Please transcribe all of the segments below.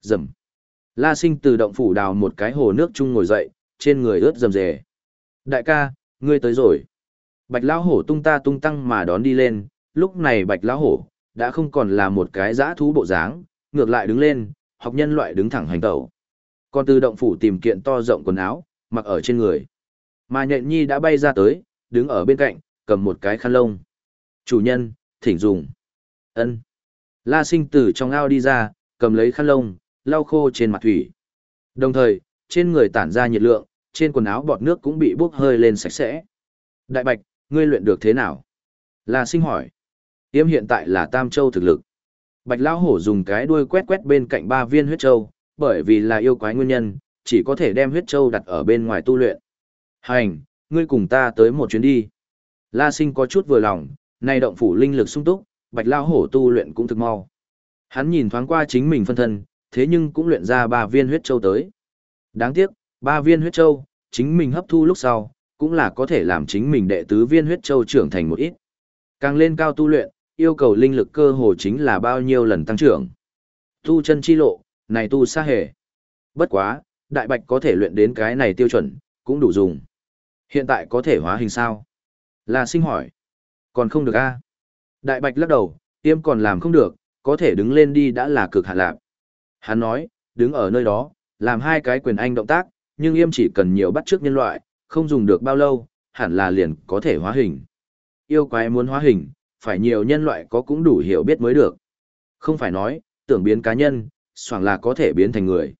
Rầm. La sinh từ động phủ đào một cái hồ nước chung ngồi dậy, trên người ướt rầm rề. Đại ca, ngươi tới rồi. Bạch lão hổ tung ta tung tăng mà đón đi lên, lúc này bạch lão hổ, đã không còn là một cái dã thú bộ dáng, ngược lại đứng lên, học nhân loại đứng thẳng hành tẩu. Còn từ động phủ tìm kiện to rộng quần áo, mặc ở trên người. Mà nhện nhi đã bay ra tới, đứng ở bên cạnh, cầm một cái khăn lông. Chủ nhân, thỉnh dùng. ân La sinh tử trong ao đi ra, cầm lấy khăn lông, lau khô trên mặt thủy. Đồng thời, trên người tản ra nhiệt lượng, trên quần áo bọt nước cũng bị bốc hơi lên sạch sẽ. Đại bạch, ngươi luyện được thế nào? La sinh hỏi. Yếm hiện tại là tam châu thực lực. Bạch lão hổ dùng cái đuôi quét quét bên cạnh ba viên huyết châu, bởi vì là yêu quái nguyên nhân, chỉ có thể đem huyết châu đặt ở bên ngoài tu luyện. Hành, ngươi cùng ta tới một chuyến đi. La sinh có chút vừa lòng, nay động phủ linh lực sung túc, bạch lão hổ tu luyện cũng thực mau. Hắn nhìn thoáng qua chính mình phân thân, thế nhưng cũng luyện ra ba viên huyết châu tới. Đáng tiếc, ba viên huyết châu, chính mình hấp thu lúc sau, cũng là có thể làm chính mình đệ tứ viên huyết châu trưởng thành một ít. Càng lên cao tu luyện, yêu cầu linh lực cơ hồ chính là bao nhiêu lần tăng trưởng. Tu chân chi lộ, này tu xa hề. Bất quá, đại bạch có thể luyện đến cái này tiêu chuẩn, cũng đủ dùng. Hiện tại có thể hóa hình sao? Là sinh hỏi. Còn không được a Đại bạch lắc đầu, tiêm còn làm không được, có thể đứng lên đi đã là cực hạ lạc. Hắn nói, đứng ở nơi đó, làm hai cái quyền anh động tác, nhưng yêm chỉ cần nhiều bắt trước nhân loại, không dùng được bao lâu, hẳn là liền có thể hóa hình. Yêu quái muốn hóa hình, phải nhiều nhân loại có cũng đủ hiểu biết mới được. Không phải nói, tưởng biến cá nhân, soảng là có thể biến thành người.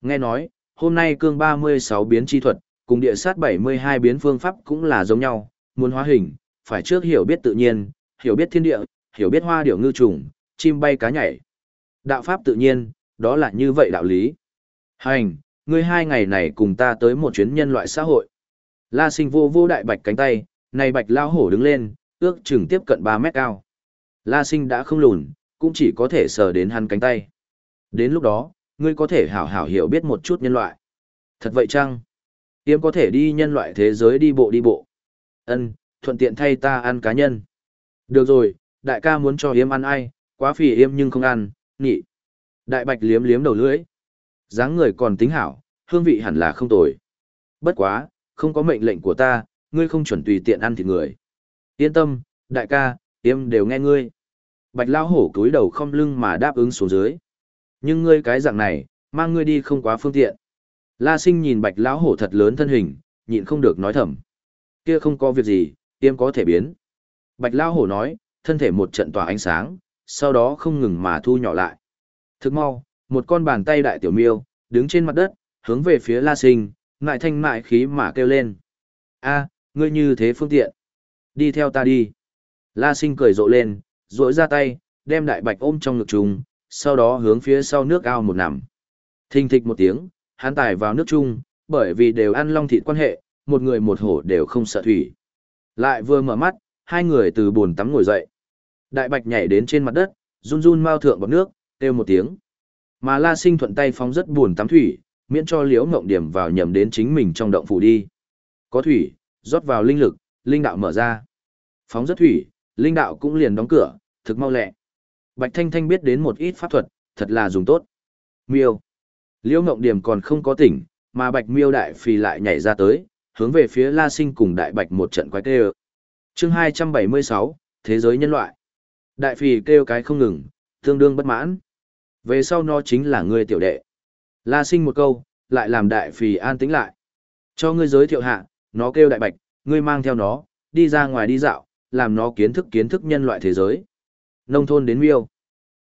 Nghe nói, hôm nay cương 36 biến chi thuật, cùng địa sát 72 biến phương pháp cũng là giống nhau, muốn hóa hình, phải trước hiểu biết tự nhiên, hiểu biết thiên địa, hiểu biết hoa điểu ngư trùng, chim bay cá nhảy. Đạo pháp tự nhiên, đó là như vậy đạo lý. Hành, ngươi hai ngày này cùng ta tới một chuyến nhân loại xã hội. La sinh vô vô đại bạch cánh tay, này bạch lao hổ đứng lên, ước chừng tiếp cận 3 mét cao. La sinh đã không lùn, cũng chỉ có thể sờ đến hắn cánh tay. Đến lúc đó, ngươi có thể hảo hảo hiểu biết một chút nhân loại. Thật vậy chăng? Yếm có thể đi nhân loại thế giới đi bộ đi bộ. Ân, thuận tiện thay ta ăn cá nhân. Được rồi, đại ca muốn cho Yếm ăn ai, quá phì Yếm nhưng không ăn, nhị. Đại bạch liếm liếm đầu lưỡi. dáng người còn tính hảo, hương vị hẳn là không tồi. Bất quá, không có mệnh lệnh của ta, ngươi không chuẩn tùy tiện ăn thịt người. Yên tâm, đại ca, em đều nghe ngươi. Bạch lao hổ cúi đầu không lưng mà đáp ứng xuống dưới. Nhưng ngươi cái dạng này, mang ngươi đi không quá phương tiện. La sinh nhìn bạch lão hổ thật lớn thân hình, nhịn không được nói thầm. Kia không có việc gì, tiêm có thể biến. Bạch lão hổ nói, thân thể một trận tỏa ánh sáng, sau đó không ngừng mà thu nhỏ lại thực mau, một con bàn tay đại tiểu miêu, đứng trên mặt đất, hướng về phía la sinh, ngại thanh mại khí mà kêu lên. a ngươi như thế phương tiện. Đi theo ta đi. La sinh cười rộ lên, rỗi ra tay, đem đại bạch ôm trong ngực trùng, sau đó hướng phía sau nước ao một nằm. Thình thịch một tiếng, hắn tải vào nước chung, bởi vì đều ăn long thịt quan hệ, một người một hổ đều không sợ thủy. Lại vừa mở mắt, hai người từ bồn tắm ngồi dậy. Đại bạch nhảy đến trên mặt đất, run run mau thượng bọt nước, kêu một tiếng. Mà La Sinh thuận tay phóng rất buồn tắm thủy, miễn cho Liễu Ngộng Điểm vào nhầm đến chính mình trong động phủ đi. Có thủy, rót vào linh lực, linh đạo mở ra. Phóng rất thủy, linh đạo cũng liền đóng cửa, thực mau lẹ. Bạch Thanh Thanh biết đến một ít pháp thuật, thật là dùng tốt. Miêu. Liễu Ngộng Điểm còn không có tỉnh, mà Bạch Miêu đại phì lại nhảy ra tới, hướng về phía La Sinh cùng Đại Bạch một trận quái kêu. Chương 276, Thế giới nhân loại. Đại phì kêu cái không ngừng, tương đương bất mãn. Về sau nó chính là ngươi tiểu đệ. La Sinh một câu, lại làm đại phì an tĩnh lại. Cho ngươi giới thiệu hạ, nó kêu Đại Bạch, ngươi mang theo nó, đi ra ngoài đi dạo, làm nó kiến thức kiến thức nhân loại thế giới. Nông thôn đến miêu.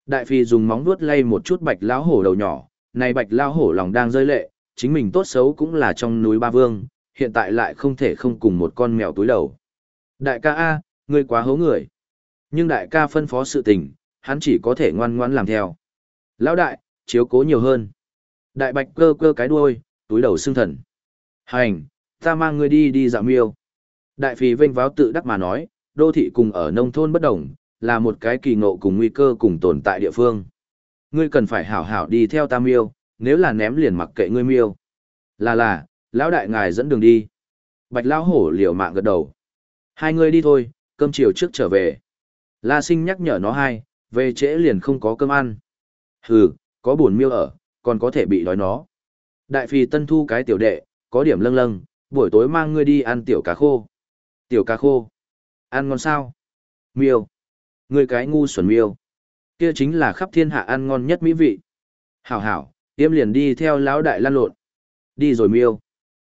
Đại phi dùng móng vuốt lay một chút bạch lão hổ đầu nhỏ, này bạch lão hổ lòng đang rơi lệ, chính mình tốt xấu cũng là trong núi ba vương, hiện tại lại không thể không cùng một con mèo túi đầu. Đại ca A, ngươi quá hố người. Nhưng đại ca phân phó sự tình, hắn chỉ có thể ngoan ngoãn làm theo. Lão đại, chiếu cố nhiều hơn. Đại bạch cơ cơ cái đuôi, túi đầu xương thần. Hành, ta mang ngươi đi đi dạo miêu. Đại phi vênh váo tự đắc mà nói, đô thị cùng ở nông thôn bất đồng, là một cái kỳ ngộ cùng nguy cơ cùng tồn tại địa phương. Ngươi cần phải hảo hảo đi theo ta miêu, nếu là ném liền mặc kệ ngươi miêu. Là là, lão đại ngài dẫn đường đi. Bạch lão hổ liều mạng gật đầu. Hai người đi thôi, cơm chiều trước trở về. La sinh nhắc nhở nó hai, về trễ liền không có cơm ăn. Hừ, có buồn miêu ở, còn có thể bị đói nó. Đại phi tân thu cái tiểu đệ, có điểm lâng lâng, buổi tối mang ngươi đi ăn tiểu cá khô. Tiểu cá khô. Ăn ngon sao? Miêu. Ngươi cái ngu xuẩn miêu. Kia chính là khắp thiên hạ ăn ngon nhất mỹ vị. Hảo hảo, tiêm liền đi theo lão đại lan lộn. Đi rồi miêu.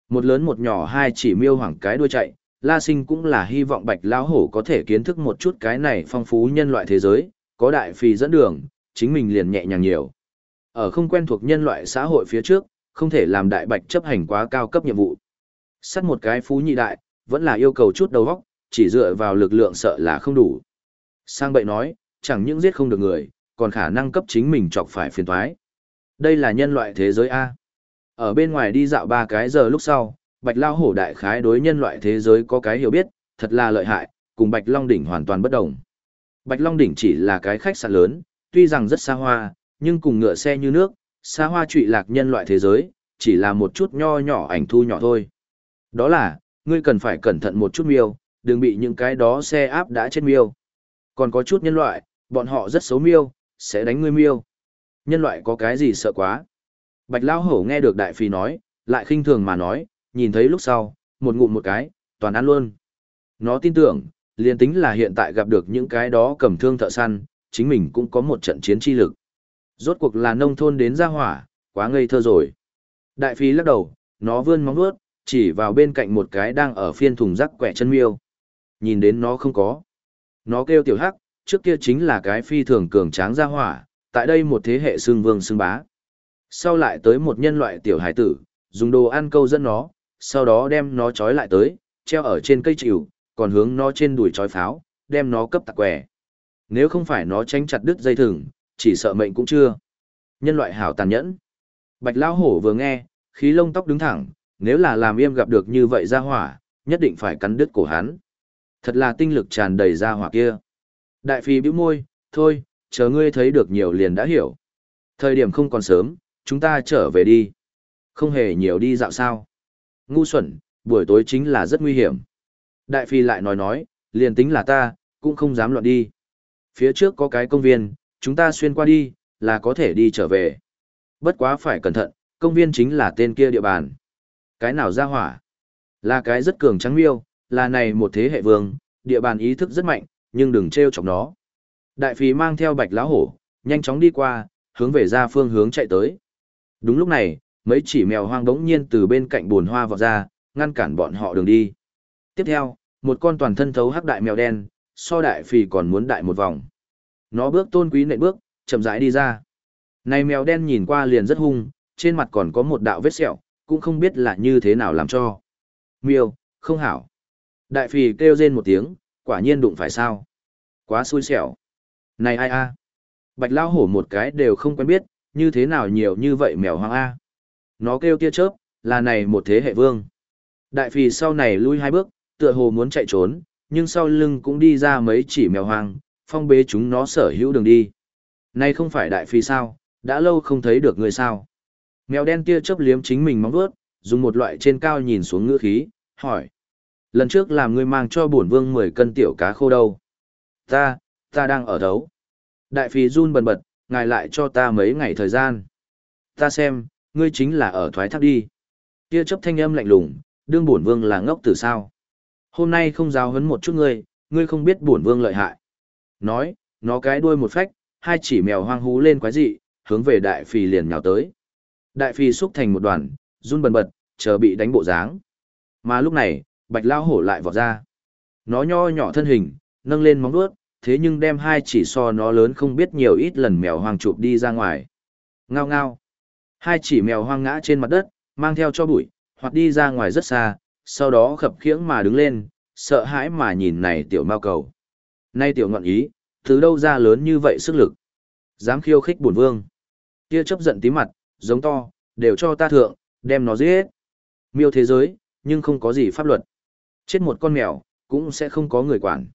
Một lớn một nhỏ hai chỉ miêu hoảng cái đuôi chạy, La Sinh cũng là hy vọng Bạch Lão Hổ có thể kiến thức một chút cái này phong phú nhân loại thế giới, có đại phi dẫn đường, chính mình liền nhẹ nhàng nhiều. Ở không quen thuộc nhân loại xã hội phía trước, không thể làm đại bạch chấp hành quá cao cấp nhiệm vụ. Sắt một cái phú nhị đại, vẫn là yêu cầu chút đầu óc, chỉ dựa vào lực lượng sợ là không đủ. Sang bậy nói, chẳng những giết không được người, còn khả năng cấp chính mình chọc phải phiền toái. Đây là nhân loại thế giới A. Ở bên ngoài đi dạo ba cái giờ lúc sau, Bạch Lao Hổ đại khái đối nhân loại thế giới có cái hiểu biết, thật là lợi hại, cùng Bạch Long Đỉnh hoàn toàn bất đồng. Bạch Long Đỉnh chỉ là cái khách sạn lớn, tuy rằng rất xa hoa, nhưng cùng ngựa xe như nước, xa hoa trụy lạc nhân loại thế giới, chỉ là một chút nho nhỏ ảnh thu nhỏ thôi. Đó là, ngươi cần phải cẩn thận một chút miêu, đừng bị những cái đó xe áp đã chết miêu. Còn có chút nhân loại, bọn họ rất xấu miêu, sẽ đánh ngươi miêu. Nhân loại có cái gì sợ quá. Bạch Lao Hổ nghe được đại phi nói, lại khinh thường mà nói, nhìn thấy lúc sau, một ngụm một cái, toàn ăn luôn. Nó tin tưởng, liền tính là hiện tại gặp được những cái đó cầm thương thợ săn, chính mình cũng có một trận chiến chi lực. Rốt cuộc là nông thôn đến ra hỏa, quá ngây thơ rồi. Đại phi lắc đầu, nó vươn móng vuốt, chỉ vào bên cạnh một cái đang ở phiên thùng rắc quẻ chân miêu. Nhìn đến nó không có. Nó kêu tiểu hắc, trước kia chính là cái phi thường cường tráng ra hỏa, tại đây một thế hệ xương vương xương bá. Sau lại tới một nhân loại tiểu hải tử, dùng đồ ăn câu dẫn nó, sau đó đem nó trói lại tới, treo ở trên cây chịu, còn hướng nó trên đùi trói pháo, đem nó cấp tạc quẻ. Nếu không phải nó tránh chặt đứt dây thừng, chỉ sợ mệnh cũng chưa. Nhân loại hảo tàn nhẫn. Bạch Lão Hổ vừa nghe, khí lông tóc đứng thẳng, nếu là làm yêm gặp được như vậy ra hỏa, nhất định phải cắn đứt cổ hắn. Thật là tinh lực tràn đầy ra hỏa kia. Đại phi bĩu môi, thôi, chờ ngươi thấy được nhiều liền đã hiểu. Thời điểm không còn sớm, chúng ta trở về đi. Không hề nhiều đi dạo sao. Ngu xuẩn, buổi tối chính là rất nguy hiểm. Đại phi lại nói nói, liền tính là ta, cũng không dám loạn đi. Phía trước có cái công viên, chúng ta xuyên qua đi, là có thể đi trở về. Bất quá phải cẩn thận, công viên chính là tên kia địa bàn. Cái nào ra hỏa? Là cái rất cường trắng miêu, là này một thế hệ vương, địa bàn ý thức rất mạnh, nhưng đừng treo chọc nó. Đại phí mang theo bạch lão hổ, nhanh chóng đi qua, hướng về ra phương hướng chạy tới. Đúng lúc này, mấy chỉ mèo hoang đống nhiên từ bên cạnh bồn hoa vọt ra, ngăn cản bọn họ đường đi. Tiếp theo, một con toàn thân thấu hắc đại mèo đen, so đại phì còn muốn đại một vòng. Nó bước tôn quý nệ bước, chậm rãi đi ra. Này mèo đen nhìn qua liền rất hung, trên mặt còn có một đạo vết sẹo, cũng không biết là như thế nào làm cho. Miêu, không hảo. Đại phì kêu rên một tiếng, quả nhiên đụng phải sao. Quá xui xẻo. Này ai a? Bạch lao hổ một cái đều không quen biết, như thế nào nhiều như vậy mèo hoang a. Nó kêu tia chớp, là này một thế hệ vương. Đại phì sau này lui hai bước, tựa hồ muốn chạy trốn, nhưng sau lưng cũng đi ra mấy chỉ mèo hoang, phong bế chúng nó sở hữu đường đi. Này không phải đại phi sao, đã lâu không thấy được người sao. Mèo đen kia chớp liếm chính mình móng vuốt, dùng một loại trên cao nhìn xuống ngữ khí, hỏi. Lần trước làm ngươi mang cho bổn vương 10 cân tiểu cá khô đâu? Ta, ta đang ở đấu. Đại phi run bần bật, ngài lại cho ta mấy ngày thời gian. Ta xem, ngươi chính là ở thoái thác đi. Kia chấp thanh âm lạnh lùng, đương bổn vương là ngốc từ sao? Hôm nay không giáo huấn một chút ngươi, ngươi không biết bổn vương lợi hại. Nói, nó cái đuôi một phách, hai chỉ mèo hoang hú lên quái dị, hướng về đại phì liền nhào tới. Đại phì xúc thành một đoàn, run bần bật, chờ bị đánh bộ dáng. Mà lúc này, bạch lao hổ lại vọt ra. Nó nho nhỏ thân hình, nâng lên móng vuốt, thế nhưng đem hai chỉ so nó lớn không biết nhiều ít lần mèo hoang chụp đi ra ngoài. Ngao ngao. Hai chỉ mèo hoang ngã trên mặt đất, mang theo cho bụi, hoặc đi ra ngoài rất xa, sau đó khập khiễng mà đứng lên, sợ hãi mà nhìn này tiểu mao cầu. Nay tiểu ngọn ý, từ đâu ra lớn như vậy sức lực. Dám khiêu khích bổn vương. Kia chấp giận tí mặt, giống to, đều cho ta thượng, đem nó giết. Miêu thế giới, nhưng không có gì pháp luật. Chết một con mèo, cũng sẽ không có người quản.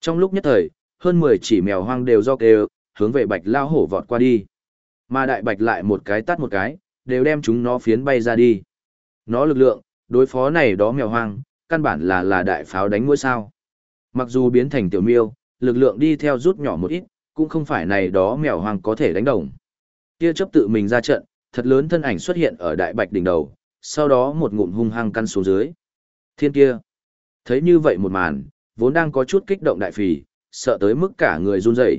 Trong lúc nhất thời, hơn 10 chỉ mèo hoang đều do kêu, hướng về bạch lao hổ vọt qua đi. Mà đại bạch lại một cái tắt một cái, đều đem chúng nó phiến bay ra đi. Nó lực lượng, đối phó này đó mèo hoang, căn bản là là đại pháo đánh mũi sao. Mặc dù biến thành tiểu miêu, lực lượng đi theo rút nhỏ một ít, cũng không phải này đó mèo hoang có thể đánh đồng. kia chấp tự mình ra trận, thật lớn thân ảnh xuất hiện ở đại bạch đỉnh đầu, sau đó một ngụm hung hăng căn xuống dưới. Thiên kia. Thấy như vậy một màn, vốn đang có chút kích động đại phì, sợ tới mức cả người run rẩy.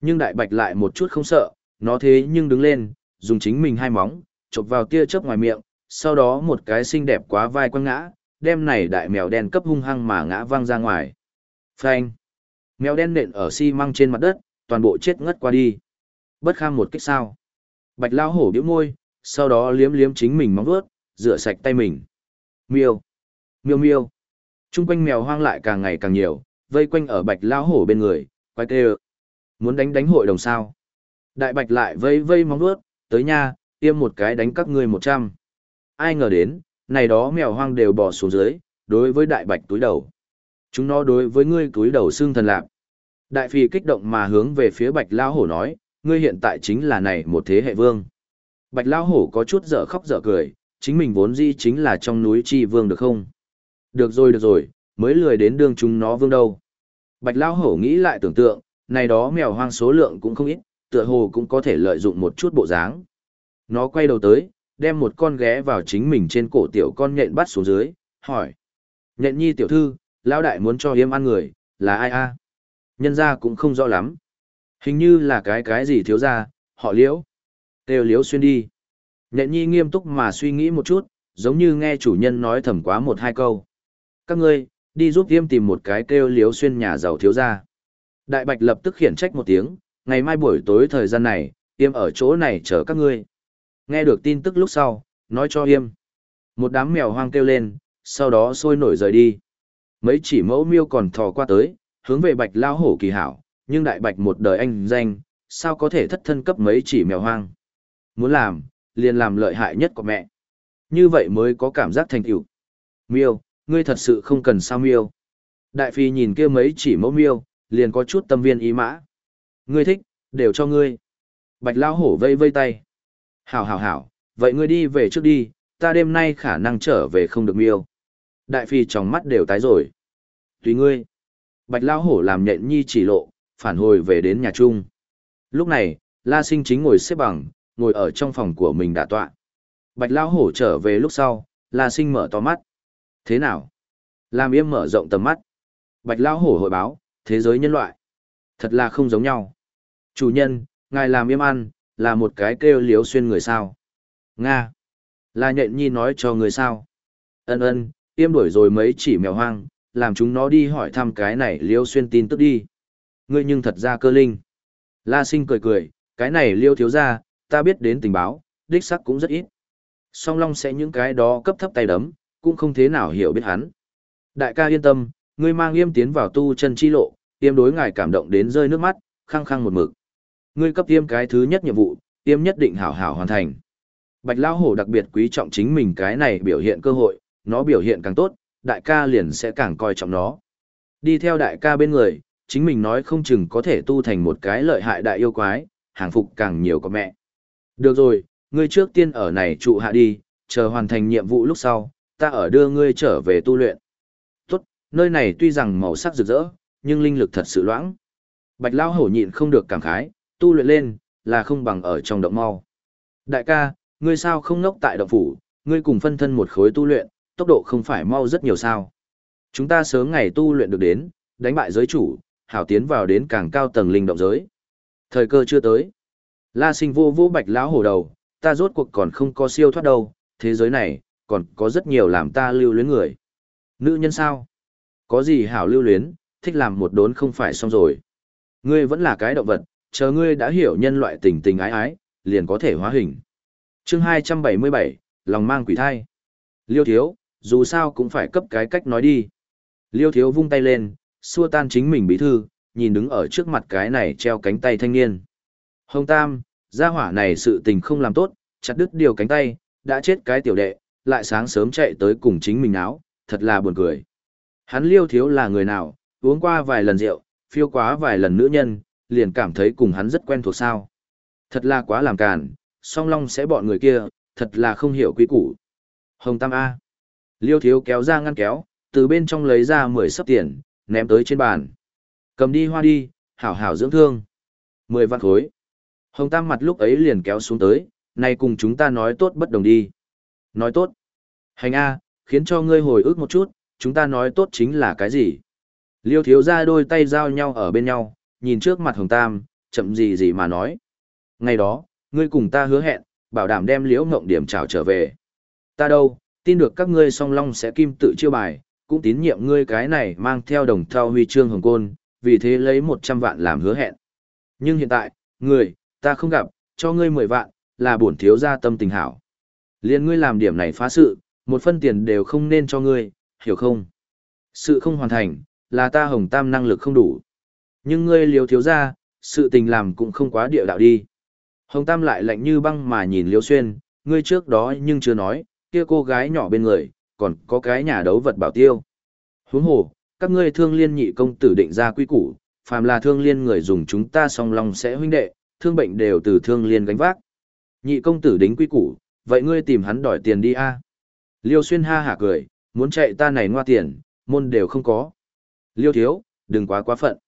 Nhưng đại bạch lại một chút không sợ, nó thế nhưng đứng lên, dùng chính mình hai móng, chộp vào tia chớp ngoài miệng, sau đó một cái xinh đẹp quá vai quăng ngã, đem này đại mèo đen cấp hung hăng mà ngã văng ra ngoài. Phanh. Mèo đen nện ở xi măng trên mặt đất, toàn bộ chết ngất qua đi. Bất kham một kích sao. Bạch lao hổ điếu môi, sau đó liếm liếm chính mình móng vuốt, rửa sạch tay mình. Miêu. Miêu miêu. Trung quanh mèo hoang lại càng ngày càng nhiều, vây quanh ở bạch lao hổ bên người, quay tê Muốn đánh đánh hội đồng sao. Đại bạch lại vây vây móng vuốt, tới nha, tiêm một cái đánh các ngươi một trăm. Ai ngờ đến, này đó mèo hoang đều bỏ xuống dưới, đối với đại bạch túi đầu. Chúng nó đối với ngươi túi đầu xương thần lạc. Đại phi kích động mà hướng về phía bạch lao hổ nói, ngươi hiện tại chính là này một thế hệ vương. Bạch lao hổ có chút dở khóc dở cười, chính mình vốn di chính là trong núi chi vương được không? Được rồi được rồi, mới lười đến đường chúng nó vương đâu. Bạch lao hổ nghĩ lại tưởng tượng, này đó mèo hoang số lượng cũng không ít, tựa hồ cũng có thể lợi dụng một chút bộ dáng. Nó quay đầu tới, đem một con ghé vào chính mình trên cổ tiểu con nhện bắt xuống dưới, hỏi. Nhện nhi tiểu thư, lão đại muốn cho hiếm ăn người, là ai a? Nhân ra cũng không rõ lắm. Hình như là cái cái gì thiếu ra, họ liễu. Têu liễu xuyên đi. Nhện nhi nghiêm túc mà suy nghĩ một chút, giống như nghe chủ nhân nói thầm quá một hai câu. Các ngươi, đi giúp yêm tìm một cái kêu liếu xuyên nhà giàu thiếu ra. Đại bạch lập tức khiển trách một tiếng, ngày mai buổi tối thời gian này, yêm ở chỗ này chờ các ngươi. Nghe được tin tức lúc sau, nói cho yêm. Một đám mèo hoang kêu lên, sau đó sôi nổi rời đi. Mấy chỉ mẫu miêu còn thò qua tới, hướng về bạch lao hổ kỳ hảo, nhưng đại bạch một đời anh danh, sao có thể thất thân cấp mấy chỉ mèo hoang. Muốn làm, liền làm lợi hại nhất của mẹ. Như vậy mới có cảm giác thành tựu. Miêu, ngươi thật sự không cần sao miêu. Đại phi nhìn kia mấy chỉ mẫu miêu, liền có chút tâm viên ý mã. Ngươi thích, đều cho ngươi. Bạch lao hổ vây vây tay. Hảo hảo hảo, vậy ngươi đi về trước đi, ta đêm nay khả năng trở về không được miêu. Đại phi trong mắt đều tái rồi. Tùy ngươi. Bạch lao hổ làm nhện nhi chỉ lộ, phản hồi về đến nhà chung. Lúc này, La Sinh chính ngồi xếp bằng, ngồi ở trong phòng của mình đã tọa. Bạch lao hổ trở về lúc sau, La Sinh mở to mắt. Thế nào? Làm yêm mở rộng tầm mắt. Bạch lao hổ hội báo, thế giới nhân loại. Thật là không giống nhau. Chủ nhân, ngài làm yêm ăn, là một cái kêu liếu xuyên người sao. Nga. Là nhện nhi nói cho người sao. Ân ân, tiêm đuổi rồi mấy chỉ mèo hoang, làm chúng nó đi hỏi thăm cái này liêu xuyên tin tức đi. Ngươi nhưng thật ra cơ linh. La sinh cười cười, cái này liêu thiếu ra, ta biết đến tình báo, đích sắc cũng rất ít. Song Long sẽ những cái đó cấp thấp tay đấm, cũng không thế nào hiểu biết hắn. Đại ca yên tâm, ngươi mang yêm tiến vào tu chân chi lộ, yêm đối ngài cảm động đến rơi nước mắt, khăng khăng một mực. Ngươi cấp tiêm cái thứ nhất nhiệm vụ, tiêm nhất định hảo hảo hoàn thành. Bạch Lão Hổ đặc biệt quý trọng chính mình cái này biểu hiện cơ hội, nó biểu hiện càng tốt, đại ca liền sẽ càng coi trọng nó. Đi theo đại ca bên người, chính mình nói không chừng có thể tu thành một cái lợi hại đại yêu quái, hàng phục càng nhiều có mẹ. Được rồi, ngươi trước tiên ở này trụ hạ đi, chờ hoàn thành nhiệm vụ lúc sau, ta ở đưa ngươi trở về tu luyện. Tốt, nơi này tuy rằng màu sắc rực rỡ, nhưng linh lực thật sự loãng. Bạch Lao hổ nhịn không được cảm khái, tu luyện lên, là không bằng ở trong động mau. Đại ca, ngươi sao không ngốc tại động phủ, ngươi cùng phân thân một khối tu luyện, tốc độ không phải mau rất nhiều sao. Chúng ta sớm ngày tu luyện được đến, đánh bại giới chủ, hảo tiến vào đến càng cao tầng linh động giới. Thời cơ chưa tới. La sinh vô vô bạch lão hổ đầu, ta rốt cuộc còn không có siêu thoát đâu, thế giới này, còn có rất nhiều làm ta lưu luyến người. Nữ nhân sao? Có gì hảo lưu luyến, thích làm một đốn không phải xong rồi. Ngươi vẫn là cái động vật, chờ ngươi đã hiểu nhân loại tình tình ái ái, liền có thể hóa hình. chương 277, lòng mang quỷ thai. Liêu thiếu, dù sao cũng phải cấp cái cách nói đi. Liêu thiếu vung tay lên, xua tan chính mình bí thư, nhìn đứng ở trước mặt cái này treo cánh tay thanh niên. Hồng Tam, gia hỏa này sự tình không làm tốt, chặt đứt điều cánh tay, đã chết cái tiểu đệ, lại sáng sớm chạy tới cùng chính mình áo, thật là buồn cười. Hắn liêu thiếu là người nào, uống qua vài lần rượu, phiêu quá vài lần nữ nhân, liền cảm thấy cùng hắn rất quen thuộc sao. Thật là quá làm càn, song long sẽ bọn người kia, thật là không hiểu quý củ. Hồng Tam A. Liêu thiếu kéo ra ngăn kéo, từ bên trong lấy ra 10 sấp tiền, ném tới trên bàn. Cầm đi hoa đi, hảo hảo dưỡng thương. 10 vạn khối. Hồng Tam mặt lúc ấy liền kéo xuống tới, nay cùng chúng ta nói tốt bất đồng đi. Nói tốt. Hành A, khiến cho ngươi hồi ức một chút, chúng ta nói tốt chính là cái gì? Liêu thiếu ra đôi tay giao nhau ở bên nhau, nhìn trước mặt Hồng Tam, chậm gì gì mà nói. Ngày đó, ngươi cùng ta hứa hẹn, bảo đảm đem liễu ngộng điểm trào trở về. Ta đâu, tin được các ngươi song long sẽ kim tự chiêu bài, cũng tín nhiệm ngươi cái này mang theo đồng thao huy chương hồng côn, vì thế lấy 100 vạn làm hứa hẹn. Nhưng hiện tại, ngươi, ta không gặp, cho ngươi 10 vạn, là bổn thiếu gia tâm tình hảo. Liên ngươi làm điểm này phá sự, một phân tiền đều không nên cho ngươi, hiểu không? Sự không hoàn thành, là ta hồng tam năng lực không đủ. Nhưng ngươi liều thiếu gia, sự tình làm cũng không quá địa đạo đi. Hồng tam lại lạnh như băng mà nhìn liêu xuyên, ngươi trước đó nhưng chưa nói, kia cô gái nhỏ bên người, còn có cái nhà đấu vật bảo tiêu. Huống hồ, các ngươi thương liên nhị công tử định ra quy củ, phàm là thương liên người dùng chúng ta song lòng sẽ huynh đệ, thương bệnh đều từ thương liên gánh vác. Nhị công tử đính quy củ, vậy ngươi tìm hắn đòi tiền đi a. Liêu xuyên ha hả cười, muốn chạy ta này ngoa tiền, môn đều không có. Liêu thiếu, đừng quá quá phận.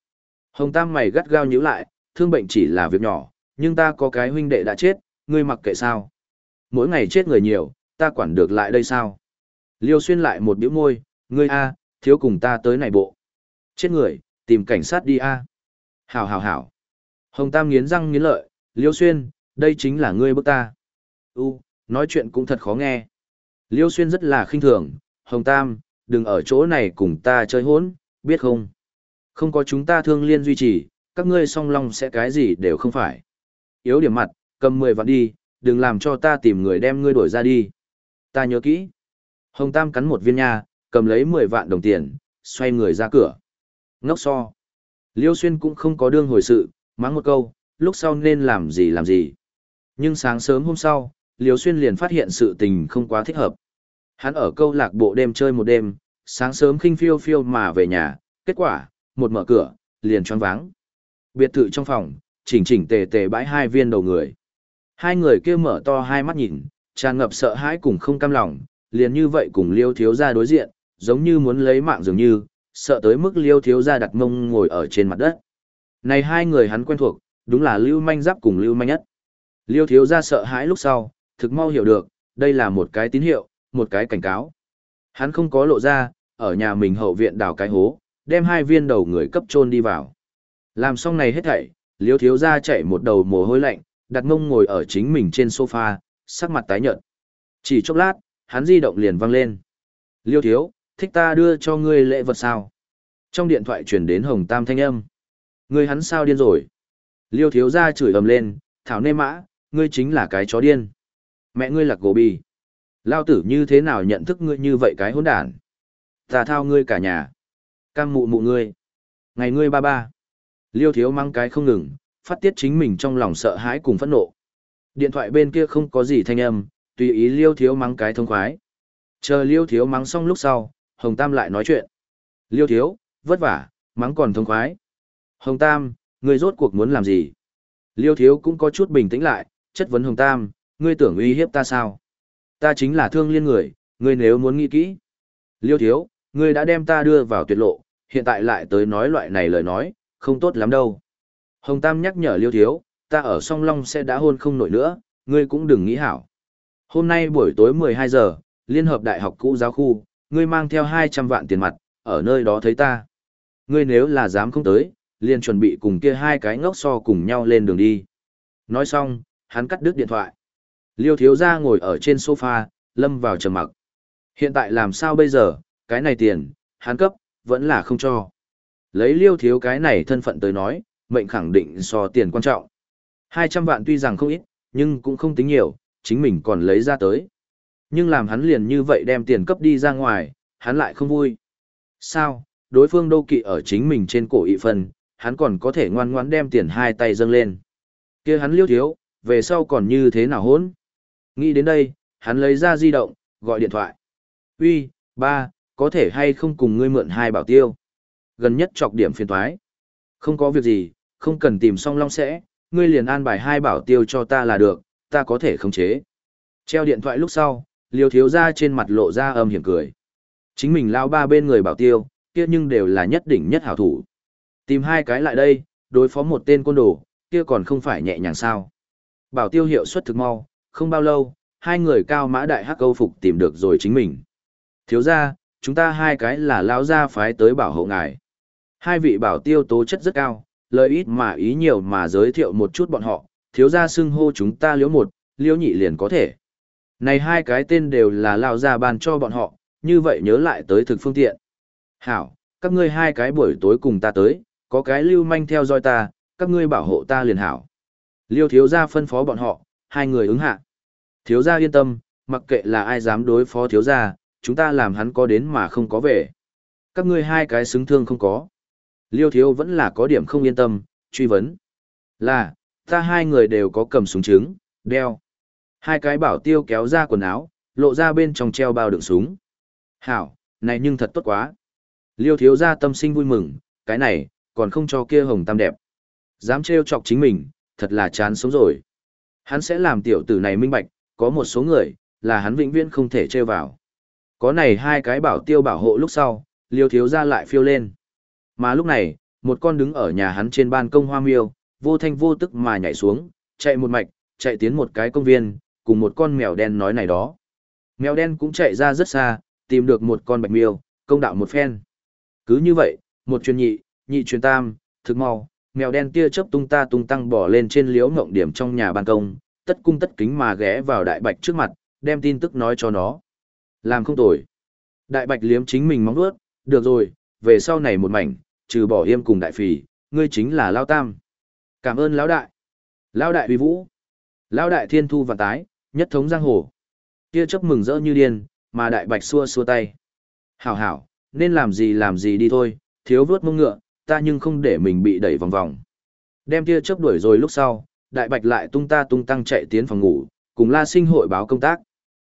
Hồng Tam mày gắt gao nhíu lại, thương bệnh chỉ là việc nhỏ, nhưng ta có cái huynh đệ đã chết, ngươi mặc kệ sao. Mỗi ngày chết người nhiều, ta quản được lại đây sao? Liêu xuyên lại một biểu môi, ngươi a, thiếu cùng ta tới này bộ. Chết người, tìm cảnh sát đi a. Hảo hảo hảo. Hồng Tam nghiến răng nghiến lợi, Liêu xuyên, đây chính là ngươi bức ta. U, nói chuyện cũng thật khó nghe. Liêu xuyên rất là khinh thường, Hồng Tam, đừng ở chỗ này cùng ta chơi hỗn, biết không? Không có chúng ta thương liên duy trì, các ngươi song long sẽ cái gì đều không phải. Yếu điểm mặt, cầm 10 vạn đi, đừng làm cho ta tìm người đem ngươi đổi ra đi. Ta nhớ kỹ. Hồng Tam cắn một viên nha, cầm lấy 10 vạn đồng tiền, xoay người ra cửa. Ngốc so. Liêu Xuyên cũng không có đương hồi sự, mắng một câu, lúc sau nên làm gì làm gì. Nhưng sáng sớm hôm sau, Liêu Xuyên liền phát hiện sự tình không quá thích hợp. Hắn ở câu lạc bộ đêm chơi một đêm, sáng sớm khinh phiêu phiêu mà về nhà, kết quả, một mở cửa, liền choáng váng. Biệt thự trong phòng, chỉnh chỉnh tề tề bãi hai viên đầu người. Hai người kia mở to hai mắt nhìn, tràn ngập sợ hãi cùng không cam lòng, liền như vậy cùng liêu thiếu gia đối diện, giống như muốn lấy mạng dường như, sợ tới mức liêu thiếu gia đặt mông ngồi ở trên mặt đất. Này hai người hắn quen thuộc, đúng là lưu manh giáp cùng lưu manh nhất. Liêu thiếu gia sợ hãi lúc sau, thực mau hiểu được, đây là một cái tín hiệu, một cái cảnh cáo. Hắn không có lộ ra, ở nhà mình hậu viện đào cái hố, đem hai viên đầu người cấp chôn đi vào. Làm xong này hết thảy, liêu thiếu gia chạy một đầu mồ hôi lạnh, đặt mông ngồi ở chính mình trên sofa, sắc mặt tái nhợt. Chỉ chốc lát, hắn di động liền vang lên. Liêu thiếu, thích ta đưa cho ngươi lễ vật sao? Trong điện thoại truyền đến Hồng Tam thanh âm. Ngươi hắn sao điên rồi? Liêu thiếu gia chửi ầm lên, thảo nê mã, ngươi chính là cái chó điên. Mẹ ngươi là gỗ bì. Lao tử như thế nào nhận thức ngươi như vậy cái hỗn đản? Ta thao ngươi cả nhà. Cam mụ mụ ngươi. Ngày ngươi ba ba. Liêu thiếu mang cái không ngừng, phát tiết chính mình trong lòng sợ hãi cùng phẫn nộ. Điện thoại bên kia không có gì thanh âm, tùy ý liêu thiếu mắng cái thông khoái. Chờ liêu thiếu mắng xong lúc sau, Hồng Tam lại nói chuyện. Liêu thiếu, vất vả, mắng còn thông khoái. Hồng Tam, ngươi rốt cuộc muốn làm gì? Liêu thiếu cũng có chút bình tĩnh lại, chất vấn Hồng Tam, ngươi tưởng uy hiếp ta sao? Ta chính là thương liên người, ngươi nếu muốn nghĩ kỹ. Liêu thiếu, ngươi đã đem ta đưa vào tuyệt lộ, hiện tại lại tới nói loại này lời nói, không tốt lắm đâu. Hồng Tam nhắc nhở Liêu thiếu, ta ở song long sẽ đã hôn không nổi nữa, ngươi cũng đừng nghĩ hảo. Hôm nay buổi tối 12 giờ, Liên hợp Đại học cũ giáo khu, ngươi mang theo 200 vạn tiền mặt, ở nơi đó thấy ta. Ngươi nếu là dám không tới, liền chuẩn bị cùng kia hai cái ngốc so cùng nhau lên đường đi. Nói xong, hắn cắt đứt điện thoại. Liêu thiếu gia ngồi ở trên sofa, lâm vào trầm mặc. Hiện tại làm sao bây giờ, cái này tiền, hắn cấp, vẫn là không cho. Lấy liêu thiếu cái này thân phận tới nói, mệnh khẳng định so tiền quan trọng. 200 vạn tuy rằng không ít, nhưng cũng không tính nhiều, chính mình còn lấy ra tới. Nhưng làm hắn liền như vậy đem tiền cấp đi ra ngoài, hắn lại không vui. Sao, đối phương đô kỵ ở chính mình trên cổ ị phân, hắn còn có thể ngoan ngoãn đem tiền hai tay dâng lên. kia hắn liêu thiếu, về sau còn như thế nào hốn? Nghĩ đến đây, hắn lấy ra di động, gọi điện thoại. Uy, ba, có thể hay không cùng ngươi mượn hai bảo tiêu? Gần nhất chọc điểm phiền thoái. Không có việc gì, không cần tìm song long sẽ, ngươi liền an bài hai bảo tiêu cho ta là được, ta có thể khống chế. Treo điện thoại lúc sau, liều thiếu ra trên mặt lộ ra âm hiểm cười. Chính mình lao ba bên người bảo tiêu, kia nhưng đều là nhất đỉnh nhất hảo thủ. Tìm hai cái lại đây, đối phó một tên côn đồ, kia còn không phải nhẹ nhàng sao. Bảo tiêu hiệu suất thực mau, Không bao lâu, hai người cao mã đại hắc câu phục tìm được rồi chính mình. Thiếu ra, chúng ta hai cái là lão gia phái tới bảo hộ ngài. Hai vị bảo tiêu tố chất rất cao, lời ít mà ý nhiều mà giới thiệu một chút bọn họ, thiếu gia xưng hô chúng ta liếu một, liếu nhị liền có thể. Này hai cái tên đều là lão gia ban cho bọn họ, như vậy nhớ lại tới thực phương tiện. Hảo, các ngươi hai cái buổi tối cùng ta tới, có cái lưu manh theo dõi ta, các ngươi bảo hộ ta liền hảo. Liêu thiếu gia phân phó bọn họ, hai người ứng hạ. Thiếu gia yên tâm, mặc kệ là ai dám đối phó thiếu gia, chúng ta làm hắn có đến mà không có về. Các ngươi hai cái xứng thương không có. Liêu thiếu vẫn là có điểm không yên tâm, truy vấn. Là, ta hai người đều có cầm súng trứng, đeo. Hai cái bảo tiêu kéo ra quần áo, lộ ra bên trong treo bao đựng súng. Hảo, này nhưng thật tốt quá. Liêu thiếu ra tâm sinh vui mừng, cái này, còn không cho kia hồng tam đẹp. Dám trêu chọc chính mình, thật là chán sống rồi. Hắn sẽ làm tiểu tử này minh bạch, có một số người, là hắn vĩnh viễn không thể trêu vào. Có này hai cái bảo tiêu bảo hộ lúc sau, liêu thiếu ra lại phiêu lên. Mà lúc này, một con đứng ở nhà hắn trên ban công hoa miêu, vô thanh vô tức mà nhảy xuống, chạy một mạch, chạy tiến một cái công viên, cùng một con mèo đen nói này đó. Mèo đen cũng chạy ra rất xa, tìm được một con bạch miêu, công đạo một phen. Cứ như vậy, một truyền nhị, nhị truyền tam, thực mau, mèo đen tia chớp tung ta tung tăng bỏ lên trên liễu ngộng điểm trong nhà ban công, tất cung tất kính mà ghé vào đại bạch trước mặt, đem tin tức nói cho nó. Làm không tồi. Đại bạch liếm chính mình móng vuốt, được rồi, về sau này một mảnh, trừ bỏ yêm cùng đại phì, ngươi chính là Lao Tam. Cảm ơn Lão Đại. Lão Đại uy vũ. Lão Đại thiên thu và tái, nhất thống giang hồ. Kia chấp mừng rỡ như điên, mà đại bạch xua xua tay. Hảo hảo, nên làm gì làm gì đi thôi, thiếu vớt mông ngựa, ta nhưng không để mình bị đẩy vòng vòng. Đem tia chớp đuổi rồi lúc sau, đại bạch lại tung ta tung tăng chạy tiến phòng ngủ, cùng la sinh hội báo công tác.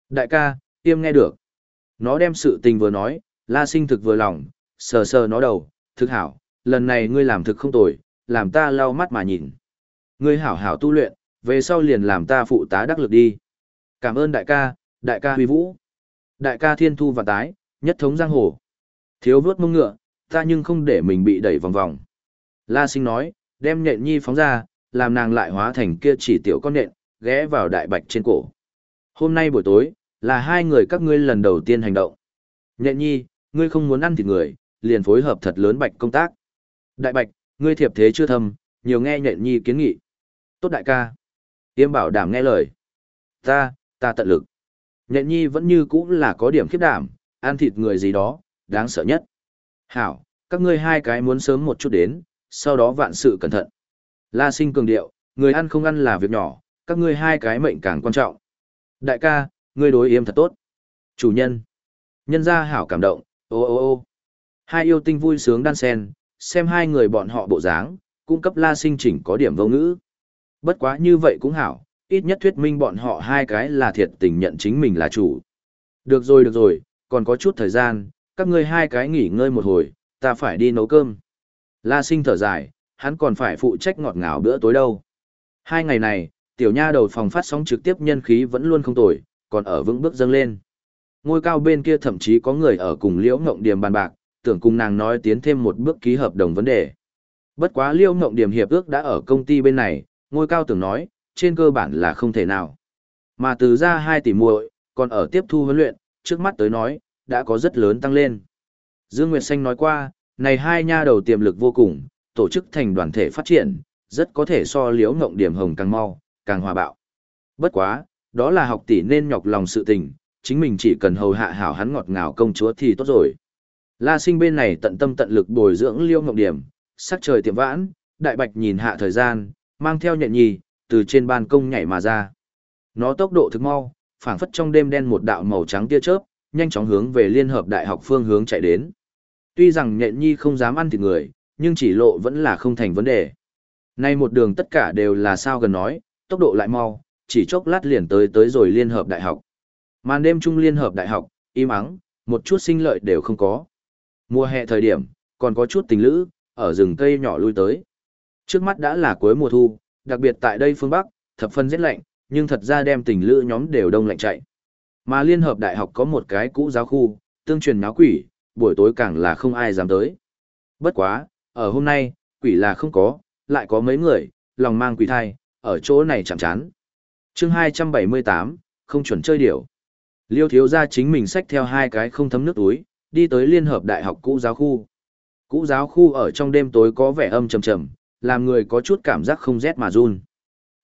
Đại ca, tiêm nghe được. Nó đem sự tình vừa nói, la sinh thực vừa lòng, sờ sờ nó đầu, thực hảo, lần này ngươi làm thực không tồi, làm ta lau mắt mà nhìn. Ngươi hảo hảo tu luyện, về sau liền làm ta phụ tá đắc lực đi. Cảm ơn đại ca, đại ca huy vũ. Đại ca thiên thu và tái, nhất thống giang hồ. Thiếu vớt mông ngựa, ta nhưng không để mình bị đẩy vòng vòng. La sinh nói, đem nhện nhi phóng ra, làm nàng lại hóa thành kia chỉ tiểu con nện, ghé vào đại bạch trên cổ. Hôm nay buổi tối, là hai người các ngươi lần đầu tiên hành động. Nhện nhi, ngươi không muốn ăn thịt người, liền phối hợp thật lớn bạch công tác. Đại bạch, ngươi thiệp thế chưa thâm, nhiều nghe nhện nhi kiến nghị. Tốt đại ca. Tiêm bảo đảm nghe lời. Ta, ta tận lực. Nhện nhi vẫn như cũ là có điểm khiếp đảm, ăn thịt người gì đó, đáng sợ nhất. Hảo, các ngươi hai cái muốn sớm một chút đến, sau đó vạn sự cẩn thận. La sinh cường điệu, người ăn không ăn là việc nhỏ, các ngươi hai cái mệnh càng quan trọng. Đại ca, ngươi đối yếm thật tốt. Chủ nhân. Nhân gia hảo cảm động, ô ô ô. Hai yêu tinh vui sướng đan sen, xem hai người bọn họ bộ dáng, cung cấp la sinh chỉnh có điểm vô ngữ. Bất quá như vậy cũng hảo, ít nhất thuyết minh bọn họ hai cái là thiệt tình nhận chính mình là chủ. Được rồi được rồi, còn có chút thời gian, các ngươi hai cái nghỉ ngơi một hồi, ta phải đi nấu cơm. La sinh thở dài, hắn còn phải phụ trách ngọt ngào bữa tối đâu. Hai ngày này, tiểu nha đầu phòng phát sóng trực tiếp nhân khí vẫn luôn không tồi, còn ở vững bước dâng lên. Ngôi cao bên kia thậm chí có người ở cùng liễu ngộng điểm bàn bạc, tưởng cùng nàng nói tiến thêm một bước ký hợp đồng vấn đề. Bất quá liễu ngộng điểm hiệp ước đã ở công ty bên này, ngôi cao tưởng nói, trên cơ bản là không thể nào. Mà từ ra hai tỷ muội còn ở tiếp thu huấn luyện, trước mắt tới nói, đã có rất lớn tăng lên. Dương Nguyệt Xanh nói qua, này hai nha đầu tiềm lực vô cùng, tổ chức thành đoàn thể phát triển, rất có thể so liễu ngộng điểm hồng càng mau, càng hòa bạo. Bất quá, đó là học tỷ nên nhọc lòng sự tình, chính mình chỉ cần hầu hạ hảo hắn ngọt ngào công chúa thì tốt rồi. La sinh bên này tận tâm tận lực bồi dưỡng liêu ngọc điểm, sắc trời tiệm vãn, đại bạch nhìn hạ thời gian, mang theo nhện nhì, từ trên ban công nhảy mà ra. Nó tốc độ thực mau, phảng phất trong đêm đen một đạo màu trắng tia chớp, nhanh chóng hướng về Liên hợp Đại học phương hướng chạy đến. Tuy rằng nhện nhi không dám ăn thịt người, nhưng chỉ lộ vẫn là không thành vấn đề. Nay một đường tất cả đều là sao gần nói, tốc độ lại mau, chỉ chốc lát liền tới tới rồi Liên hợp Đại học. Màn đêm chung Liên hợp Đại học, im ắng, một chút sinh lợi đều không có. Mùa hè thời điểm, còn có chút tình lữ, ở rừng cây nhỏ lui tới. Trước mắt đã là cuối mùa thu, đặc biệt tại đây phương Bắc, thập phân rất lạnh, nhưng thật ra đem tình lữ nhóm đều đông lạnh chạy. Mà Liên hợp Đại học có một cái cũ giáo khu, tương truyền náo quỷ, buổi tối càng là không ai dám tới. Bất quá, ở hôm nay, quỷ là không có, lại có mấy người, lòng mang quỷ thai, ở chỗ này chẳng chán chương 278, không chuẩn chơi điểu. Liêu thiếu gia chính mình xách theo hai cái không thấm nước túi, đi tới Liên hợp Đại học cũ giáo khu. Cũ giáo khu ở trong đêm tối có vẻ âm trầm trầm, làm người có chút cảm giác không rét mà run.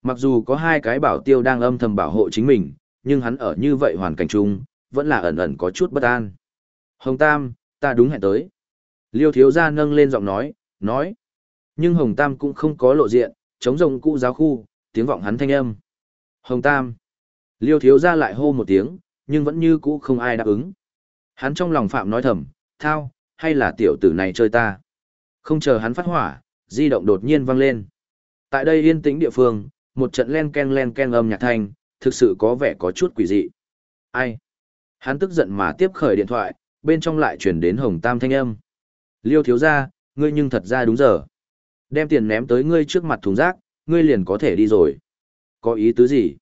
Mặc dù có hai cái bảo tiêu đang âm thầm bảo hộ chính mình, nhưng hắn ở như vậy hoàn cảnh chung, vẫn là ẩn ẩn có chút bất an. Hồng Tam, ta đúng hẹn tới. Liêu thiếu gia nâng lên giọng nói, nói. Nhưng Hồng Tam cũng không có lộ diện, chống rồng cũ giáo khu, tiếng vọng hắn thanh âm. Hồng Tam. Liêu thiếu gia lại hô một tiếng, nhưng vẫn như cũ không ai đáp ứng. Hắn trong lòng phạm nói thầm, thao, hay là tiểu tử này chơi ta. Không chờ hắn phát hỏa, di động đột nhiên vang lên. Tại đây yên tĩnh địa phương, một trận len ken len ken âm nhạc thanh, thực sự có vẻ có chút quỷ dị. Ai? Hắn tức giận mà tiếp khởi điện thoại, bên trong lại chuyển đến hồng tam thanh âm. Liêu thiếu gia, ngươi nhưng thật ra đúng giờ. Đem tiền ném tới ngươi trước mặt thùng rác, ngươi liền có thể đi rồi. Có ý tứ gì?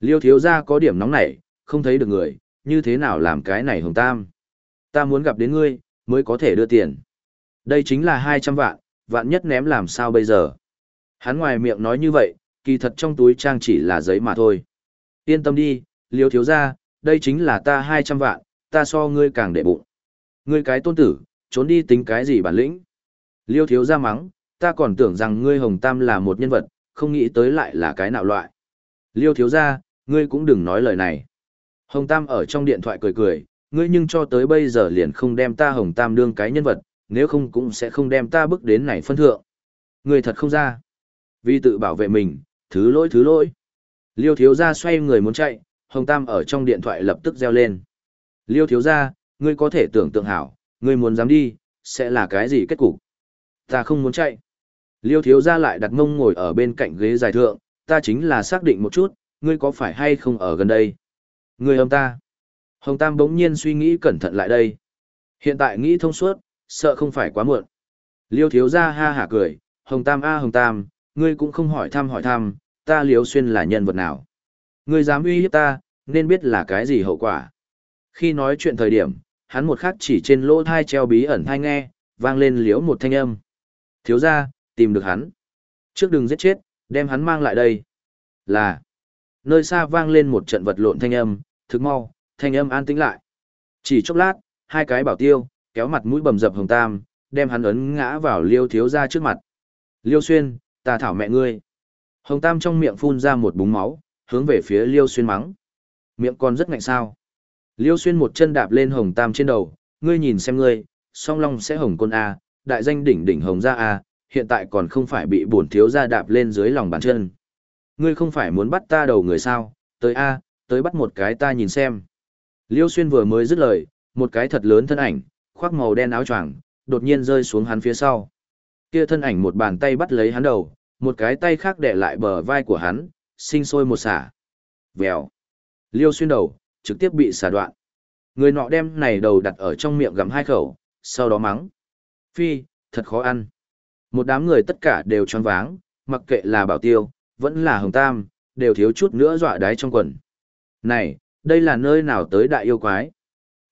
Liêu thiếu gia có điểm nóng nảy, không thấy được người, như thế nào làm cái này hồng tam? Ta muốn gặp đến ngươi, mới có thể đưa tiền. Đây chính là 200 vạn, vạn nhất ném làm sao bây giờ? Hắn ngoài miệng nói như vậy, kỳ thật trong túi trang chỉ là giấy mà thôi. Yên tâm đi, liêu thiếu gia, đây chính là ta 200 vạn, ta so ngươi càng để bụng. Ngươi cái tôn tử, trốn đi tính cái gì bản lĩnh? Liêu thiếu gia mắng, ta còn tưởng rằng ngươi Hồng Tam là một nhân vật, không nghĩ tới lại là cái nào loại. Liêu thiếu gia, ngươi cũng đừng nói lời này. Hồng Tam ở trong điện thoại cười cười, ngươi nhưng cho tới bây giờ liền không đem ta Hồng Tam đương cái nhân vật, nếu không cũng sẽ không đem ta bước đến này phân thượng. Ngươi thật không ra. Vì tự bảo vệ mình, thứ lỗi thứ lỗi. Liêu thiếu gia xoay người muốn chạy, Hồng Tam ở trong điện thoại lập tức reo lên. Liêu thiếu gia, ngươi có thể tưởng tượng hảo, ngươi muốn dám đi, sẽ là cái gì kết cục? Ta không muốn chạy. Liêu thiếu gia lại đặt ngông ngồi ở bên cạnh ghế dài thượng, ta chính là xác định một chút, ngươi có phải hay không ở gần đây? Ngươi ông ta. Hồng Tam bỗng nhiên suy nghĩ cẩn thận lại đây. Hiện tại nghĩ thông suốt, sợ không phải quá muộn. Liêu thiếu gia ha hả cười, Hồng Tam a Hồng Tam, ngươi cũng không hỏi thăm hỏi thăm, ta Liêu Xuyên là nhân vật nào. Ngươi dám uy hiếp ta, nên biết là cái gì hậu quả. Khi nói chuyện thời điểm, hắn một khắc chỉ trên lỗ thai treo bí ẩn thai nghe, vang lên liếu một thanh âm. Thiếu gia, tìm được hắn. Trước đừng giết chết, đem hắn mang lại đây. Là. Nơi xa vang lên một trận vật lộn thanh âm, thức mau, thanh âm an tĩnh lại. Chỉ chốc lát, hai cái bảo tiêu, kéo mặt mũi bầm dập hồng tam, đem hắn ấn ngã vào liêu thiếu gia trước mặt. Liêu xuyên, ta thảo mẹ ngươi. Hồng tam trong miệng phun ra một búng máu, hướng về phía liêu xuyên mắng. Miệng còn rất ngạnh sao. Liêu xuyên một chân đạp lên hồng tam trên đầu, ngươi nhìn xem ngươi, song long sẽ hồng côn A, đại danh đỉnh đỉnh hồng gia A, hiện tại còn không phải bị bổn thiếu gia đạp lên dưới lòng bàn chân. Ngươi không phải muốn bắt ta đầu người sao, tới A, tới bắt một cái ta nhìn xem. Liêu xuyên vừa mới dứt lời, một cái thật lớn thân ảnh, khoác màu đen áo choàng, đột nhiên rơi xuống hắn phía sau. Kia thân ảnh một bàn tay bắt lấy hắn đầu, một cái tay khác đè lại bờ vai của hắn, sinh sôi một xả. Vèo. Liêu xuyên đầu, trực tiếp bị xả đoạn. Người nọ đem này đầu đặt ở trong miệng gặm hai khẩu, sau đó mắng. Phi, thật khó ăn. Một đám người tất cả đều choáng váng, mặc kệ là bảo tiêu, vẫn là hồng tam, đều thiếu chút nữa dọa đáy trong quần. Này, đây là nơi nào tới đại yêu quái?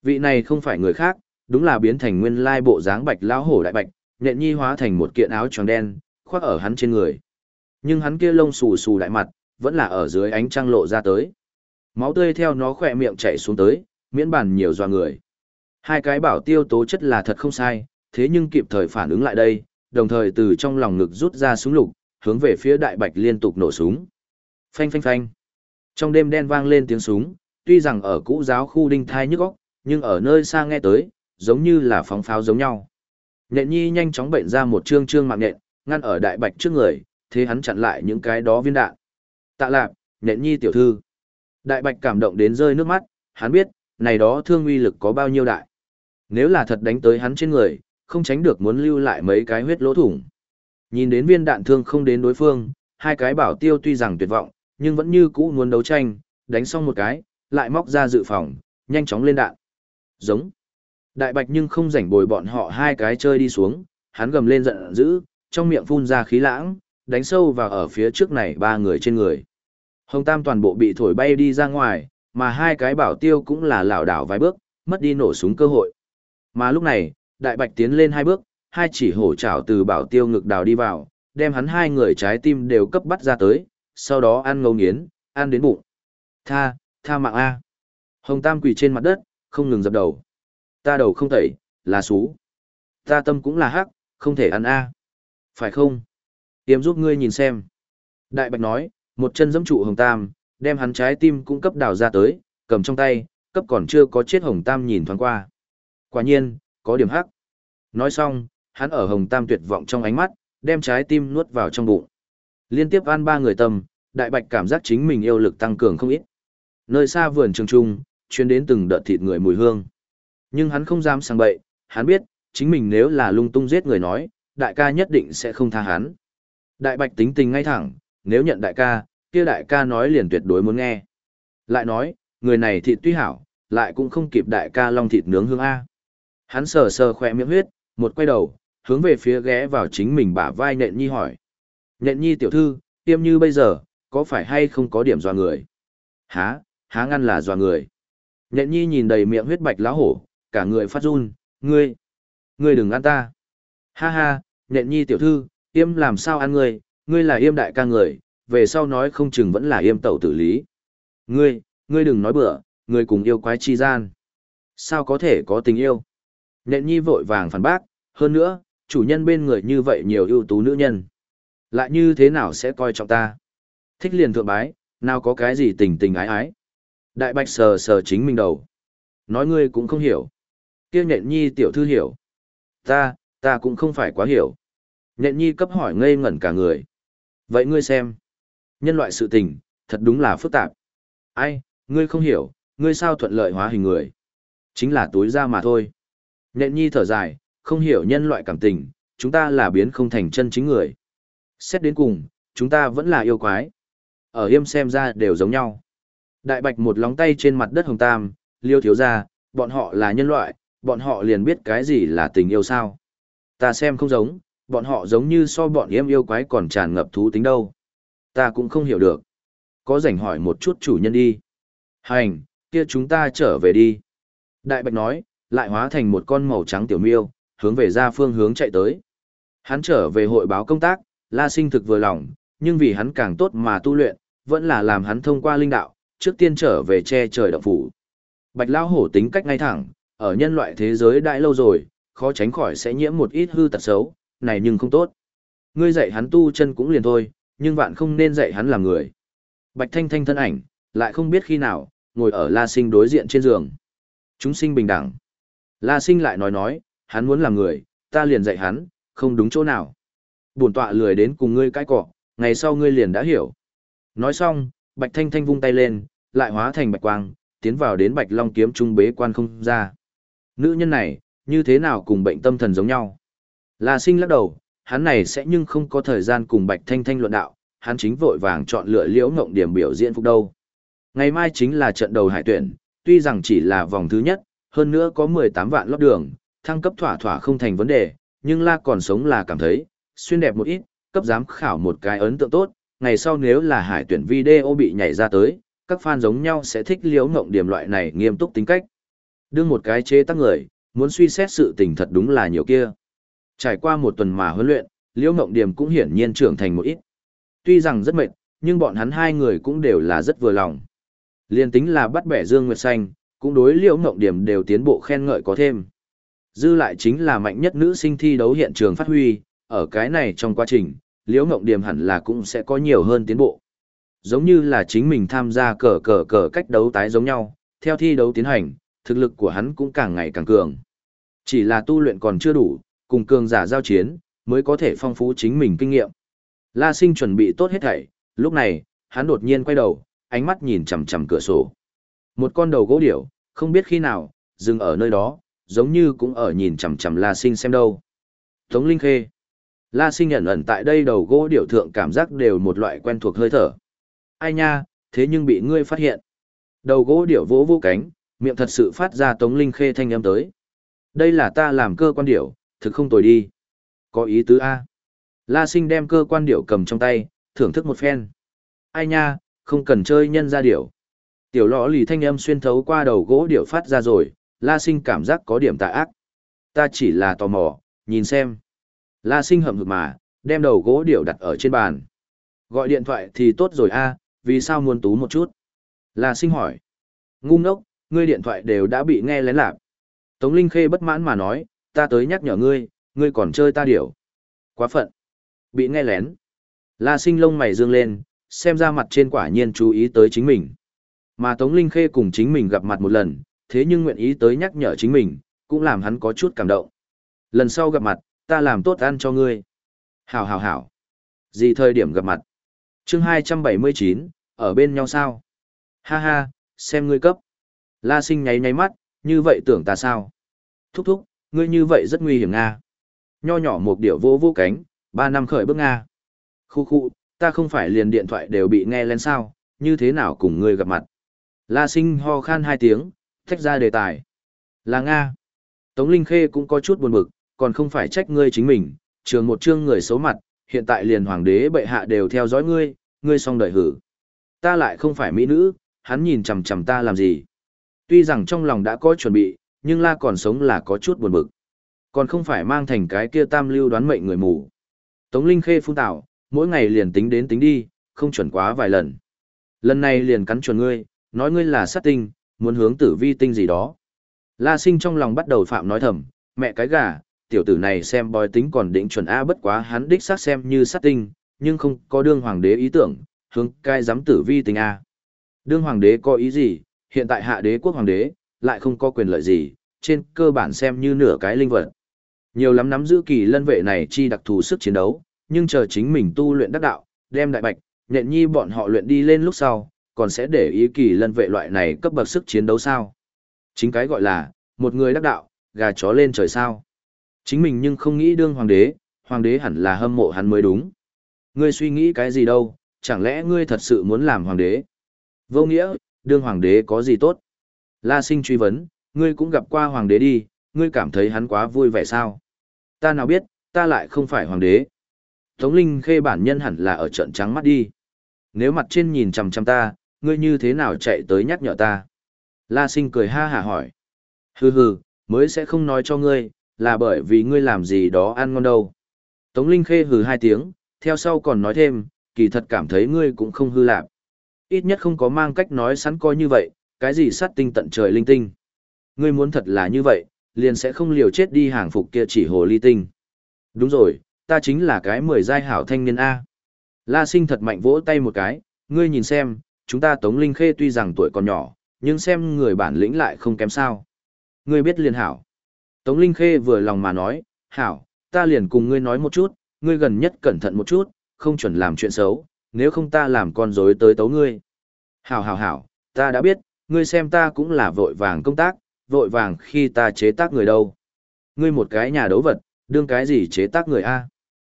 Vị này không phải người khác, đúng là biến thành nguyên lai bộ dáng bạch lão hổ đại bạch, nhện nhi hóa thành một kiện áo tròn đen, khoác ở hắn trên người. Nhưng hắn kia lông xù xù đại mặt, vẫn là ở dưới ánh trăng lộ ra tới. Máu tươi theo nó khỏe miệng chảy xuống tới, miễn bàn nhiều doa người. Hai cái bảo tiêu tố chất là thật không sai, thế nhưng kịp thời phản ứng lại đây, đồng thời từ trong lòng ngực rút ra súng lục, hướng về phía đại bạch liên tục nổ súng. Phanh phanh phanh. Trong đêm đen vang lên tiếng súng, tuy rằng ở cũ giáo khu đinh thai nhức óc, nhưng ở nơi xa nghe tới, giống như là phóng pháo giống nhau. Nhện nhi nhanh chóng bệnh ra một trương trương mạng nhện, ngăn ở đại bạch trước người, thế hắn chặn lại những cái đó viên đạn. Tạ lạc, nhện nhi tiểu thư. Đại bạch cảm động đến rơi nước mắt, hắn biết, này đó thương uy lực có bao nhiêu đại. Nếu là thật đánh tới hắn trên người, không tránh được muốn lưu lại mấy cái huyết lỗ thủng. Nhìn đến viên đạn thương không đến đối phương, hai cái bảo tiêu tuy rằng tuyệt vọng, nhưng vẫn như cũ muốn đấu tranh, đánh xong một cái, lại móc ra dự phòng, nhanh chóng lên đạn. Giống. Đại bạch nhưng không rảnh bồi bọn họ hai cái chơi đi xuống, hắn gầm lên giận dữ, trong miệng phun ra khí lãng, đánh sâu vào ở phía trước này ba người trên người. Hồng Tam toàn bộ bị thổi bay đi ra ngoài, mà hai cái bảo tiêu cũng là lảo đảo vài bước, mất đi nổ súng cơ hội. Mà lúc này, đại bạch tiến lên hai bước, hai chỉ hổ chảo từ bảo tiêu ngực đào đi vào, đem hắn hai người trái tim đều cấp bắt ra tới, sau đó ăn ngấu nghiến, ăn đến bụng. Tha, tha mạng A. Hồng Tam quỳ trên mặt đất, không ngừng dập đầu. Ta đầu không tẩy, là xú. Ta tâm cũng là hắc, không thể ăn A. Phải không? Tiêm giúp ngươi nhìn xem. Đại Bạch nói, một chân giẫm trụ Hồng Tam, đem hắn trái tim cũng cấp đào ra tới, cầm trong tay, cấp còn chưa có chết Hồng Tam nhìn thoáng qua. Quả nhiên, có điểm hắc. Nói xong, hắn ở Hồng Tam tuyệt vọng trong ánh mắt, đem trái tim nuốt vào trong bụng. Liên tiếp ăn ba người tâm, Đại Bạch cảm giác chính mình yêu lực tăng cường không ít. Nơi xa vườn trường trung, chuyên đến từng đợt thịt người mùi hương. Nhưng hắn không dám sang bậy, hắn biết, chính mình nếu là lung tung giết người nói, đại ca nhất định sẽ không tha hắn. Đại Bạch tính tình ngay thẳng, nếu nhận đại ca, kia đại ca nói liền tuyệt đối muốn nghe. Lại nói, người này thịt tuy hảo, lại cũng không kịp đại ca long thịt nướng hương A. Hắn sờ sờ khỏe miệng huyết, một quay đầu, hướng về phía ghé vào chính mình bả vai nện nhi hỏi. Nện nhi tiểu thư, tiêm như bây giờ, có phải hay không có điểm dò người? Há, há ngăn là dò người. Nện nhi nhìn đầy miệng huyết bạch lá hổ, cả người phát run, ngươi, ngươi đừng ăn ta. Ha ha, nện nhi tiểu thư, tiêm làm sao ăn ngươi, ngươi là yêm đại ca người, về sau nói không chừng vẫn là yêm tẩu tử lý. Ngươi, ngươi đừng nói bừa, ngươi cùng yêu quái chi gian. Sao có thể có tình yêu? Nện nhi vội vàng phản bác, hơn nữa, chủ nhân bên người như vậy nhiều ưu tú nữ nhân. Lại như thế nào sẽ coi trọng ta? Thích liền thượng bái, nào có cái gì tình tình ái ái. Đại bạch sờ sờ chính mình đầu. Nói ngươi cũng không hiểu. kia nhện nhi tiểu thư hiểu. Ta, ta cũng không phải quá hiểu. Nhện nhi cấp hỏi ngây ngẩn cả người. Vậy ngươi xem. Nhân loại sự tình, thật đúng là phức tạp. Ai, ngươi không hiểu, ngươi sao thuận lợi hóa hình người. Chính là túi ra mà thôi. Nện nhi thở dài, không hiểu nhân loại cảm tình, chúng ta là biến không thành chân chính người. Xét đến cùng, chúng ta vẫn là yêu quái. Ở yêm xem ra đều giống nhau. Đại bạch một lóng tay trên mặt đất hồng tam, liêu thiếu ra, bọn họ là nhân loại, bọn họ liền biết cái gì là tình yêu sao. Ta xem không giống, bọn họ giống như so bọn yêm yêu quái còn tràn ngập thú tính đâu. Ta cũng không hiểu được. Có rảnh hỏi một chút chủ nhân đi. Hành, kia chúng ta trở về đi. Đại bạch nói, lại hóa thành một con màu trắng tiểu miêu, hướng về ra phương hướng chạy tới. Hắn trở về hội báo công tác, La Sinh thực vừa lòng, nhưng vì hắn càng tốt mà tu luyện, vẫn là làm hắn thông qua linh đạo, trước tiên trở về che trời động phủ. Bạch Lao Hổ tính cách ngay thẳng, ở nhân loại thế giới đại lâu rồi, khó tránh khỏi sẽ nhiễm một ít hư tật xấu, này nhưng không tốt. Ngươi dạy hắn tu chân cũng liền thôi, nhưng vạn không nên dạy hắn làm người. Bạch Thanh Thanh thân ảnh, lại không biết khi nào, ngồi ở La Sinh đối diện trên giường. Chúng sinh bình đẳng. La Sinh lại nói nói, hắn muốn làm người, ta liền dạy hắn, không đúng chỗ nào. Bổn tọa lười đến cùng ngươi cãi cọ, ngày sau ngươi liền đã hiểu. Nói xong, Bạch Thanh Thanh vung tay lên, lại hóa thành bạch quang, tiến vào đến Bạch Long kiếm trung bế quan không ra. Nữ nhân này, như thế nào cùng bệnh tâm thần giống nhau? La Sinh lắc đầu, hắn này sẽ nhưng không có thời gian cùng Bạch Thanh Thanh luận đạo, hắn chính vội vàng chọn lựa liễu ngộng điểm biểu diễn phục đâu. Ngày mai chính là trận đầu hải tuyển, tuy rằng chỉ là vòng thứ nhất, hơn nữa có 18 vạn lót đường, thăng cấp thỏa thỏa không thành vấn đề, nhưng La còn sống là cảm thấy, xuyên đẹp một ít, cấp giám khảo một cái ấn tượng tốt, ngày sau nếu là hải tuyển video bị nhảy ra tới, các fan giống nhau sẽ thích liếu ngộng điểm loại này nghiêm túc tính cách. Đương một cái chế tác người, muốn suy xét sự tình thật đúng là nhiều kia. Trải qua một tuần mà huấn luyện, liễu ngộng điểm cũng hiển nhiên trưởng thành một ít. Tuy rằng rất mệt, nhưng bọn hắn hai người cũng đều là rất vừa lòng. Liên tính là bắt bẻ Dương Nguyệt Xanh, cũng đối liễu ngộng điểm đều tiến bộ khen ngợi có thêm. Dư lại chính là mạnh nhất nữ sinh thi đấu hiện trường phát huy, ở cái này trong quá trình, liễu ngộng điểm hẳn là cũng sẽ có nhiều hơn tiến bộ. Giống như là chính mình tham gia cờ cờ cờ cách đấu tái giống nhau, theo thi đấu tiến hành, thực lực của hắn cũng càng ngày càng cường. Chỉ là tu luyện còn chưa đủ, cùng cường giả giao chiến, mới có thể phong phú chính mình kinh nghiệm. La sinh chuẩn bị tốt hết thảy, lúc này, hắn đột nhiên quay đầu, ánh mắt nhìn chằm chằm cửa sổ. Một con đầu gỗ điểu, không biết khi nào, dừng ở nơi đó, giống như cũng ở nhìn chằm chằm La Sinh xem đâu. Tống Linh Khê. La Sinh nhận ẩn tại đây đầu gỗ điểu thượng cảm giác đều một loại quen thuộc hơi thở. Ai nha, thế nhưng bị ngươi phát hiện. Đầu gỗ điểu vỗ vô cánh, miệng thật sự phát ra Tống Linh Khê thanh âm tới. Đây là ta làm cơ quan điểu, thực không tồi đi. Có ý tứ A. La Sinh đem cơ quan điểu cầm trong tay, thưởng thức một phen. Ai nha, không cần chơi nhân ra điểu. Tiểu lọ lì thanh âm xuyên thấu qua đầu gỗ điệu phát ra rồi, La Sinh cảm giác có điểm tà ác. Ta chỉ là tò mò, nhìn xem. La Sinh hậm hực mà, đem đầu gỗ điệu đặt ở trên bàn. Gọi điện thoại thì tốt rồi a, Vì sao muốn tú một chút? La sinh hỏi. Ngu ngốc, ngươi điện thoại đều đã bị nghe lén lạc. Tống Linh Khê bất mãn mà nói, ta tới nhắc nhở ngươi, ngươi còn chơi ta điểu. Quá phận. Bị nghe lén. La sinh lông mày dương lên, xem ra mặt trên quả nhiên chú ý tới chính mình. Mà Tống Linh Khê cùng chính mình gặp mặt một lần, thế nhưng nguyện ý tới nhắc nhở chính mình, cũng làm hắn có chút cảm động. Lần sau gặp mặt, ta làm tốt ăn cho ngươi. Hảo hảo hảo. Gì thời điểm gặp mặt? chương 279, ở bên nhau sao? Ha ha, xem ngươi cấp. La sinh nháy nháy mắt, như vậy tưởng ta sao? Thúc thúc, ngươi như vậy rất nguy hiểm Nga. Nho nhỏ một điệu vô vô cánh, ba năm khởi bước Nga. Khu khu, ta không phải liền điện thoại đều bị nghe lên sao, như thế nào cùng ngươi gặp mặt. La sinh ho khan hai tiếng, thách ra đề tài. Là Nga. Tống Linh Khê cũng có chút buồn bực, còn không phải trách ngươi chính mình, trường một chương người xấu mặt, hiện tại liền hoàng đế bệ hạ đều theo dõi ngươi, ngươi xong đợi hử. Ta lại không phải mỹ nữ, hắn nhìn chằm chằm ta làm gì. Tuy rằng trong lòng đã có chuẩn bị, nhưng la còn sống là có chút buồn bực. Còn không phải mang thành cái kia tam lưu đoán mệnh người mù. Tống Linh Khê phun tạo, mỗi ngày liền tính đến tính đi, không chuẩn quá vài lần. Lần này liền cắn chuẩn ngươi, nói ngươi là sát tinh, muốn hướng tử vi tinh gì đó. La sinh trong lòng bắt đầu phạm nói thầm, mẹ cái gà, tiểu tử này xem bói tính còn định chuẩn A bất quá hắn đích xác xem như sát tinh, nhưng không có đương hoàng đế ý tưởng, hướng cai giám tử vi tinh A. Đương hoàng đế có ý gì, hiện tại hạ đế quốc hoàng đế, lại không có quyền lợi gì, trên cơ bản xem như nửa cái linh vật. Nhiều lắm nắm giữ kỳ lân vệ này chi đặc thù sức chiến đấu, nhưng chờ chính mình tu luyện đắc đạo, đem đại bạch, nhện nhi bọn họ luyện đi lên lúc sau, còn sẽ để ý kỳ lân vệ loại này cấp bậc sức chiến đấu sao. Chính cái gọi là, một người đắc đạo, gà chó lên trời sao. Chính mình nhưng không nghĩ đương hoàng đế, hoàng đế hẳn là hâm mộ hắn mới đúng. Ngươi suy nghĩ cái gì đâu, chẳng lẽ ngươi thật sự muốn làm hoàng đế? Vô nghĩa, đương hoàng đế có gì tốt? La sinh truy vấn, ngươi cũng gặp qua hoàng đế đi, ngươi cảm thấy hắn quá vui vẻ sao? Ta nào biết, ta lại không phải hoàng đế. Tống Linh khê bản nhân hẳn là ở trận trắng mắt đi. Nếu mặt trên nhìn chằm chằm ta, ngươi như thế nào chạy tới nhắc nhở ta? La sinh cười ha hả hỏi. Hừ hừ, mới sẽ không nói cho ngươi, là bởi vì ngươi làm gì đó ăn ngon đâu. Tống Linh khê hừ hai tiếng, theo sau còn nói thêm, kỳ thật cảm thấy ngươi cũng không hư lạc. Ít nhất không có mang cách nói sẵn coi như vậy, cái gì sát tinh tận trời linh tinh. Ngươi muốn thật là như vậy, liền sẽ không liều chết đi hàng phục kia chỉ hồ ly tinh. Đúng rồi, ta chính là cái mười giai hảo thanh niên A. La sinh thật mạnh vỗ tay một cái, ngươi nhìn xem, chúng ta Tống Linh Khê tuy rằng tuổi còn nhỏ, nhưng xem người bản lĩnh lại không kém sao. Ngươi biết liền hảo. Tống Linh Khê vừa lòng mà nói, hảo, ta liền cùng ngươi nói một chút, ngươi gần nhất cẩn thận một chút, không chuẩn làm chuyện xấu, nếu không ta làm con rối tới tấu ngươi. Hảo hảo hảo, ta đã biết, ngươi xem ta cũng là vội vàng công tác, vội vàng khi ta chế tác người đâu. Ngươi một cái nhà đấu vật, đương cái gì chế tác người A.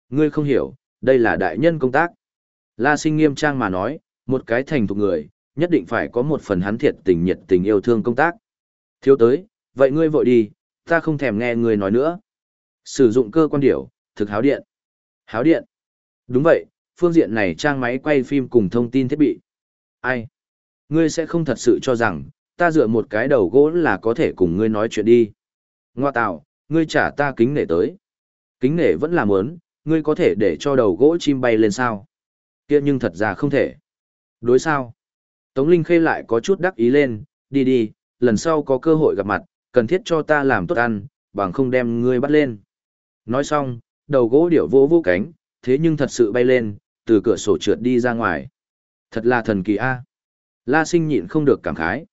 Ngươi không hiểu, đây là đại nhân công tác. La sinh nghiêm trang mà nói, một cái thành thục người, nhất định phải có một phần hắn thiệt tình nhiệt tình yêu thương công tác. Thiếu tới, vậy ngươi vội đi, ta không thèm nghe ngươi nói nữa. Sử dụng cơ quan điểu, thực háo điện. Háo điện. Đúng vậy, phương diện này trang máy quay phim cùng thông tin thiết bị. Ai? Ngươi sẽ không thật sự cho rằng, ta dựa một cái đầu gỗ là có thể cùng ngươi nói chuyện đi. Ngoa tạo, ngươi trả ta kính nể tới. Kính nể vẫn là muốn, ngươi có thể để cho đầu gỗ chim bay lên sao. kia nhưng thật ra không thể. Đối sao? Tống Linh Khê lại có chút đắc ý lên, đi đi, lần sau có cơ hội gặp mặt, cần thiết cho ta làm tốt ăn, bằng không đem ngươi bắt lên. Nói xong, đầu gỗ điểu vỗ vỗ cánh, thế nhưng thật sự bay lên, từ cửa sổ trượt đi ra ngoài. Thật là thần kỳ a. La sinh nhịn không được cảm khái.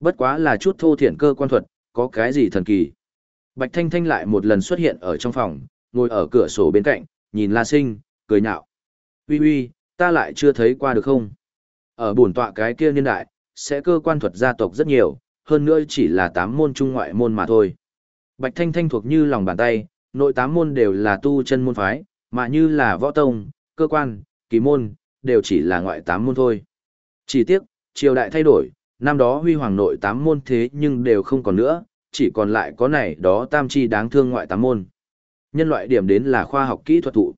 Bất quá là chút thô thiển cơ quan thuật, có cái gì thần kỳ. Bạch Thanh Thanh lại một lần xuất hiện ở trong phòng, ngồi ở cửa sổ bên cạnh, nhìn La sinh, cười nhạo. Ui ui, ta lại chưa thấy qua được không? Ở bổn tọa cái kia niên đại, sẽ cơ quan thuật gia tộc rất nhiều, hơn nữa chỉ là tám môn trung ngoại môn mà thôi. Bạch Thanh Thanh thuộc như lòng bàn tay, nội tám môn đều là tu chân môn phái, mà như là võ tông, cơ quan, kỳ môn, đều chỉ là ngoại tám môn thôi. Chỉ tiếc, triều đại thay đổi, năm đó huy hoàng nội tám môn thế nhưng đều không còn nữa, chỉ còn lại có này đó tam chi đáng thương ngoại tám môn. Nhân loại điểm đến là khoa học kỹ thuật thụ.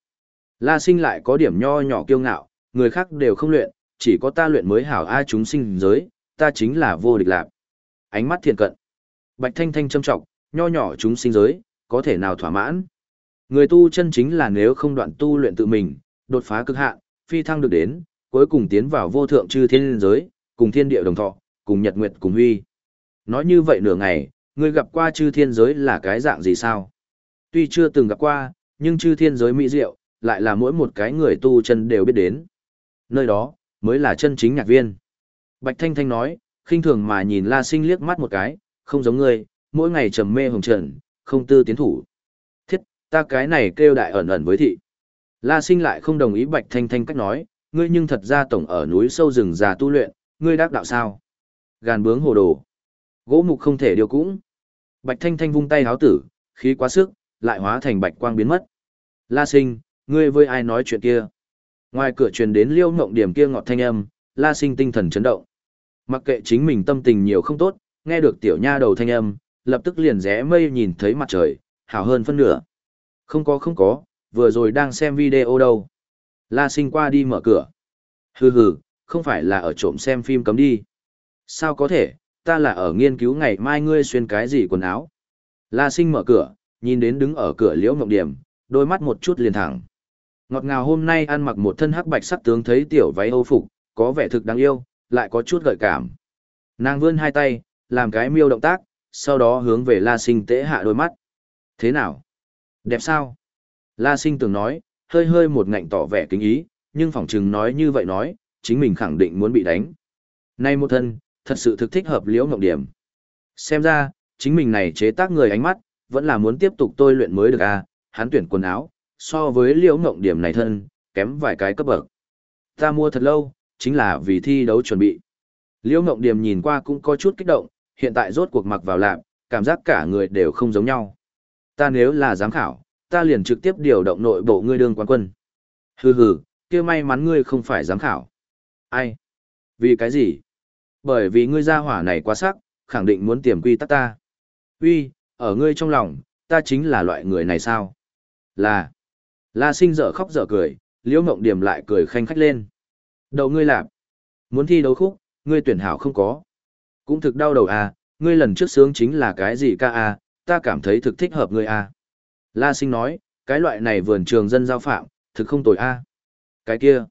La sinh lại có điểm nho nhỏ kiêu ngạo, người khác đều không luyện, chỉ có ta luyện mới hảo ai chúng sinh giới, ta chính là vô địch lạc. Ánh mắt thiện cận. Bạch thanh thanh châm trọng, nho nhỏ chúng sinh giới, có thể nào thỏa mãn. Người tu chân chính là nếu không đoạn tu luyện tự mình, đột phá cực hạn, phi thăng được đến, cuối cùng tiến vào vô thượng chư thiên giới, cùng thiên địa đồng thọ, cùng nhật nguyệt cùng huy. Nói như vậy nửa ngày, ngươi gặp qua chư thiên giới là cái dạng gì sao? Tuy chưa từng gặp qua, nhưng chư thiên giới mỹ diệu, lại là mỗi một cái người tu chân đều biết đến. Nơi đó, mới là chân chính nhạc viên. Bạch Thanh Thanh nói, khinh thường mà nhìn La Sinh liếc mắt một cái, không giống ngươi, mỗi ngày trầm mê hồng trần, không tư tiến thủ. Thiết, ta cái này kêu đại ẩn ẩn với thị. La Sinh lại không đồng ý Bạch Thanh Thanh cách nói, ngươi nhưng thật ra tổng ở núi sâu rừng già tu luyện, ngươi đắc đạo sao? Gàn bướng hồ đồ. Gỗ mục không thể điều cũng. Bạch Thanh Thanh vung tay háo tử, khí quá sức, lại hóa thành bạch quang biến mất. La Sinh, ngươi với ai nói chuyện kia? Ngoài cửa truyền đến liêu ngộng điểm kia ngọt thanh âm, La Sinh tinh thần chấn động. Mặc kệ chính mình tâm tình nhiều không tốt, nghe được tiểu nha đầu thanh âm, lập tức liền rẽ mây nhìn thấy mặt trời, hảo hơn phân nửa. Không có không có, vừa rồi đang xem video đâu. La sinh qua đi mở cửa. Hừ hừ, không phải là ở trộm xem phim cấm đi. Sao có thể, ta là ở nghiên cứu ngày mai ngươi xuyên cái gì quần áo. La sinh mở cửa, nhìn đến đứng ở cửa liễu ngọc điểm, đôi mắt một chút liền thẳng. Ngọt ngào hôm nay ăn mặc một thân hắc bạch sắc tướng thấy tiểu váy âu phục, có vẻ thực đáng yêu, lại có chút gợi cảm. Nàng vươn hai tay, làm cái miêu động tác, sau đó hướng về La Sinh tễ hạ đôi mắt. Thế nào? Đẹp sao? La Sinh từng nói, hơi hơi một ngạnh tỏ vẻ kính ý, nhưng phỏng chừng nói như vậy nói, chính mình khẳng định muốn bị đánh. Nay một thân, thật sự thực thích hợp liễu ngọc điểm. Xem ra, chính mình này chế tác người ánh mắt, vẫn là muốn tiếp tục tôi luyện mới được à, hắn tuyển quần áo, so với liễu ngộng điểm này thân, kém vài cái cấp bậc. Ta mua thật lâu, chính là vì thi đấu chuẩn bị. Liễu ngộng điểm nhìn qua cũng có chút kích động, hiện tại rốt cuộc mặc vào lạp, cảm giác cả người đều không giống nhau. Ta nếu là giám khảo, ta liền trực tiếp điều động nội bộ ngươi đương quán quân. Hừ hừ, kia may mắn ngươi không phải giám khảo. Ai? Vì cái gì? Bởi vì ngươi gia hỏa này quá sắc, khẳng định muốn tiềm quy tắc ta. Uy, ở ngươi trong lòng, ta chính là loại người này sao? Là. La sinh dở khóc dở cười, liễu mộng điểm lại cười khanh khách lên. Đầu ngươi lạp. Muốn thi đấu khúc, ngươi tuyển hảo không có. Cũng thực đau đầu à, ngươi lần trước sướng chính là cái gì ca à, ta cảm thấy thực thích hợp ngươi à. La sinh nói, cái loại này vườn trường dân giao phạm, thực không tồi à? Cái kia,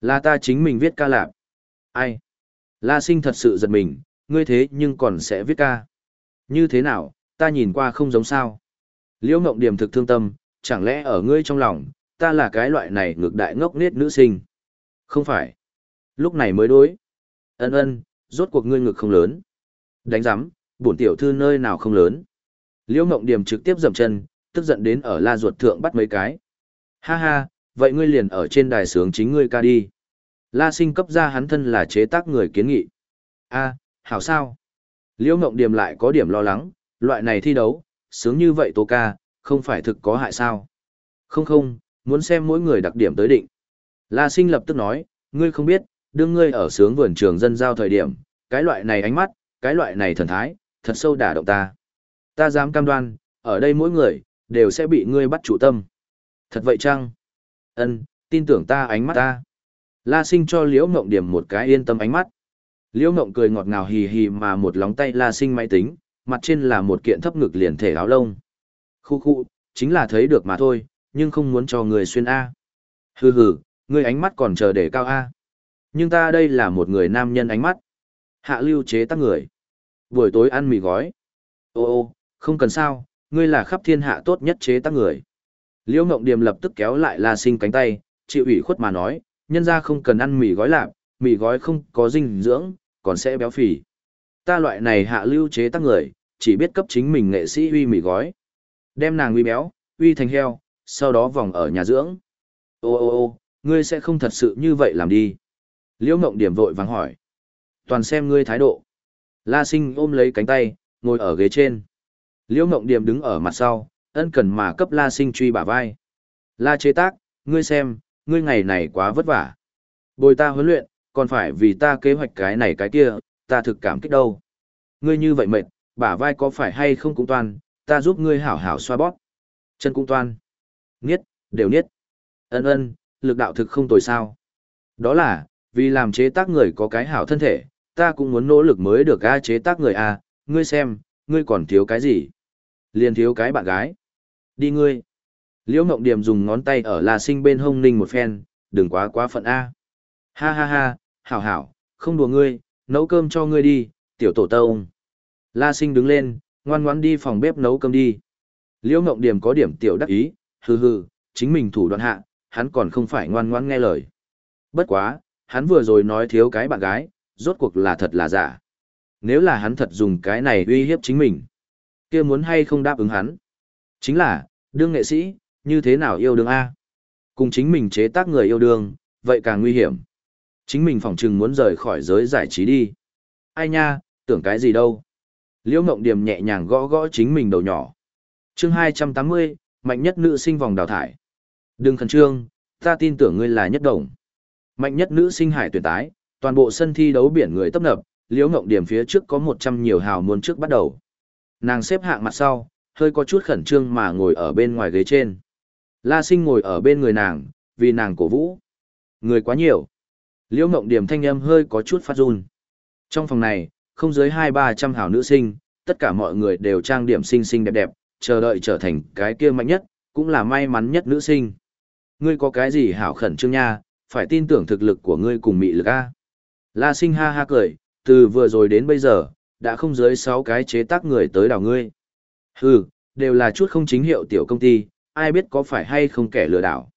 là ta chính mình viết ca lạp. Ai? La sinh thật sự giật mình, ngươi thế nhưng còn sẽ viết ca. Như thế nào, ta nhìn qua không giống sao. Liễu Ngộng Điểm thực thương tâm, chẳng lẽ ở ngươi trong lòng, ta là cái loại này ngược đại ngốc nết nữ sinh. Không phải. Lúc này mới đối. Ân ân, rốt cuộc ngươi ngực không lớn. Đánh giám, bổn tiểu thư nơi nào không lớn. Liễu Ngộng Điểm trực tiếp dậm chân, tức giận đến ở la ruột thượng bắt mấy cái. Ha ha, vậy ngươi liền ở trên đài sướng chính ngươi ca đi. La sinh cấp ra hắn thân là chế tác người kiến nghị. a hảo sao? Liễu Ngộng Điềm lại có điểm lo lắng, loại này thi đấu, sướng như vậy tố ca, không phải thực có hại sao? Không không, muốn xem mỗi người đặc điểm tới định. La sinh lập tức nói, ngươi không biết, đương ngươi ở sướng vườn trường dân giao thời điểm, cái loại này ánh mắt, cái loại này thần thái, thật sâu đả động ta. Ta dám cam đoan, ở đây mỗi người, đều sẽ bị ngươi bắt chủ tâm. Thật vậy chăng? Ân, tin tưởng ta ánh mắt ta. La sinh cho Liễu Ngộng điểm một cái yên tâm ánh mắt. Liễu Ngộng cười ngọt ngào hì hì mà một lóng tay La sinh máy tính, mặt trên là một kiện thấp ngực liền thể áo lông. Khu khu, chính là thấy được mà thôi, nhưng không muốn cho người xuyên A. Hừ hừ, ngươi ánh mắt còn chờ để cao A. Nhưng ta đây là một người nam nhân ánh mắt. Hạ lưu chế tác người. Buổi tối ăn mì gói. Ô ô, không cần sao, ngươi là khắp thiên hạ tốt nhất chế tác người. Liễu Ngộng Điềm lập tức kéo lại La Sinh cánh tay, chịu ủy khuất mà nói, nhân ra không cần ăn mì gói lạp, mì gói không có dinh dưỡng, còn sẽ béo phì. Ta loại này hạ lưu chế tác người, chỉ biết cấp chính mình nghệ sĩ uy mì gói. Đem nàng uy béo, uy thành heo, sau đó vòng ở nhà dưỡng. Ô ô ô, ngươi sẽ không thật sự như vậy làm đi. Liễu Ngộng Điểm vội vàng hỏi. Toàn xem ngươi thái độ. La Sinh ôm lấy cánh tay, ngồi ở ghế trên. Liễu Ngộng Điềm đứng ở mặt sau, ân cần mà cấp La Sinh truy bả vai. La chế tác, ngươi xem, ngươi ngày này quá vất vả. Bồi ta huấn luyện, còn phải vì ta kế hoạch cái này cái kia, ta thực cảm kích đâu. Ngươi như vậy mệt, bả vai có phải hay không cũng toàn ta giúp ngươi hảo hảo xoa bóp. Chân cũng toan. Niết, đều niết. Ân ân, lực đạo thực không tồi sao. Đó là, vì làm chế tác người có cái hảo thân thể, ta cũng muốn nỗ lực mới được a chế tác người a, ngươi xem, ngươi còn thiếu cái gì? Liền thiếu cái bạn gái. Đi ngươi. Liễu Ngộng Điềm dùng ngón tay ở La Sinh bên hông ninh một phen, đừng quá quá phận A. Ha ha ha, hảo hảo, không đùa ngươi, nấu cơm cho ngươi đi, tiểu tổ tông. La sinh đứng lên, ngoan ngoãn đi phòng bếp nấu cơm đi. Liễu Ngộng Điểm có điểm tiểu đắc ý, hừ hừ, chính mình thủ đoạn hạ, hắn còn không phải ngoan ngoãn nghe lời. Bất quá, hắn vừa rồi nói thiếu cái bạn gái, rốt cuộc là thật là giả. Nếu là hắn thật dùng cái này uy hiếp chính mình, kia muốn hay không đáp ứng hắn. Chính là, đương nghệ sĩ, như thế nào yêu đương A? Cùng chính mình chế tác người yêu đương, vậy càng nguy hiểm. Chính mình phỏng chừng muốn rời khỏi giới giải trí đi. Ai nha, tưởng cái gì đâu. Liễu Ngộng Điềm nhẹ nhàng gõ gõ chính mình đầu nhỏ. chương 280, mạnh nhất nữ sinh vòng đào thải. Đừng khẩn trương, ta tin tưởng ngươi là nhất đồng. Mạnh nhất nữ sinh hải tuyển tái, toàn bộ sân thi đấu biển người tấp nập, Liễu Ngộng Điểm phía trước có 100 nhiều hào muôn trước bắt đầu. Nàng xếp hạng mặt sau, hơi có chút khẩn trương mà ngồi ở bên ngoài ghế trên. La Sinh ngồi ở bên người nàng, vì nàng cổ vũ. Người quá nhiều. Liễu Ngộng Điểm thanh âm hơi có chút phát run. Trong phòng này, không dưới hai ba trăm hảo nữ sinh, tất cả mọi người đều trang điểm xinh xinh đẹp đẹp, chờ đợi trở thành cái kia mạnh nhất, cũng là may mắn nhất nữ sinh. Ngươi có cái gì hảo khẩn trương nha, phải tin tưởng thực lực của ngươi cùng mị lực a. La sinh ha ha cười, từ vừa rồi đến bây giờ, đã không dưới sáu cái chế tác người tới đảo ngươi. Hừ, đều là chút không chính hiệu tiểu công ty, ai biết có phải hay không kẻ lừa đảo.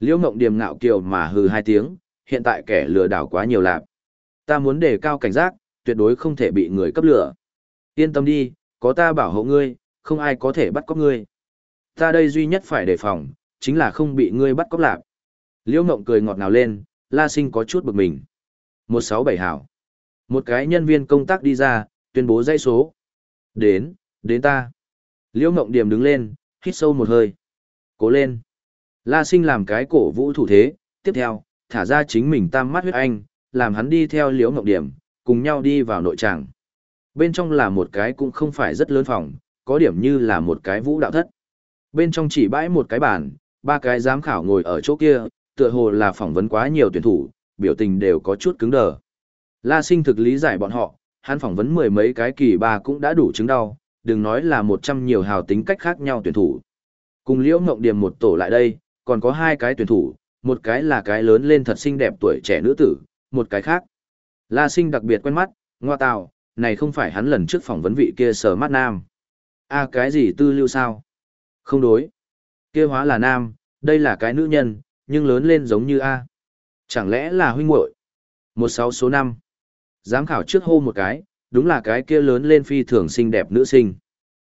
Liễu Ngộng Điềm ngạo kiều mà hừ hai tiếng, hiện tại kẻ lừa đảo quá nhiều lạc. Ta muốn đề cao cảnh giác, tuyệt đối không thể bị người cấp lửa. Yên tâm đi, có ta bảo hộ ngươi, không ai có thể bắt cóc ngươi. Ta đây duy nhất phải đề phòng, chính là không bị ngươi bắt cóc lạc. Liễu Ngộng cười ngọt ngào lên, La Sinh có chút bực mình. 167 hảo. Một cái nhân viên công tác đi ra, tuyên bố dãy số. Đến, đến ta. Liễu Ngộng Điểm đứng lên, hít sâu một hơi. Cố lên. La Sinh làm cái cổ vũ thủ thế, tiếp theo, thả ra chính mình tam mắt huyết anh, làm hắn đi theo Liễu Ngộng Điểm, cùng nhau đi vào nội tràng. Bên trong là một cái cũng không phải rất lớn phòng, có điểm như là một cái vũ đạo thất. Bên trong chỉ bãi một cái bàn, ba cái giám khảo ngồi ở chỗ kia, tựa hồ là phỏng vấn quá nhiều tuyển thủ, biểu tình đều có chút cứng đờ. La sinh thực lý giải bọn họ, hắn phỏng vấn mười mấy cái kỳ ba cũng đã đủ chứng đau, đừng nói là một trăm nhiều hào tính cách khác nhau tuyển thủ. Cùng liễu ngộng điểm một tổ lại đây, còn có hai cái tuyển thủ, một cái là cái lớn lên thật xinh đẹp tuổi trẻ nữ tử, một cái khác. La sinh đặc biệt quen mắt, ngoa tào, này không phải hắn lần trước phỏng vấn vị kia sở mắt nam. a cái gì tư lưu sao? Không đối. kia hóa là nam, đây là cái nữ nhân, nhưng lớn lên giống như A. Chẳng lẽ là huynh muội một sáu số năm Giám khảo trước hô một cái, đúng là cái kia lớn lên phi thường xinh đẹp nữ sinh.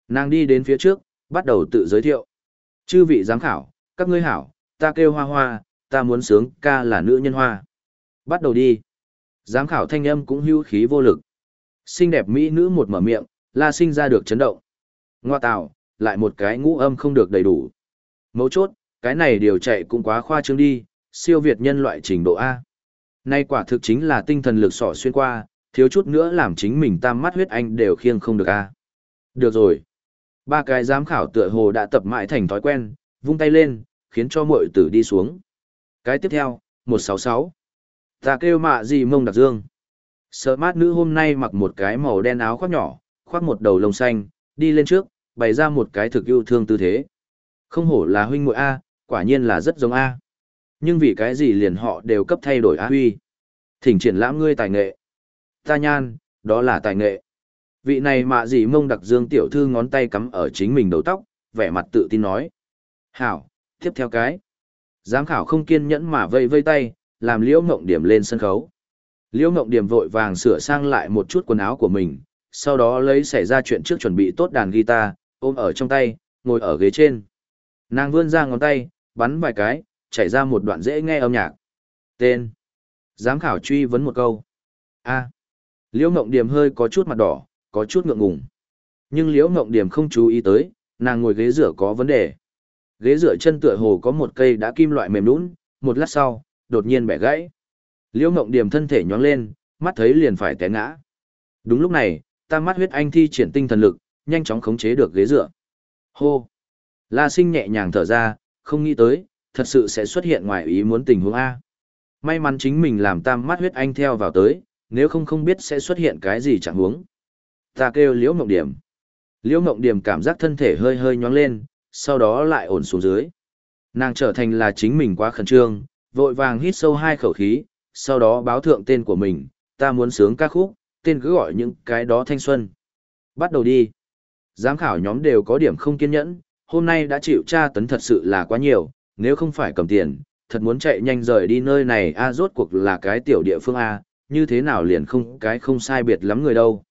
Nàng đi đến phía trước, bắt đầu tự giới thiệu. Chư vị giám khảo, các ngươi hảo, ta kêu hoa hoa, ta muốn sướng ca là nữ nhân hoa. Bắt đầu đi. Giám khảo thanh âm cũng hưu khí vô lực. Xinh đẹp mỹ nữ một mở miệng, la sinh ra được chấn động. Ngoa tạo, lại một cái ngũ âm không được đầy đủ. Mấu chốt, cái này điều chạy cũng quá khoa trương đi, siêu việt nhân loại trình độ A. Nay quả thực chính là tinh thần lực sỏ xuyên qua, thiếu chút nữa làm chính mình tam mắt huyết anh đều khiêng không được A. Được rồi. Ba cái giám khảo tựa hồ đã tập mãi thành thói quen, vung tay lên, khiến cho mọi tử đi xuống. Cái tiếp theo, 166. Ta kêu mạ gì mông đặc dương. Sợ mát nữ hôm nay mặc một cái màu đen áo khoác nhỏ, khoác một đầu lông xanh, đi lên trước, bày ra một cái thực yêu thương tư thế. Không hổ là huynh muội A, quả nhiên là rất giống A. Nhưng vì cái gì liền họ đều cấp thay đổi A huy. Thỉnh triển lãm ngươi tài nghệ. Ta nhan, đó là tài nghệ. Vị này mạ gì mông đặc dương tiểu thư ngón tay cắm ở chính mình đầu tóc, vẻ mặt tự tin nói. Hảo, tiếp theo cái. Giám khảo không kiên nhẫn mà vây vây tay, làm liễu mộng điểm lên sân khấu. Liễu mộng điểm vội vàng sửa sang lại một chút quần áo của mình, sau đó lấy xảy ra chuyện trước chuẩn bị tốt đàn guitar, ôm ở trong tay, ngồi ở ghế trên. Nàng vươn ra ngón tay, bắn vài cái, chảy ra một đoạn dễ nghe âm nhạc. Tên. Giám khảo truy vấn một câu. A. Liễu Ngộng Điểm hơi có chút mặt đỏ, có chút ngượng ngùng. Nhưng Liễu Ngộng Điểm không chú ý tới, nàng ngồi ghế rửa có vấn đề. Ghế rửa chân tựa hồ có một cây đã kim loại mềm lún. một lát sau, đột nhiên bẻ gãy. Liễu Ngộng Điểm thân thể nhoáng lên, mắt thấy liền phải té ngã. Đúng lúc này, tam mắt huyết anh thi triển tinh thần lực, nhanh chóng khống chế được ghế dựa. Hô! La sinh nhẹ nhàng thở ra, không nghĩ tới, thật sự sẽ xuất hiện ngoài ý muốn tình huống A. May mắn chính mình làm tam mắt huyết anh theo vào tới, nếu không không biết sẽ xuất hiện cái gì chẳng huống. Ta kêu liễu mộng điểm. Liễu mộng điểm cảm giác thân thể hơi hơi nhoáng lên, sau đó lại ổn xuống dưới. Nàng trở thành là chính mình quá khẩn trương, vội vàng hít sâu hai khẩu khí, sau đó báo thượng tên của mình, ta muốn sướng ca khúc, tên cứ gọi những cái đó thanh xuân. Bắt đầu đi. Giám khảo nhóm đều có điểm không kiên nhẫn, hôm nay đã chịu tra tấn thật sự là quá nhiều, nếu không phải cầm tiền, thật muốn chạy nhanh rời đi nơi này a rốt cuộc là cái tiểu địa phương a, như thế nào liền không cái không sai biệt lắm người đâu.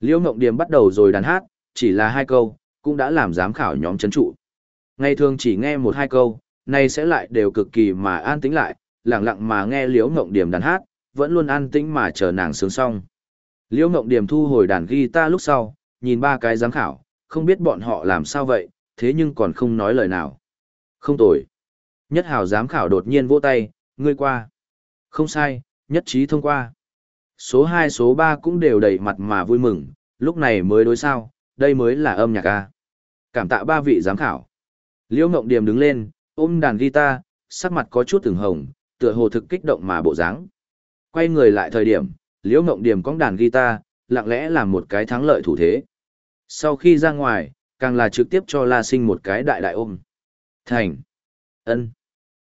Liễu Ngộng Điềm bắt đầu rồi đàn hát, chỉ là hai câu, cũng đã làm giám khảo nhóm chấn trụ. Ngày thường chỉ nghe một hai câu, nay sẽ lại đều cực kỳ mà an tĩnh lại, lặng lặng mà nghe Liễu Ngộng điểm đàn hát, vẫn luôn an tĩnh mà chờ nàng sướng xong. Liễu Ngộng điểm thu hồi đàn guitar lúc sau, nhìn ba cái giám khảo, không biết bọn họ làm sao vậy, thế nhưng còn không nói lời nào. Không tồi. Nhất hào giám khảo đột nhiên vỗ tay, ngươi qua. Không sai, nhất trí thông qua. Số 2 số 3 cũng đều đầy mặt mà vui mừng, lúc này mới đối sao, đây mới là âm nhạc a. Cảm tạ ba vị giám khảo. Liễu Ngộng Điềm đứng lên, ôm đàn guitar, sắc mặt có chút từng hồng, tựa hồ thực kích động mà bộ dáng. Quay người lại thời điểm, Liễu Ngộng điểm cong đàn guitar, lặng lẽ làm một cái thắng lợi thủ thế. Sau khi ra ngoài, càng là trực tiếp cho La Sinh một cái đại đại ôm. Thành. ân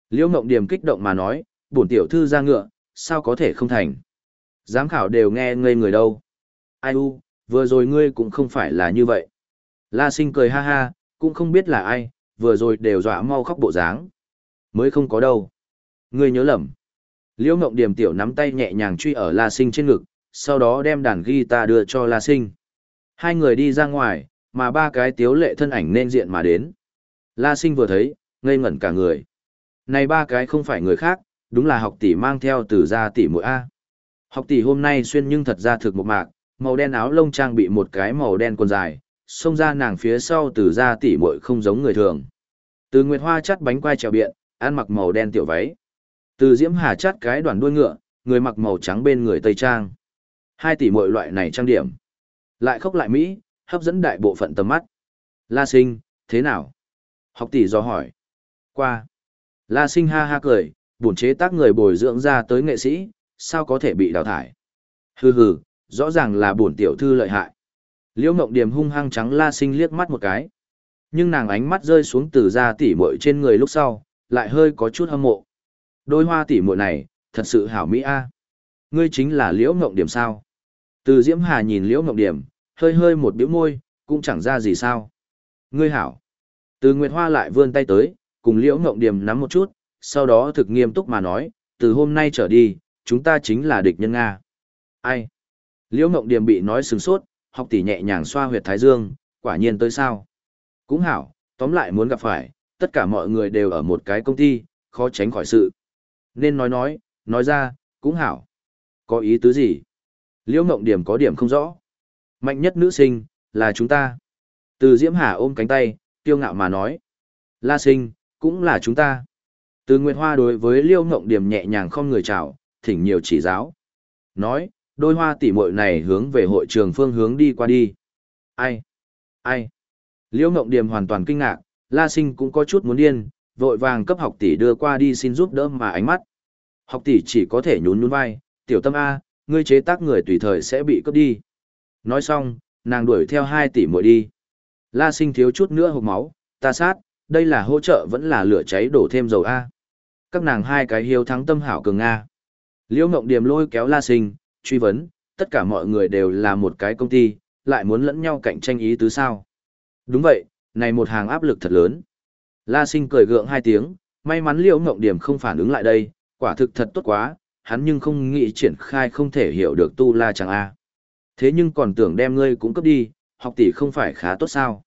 Liễu Ngộng điểm kích động mà nói, bổn tiểu thư ra ngựa, sao có thể không thành. Giám khảo đều nghe ngây người đâu. Ai u, vừa rồi ngươi cũng không phải là như vậy. La Sinh cười ha ha, cũng không biết là ai, vừa rồi đều dọa mau khóc bộ dáng. Mới không có đâu. Ngươi nhớ lầm. Liễu Ngộng Điềm tiểu nắm tay nhẹ nhàng truy ở La Sinh trên ngực, sau đó đem đàn guitar đưa cho La Sinh. Hai người đi ra ngoài, mà ba cái tiếu lệ thân ảnh nên diện mà đến. La Sinh vừa thấy, ngây ngẩn cả người. Này ba cái không phải người khác, đúng là học tỷ mang theo từ gia tỷ muội A. Học tỷ hôm nay xuyên nhưng thật ra thực một mạc, màu đen áo lông trang bị một cái màu đen quần dài, xông ra nàng phía sau từ ra tỷ muội không giống người thường. Từ Nguyệt Hoa chắt bánh quai trèo biện, ăn mặc màu đen tiểu váy. Từ Diễm Hà chắt cái đoàn đuôi ngựa, người mặc màu trắng bên người Tây Trang. Hai tỷ muội loại này trang điểm. Lại khóc lại Mỹ, hấp dẫn đại bộ phận tầm mắt. La sinh, thế nào? Học tỷ do hỏi. Qua. La sinh ha ha cười, bổn chế tác người bồi dưỡng ra tới nghệ sĩ, sao có thể bị đào thải? Hừ hừ, rõ ràng là bổn tiểu thư lợi hại. Liễu Ngộng Điềm hung hăng trắng La Sinh liếc mắt một cái. Nhưng nàng ánh mắt rơi xuống từ ra tỉ muội trên người lúc sau, lại hơi có chút hâm mộ. Đôi hoa tỉ muội này, thật sự hảo mỹ a. À. Ngươi chính là Liễu Ngộng Điểm sao? Từ Diễm Hà nhìn Liễu Ngộng Điểm, hơi hơi một bĩu môi, cũng chẳng ra gì sao. Ngươi hảo. Từ Nguyệt Hoa lại vươn tay tới, cùng Liễu Ngộng Điểm nắm một chút, sau đó thực nghiêm túc mà nói, từ hôm nay trở đi, chúng ta chính là địch nhân Nga. Ai? Liễu Ngộng Điểm bị nói sừng sốt, học tỷ nhẹ nhàng xoa huyệt thái dương, quả nhiên tới sao. Cũng hảo, tóm lại muốn gặp phải, tất cả mọi người đều ở một cái công ty, khó tránh khỏi sự. Nên nói nói, nói ra, cũng hảo. Có ý tứ gì? Liễu Ngộng Điểm có điểm không rõ. Mạnh nhất nữ sinh, là chúng ta. Từ Diễm Hà ôm cánh tay, kiêu ngạo mà nói. La sinh, cũng là chúng ta. Từ Nguyệt Hoa đối với Liêu Ngộng Điểm nhẹ nhàng không người chào, thỉnh nhiều chỉ giáo. Nói, đôi hoa tỉ muội này hướng về hội trường phương hướng đi qua đi. Ai? Ai? Liễu Ngộng Điềm hoàn toàn kinh ngạc, La Sinh cũng có chút muốn điên, vội vàng cấp học tỷ đưa qua đi xin giúp đỡ mà ánh mắt. Học tỷ chỉ có thể nhún nhún vai, tiểu tâm A, ngươi chế tác người tùy thời sẽ bị cướp đi. Nói xong, nàng đuổi theo hai tỷ muội đi. La Sinh thiếu chút nữa hộc máu, ta sát, đây là hỗ trợ vẫn là lửa cháy đổ thêm dầu A. Các nàng hai cái hiếu thắng tâm hảo cường A. Liễu Ngộng Điềm lôi kéo La Sinh, truy vấn, tất cả mọi người đều là một cái công ty, lại muốn lẫn nhau cạnh tranh ý tứ sao. Đúng vậy, này một hàng áp lực thật lớn. La Sinh cười gượng hai tiếng, may mắn Liễu Ngộng Điểm không phản ứng lại đây, quả thực thật tốt quá, hắn nhưng không nghĩ triển khai không thể hiểu được tu la chẳng a. Thế nhưng còn tưởng đem ngươi cũng cấp đi, học tỷ không phải khá tốt sao.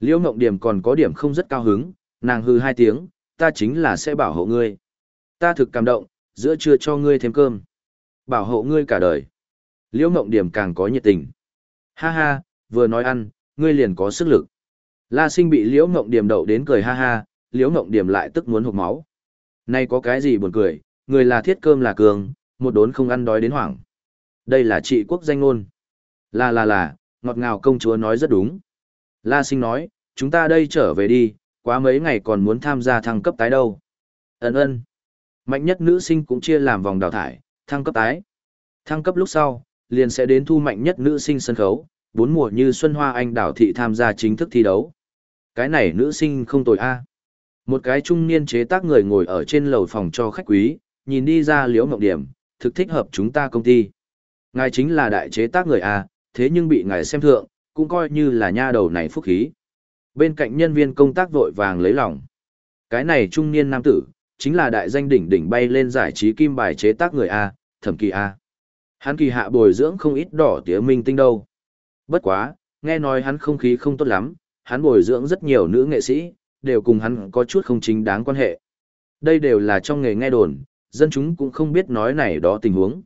Liễu Ngộng Điểm còn có điểm không rất cao hứng, nàng hư hai tiếng, ta chính là sẽ bảo hộ ngươi. Ta thực cảm động, giữa trưa cho ngươi thêm cơm. Bảo hộ ngươi cả đời. Liễu Ngộng Điểm càng có nhiệt tình. Ha ha, vừa nói ăn, ngươi liền có sức lực. La Sinh bị Liễu Ngộng Điểm đậu đến cười ha ha, Liễu Ngộng Điểm lại tức muốn hộc máu. Nay có cái gì buồn cười, người là thiết cơm là cường, một đốn không ăn đói đến hoảng. Đây là trị quốc danh ngôn. Là là là, ngọt ngào công chúa nói rất đúng. La Sinh nói, chúng ta đây trở về đi, quá mấy ngày còn muốn tham gia thăng cấp tái đâu. Ấn ơn. Mạnh nhất nữ sinh cũng chia làm vòng đào thải, thăng cấp tái. Thăng cấp lúc sau, liền sẽ đến thu mạnh nhất nữ sinh sân khấu, bốn mùa như Xuân Hoa Anh đảo thị tham gia chính thức thi đấu. Cái này nữ sinh không tồi a. Một cái trung niên chế tác người ngồi ở trên lầu phòng cho khách quý, nhìn đi ra liễu ngọc điểm, thực thích hợp chúng ta công ty. Ngài chính là đại chế tác người A, thế nhưng bị ngài xem thượng, cũng coi như là nha đầu này phúc khí. Bên cạnh nhân viên công tác vội vàng lấy lòng. Cái này trung niên nam tử, chính là đại danh đỉnh đỉnh bay lên giải trí kim bài chế tác người A, thẩm kỳ A. Hắn kỳ hạ bồi dưỡng không ít đỏ tía minh tinh đâu. Bất quá, nghe nói hắn không khí không tốt lắm, hắn bồi dưỡng rất nhiều nữ nghệ sĩ, đều cùng hắn có chút không chính đáng quan hệ. Đây đều là trong nghề nghe đồn, dân chúng cũng không biết nói này đó tình huống.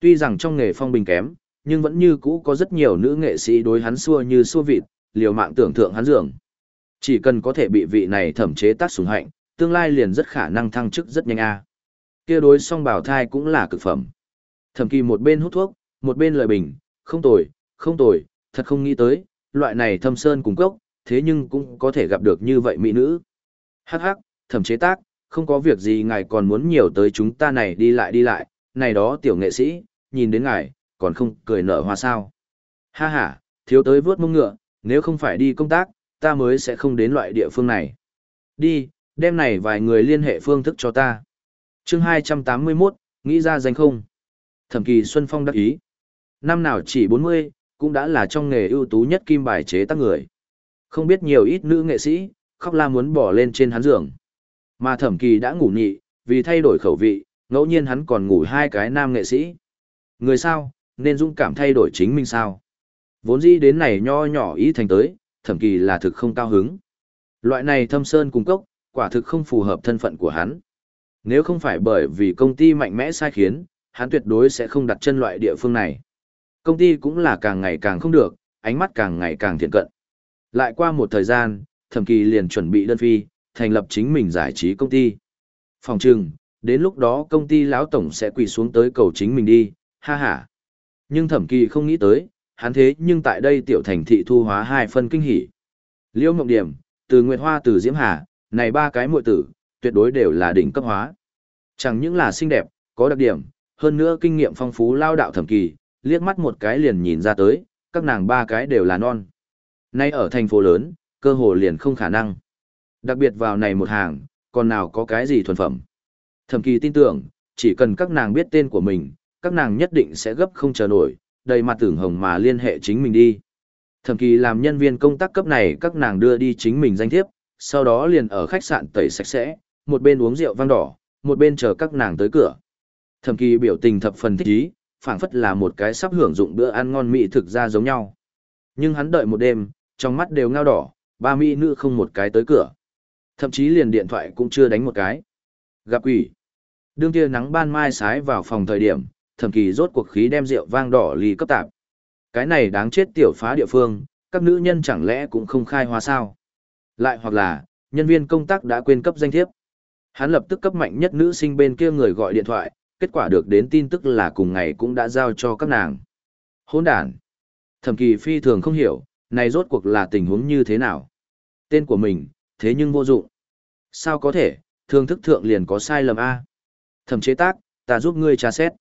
Tuy rằng trong nghề phong bình kém, nhưng vẫn như cũ có rất nhiều nữ nghệ sĩ đối hắn xua như xua vịt, liều mạng tưởng thượng hắn dường. Chỉ cần có thể bị vị này thẩm chế tác sủng hạnh, tương lai liền rất khả năng thăng chức rất nhanh a. Kia đối song bảo thai cũng là cực phẩm. Thẩm kỳ một bên hút thuốc, một bên lời bình, không tồi, không tồi, thật không nghĩ tới, loại này thâm sơn cùng cốc, thế nhưng cũng có thể gặp được như vậy mỹ nữ. Hắc hắc, thẩm chế tác, không có việc gì ngài còn muốn nhiều tới chúng ta này đi lại đi lại, này đó tiểu nghệ sĩ, nhìn đến ngài, còn không cười nở hoa sao. Ha ha, thiếu tới vớt mông ngựa, nếu không phải đi công tác, ta mới sẽ không đến loại địa phương này. Đi, đem này vài người liên hệ phương thức cho ta chương 281, nghĩ ra danh không? Thẩm kỳ Xuân Phong đắc ý. Năm nào chỉ 40, cũng đã là trong nghề ưu tú nhất kim bài chế tác người. Không biết nhiều ít nữ nghệ sĩ, khóc la muốn bỏ lên trên hắn giường. Mà thẩm kỳ đã ngủ nhị, vì thay đổi khẩu vị, ngẫu nhiên hắn còn ngủ hai cái nam nghệ sĩ. Người sao, nên dũng cảm thay đổi chính mình sao. Vốn dĩ đến này nho nhỏ ý thành tới, thẩm kỳ là thực không cao hứng. Loại này thâm sơn cung cốc, quả thực không phù hợp thân phận của hắn. Nếu không phải bởi vì công ty mạnh mẽ sai khiến, hắn tuyệt đối sẽ không đặt chân loại địa phương này. Công ty cũng là càng ngày càng không được, ánh mắt càng ngày càng thiện cận. Lại qua một thời gian, thẩm kỳ liền chuẩn bị đơn phi, thành lập chính mình giải trí công ty. Phòng trừng, đến lúc đó công ty lão tổng sẽ quỳ xuống tới cầu chính mình đi, ha ha. Nhưng thẩm kỳ không nghĩ tới, hắn thế nhưng tại đây tiểu thành thị thu hóa hai phân kinh hỉ. Liễu Mộng Điểm, từ Nguyệt Hoa từ Diễm Hà, này ba cái muội tử, tuyệt đối đều là đỉnh cấp hóa. Chẳng những là xinh đẹp, có đặc điểm, hơn nữa kinh nghiệm phong phú lao đạo thẩm kỳ, liếc mắt một cái liền nhìn ra tới, các nàng ba cái đều là non. Nay ở thành phố lớn, cơ hồ liền không khả năng. Đặc biệt vào này một hàng, còn nào có cái gì thuần phẩm. Thẩm kỳ tin tưởng, chỉ cần các nàng biết tên của mình, các nàng nhất định sẽ gấp không chờ nổi, đầy mặt tưởng hồng mà liên hệ chính mình đi. Thẩm kỳ làm nhân viên công tác cấp này các nàng đưa đi chính mình danh thiếp, sau đó liền ở khách sạn tẩy sạch sẽ, một bên uống rượu vang đỏ, một bên chờ các nàng tới cửa. Thẩm kỳ biểu tình thập phần thích ý, phảng phất là một cái sắp hưởng dụng bữa ăn ngon mỹ thực ra giống nhau. Nhưng hắn đợi một đêm, trong mắt đều ngao đỏ, ba mỹ nữ không một cái tới cửa. Thậm chí liền điện thoại cũng chưa đánh một cái. Gặp quỷ. Đương kia nắng ban mai sái vào phòng thời điểm, thẩm kỳ rốt cuộc khí đem rượu vang đỏ ly cấp tạp. Cái này đáng chết tiểu phá địa phương, các nữ nhân chẳng lẽ cũng không khai hóa sao? Lại hoặc là, nhân viên công tác đã quên cấp danh thiếp. Hắn lập tức cấp mạnh nhất nữ sinh bên kia người gọi điện thoại, kết quả được đến tin tức là cùng ngày cũng đã giao cho các nàng. Hỗn đàn. Thẩm kỳ phi thường không hiểu, này rốt cuộc là tình huống như thế nào? Tên của mình, thế nhưng vô dụng. Sao có thể, thương thức thượng liền có sai lầm A. Thẩm chế tác, ta giúp ngươi tra xét.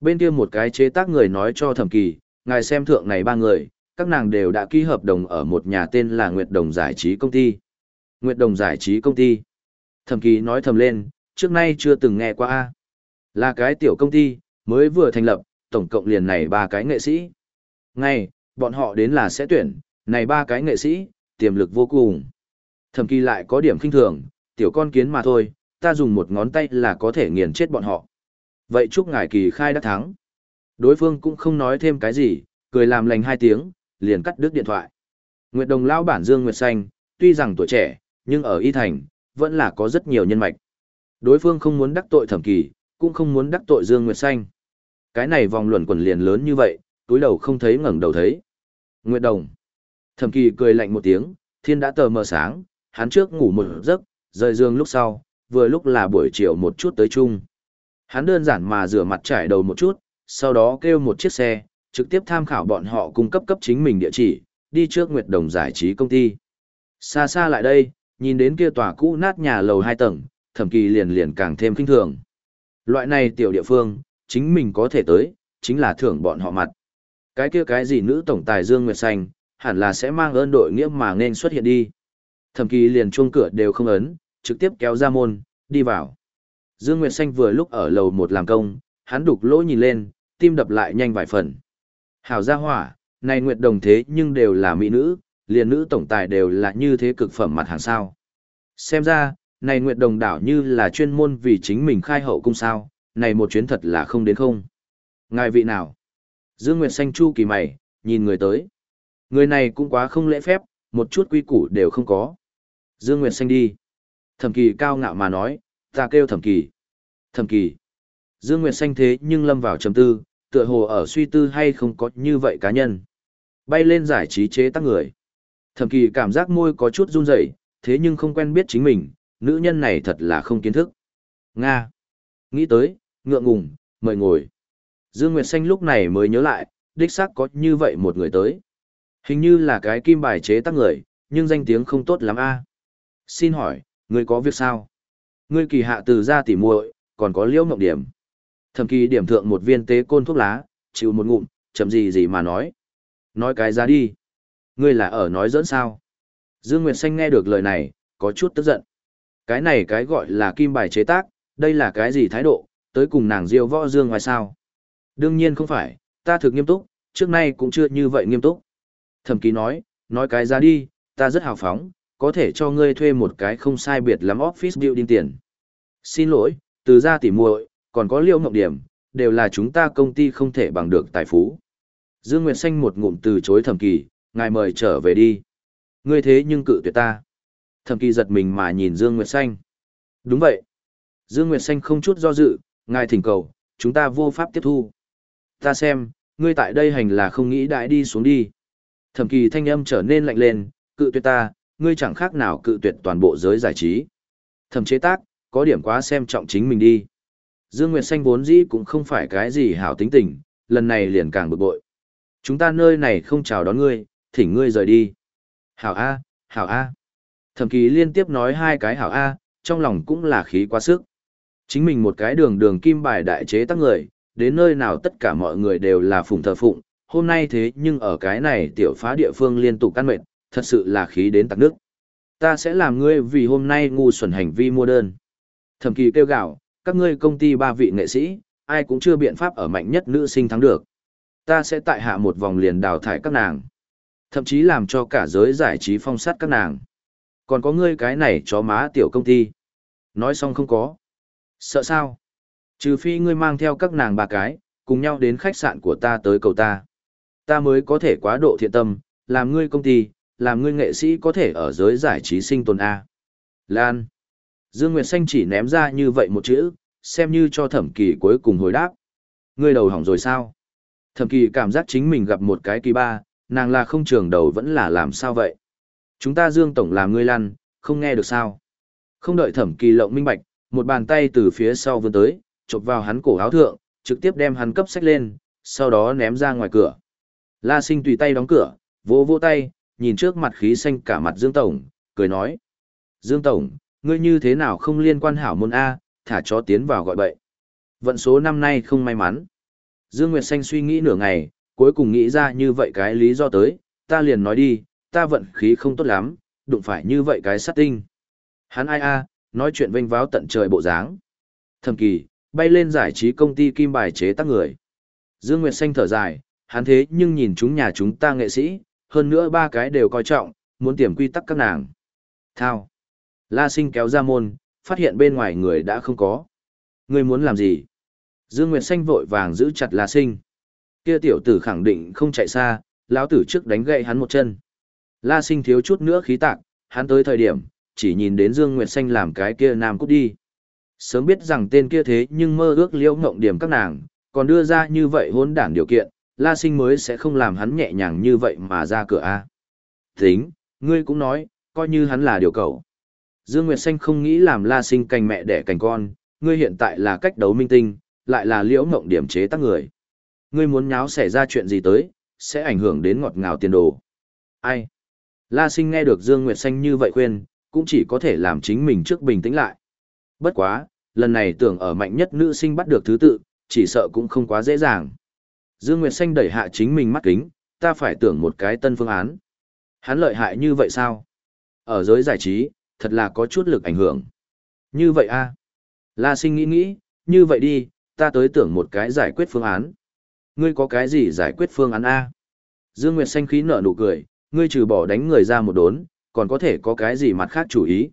Bên kia một cái chế tác người nói cho thẩm kỳ, ngài xem thượng này ba người, các nàng đều đã ký hợp đồng ở một nhà tên là Nguyệt Đồng Giải trí công ty. Nguyệt Đồng Giải trí công ty. Thẩm kỳ nói thầm lên, trước nay chưa từng nghe qua A. Là cái tiểu công ty, mới vừa thành lập, tổng cộng liền này ba cái nghệ sĩ. Ngay, bọn họ đến là sẽ tuyển, này ba cái nghệ sĩ, tiềm lực vô cùng. Thẩm kỳ lại có điểm kinh thường, tiểu con kiến mà thôi, ta dùng một ngón tay là có thể nghiền chết bọn họ. Vậy chúc ngài kỳ khai đã thắng. Đối phương cũng không nói thêm cái gì, cười làm lành hai tiếng, liền cắt đứt điện thoại. Nguyệt Đồng lão bản Dương Nguyệt Xanh, tuy rằng tuổi trẻ, nhưng ở Y Thành, vẫn là có rất nhiều nhân mạch. Đối phương không muốn đắc tội thẩm kỳ, cũng không muốn đắc tội Dương Nguyệt Xanh. Cái này vòng luẩn quẩn liền lớn như vậy, túi đầu không thấy ngẩng đầu thấy. Nguyệt Đồng. Thẩm kỳ cười lạnh một tiếng, thiên đã tờ mờ sáng, hắn trước ngủ một giấc, rời giường lúc sau, vừa lúc là buổi chiều một chút tới chung. Hắn đơn giản mà rửa mặt trải đầu một chút, sau đó kêu một chiếc xe, trực tiếp tham khảo bọn họ cung cấp cấp chính mình địa chỉ, đi trước Nguyệt Đồng giải trí công ty. Xa xa lại đây, nhìn đến kia tòa cũ nát nhà lầu hai tầng, thẩm kỳ liền liền càng thêm kinh thường. Loại này tiểu địa phương, chính mình có thể tới, chính là thưởng bọn họ mặt. Cái kia cái gì nữ tổng tài Dương Nguyệt Xanh, hẳn là sẽ mang ơn đội nghĩa mà nên xuất hiện đi. Thẩm kỳ liền chuông cửa đều không ấn, trực tiếp kéo ra môn, đi vào. Dương Nguyệt Xanh vừa lúc ở lầu một làm công, hắn đục lỗ nhìn lên, tim đập lại nhanh vài phần. Hảo gia hỏa, này nguyệt đồng thế nhưng đều là mỹ nữ, liền nữ tổng tài đều là như thế cực phẩm mặt hàng sao. Xem ra, này nguyệt đồng đảo như là chuyên môn vì chính mình khai hậu cung sao, này một chuyến thật là không đến không. Ngài vị nào? Dương Nguyệt Xanh chu kỳ mày, nhìn người tới. Người này cũng quá không lễ phép, một chút quy củ đều không có. Dương Nguyệt Xanh đi. Thẩm kỳ cao ngạo mà nói, ta kêu thẩm kỳ. Thẩm kỳ. Dương Nguyệt Xanh thế nhưng lâm vào trầm tư, tựa hồ ở suy tư hay không có như vậy cá nhân. Bay lên giải trí chế tác người. Thẩm kỳ cảm giác môi có chút run rẩy, thế nhưng không quen biết chính mình, nữ nhân này thật là không kiến thức. Nga. Nghĩ tới, ngượng ngùng, mời ngồi. Dương Nguyệt Xanh lúc này mới nhớ lại, đích xác có như vậy một người tới. Hình như là cái kim bài chế tác người, nhưng danh tiếng không tốt lắm a. Xin hỏi, ngươi có việc sao? Ngươi kỳ hạ từ ra tỉ muội, còn có liễu mộng điểm. Thẩm kỳ điểm thượng một viên tế côn thuốc lá, chịu một ngụm, chậm gì gì mà nói. Nói cái ra đi. Ngươi là ở nói dẫn sao? Dương Nguyệt Xanh nghe được lời này, có chút tức giận. Cái này cái gọi là kim bài chế tác, đây là cái gì thái độ, tới cùng nàng diêu võ dương ngoài sao? Đương nhiên không phải, ta thực nghiêm túc, trước nay cũng chưa như vậy nghiêm túc. Thẩm ký nói, nói cái ra đi, ta rất hào phóng, có thể cho ngươi thuê một cái không sai biệt lắm office building tiền. Xin lỗi, từ ra tỉ muội, còn có liêu ngọc điểm, đều là chúng ta công ty không thể bằng được tài phú. Dương Nguyệt Xanh một ngụm từ chối thẩm kỳ, ngài mời trở về đi. Ngươi thế nhưng cự tuyệt ta. Thẩm kỳ giật mình mà nhìn Dương Nguyệt Xanh. Đúng vậy. Dương Nguyệt Xanh không chút do dự, ngài thỉnh cầu, chúng ta vô pháp tiếp thu. Ta xem, ngươi tại đây hành là không nghĩ đại đi xuống đi. Thẩm kỳ thanh âm trở nên lạnh lên, cự tuyệt ta, ngươi chẳng khác nào cự tuyệt toàn bộ giới giải trí. Thẩm chế tác, có điểm quá xem trọng chính mình đi. Dương Nguyệt Xanh vốn dĩ cũng không phải cái gì hảo tính tình, lần này liền càng bực bội. Chúng ta nơi này không chào đón ngươi, thỉnh ngươi rời đi. Hảo A, Hảo A. Thẩm kỳ liên tiếp nói hai cái Hảo A, trong lòng cũng là khí quá sức. Chính mình một cái đường đường kim bài đại chế tác người, đến nơi nào tất cả mọi người đều là phụng thờ phụng, hôm nay thế nhưng ở cái này tiểu phá địa phương liên tục căn mệt, thật sự là khí đến tạc nước. Ta sẽ làm ngươi vì hôm nay ngu xuẩn hành vi mua đơn. Thẩm kỳ kêu gạo, các ngươi công ty ba vị nghệ sĩ, ai cũng chưa biện pháp ở mạnh nhất nữ sinh thắng được. Ta sẽ tại hạ một vòng liền đào thải các nàng. Thậm chí làm cho cả giới giải trí phong sát các nàng. Còn có ngươi cái này chó má tiểu công ty. Nói xong không có. Sợ sao? Trừ phi ngươi mang theo các nàng ba cái, cùng nhau đến khách sạn của ta tới cầu ta. Ta mới có thể quá độ thiện tâm, làm ngươi công ty, làm ngươi nghệ sĩ có thể ở giới giải trí sinh tồn A. Lan. Dương Nguyệt Xanh chỉ ném ra như vậy một chữ, xem như cho thẩm kỳ cuối cùng hồi đáp. Ngươi đầu hỏng rồi sao? Thẩm kỳ cảm giác chính mình gặp một cái kỳ ba, nàng là không trường đầu vẫn là làm sao vậy? Chúng ta Dương Tổng làm ngươi lăn, không nghe được sao? Không đợi thẩm kỳ lộng minh bạch, một bàn tay từ phía sau vươn tới, chộp vào hắn cổ áo thượng, trực tiếp đem hắn cấp sách lên, sau đó ném ra ngoài cửa. La sinh tùy tay đóng cửa, vỗ vỗ tay, nhìn trước mặt khí xanh cả mặt Dương Tổng, cười nói. Dương Tổng, ngươi như thế nào không liên quan hảo môn A, thả chó tiến vào gọi bậy. Vận số năm nay không may mắn. Dương Nguyệt Xanh suy nghĩ nửa ngày, cuối cùng nghĩ ra như vậy cái lý do tới, ta liền nói đi, ta vận khí không tốt lắm, đụng phải như vậy cái sát tinh. Hắn ai a, nói chuyện vênh váo tận trời bộ dáng. Thầm kỳ, bay lên giải trí công ty kim bài chế tác người. Dương Nguyệt Xanh thở dài, hắn thế nhưng nhìn chúng nhà chúng ta nghệ sĩ, hơn nữa ba cái đều coi trọng, muốn tiềm quy tắc các nàng. Thao. La sinh kéo ra môn, phát hiện bên ngoài người đã không có. Người muốn làm gì? Dương Nguyệt Xanh vội vàng giữ chặt La sinh. Kia tiểu tử khẳng định không chạy xa, lão tử trước đánh gậy hắn một chân. La sinh thiếu chút nữa khí tạc, hắn tới thời điểm, chỉ nhìn đến Dương Nguyệt Xanh làm cái kia nam cút đi. Sớm biết rằng tên kia thế nhưng mơ ước liễu ngộng điểm các nàng, còn đưa ra như vậy hỗn đản điều kiện, La Sinh mới sẽ không làm hắn nhẹ nhàng như vậy mà ra cửa a. Tính, ngươi cũng nói, coi như hắn là điều cầu. Dương Nguyệt Xanh không nghĩ làm La Sinh cành mẹ đẻ cành con, ngươi hiện tại là cách đấu minh tinh, lại là liễu ngộng điểm chế tác người. Ngươi muốn nháo xảy ra chuyện gì tới, sẽ ảnh hưởng đến ngọt ngào tiền đồ. Ai? La Sinh nghe được Dương Nguyệt Xanh như vậy khuyên, cũng chỉ có thể làm chính mình trước bình tĩnh lại. Bất quá, lần này tưởng ở mạnh nhất nữ sinh bắt được thứ tự, chỉ sợ cũng không quá dễ dàng. Dương Nguyệt Xanh đẩy hạ chính mình mắt kính, ta phải tưởng một cái tân phương án. Hắn lợi hại như vậy sao? Ở giới giải trí, thật là có chút lực ảnh hưởng. Như vậy a à? La sinh nghĩ nghĩ, như vậy đi, ta tới tưởng một cái giải quyết phương án. Ngươi có cái gì giải quyết phương án A? Dương Nguyệt xanh khí nở nụ cười, ngươi trừ bỏ đánh người ra một đốn, còn có thể có cái gì mặt khác chủ ý.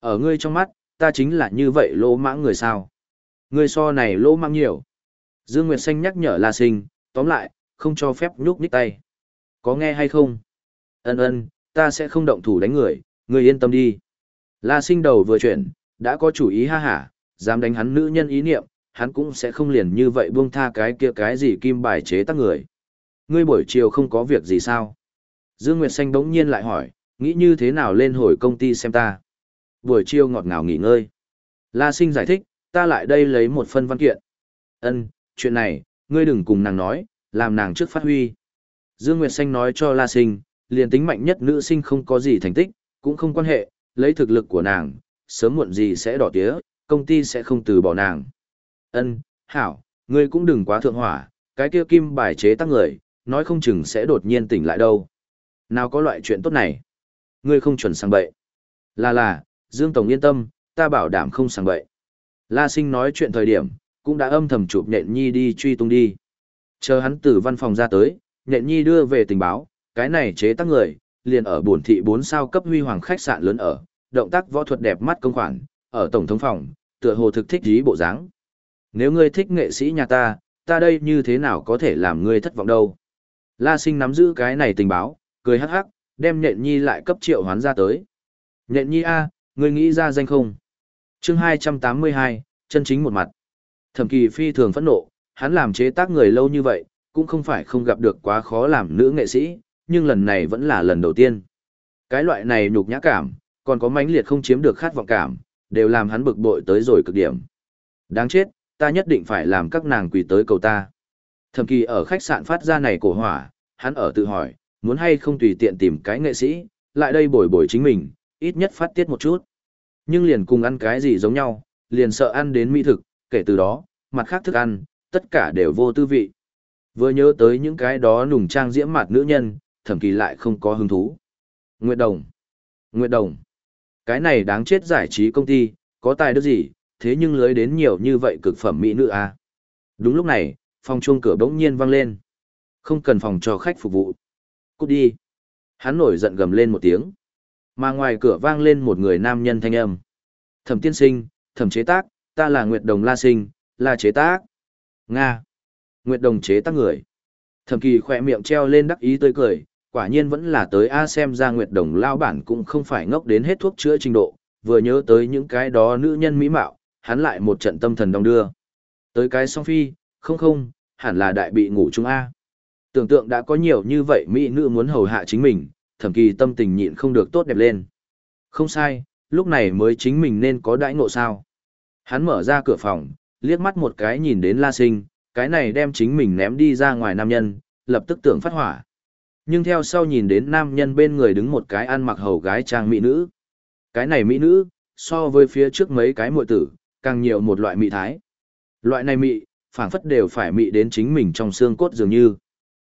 Ở ngươi trong mắt, ta chính là như vậy lỗ mãng người sao. Ngươi so này lỗ mãng nhiều. Dương Nguyệt xanh nhắc nhở La Sinh, tóm lại, không cho phép nhúc nhích tay. Có nghe hay không? Ân ân, ta sẽ không động thủ đánh người, ngươi yên tâm đi. La Sinh đầu vừa chuyển, đã có chủ ý ha hả, dám đánh hắn nữ nhân ý niệm, hắn cũng sẽ không liền như vậy buông tha cái kia cái gì kim bài chế tác người. Ngươi buổi chiều không có việc gì sao? Dương Nguyệt Xanh đống nhiên lại hỏi, nghĩ như thế nào lên hồi công ty xem ta? Buổi chiều ngọt ngào nghỉ ngơi. La Sinh giải thích, ta lại đây lấy một phân văn kiện. Ân, chuyện này, ngươi đừng cùng nàng nói, làm nàng trước phát huy. Dương Nguyệt Xanh nói cho La Sinh, liền tính mạnh nhất nữ sinh không có gì thành tích, cũng không quan hệ, lấy thực lực của nàng, sớm muộn gì sẽ đỏ tía, công ty sẽ không từ bỏ nàng. Ân, hảo, ngươi cũng đừng quá thượng hỏa, cái kia kim bài chế tác người, nói không chừng sẽ đột nhiên tỉnh lại đâu. Nào có loại chuyện tốt này? Ngươi không chuẩn sang bậy. Là là, Dương Tổng yên tâm, ta bảo đảm không sang bậy. La Sinh nói chuyện thời điểm, cũng đã âm thầm chụp nhện nhi đi truy tung đi. Chờ hắn từ văn phòng ra tới, nhện nhi đưa về tình báo, cái này chế tác người, liền ở buồn thị 4 sao cấp huy hoàng khách sạn lớn ở, động tác võ thuật đẹp mắt công khoản, ở tổng thống phòng, tựa hồ thực thích dí bộ dáng. Nếu ngươi thích nghệ sĩ nhà ta, ta đây như thế nào có thể làm ngươi thất vọng đâu. La sinh nắm giữ cái này tình báo, cười hắc hắc, đem nhện nhi lại cấp triệu hoán ra tới. Nhện nhi A, ngươi nghĩ ra danh không? chương 282, chân chính một mặt. Thẩm kỳ phi thường phẫn nộ, hắn làm chế tác người lâu như vậy, cũng không phải không gặp được quá khó làm nữ nghệ sĩ, nhưng lần này vẫn là lần đầu tiên. Cái loại này nhục nhã cảm, còn có mãnh liệt không chiếm được khát vọng cảm, đều làm hắn bực bội tới rồi cực điểm. Đáng chết, ta nhất định phải làm các nàng quỳ tới cầu ta. Thẩm kỳ ở khách sạn phát ra này cổ hỏa, hắn ở tự hỏi, muốn hay không tùy tiện tìm cái nghệ sĩ, lại đây bồi bồi chính mình, ít nhất phát tiết một chút. Nhưng liền cùng ăn cái gì giống nhau, liền sợ ăn đến mỹ thực, kể từ đó, mặt khác thức ăn, tất cả đều vô tư vị. Vừa nhớ tới những cái đó nùng trang diễm mặt nữ nhân, Thẩm kỳ lại không có hứng thú. Nguyệt Đồng. Nguyệt Đồng. Cái này đáng chết giải trí công ty, có tài đức gì, thế nhưng lưới đến nhiều như vậy cực phẩm mỹ nữ à. Đúng lúc này, phòng chuông cửa bỗng nhiên vang lên. Không cần phòng cho khách phục vụ. Cút đi. Hắn nổi giận gầm lên một tiếng. Mà ngoài cửa vang lên một người nam nhân thanh âm. Thẩm tiên sinh, thẩm chế tác, ta là Nguyệt Đồng La Sinh, là chế tác. Nga. Nguyệt Đồng chế tác người. Thẩm kỳ khỏe miệng treo lên đắc ý tươi cười, quả nhiên vẫn là tới A xem ra Nguyệt Đồng lao bản cũng không phải ngốc đến hết thuốc chữa trình độ, vừa nhớ tới những cái đó nữ nhân mỹ mạo, hắn lại một trận tâm thần đong đưa. Tới cái song phi, không không, hẳn là đại bị ngủ chung A. Tưởng tượng đã có nhiều như vậy mỹ nữ muốn hầu hạ chính mình, thẩm kỳ tâm tình nhịn không được tốt đẹp lên. Không sai, lúc này mới chính mình nên có đãi ngộ sao. Hắn mở ra cửa phòng, liếc mắt một cái nhìn đến la sinh, cái này đem chính mình ném đi ra ngoài nam nhân, lập tức tưởng phát hỏa. Nhưng theo sau nhìn đến nam nhân bên người đứng một cái ăn mặc hầu gái trang mỹ nữ. Cái này mỹ nữ, so với phía trước mấy cái muội tử, càng nhiều một loại mỹ thái. Loại này mỹ, phảng phất đều phải mỹ đến chính mình trong xương cốt dường như.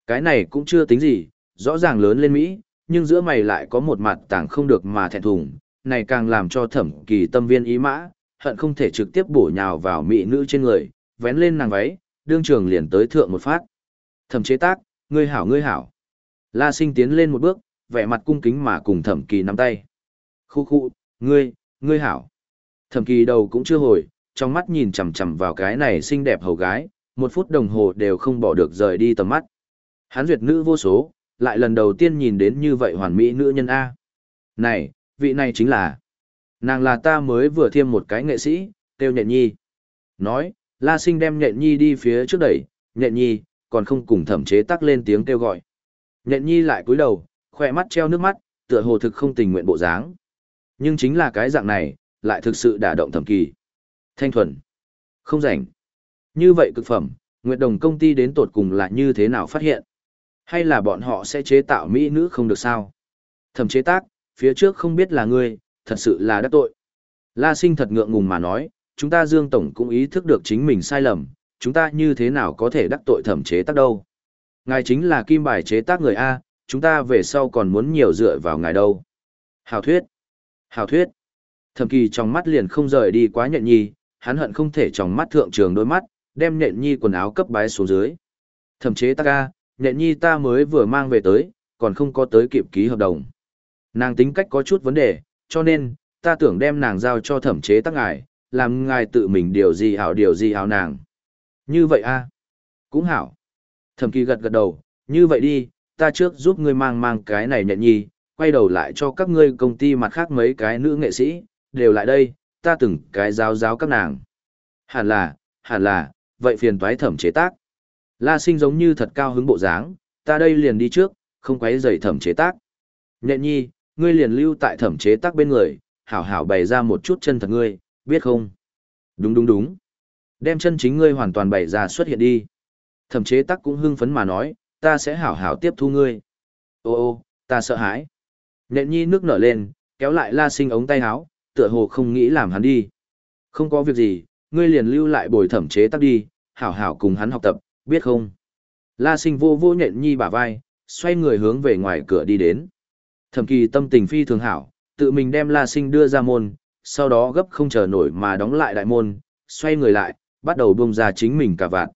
Cái này cũng chưa tính gì, rõ ràng lớn lên Mỹ, nhưng giữa mày lại có một mặt tảng không được mà thẹn thùng, này càng làm cho thẩm kỳ tâm viên ý mã, hận không thể trực tiếp bổ nhào vào mỹ nữ trên người, vén lên nàng váy, đương trường liền tới thượng một phát. Thẩm chế tác, ngươi hảo ngươi hảo. La sinh tiến lên một bước, vẻ mặt cung kính mà cùng thẩm kỳ nắm tay. Khu khu, ngươi, ngươi hảo. Thẩm kỳ đầu cũng chưa hồi, trong mắt nhìn chằm chằm vào cái này xinh đẹp hầu gái, một phút đồng hồ đều không bỏ được rời đi tầm mắt. Hắn duyệt nữ vô số, lại lần đầu tiên nhìn đến như vậy hoàn mỹ nữ nhân A. Này, vị này chính là... Nàng là ta mới vừa thêm một cái nghệ sĩ, tiêu nhện nhi. Nói, La Sinh đem nhện nhi đi phía trước đẩy, nhện nhi, còn không cùng thẩm chế tắc lên tiếng kêu gọi. Nhện nhi lại cúi đầu, khỏe mắt treo nước mắt, tựa hồ thực không tình nguyện bộ dáng. Nhưng chính là cái dạng này, lại thực sự đả động thẩm kỳ. Thanh thuần. Không rảnh. Như vậy cực phẩm, Nguyệt Đồng công ty đến tột cùng là như thế nào phát hiện? Hay là bọn họ sẽ chế tạo mỹ nữ không được sao? Thẩm chế tác, phía trước không biết là ngươi, thật sự là đắc tội. La sinh thật ngượng ngùng mà nói, chúng ta Dương Tổng cũng ý thức được chính mình sai lầm, chúng ta như thế nào có thể đắc tội thẩm chế tác đâu. Ngài chính là kim bài chế tác người A, chúng ta về sau còn muốn nhiều dựa vào ngài đâu. Hào thuyết. Hào thuyết. Thẩm kỳ trong mắt liền không rời đi quá nhện nhi, hắn hận không thể trong mắt thượng trường đôi mắt, đem nhện nhi quần áo cấp bái xuống dưới. Thẩm chế ta ca, nhện nhi ta mới vừa mang về tới, còn không có tới kịp ký hợp đồng. Nàng tính cách có chút vấn đề, cho nên, ta tưởng đem nàng giao cho thẩm chế tắc ngài, làm ngài tự mình điều gì hảo điều gì hảo nàng. Như vậy a Cũng hảo. Thẩm kỳ gật gật đầu, như vậy đi, ta trước giúp ngươi mang mang cái này nhện nhi, quay đầu lại cho các ngươi công ty mặt khác mấy cái nữ nghệ sĩ, đều lại đây, ta từng cái giáo giáo các nàng. Hẳn là, hẳn là, vậy phiền toái thẩm chế tác. La sinh giống như thật cao hứng bộ dáng, ta đây liền đi trước, không quấy rầy thẩm chế tác. Nhện nhi, ngươi liền lưu tại thẩm chế tác bên người, hảo hảo bày ra một chút chân thật ngươi, biết không? Đúng đúng đúng. Đem chân chính ngươi hoàn toàn bày ra xuất hiện đi. Thẩm chế tác cũng hưng phấn mà nói, ta sẽ hảo hảo tiếp thu ngươi. Ô ô, ta sợ hãi. Nhện nhi nước nở lên, kéo lại la sinh ống tay áo, tựa hồ không nghĩ làm hắn đi. Không có việc gì, ngươi liền lưu lại bồi thẩm chế tác đi, hảo hảo cùng hắn học tập, biết không? La sinh vô vô nhện nhi bả vai, xoay người hướng về ngoài cửa đi đến. Thẩm kỳ tâm tình phi thường hảo, tự mình đem la sinh đưa ra môn, sau đó gấp không chờ nổi mà đóng lại đại môn, xoay người lại, bắt đầu buông ra chính mình cả vạn.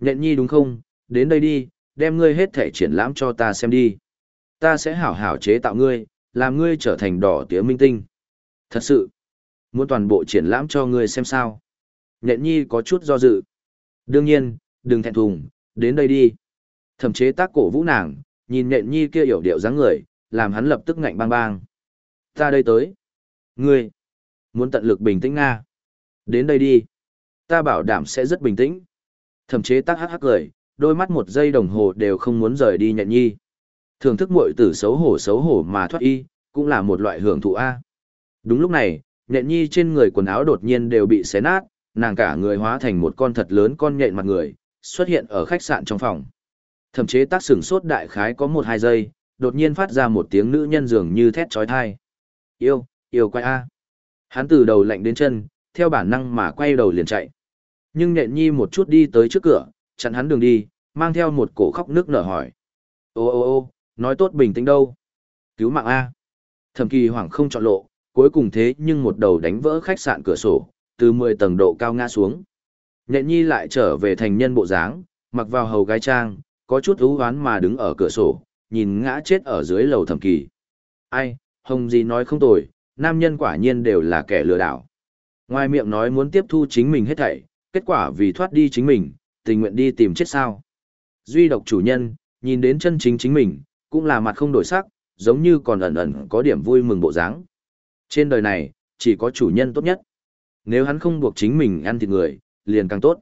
Nhện nhi đúng không, đến đây đi, đem ngươi hết thể triển lãm cho ta xem đi. Ta sẽ hảo hảo chế tạo ngươi, làm ngươi trở thành đỏ tía minh tinh. Thật sự, muốn toàn bộ triển lãm cho ngươi xem sao. Nhện nhi có chút do dự. Đương nhiên, đừng thẹn thùng, đến đây đi. Thẩm chế tác cổ vũ nàng, nhìn nhện nhi kia hiểu điệu dáng người, làm hắn lập tức ngạnh bang bang. Ta đây tới. Ngươi, muốn tận lực bình tĩnh Nga. Đến đây đi. Ta bảo đảm sẽ rất bình tĩnh. Thẩm chế tác hắc hắc cười, đôi mắt một giây đồng hồ đều không muốn rời đi nhện nhi. Thưởng thức muội tử xấu hổ xấu hổ mà thoát y, cũng là một loại hưởng thụ A. Đúng lúc này, nhện nhi trên người quần áo đột nhiên đều bị xé nát, nàng cả người hóa thành một con thật lớn con nhện mặt người, xuất hiện ở khách sạn trong phòng. Thậm chế tác sửng sốt đại khái có một hai giây, đột nhiên phát ra một tiếng nữ nhân dường như thét trói thai. Yêu, yêu quay A. Hắn từ đầu lạnh đến chân, theo bản năng mà quay đầu liền chạy. Nhưng nhện nhi một chút đi tới trước cửa, chặn hắn đường đi, mang theo một cổ khóc nước nở hỏi. Ô ô ô, nói tốt bình tĩnh đâu. Cứu mạng A. Thẩm kỳ hoảng không chọn lộ, cuối cùng thế nhưng một đầu đánh vỡ khách sạn cửa sổ, từ 10 tầng độ cao ngã xuống. Nhện nhi lại trở về thành nhân bộ dáng, mặc vào hầu gái trang, có chút ú hoán mà đứng ở cửa sổ, nhìn ngã chết ở dưới lầu thẩm kỳ. Ai, hồng gì nói không tồi, nam nhân quả nhiên đều là kẻ lừa đảo. Ngoài miệng nói muốn tiếp thu chính mình hết thảy, kết quả vì thoát đi chính mình, tình nguyện đi tìm chết sao. Duy độc chủ nhân, nhìn đến chân chính chính mình, cũng là mặt không đổi sắc, giống như còn ẩn ẩn có điểm vui mừng bộ dáng. Trên đời này, chỉ có chủ nhân tốt nhất. Nếu hắn không buộc chính mình ăn thịt người, liền càng tốt.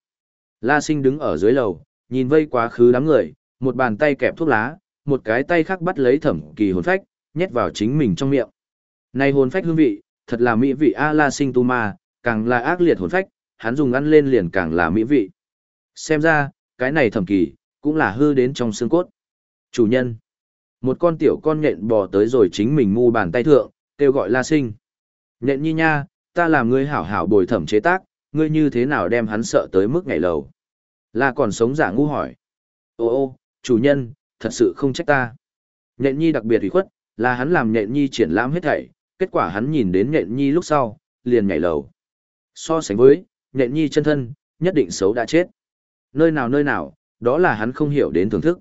La sinh đứng ở dưới lầu, nhìn vây quá khứ đám người, một bàn tay kẹp thuốc lá, một cái tay khác bắt lấy thẩm kỳ hồn phách, nhét vào chính mình trong miệng. Này hồn phách hương vị, thật là mỹ vị A La sinh tu ma, càng là ác liệt hồn phách, hắn dùng ăn lên liền càng là mỹ vị. Xem ra, cái này thẩm kỳ, cũng là hư đến trong xương cốt. Chủ nhân. Một con tiểu con nhện bò tới rồi chính mình ngu bàn tay thượng, kêu gọi la sinh. Nhện nhi nha, ta làm ngươi hảo hảo bồi thẩm chế tác, ngươi như thế nào đem hắn sợ tới mức ngày lầu. La còn sống giả ngu hỏi. Ô ô, chủ nhân, thật sự không trách ta. Nhện nhi đặc biệt ủy khuất, là hắn làm nhện nhi triển lãm hết thảy, kết quả hắn nhìn đến nhện nhi lúc sau, liền nhảy lầu. So sánh với, nhện nhi chân thân, nhất định xấu đã chết. Nơi nào nơi nào, đó là hắn không hiểu đến thưởng thức.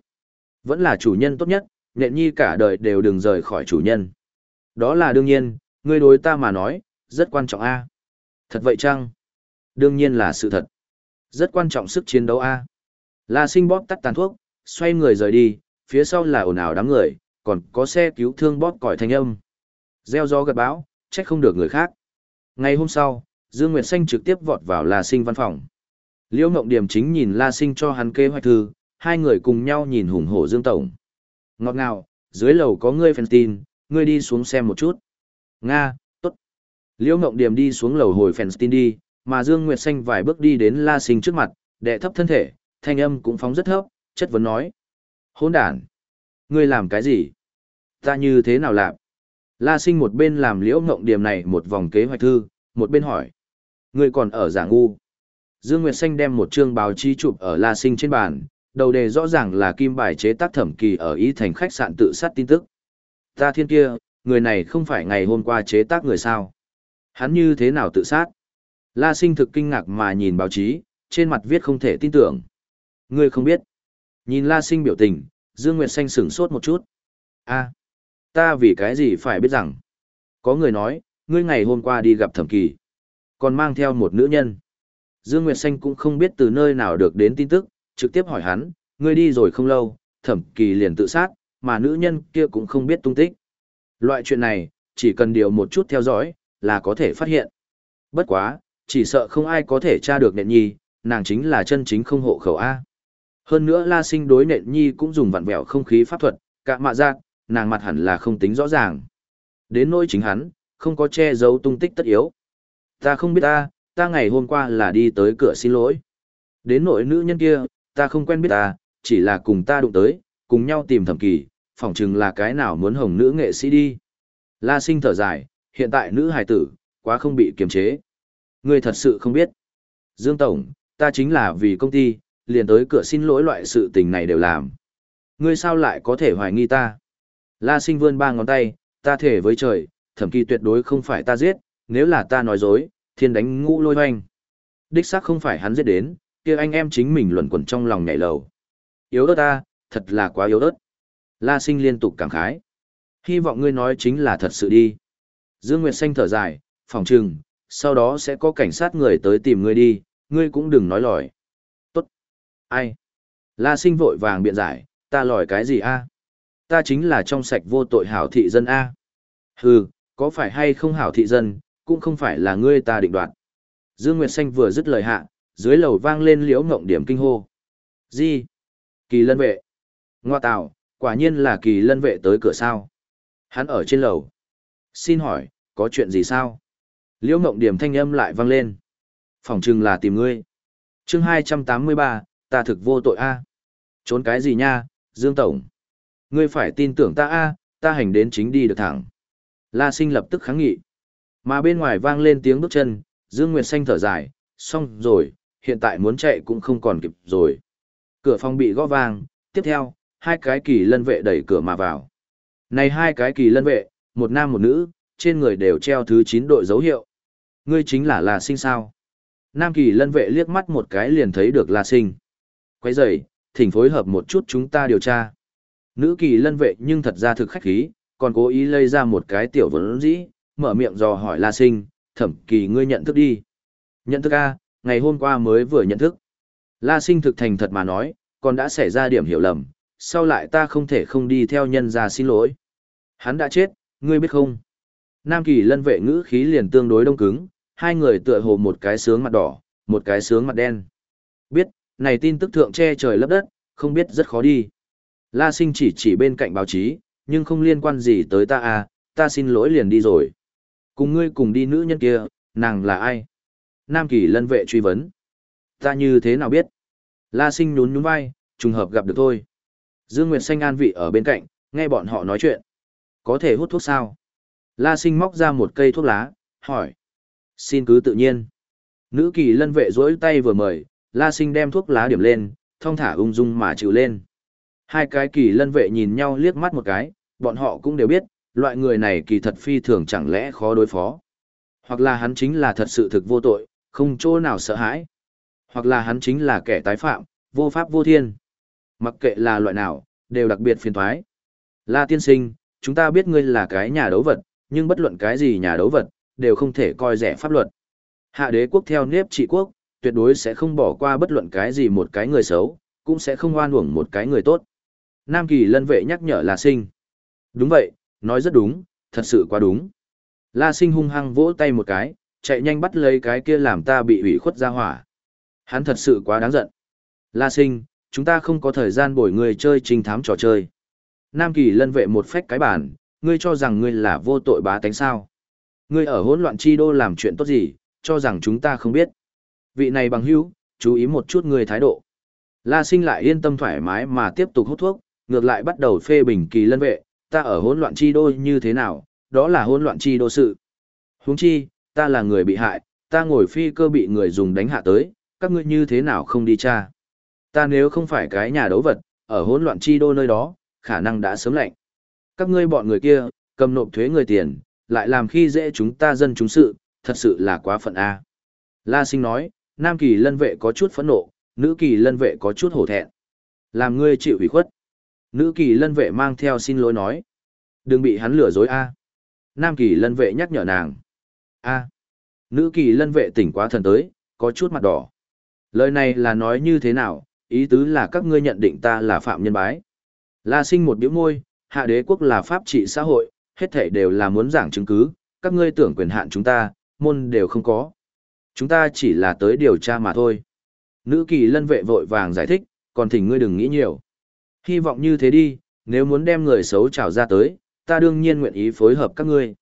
Vẫn là chủ nhân tốt nhất, nhện nhi cả đời đều đừng rời khỏi chủ nhân. Đó là đương nhiên, ngươi đối ta mà nói, rất quan trọng a. Thật vậy chăng? Đương nhiên là sự thật. Rất quan trọng sức chiến đấu a. La sinh bóp tắt tàn thuốc, xoay người rời đi, phía sau là ồn ào đám người, còn có xe cứu thương bóp còi thanh âm. Gieo gió gật bão, trách không được người khác. Ngày hôm sau, Dương Nguyệt Xanh trực tiếp vọt vào La Sinh văn phòng. Liễu Ngộng Điểm chính nhìn La Sinh cho hắn kế hoạch thư, hai người cùng nhau nhìn hùng hổ Dương Tổng. Ngọt ngào, dưới lầu có ngươi fan tin, ngươi đi xuống xem một chút. Nga, tốt. Liễu Ngộng Điểm đi xuống lầu hồi Fenstein đi, mà Dương Nguyệt Xanh vài bước đi đến La Sinh trước mặt, đệ thấp thân thể, thanh âm cũng phóng rất thấp, chất vấn nói. Hôn đàn, ngươi làm cái gì? Ta như thế nào làm? La Sinh một bên làm Liễu Ngộng Điểm này một vòng kế hoạch thư, một bên hỏi. Ngươi còn ở giả ngu. Dương Nguyệt Xanh đem một chương báo chí chụp ở La Sinh trên bàn, đầu đề rõ ràng là kim bài chế tác thẩm kỳ ở ý thành khách sạn tự sát tin tức. Ta thiên kia, người này không phải ngày hôm qua chế tác người sao? Hắn như thế nào tự sát? La Sinh thực kinh ngạc mà nhìn báo chí, trên mặt viết không thể tin tưởng. Ngươi không biết. Nhìn La Sinh biểu tình, Dương Nguyệt Xanh sửng sốt một chút. a ta vì cái gì phải biết rằng. Có người nói, ngươi ngày hôm qua đi gặp thẩm kỳ. Còn mang theo một nữ nhân. Dương Nguyệt Xanh cũng không biết từ nơi nào được đến tin tức, trực tiếp hỏi hắn, ngươi đi rồi không lâu, thẩm kỳ liền tự sát, mà nữ nhân kia cũng không biết tung tích. Loại chuyện này, chỉ cần điều một chút theo dõi, là có thể phát hiện. Bất quá, chỉ sợ không ai có thể tra được nện nhi, nàng chính là chân chính không hộ khẩu A. Hơn nữa La Sinh đối nện nhi cũng dùng vặn vẹo không khí pháp thuật, cả mạ giác, nàng mặt hẳn là không tính rõ ràng. Đến nỗi chính hắn, không có che giấu tung tích tất yếu. Ta không biết ta, ta ngày hôm qua là đi tới cửa xin lỗi. Đến nỗi nữ nhân kia, ta không quen biết ta, chỉ là cùng ta đụng tới, cùng nhau tìm thẩm kỳ, phỏng chừng là cái nào muốn hồng nữ nghệ sĩ đi. La sinh thở dài, hiện tại nữ hài tử, quá không bị kiềm chế. Ngươi thật sự không biết. Dương Tổng, ta chính là vì công ty, liền tới cửa xin lỗi loại sự tình này đều làm. Ngươi sao lại có thể hoài nghi ta? La sinh vươn ba ngón tay, ta thể với trời, thẩm kỳ tuyệt đối không phải ta giết, nếu là ta nói dối, thiên đánh ngũ lôi hoanh. Đích xác không phải hắn giết đến, kia anh em chính mình luẩn quẩn trong lòng nhảy lầu. Yếu ớt ta, thật là quá yếu ớt. La sinh liên tục cảm khái. Hy vọng ngươi nói chính là thật sự đi. Dương Nguyệt Xanh thở dài, phòng trừng, sau đó sẽ có cảnh sát người tới tìm ngươi đi, ngươi cũng đừng nói lòi. Tốt. Ai? La sinh vội vàng biện giải, ta lòi cái gì a? Ta chính là trong sạch vô tội hảo thị dân a. Hừ, có phải hay không hảo thị dân, cũng không phải là ngươi ta định đoạt. Dương Nguyệt Xanh vừa dứt lời hạ, dưới lầu vang lên liễu ngộng điểm kinh hô. Gì? Kỳ lân vệ. Ngoa tạo, quả nhiên là kỳ lân vệ tới cửa sao. Hắn ở trên lầu. Xin hỏi, có chuyện gì sao? Liễu ngộng điểm thanh âm lại vang lên. Phòng chừng là tìm ngươi. chương 283, ta thực vô tội a Trốn cái gì nha, Dương Tổng? Ngươi phải tin tưởng ta a ta hành đến chính đi được thẳng. La sinh lập tức kháng nghị. Mà bên ngoài vang lên tiếng bước chân, Dương Nguyệt Xanh thở dài, xong rồi, hiện tại muốn chạy cũng không còn kịp rồi. Cửa phòng bị gõ vang, tiếp theo, hai cái kỳ lân vệ đẩy cửa mà vào. Này hai cái kỳ lân vệ, một nam một nữ, trên người đều treo thứ 9 đội dấu hiệu. Ngươi chính là La Sinh sao? Nam kỳ lân vệ liếc mắt một cái liền thấy được La Sinh. Quay dậy, thỉnh phối hợp một chút chúng ta điều tra. Nữ kỳ lân vệ nhưng thật ra thực khách khí, còn cố ý lây ra một cái tiểu vấn dĩ, mở miệng dò hỏi La Sinh, thẩm kỳ ngươi nhận thức đi. Nhận thức A, ngày hôm qua mới vừa nhận thức. La Sinh thực thành thật mà nói, còn đã xảy ra điểm hiểu lầm, sau lại ta không thể không đi theo nhân ra xin lỗi. Hắn đã chết, ngươi biết không? Nam kỳ lân vệ ngữ khí liền tương đối đông cứng, hai người tựa hồ một cái sướng mặt đỏ, một cái sướng mặt đen. Biết, này tin tức thượng che trời lấp đất, không biết rất khó đi. La sinh chỉ chỉ bên cạnh báo chí, nhưng không liên quan gì tới ta à, ta xin lỗi liền đi rồi. Cùng ngươi cùng đi nữ nhân kia, nàng là ai? Nam kỳ lân vệ truy vấn. Ta như thế nào biết? La sinh nhún nhún vai, trùng hợp gặp được thôi. Dương Nguyệt Xanh an vị ở bên cạnh, nghe bọn họ nói chuyện. Có thể hút thuốc sao? La sinh móc ra một cây thuốc lá, hỏi. Xin cứ tự nhiên. Nữ kỳ lân vệ dối tay vừa mời, La sinh đem thuốc lá điểm lên, thong thả ung dung mà chịu lên. Hai cái kỳ lân vệ nhìn nhau liếc mắt một cái, bọn họ cũng đều biết, loại người này kỳ thật phi thường chẳng lẽ khó đối phó. Hoặc là hắn chính là thật sự thực vô tội, không chỗ nào sợ hãi. Hoặc là hắn chính là kẻ tái phạm, vô pháp vô thiên. Mặc kệ là loại nào, đều đặc biệt phiền thoái. La tiên sinh, chúng ta biết ngươi là cái nhà đấu vật, nhưng bất luận cái gì nhà đấu vật, đều không thể coi rẻ pháp luật. Hạ đế quốc theo nếp trị quốc, tuyệt đối sẽ không bỏ qua bất luận cái gì một cái người xấu, cũng sẽ không oan uổng một cái người tốt. Nam Kỳ lân vệ nhắc nhở La Sinh. Đúng vậy, nói rất đúng, thật sự quá đúng. La Sinh hung hăng vỗ tay một cái, chạy nhanh bắt lấy cái kia làm ta bị ủy khuất ra hỏa. Hắn thật sự quá đáng giận. La Sinh, chúng ta không có thời gian bồi người chơi trinh thám trò chơi. Nam Kỳ lân vệ một phách cái bản, ngươi cho rằng ngươi là vô tội bá tánh sao. Ngươi ở hỗn loạn chi đô làm chuyện tốt gì, cho rằng chúng ta không biết. Vị này bằng hữu, chú ý một chút ngươi thái độ. La sinh lại yên tâm thoải mái mà tiếp tục hút thuốc, ngược lại bắt đầu phê bình kỳ lân vệ, ta ở hỗn loạn chi đô như thế nào, đó là hỗn loạn chi đô sự. Huống chi, ta là người bị hại, ta ngồi phi cơ bị người dùng đánh hạ tới, các ngươi như thế nào không đi tra. Ta nếu không phải cái nhà đấu vật, ở hỗn loạn chi đô nơi đó, khả năng đã sớm lạnh. Các ngươi bọn người kia, cầm nộp thuế người tiền, lại làm khi dễ chúng ta dân chúng sự, thật sự là quá phận A. La sinh nói, Nam kỳ lân vệ có chút phẫn nộ, nữ kỳ lân vệ có chút hổ thẹn. Làm ngươi chịu ủy khuất. Nữ kỳ lân vệ mang theo xin lỗi nói. Đừng bị hắn lừa dối a. Nam kỳ lân vệ nhắc nhở nàng. a. Nữ kỳ lân vệ tỉnh quá thần tới, có chút mặt đỏ. Lời này là nói như thế nào, ý tứ là các ngươi nhận định ta là phạm nhân bái. La sinh một biểu môi, hạ đế quốc là pháp trị xã hội, hết thể đều là muốn giảng chứng cứ, các ngươi tưởng quyền hạn chúng ta, môn đều không có. Chúng ta chỉ là tới điều tra mà thôi. Nữ kỳ lân vệ vội vàng giải thích, còn thỉnh ngươi đừng nghĩ nhiều. Hy vọng như thế đi, nếu muốn đem người xấu trào ra tới, ta đương nhiên nguyện ý phối hợp các ngươi.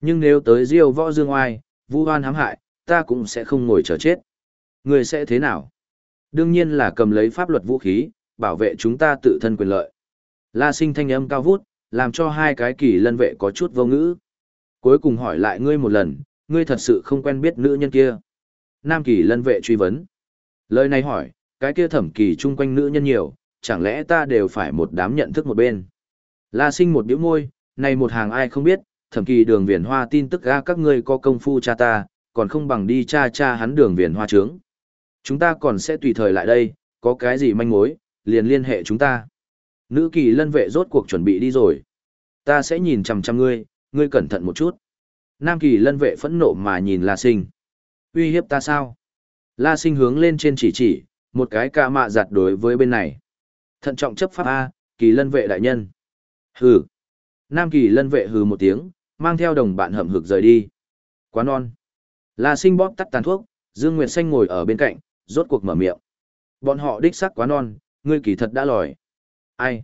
Nhưng nếu tới diêu võ dương oai, vu hoan hãm hại, ta cũng sẽ không ngồi chờ chết. Ngươi sẽ thế nào? Đương nhiên là cầm lấy pháp luật vũ khí, bảo vệ chúng ta tự thân quyền lợi. La sinh thanh âm cao vút, làm cho hai cái kỳ lân vệ có chút vô ngữ. Cuối cùng hỏi lại ngươi một lần, ngươi thật sự không quen biết nữ nhân kia. Nam kỳ lân vệ truy vấn. Lời này hỏi, cái kia thẩm kỳ chung quanh nữ nhân nhiều, chẳng lẽ ta đều phải một đám nhận thức một bên. La sinh một biểu môi, này một hàng ai không biết, thẩm kỳ đường viền hoa tin tức ra các ngươi có công phu cha ta, còn không bằng đi cha cha hắn đường viền hoa trướng. Chúng ta còn sẽ tùy thời lại đây, có cái gì manh mối, liền liên hệ chúng ta. Nữ kỳ lân vệ rốt cuộc chuẩn bị đi rồi. Ta sẽ nhìn chằm chằm ngươi, ngươi cẩn thận một chút. Nam kỳ lân vệ phẫn nộ mà nhìn La Sinh. Uy hiếp ta sao? La Sinh hướng lên trên chỉ chỉ, một cái ca mạ giặt đối với bên này. Thận trọng chấp pháp A, kỳ lân vệ đại nhân. Hừ. Nam kỳ lân vệ hừ một tiếng, mang theo đồng bạn hậm hực rời đi. Quá non. La Sinh bóp tắt tàn thuốc, Dương Nguyệt Xanh ngồi ở bên cạnh, rốt cuộc mở miệng. Bọn họ đích xác quá non, ngươi kỳ thật đã lòi. Ai?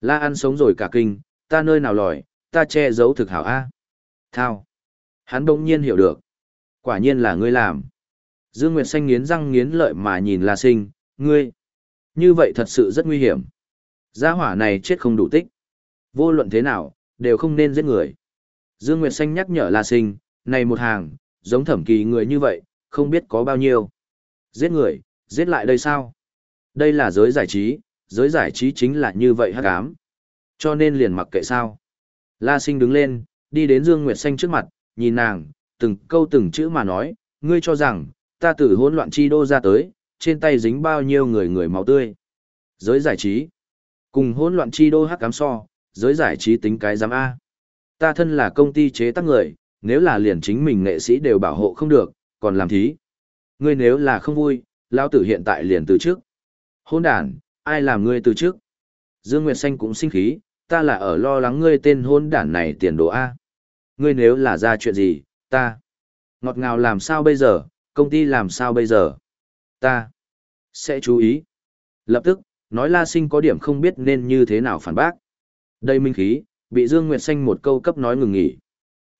La ăn sống rồi cả kinh, ta nơi nào lòi, ta che giấu thực hảo A. Thao. Hắn đông nhiên hiểu được. Quả nhiên là ngươi làm. Dương Nguyệt Xanh nghiến răng nghiến lợi mà nhìn La Sinh, ngươi. Như vậy thật sự rất nguy hiểm. Gia hỏa này chết không đủ tích. Vô luận thế nào, đều không nên giết người. Dương Nguyệt Xanh nhắc nhở La Sinh, này một hàng, giống thẩm kỳ người như vậy, không biết có bao nhiêu. Giết người, giết lại đây sao? Đây là giới giải trí, giới giải trí chính là như vậy hắc ám. Cho nên liền mặc kệ sao. La Sinh đứng lên, đi đến Dương Nguyệt Xanh trước mặt, nhìn nàng, từng câu từng chữ mà nói, ngươi cho rằng, ta từ hỗn loạn chi đô ra tới, trên tay dính bao nhiêu người người máu tươi. Giới giải trí. Cùng hỗn loạn chi đô hắc ám so, giới giải trí tính cái giám A. Ta thân là công ty chế tác người, nếu là liền chính mình nghệ sĩ đều bảo hộ không được, còn làm thí. Ngươi nếu là không vui, lao tử hiện tại liền từ trước. Hôn đàn, ai làm ngươi từ trước? Dương Nguyệt Xanh cũng sinh khí, ta là ở lo lắng ngươi tên hôn đản này tiền đồ A. Ngươi nếu là ra chuyện gì, ta. Ngọt ngào làm sao bây giờ, công ty làm sao bây giờ? Ta. Sẽ chú ý. Lập tức, nói La Sinh có điểm không biết nên như thế nào phản bác. Đây minh khí, bị Dương Nguyệt Xanh một câu cấp nói ngừng nghỉ.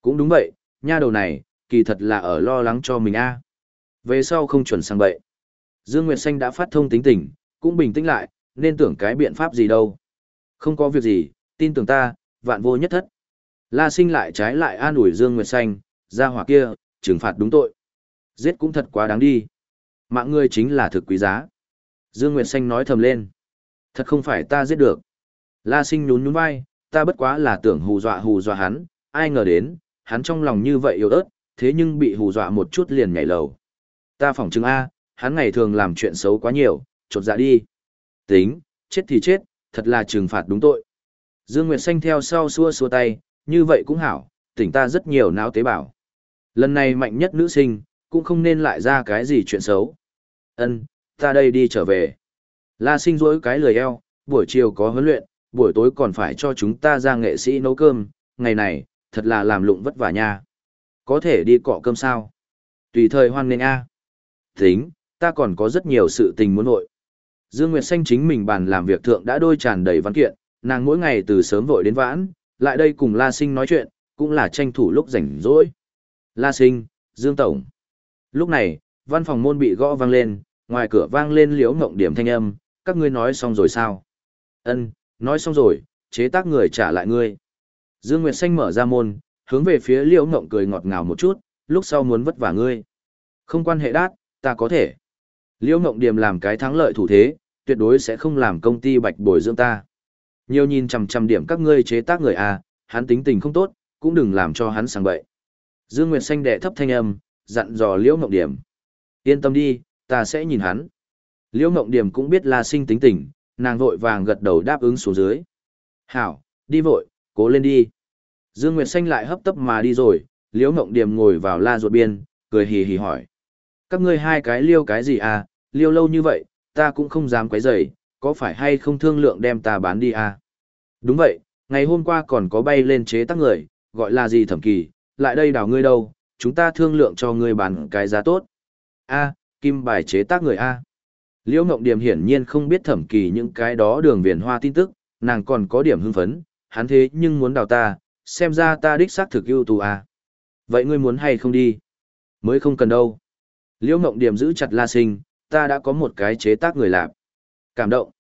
Cũng đúng vậy, nha đầu này, kỳ thật là ở lo lắng cho mình a. Về sau không chuẩn sang bậy. Dương Nguyệt Xanh đã phát thông tính tình, cũng bình tĩnh lại, nên tưởng cái biện pháp gì đâu. Không có việc gì, tin tưởng ta, vạn vô nhất thất. La sinh lại trái lại an ủi Dương Nguyệt Xanh, ra hỏa kia, trừng phạt đúng tội. Giết cũng thật quá đáng đi. Mạng ngươi chính là thực quý giá. Dương Nguyệt Xanh nói thầm lên. Thật không phải ta giết được. La sinh nhún nhún vai, ta bất quá là tưởng hù dọa hù dọa hắn, ai ngờ đến, hắn trong lòng như vậy yếu ớt, thế nhưng bị hù dọa một chút liền nhảy lầu. Ta phỏng chứng A, hắn ngày thường làm chuyện xấu quá nhiều, chột dạ đi. Tính, chết thì chết, thật là trừng phạt đúng tội. Dương Nguyệt Xanh theo sau xua xua tay, như vậy cũng hảo, tỉnh ta rất nhiều não tế bào. Lần này mạnh nhất nữ sinh, cũng không nên lại ra cái gì chuyện xấu. Ân, ta đây đi trở về. La sinh rỗi cái lười eo, buổi chiều có huấn luyện, buổi tối còn phải cho chúng ta ra nghệ sĩ nấu cơm, ngày này, thật là làm lụng vất vả nha. Có thể đi cọ cơm sao? Tùy thời hoan nghênh a. Tính, ta còn có rất nhiều sự tình muốn nội. Dương Nguyệt Xanh chính mình bàn làm việc thượng đã đôi tràn đầy văn kiện, nàng mỗi ngày từ sớm vội đến vãn, lại đây cùng La Sinh nói chuyện, cũng là tranh thủ lúc rảnh rỗi. La Sinh, Dương Tổng. Lúc này, văn phòng môn bị gõ vang lên, ngoài cửa vang lên liễu ngộng điểm thanh âm, các ngươi nói xong rồi sao? Ân, nói xong rồi, chế tác người trả lại ngươi. Dương Nguyệt Xanh mở ra môn, hướng về phía liễu ngộng cười ngọt ngào một chút, lúc sau muốn vất vả ngươi. Không quan hệ đát, ta có thể. Liễu ngộng điềm làm cái thắng lợi thủ thế, tuyệt đối sẽ không làm công ty bạch bồi dưỡng ta. Nhiều nhìn chằm chằm điểm các ngươi chế tác người à, hắn tính tình không tốt, cũng đừng làm cho hắn sang bậy. Dương Nguyệt Xanh đệ thấp thanh âm, dặn dò Liễu Ngộng Điểm. Yên tâm đi, ta sẽ nhìn hắn. Liễu Ngộng Điểm cũng biết La Sinh tính tình, nàng vội vàng gật đầu đáp ứng xuống dưới. Hảo, đi vội, cố lên đi. Dương Nguyệt Xanh lại hấp tấp mà đi rồi, Liễu Ngộng Điểm ngồi vào la ruột biên, cười hì hì hỏi. Các ngươi hai cái liêu cái gì à, liêu lâu như vậy, ta cũng không dám quấy rầy, có phải hay không thương lượng đem ta bán đi à? Đúng vậy, ngày hôm qua còn có bay lên chế tác người, gọi là gì thẩm kỳ, lại đây đào ngươi đâu, chúng ta thương lượng cho ngươi bán cái giá tốt. A, kim bài chế tác người A. Liễu Ngộng Điểm hiển nhiên không biết thẩm kỳ những cái đó đường viền hoa tin tức, nàng còn có điểm hưng phấn, hắn thế nhưng muốn đào ta, xem ra ta đích xác thực ưu tú A. Vậy ngươi muốn hay không đi? Mới không cần đâu. Liễu Ngộng Điểm giữ chặt La Sinh, ta đã có một cái chế tác người làm. Cảm động.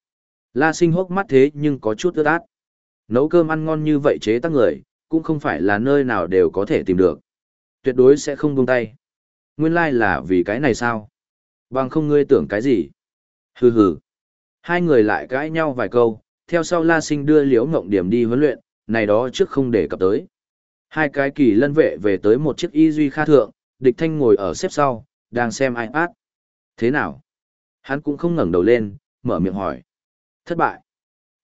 La Sinh hốc mắt thế nhưng có chút ướt át. Nấu cơm ăn ngon như vậy chế tác người, cũng không phải là nơi nào đều có thể tìm được. Tuyệt đối sẽ không buông tay. Nguyên lai like là vì cái này sao? Bằng không ngươi tưởng cái gì? Hừ hừ. Hai người lại cãi nhau vài câu, theo sau La Sinh đưa Liễu Ngộng Điểm đi huấn luyện, này đó trước không để cập tới. Hai cái kỳ lân vệ về tới một chiếc y duy kha thượng, địch thanh ngồi ở xếp sau, đang xem iPad. Thế nào? Hắn cũng không ngẩng đầu lên, mở miệng hỏi. Thất bại.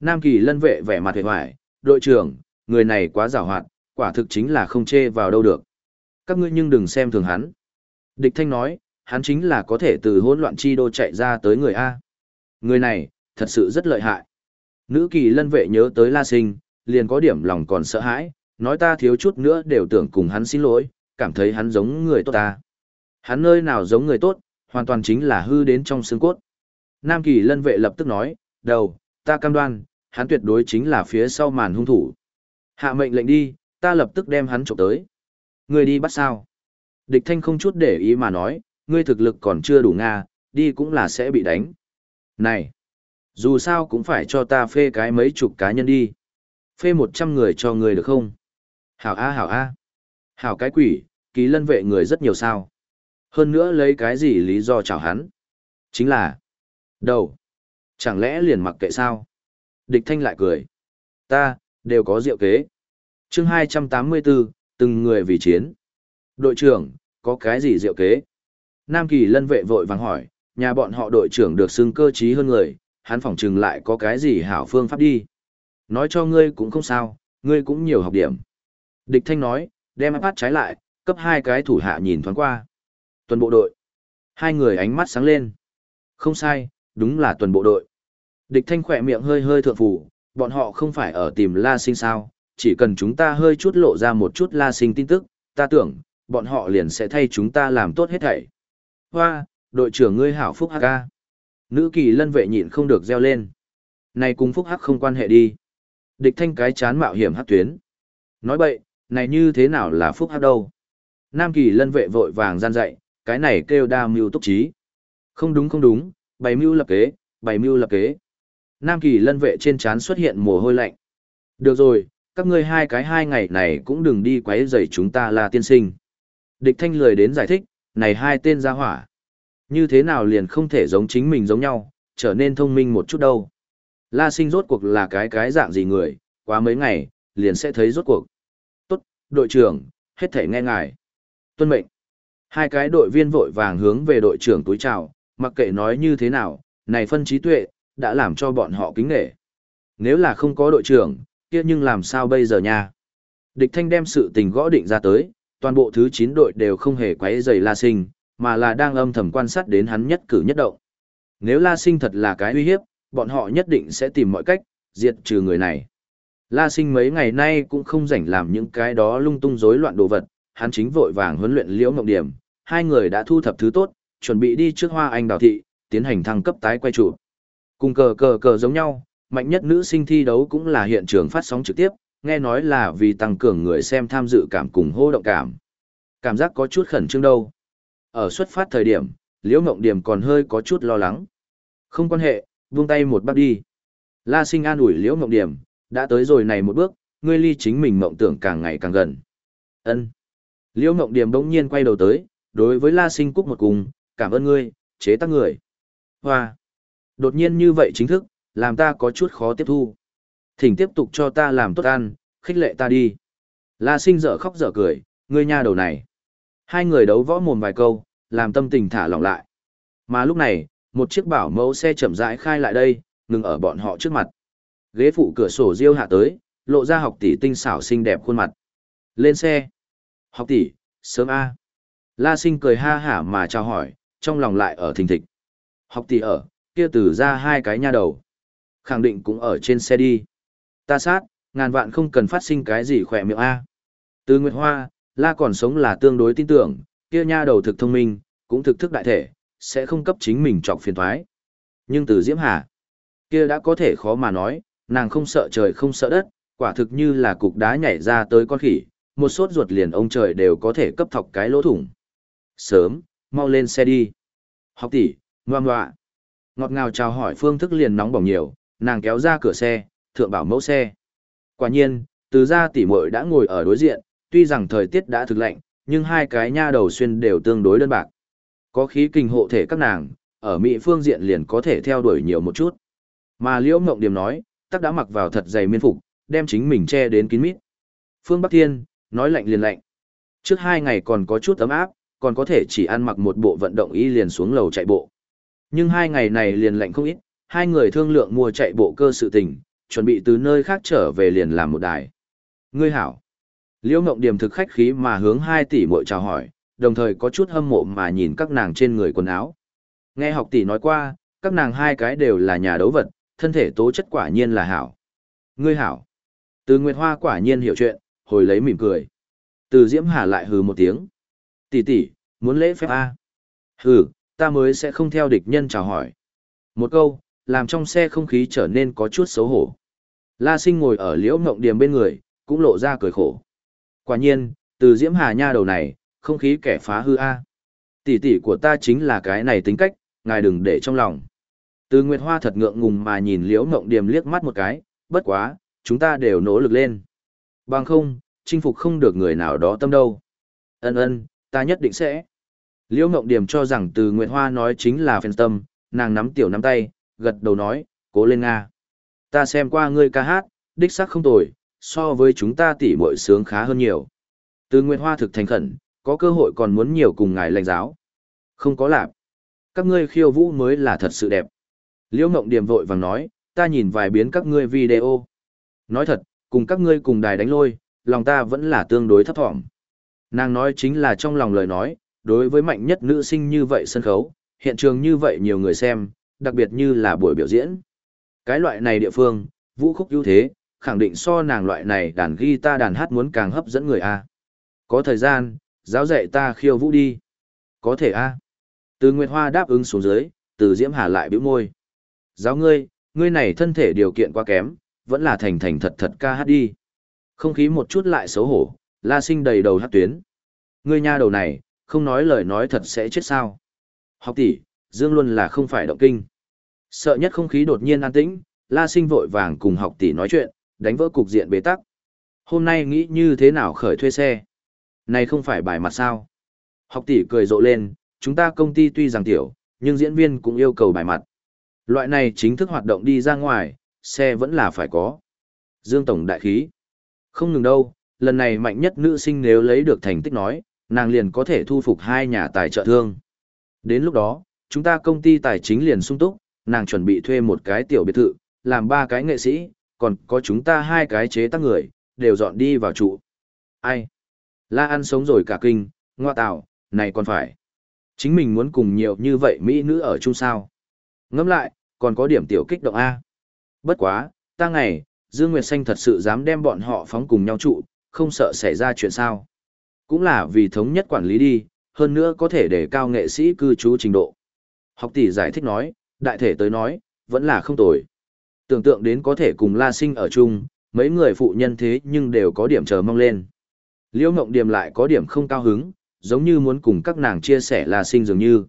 Nam kỳ lân vệ vẻ mặt hề hoài, đội trưởng, người này quá giàu hoạt, quả thực chính là không chê vào đâu được. Các ngươi nhưng đừng xem thường hắn. Địch thanh nói, hắn chính là có thể từ hỗn loạn chi đô chạy ra tới người A. Người này, thật sự rất lợi hại. Nữ kỳ lân vệ nhớ tới La Sinh, liền có điểm lòng còn sợ hãi, nói ta thiếu chút nữa đều tưởng cùng hắn xin lỗi, cảm thấy hắn giống người tốt ta. Hắn nơi nào giống người tốt, hoàn toàn chính là hư đến trong xương cốt. Nam kỳ lân vệ lập tức nói, đầu, ta cam đoan, hắn tuyệt đối chính là phía sau màn hung thủ. Hạ mệnh lệnh đi, ta lập tức đem hắn trộm tới. Người đi bắt sao? Địch thanh không chút để ý mà nói, ngươi thực lực còn chưa đủ Nga, đi cũng là sẽ bị đánh. Này! Dù sao cũng phải cho ta phê cái mấy chục cá nhân đi. Phê một trăm người cho người được không? Hảo A hảo A. Hảo cái quỷ, ký lân vệ người rất nhiều sao. Hơn nữa lấy cái gì lý do chào hắn? Chính là... Đầu. Chẳng lẽ liền mặc kệ sao? Địch thanh lại cười. Ta, đều có diệu kế. chương 284, từng người vì chiến. Đội trưởng, có cái gì diệu kế? Nam Kỳ lân vệ vội vàng hỏi, nhà bọn họ đội trưởng được xưng cơ trí hơn người, hắn phỏng chừng lại có cái gì hảo phương pháp đi. Nói cho ngươi cũng không sao, ngươi cũng nhiều học điểm. Địch thanh nói, đem áp trái lại, cấp hai cái thủ hạ nhìn thoáng qua. Tuần bộ đội. Hai người ánh mắt sáng lên. Không sai, đúng là tuần bộ đội. Địch thanh khỏe miệng hơi hơi thượng phủ, bọn họ không phải ở tìm la sinh sao, chỉ cần chúng ta hơi chút lộ ra một chút la sinh tin tức, ta tưởng, bọn họ liền sẽ thay chúng ta làm tốt hết thảy. Hoa, đội trưởng ngươi hảo phúc hắc ca. Nữ kỳ lân vệ nhịn không được reo lên. Này cùng phúc hắc không quan hệ đi. Địch thanh cái chán mạo hiểm hắc tuyến. Nói bậy, này như thế nào là phúc hắc đâu. Nam kỳ lân vệ vội vàng gian dạy, cái này kêu đa mưu túc trí. Không đúng không đúng, bày mưu lập kế, bày mưu lập kế. Nam kỳ lân vệ trên trán xuất hiện mồ hôi lạnh. Được rồi, các ngươi hai cái hai ngày này cũng đừng đi quấy rầy chúng ta là tiên sinh. Địch thanh lười đến giải thích, này hai tên gia hỏa. Như thế nào liền không thể giống chính mình giống nhau, trở nên thông minh một chút đâu. La sinh rốt cuộc là cái cái dạng gì người, quá mấy ngày, liền sẽ thấy rốt cuộc. Tốt, đội trưởng, hết thể nghe ngài. Tuân mệnh. Hai cái đội viên vội vàng hướng về đội trưởng túi chào, mặc kệ nói như thế nào, này phân trí tuệ, đã làm cho bọn họ kính nghệ. Nếu là không có đội trưởng, kia nhưng làm sao bây giờ nha? Địch thanh đem sự tình gõ định ra tới, toàn bộ thứ 9 đội đều không hề quấy rầy La Sinh, mà là đang âm thầm quan sát đến hắn nhất cử nhất động. Nếu La Sinh thật là cái uy hiếp, bọn họ nhất định sẽ tìm mọi cách, diệt trừ người này. La Sinh mấy ngày nay cũng không rảnh làm những cái đó lung tung rối loạn đồ vật, hắn chính vội vàng huấn luyện Liễu ngộng Điểm, hai người đã thu thập thứ tốt, chuẩn bị đi trước Hoa Anh Đào thị, tiến hành thăng cấp tái quay trụ. Cùng cờ cờ cờ giống nhau, mạnh nhất nữ sinh thi đấu cũng là hiện trường phát sóng trực tiếp, nghe nói là vì tăng cường người xem tham dự cảm cùng hô động cảm. Cảm giác có chút khẩn trương đâu. Ở xuất phát thời điểm, Liễu Ngộng Điểm còn hơi có chút lo lắng. Không quan hệ, buông tay một bắt đi. La Sinh an ủi Liễu Ngộng Điểm, đã tới rồi này một bước, ngươi ly chính mình mộng tưởng càng ngày càng gần. Ân. Liễu Ngộng Điểm bỗng nhiên quay đầu tới, đối với La Sinh cúc một cùng, cảm ơn ngươi, chế tác người. Hoa. Đột nhiên như vậy chính thức, làm ta có chút khó tiếp thu. Thỉnh tiếp tục cho ta làm tốt ăn, khích lệ ta đi. La sinh dở khóc dở cười, ngươi nha đầu này. Hai người đấu võ mồm vài câu, làm tâm tình thả lỏng lại. Mà lúc này, một chiếc bảo mẫu xe chậm rãi khai lại đây, ngừng ở bọn họ trước mặt. Ghế phụ cửa sổ riêu hạ tới, lộ ra học tỷ tinh xảo xinh đẹp khuôn mặt. Lên xe. Học tỷ, sớm A. La sinh cười ha hả mà chào hỏi, trong lòng lại ở thình thịch. Học tỷ ở, kia từ ra hai cái nha đầu. Khẳng định cũng ở trên xe đi. Ta sát, ngàn vạn không cần phát sinh cái gì khỏe miệng A. Từ Nguyệt Hoa, La còn sống là tương đối tin tưởng, kia nha đầu thực thông minh, cũng thực thức đại thể, sẽ không cấp chính mình trọc phiền thoái. Nhưng từ Diễm Hà, kia đã có thể khó mà nói, nàng không sợ trời không sợ đất, quả thực như là cục đá nhảy ra tới con khỉ, một sốt ruột liền ông trời đều có thể cấp thọc cái lỗ thủng. Sớm, mau lên xe đi. Học tỷ, ngoan ngoạ. Ngọt ngào chào hỏi phương thức liền nóng bỏng nhiều, nàng kéo ra cửa xe, thượng bảo mẫu xe. Quả nhiên, từ ra tỷ muội đã ngồi ở đối diện, tuy rằng thời tiết đã thực lạnh, nhưng hai cái nha đầu xuyên đều tương đối đơn bạc. Có khí kinh hộ thể các nàng, ở Mỹ phương diện liền có thể theo đuổi nhiều một chút. Mà Liễu Ngộng điểm nói, tắc đã mặc vào thật dày miên phục, đem chính mình che đến kín mít. Phương Bắc Thiên, nói lạnh liền lạnh. Trước hai ngày còn có chút ấm áp, còn có thể chỉ ăn mặc một bộ vận động y liền xuống lầu chạy bộ. Nhưng hai ngày này liền lạnh không ít, hai người thương lượng mua chạy bộ cơ sự tình, chuẩn bị từ nơi khác trở về liền làm một đài. Ngươi hảo. Liễu Ngộng điểm thực khách khí mà hướng hai tỷ muội chào hỏi, đồng thời có chút hâm mộ mà nhìn các nàng trên người quần áo. Nghe học tỷ nói qua, các nàng hai cái đều là nhà đấu vật, thân thể tố chất quả nhiên là hảo. Ngươi hảo. Từ Nguyệt Hoa quả nhiên hiểu chuyện, hồi lấy mỉm cười. Từ Diễm Hà lại hừ một tiếng. Tỷ tỷ, muốn lễ phép A. Hừ, ta mới sẽ không theo địch nhân chào hỏi. Một câu, làm trong xe không khí trở nên có chút xấu hổ. La sinh ngồi ở liễu ngộng điềm bên người, cũng lộ ra cười khổ. Quả nhiên, từ Diễm Hà nha đầu này, không khí kẻ phá hư A. Tỷ tỷ của ta chính là cái này tính cách, ngài đừng để trong lòng. Từ Nguyệt Hoa thật ngượng ngùng mà nhìn liễu ngộng điềm liếc mắt một cái, bất quá, chúng ta đều nỗ lực lên. Bằng không, chinh phục không được người nào đó tâm đâu. Ân ân, ta nhất định sẽ. Liễu Ngộng Điểm cho rằng từ Nguyệt Hoa nói chính là phen tâm, nàng nắm tiểu nắm tay, gật đầu nói, cố lên Nga. Ta xem qua ngươi ca hát, đích xác không tồi, so với chúng ta tỉ muội sướng khá hơn nhiều. Từ Nguyệt Hoa thực thành khẩn, có cơ hội còn muốn nhiều cùng ngài lãnh giáo. Không có lạp. Các ngươi khiêu vũ mới là thật sự đẹp. Liễu Ngộng Điểm vội vàng nói, ta nhìn vài biến các ngươi video. Nói thật, cùng các ngươi cùng đài đánh lôi, lòng ta vẫn là tương đối thấp thỏm. Nàng nói chính là trong lòng lời nói, đối với mạnh nhất nữ sinh như vậy sân khấu, hiện trường như vậy nhiều người xem, đặc biệt như là buổi biểu diễn. Cái loại này địa phương, vũ khúc ưu thế, khẳng định so nàng loại này đàn guitar đàn hát muốn càng hấp dẫn người A. Có thời gian, giáo dạy ta khiêu vũ đi. Có thể A. Từ Nguyệt Hoa đáp ứng xuống dưới, từ Diễm Hà lại bĩu môi. Giáo ngươi, ngươi này thân thể điều kiện quá kém, vẫn là thành thành thật thật ca hát đi. Không khí một chút lại xấu hổ, la sinh đầy đầu hát tuyến. Ngươi nha đầu này, không nói lời nói thật sẽ chết sao. Học tỷ, Dương luôn là không phải động kinh. Sợ nhất không khí đột nhiên an tĩnh, la sinh vội vàng cùng học tỷ nói chuyện, đánh vỡ cục diện bế tắc. Hôm nay nghĩ như thế nào khởi thuê xe? Này không phải bài mặt sao? Học tỷ cười rộ lên, chúng ta công ty tuy rằng tiểu, nhưng diễn viên cũng yêu cầu bài mặt. Loại này chính thức hoạt động đi ra ngoài, xe vẫn là phải có. Dương Tổng đại khí. Không ngừng đâu, lần này mạnh nhất nữ sinh nếu lấy được thành tích nói, nàng liền có thể thu phục hai nhà tài trợ thương. Đến lúc đó, chúng ta công ty tài chính liền sung túc, nàng chuẩn bị thuê một cái tiểu biệt thự, làm ba cái nghệ sĩ, còn có chúng ta hai cái chế tác người, đều dọn đi vào trụ. Ai? La ăn sống rồi cả kinh, ngoa tạo, này còn phải. Chính mình muốn cùng nhiều như vậy Mỹ nữ ở chung sao. Ngẫm lại, còn có điểm tiểu kích động A. Bất quá, ta ngày, Dương Nguyệt Xanh thật sự dám đem bọn họ phóng cùng nhau trụ, không sợ xảy ra chuyện sao. Cũng là vì thống nhất quản lý đi, hơn nữa có thể để cao nghệ sĩ cư trú trình độ. Học tỷ giải thích nói, đại thể tới nói, vẫn là không tồi. Tưởng tượng đến có thể cùng La Sinh ở chung, mấy người phụ nhân thế nhưng đều có điểm chờ mong lên. Liễu Ngộng Điềm lại có điểm không cao hứng, giống như muốn cùng các nàng chia sẻ La Sinh dường như.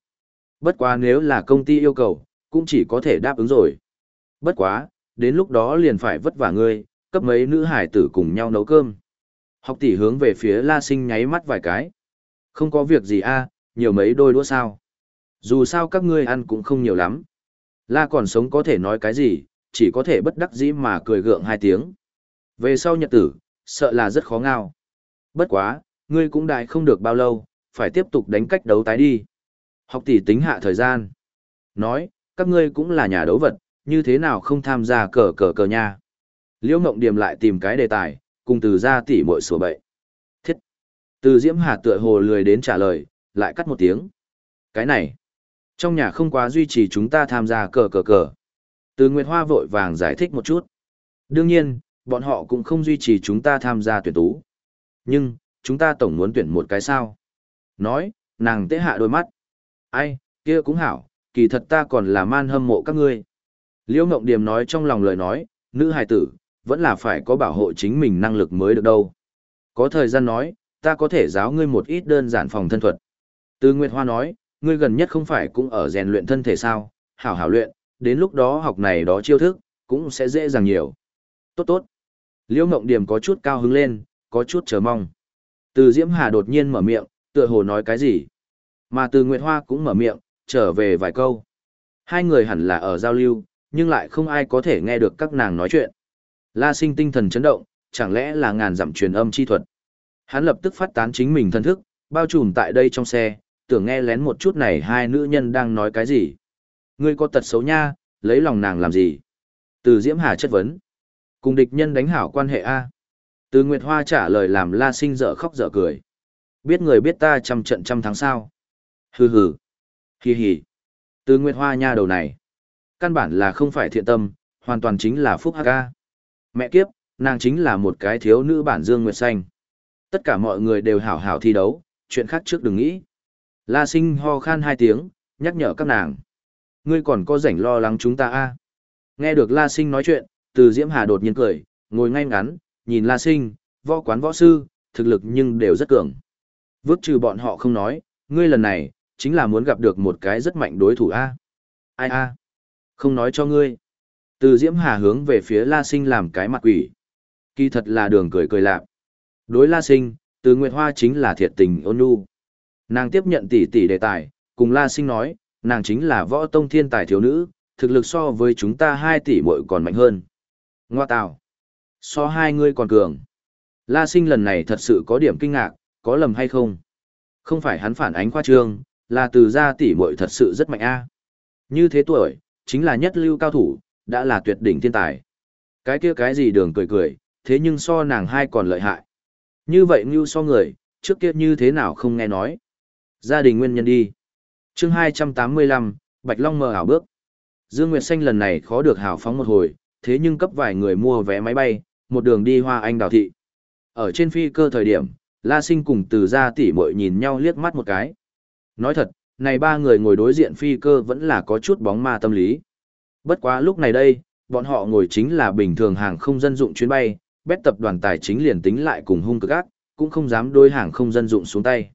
Bất quá nếu là công ty yêu cầu, cũng chỉ có thể đáp ứng rồi. Bất quá, đến lúc đó liền phải vất vả ngươi, cấp mấy nữ hải tử cùng nhau nấu cơm. Học tỷ hướng về phía La Sinh nháy mắt vài cái. Không có việc gì a, nhiều mấy đôi đũa sao. Dù sao các ngươi ăn cũng không nhiều lắm. La còn sống có thể nói cái gì, chỉ có thể bất đắc dĩ mà cười gượng hai tiếng. Về sau nhật tử, sợ là rất khó ngao. Bất quá, ngươi cũng đại không được bao lâu, phải tiếp tục đánh cách đấu tái đi. Học tỷ tính hạ thời gian. nói, các ngươi cũng là nhà đấu vật, như thế nào không tham gia cờ cờ cờ nha. Liễu Ngộng Điềm lại tìm cái đề tài, cùng từ ra tỉ muội sủa bậy. Thiết. Từ Diễm Hà tựa hồ lười đến trả lời, lại cắt một tiếng. Cái này. Trong nhà không quá duy trì chúng ta tham gia cờ cờ cờ. Từ Nguyệt Hoa vội vàng giải thích một chút. Đương nhiên, bọn họ cũng không duy trì chúng ta tham gia tuyển tú. Nhưng, chúng ta tổng muốn tuyển một cái sao. Nói, nàng tế hạ đôi mắt. Ai, kia cũng hảo, kỳ thật ta còn là man hâm mộ các ngươi. Liễu Ngộng Điềm nói trong lòng lời nói, nữ hài tử, vẫn là phải có bảo hộ chính mình năng lực mới được đâu. Có thời gian nói, ta có thể giáo ngươi một ít đơn giản phòng thân thuật. Từ Nguyệt Hoa nói, ngươi gần nhất không phải cũng ở rèn luyện thân thể sao, hảo hảo luyện, đến lúc đó học này đó chiêu thức, cũng sẽ dễ dàng nhiều. Tốt tốt. Liễu Ngộng Điềm có chút cao hứng lên, có chút chờ mong. Từ Diễm Hà đột nhiên mở miệng, tựa hồ nói cái gì. Mà từ Nguyệt Hoa cũng mở miệng, trở về vài câu. Hai người hẳn là ở giao lưu, nhưng lại không ai có thể nghe được các nàng nói chuyện. La sinh tinh thần chấn động, chẳng lẽ là ngàn dặm truyền âm chi thuật. Hắn lập tức phát tán chính mình thân thức, bao trùm tại đây trong xe, tưởng nghe lén một chút này hai nữ nhân đang nói cái gì. Ngươi có tật xấu nha, lấy lòng nàng làm gì? Từ Diễm Hà chất vấn. Cùng địch nhân đánh hảo quan hệ A. Từ Nguyệt Hoa trả lời làm La Sinh dở khóc dở cười. Biết người biết ta trăm trận trăm tháng sao. Hừ hừ. Hì hì. Từ Nguyệt Hoa nha đầu này. Căn bản là không phải thiện tâm, hoàn toàn chính là phúc hắc Mẹ kiếp, nàng chính là một cái thiếu nữ bản dương nguyệt xanh. Tất cả mọi người đều hảo hảo thi đấu, chuyện khác trước đừng nghĩ. La sinh ho khan hai tiếng, nhắc nhở các nàng. Ngươi còn có rảnh lo lắng chúng ta a Nghe được La sinh nói chuyện, từ Diễm Hà đột nhiên cười, ngồi ngay ngắn, nhìn La sinh, võ quán võ sư, thực lực nhưng đều rất cường. Vước trừ bọn họ không nói, ngươi lần này, chính là muốn gặp được một cái rất mạnh đối thủ a Ai a không nói cho ngươi. Từ Diễm Hà hướng về phía La Sinh làm cái mặt quỷ. Kỳ thật là đường cười cười lạp. Đối La Sinh, từ Nguyệt Hoa chính là thiệt tình ôn nhu. Nàng tiếp nhận tỷ tỷ đề tài, cùng La Sinh nói, nàng chính là võ tông thiên tài thiếu nữ, thực lực so với chúng ta hai tỷ muội còn mạnh hơn. Ngoa tào. So hai ngươi còn cường. La Sinh lần này thật sự có điểm kinh ngạc, có lầm hay không? Không phải hắn phản ánh khoa trương, là từ gia tỷ muội thật sự rất mạnh a. Như thế tuổi, chính là nhất lưu cao thủ, đã là tuyệt đỉnh thiên tài. Cái kia cái gì đường cười cười, thế nhưng so nàng hai còn lợi hại. Như vậy như so người, trước kia như thế nào không nghe nói. Gia đình nguyên nhân đi. chương 285, Bạch Long mờ ảo bước. Dương Nguyệt Xanh lần này khó được hào phóng một hồi, thế nhưng cấp vài người mua vé máy bay, một đường đi Hoa Anh đào thị. Ở trên phi cơ thời điểm, La Sinh cùng từ gia tỷ muội nhìn nhau liếc mắt một cái. Nói thật, này ba người ngồi đối diện phi cơ vẫn là có chút bóng ma tâm lý. Bất quá lúc này đây, bọn họ ngồi chính là bình thường hàng không dân dụng chuyến bay, bét tập đoàn tài chính liền tính lại cùng hung cực ác, cũng không dám đối hàng không dân dụng xuống tay.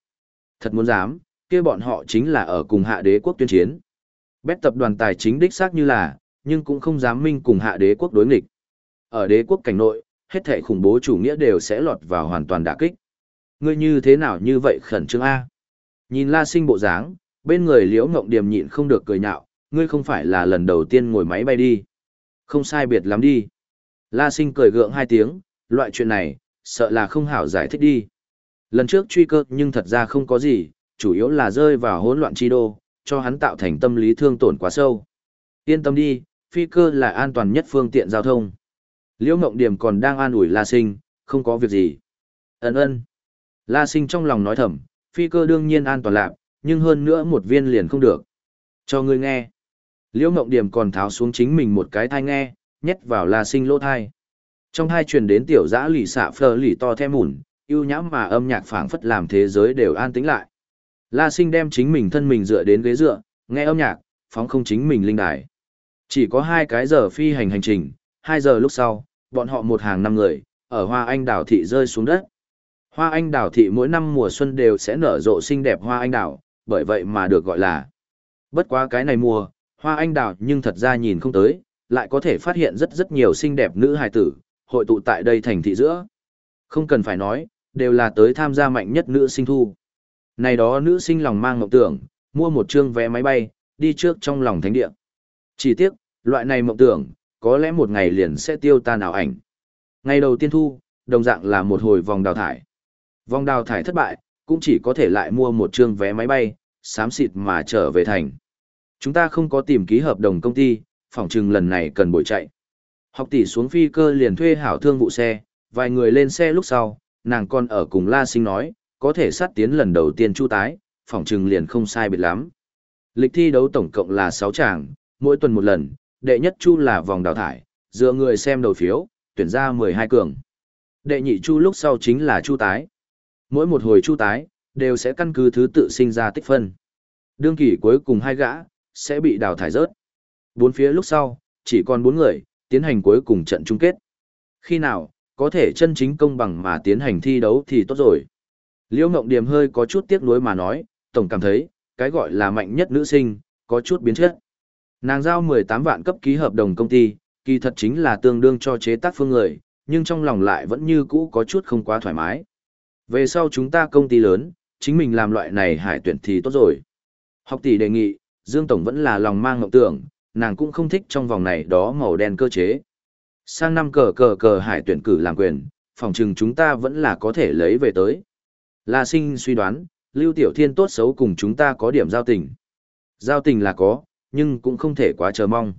Thật muốn dám, kia bọn họ chính là ở cùng hạ đế quốc tuyên chiến. Bét tập đoàn tài chính đích xác như là, nhưng cũng không dám minh cùng hạ đế quốc đối nghịch. Ở đế quốc cảnh nội, hết thảy khủng bố chủ nghĩa đều sẽ lọt vào hoàn toàn đả kích. Ngươi như thế nào như vậy khẩn trương A? Nhìn la sinh bộ dáng, bên người liễu ngộng điềm nhịn không được cười nhạo, ngươi không phải là lần đầu tiên ngồi máy bay đi. Không sai biệt lắm đi. La sinh cười gượng hai tiếng, loại chuyện này, sợ là không hảo giải thích đi. Lần trước truy cơ nhưng thật ra không có gì, chủ yếu là rơi vào hỗn loạn chi đô, cho hắn tạo thành tâm lý thương tổn quá sâu. Yên tâm đi, phi cơ là an toàn nhất phương tiện giao thông. Liễu Ngộng Điểm còn đang an ủi La Sinh, không có việc gì. Ấn ơn. La Sinh trong lòng nói thầm, phi cơ đương nhiên an toàn lạp nhưng hơn nữa một viên liền không được. Cho ngươi nghe. Liễu Ngộng Điểm còn tháo xuống chính mình một cái thai nghe, nhét vào La Sinh lỗ thai. Trong hai truyền đến tiểu dã lì xạ phờ lì to thêm mùn, yêu nhãm mà âm nhạc phảng phất làm thế giới đều an tĩnh lại. La Sinh đem chính mình thân mình dựa đến ghế dựa, nghe âm nhạc, phóng không chính mình linh đài. Chỉ có hai cái giờ phi hành hành trình, hai giờ lúc sau, bọn họ một hàng năm người, ở Hoa Anh đảo thị rơi xuống đất. Hoa Anh đảo thị mỗi năm mùa xuân đều sẽ nở rộ xinh đẹp Hoa Anh đảo, bởi vậy mà được gọi là. Bất quá cái này mùa, Hoa Anh đào nhưng thật ra nhìn không tới, lại có thể phát hiện rất rất nhiều xinh đẹp nữ hài tử, hội tụ tại đây thành thị giữa. Không cần phải nói, đều là tới tham gia mạnh nhất nữ sinh thu. Này đó nữ sinh lòng mang ngọc tưởng, mua một chương vé máy bay, đi trước trong lòng thánh địa. Chỉ tiếc, loại này mộng tưởng, có lẽ một ngày liền sẽ tiêu tan ảo ảnh. Ngày đầu tiên thu, đồng dạng là một hồi vòng đào thải. Vòng đào thải thất bại, cũng chỉ có thể lại mua một chương vé máy bay, xám xịt mà trở về thành. Chúng ta không có tìm ký hợp đồng công ty, phỏng chừng lần này cần buổi chạy. Học tỷ xuống phi cơ liền thuê hảo thương vụ xe, vài người lên xe lúc sau, nàng còn ở cùng La Sinh nói, có thể sát tiến lần đầu tiên chu tái, phỏng chừng liền không sai biệt lắm. Lịch thi đấu tổng cộng là 6 tràng, mỗi tuần một lần, đệ nhất chu là vòng đào thải, dựa người xem đầu phiếu, tuyển ra 12 cường. Đệ nhị chu lúc sau chính là chu tái. Mỗi một hồi chu tái, đều sẽ căn cứ thứ tự sinh ra tích phân. Đương kỳ cuối cùng hai gã, sẽ bị đào thải rớt. Bốn phía lúc sau, chỉ còn bốn người, tiến hành cuối cùng trận chung kết. Khi nào, có thể chân chính công bằng mà tiến hành thi đấu thì tốt rồi. Liễu Ngộng Điềm hơi có chút tiếc nuối mà nói, tổng cảm thấy, cái gọi là mạnh nhất nữ sinh, có chút biến chất. Nàng giao 18 vạn cấp ký hợp đồng công ty, kỳ thật chính là tương đương cho chế tác phương người, nhưng trong lòng lại vẫn như cũ có chút không quá thoải mái. Về sau chúng ta công ty lớn, chính mình làm loại này hải tuyển thì tốt rồi. Học tỷ đề nghị, Dương Tổng vẫn là lòng mang ngộng tưởng, nàng cũng không thích trong vòng này đó màu đen cơ chế. Sang năm cờ cờ cờ hải tuyển cử làm quyền, phòng trừng chúng ta vẫn là có thể lấy về tới. La sinh suy đoán, Lưu Tiểu Thiên tốt xấu cùng chúng ta có điểm giao tình. Giao tình là có, nhưng cũng không thể quá chờ mong.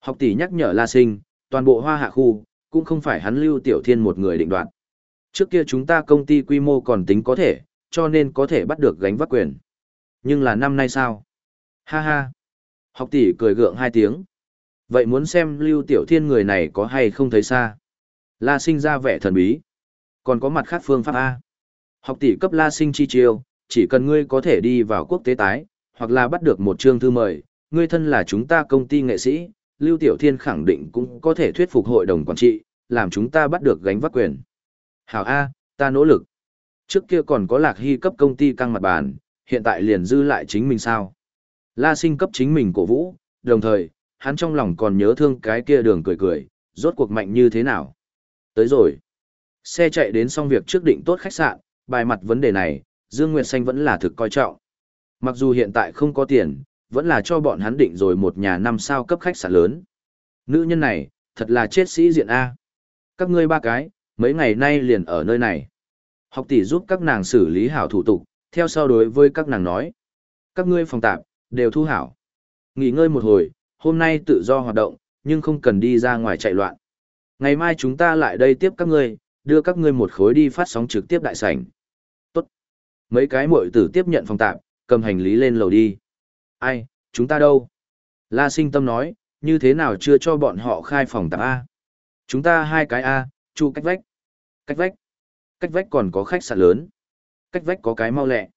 Học tỷ nhắc nhở La sinh, toàn bộ hoa hạ khu, cũng không phải hắn Lưu Tiểu Thiên một người định đoạt. Trước kia chúng ta công ty quy mô còn tính có thể, cho nên có thể bắt được gánh vác quyền. Nhưng là năm nay sao? Ha ha. Học tỷ cười gượng hai tiếng. Vậy muốn xem Lưu Tiểu Thiên người này có hay không thấy xa. La sinh ra vẻ thần bí. Còn có mặt khác phương pháp A. Học tỷ cấp La sinh chi chiêu, chỉ cần ngươi có thể đi vào quốc tế tái, hoặc là bắt được một chương thư mời, ngươi thân là chúng ta công ty nghệ sĩ, Lưu Tiểu Thiên khẳng định cũng có thể thuyết phục hội đồng quản trị, làm chúng ta bắt được gánh vác quyền. Hảo A, ta nỗ lực. Trước kia còn có lạc hy cấp công ty căng mặt bàn, hiện tại liền dư lại chính mình sao. La sinh cấp chính mình cổ vũ, đồng thời, hắn trong lòng còn nhớ thương cái kia đường cười cười, rốt cuộc mạnh như thế nào. Tới rồi. Xe chạy đến xong việc trước định tốt khách sạn, bài mặt vấn đề này, Dương Nguyệt Xanh vẫn là thực coi trọng. Mặc dù hiện tại không có tiền, vẫn là cho bọn hắn định rồi một nhà năm sao cấp khách sạn lớn. Nữ nhân này, thật là chết sĩ diện A. Các ngươi ba cái, mấy ngày nay liền ở nơi này. Học tỷ giúp các nàng xử lý hảo thủ tục, theo sau đối với các nàng nói. Các ngươi phòng tạm, đều thu hảo. Nghỉ ngơi một hồi, hôm nay tự do hoạt động, nhưng không cần đi ra ngoài chạy loạn. Ngày mai chúng ta lại đây tiếp các ngươi, đưa các ngươi một khối đi phát sóng trực tiếp đại sảnh. Tốt. Mấy cái muội tử tiếp nhận phòng tạm, cầm hành lý lên lầu đi. Ai, chúng ta đâu? La sinh tâm nói, như thế nào chưa cho bọn họ khai phòng tạm A? Chúng ta hai cái A, chu cách vách. Cách vách. Cách vách còn có khách sạn lớn. Cách vách có cái mau lẹ.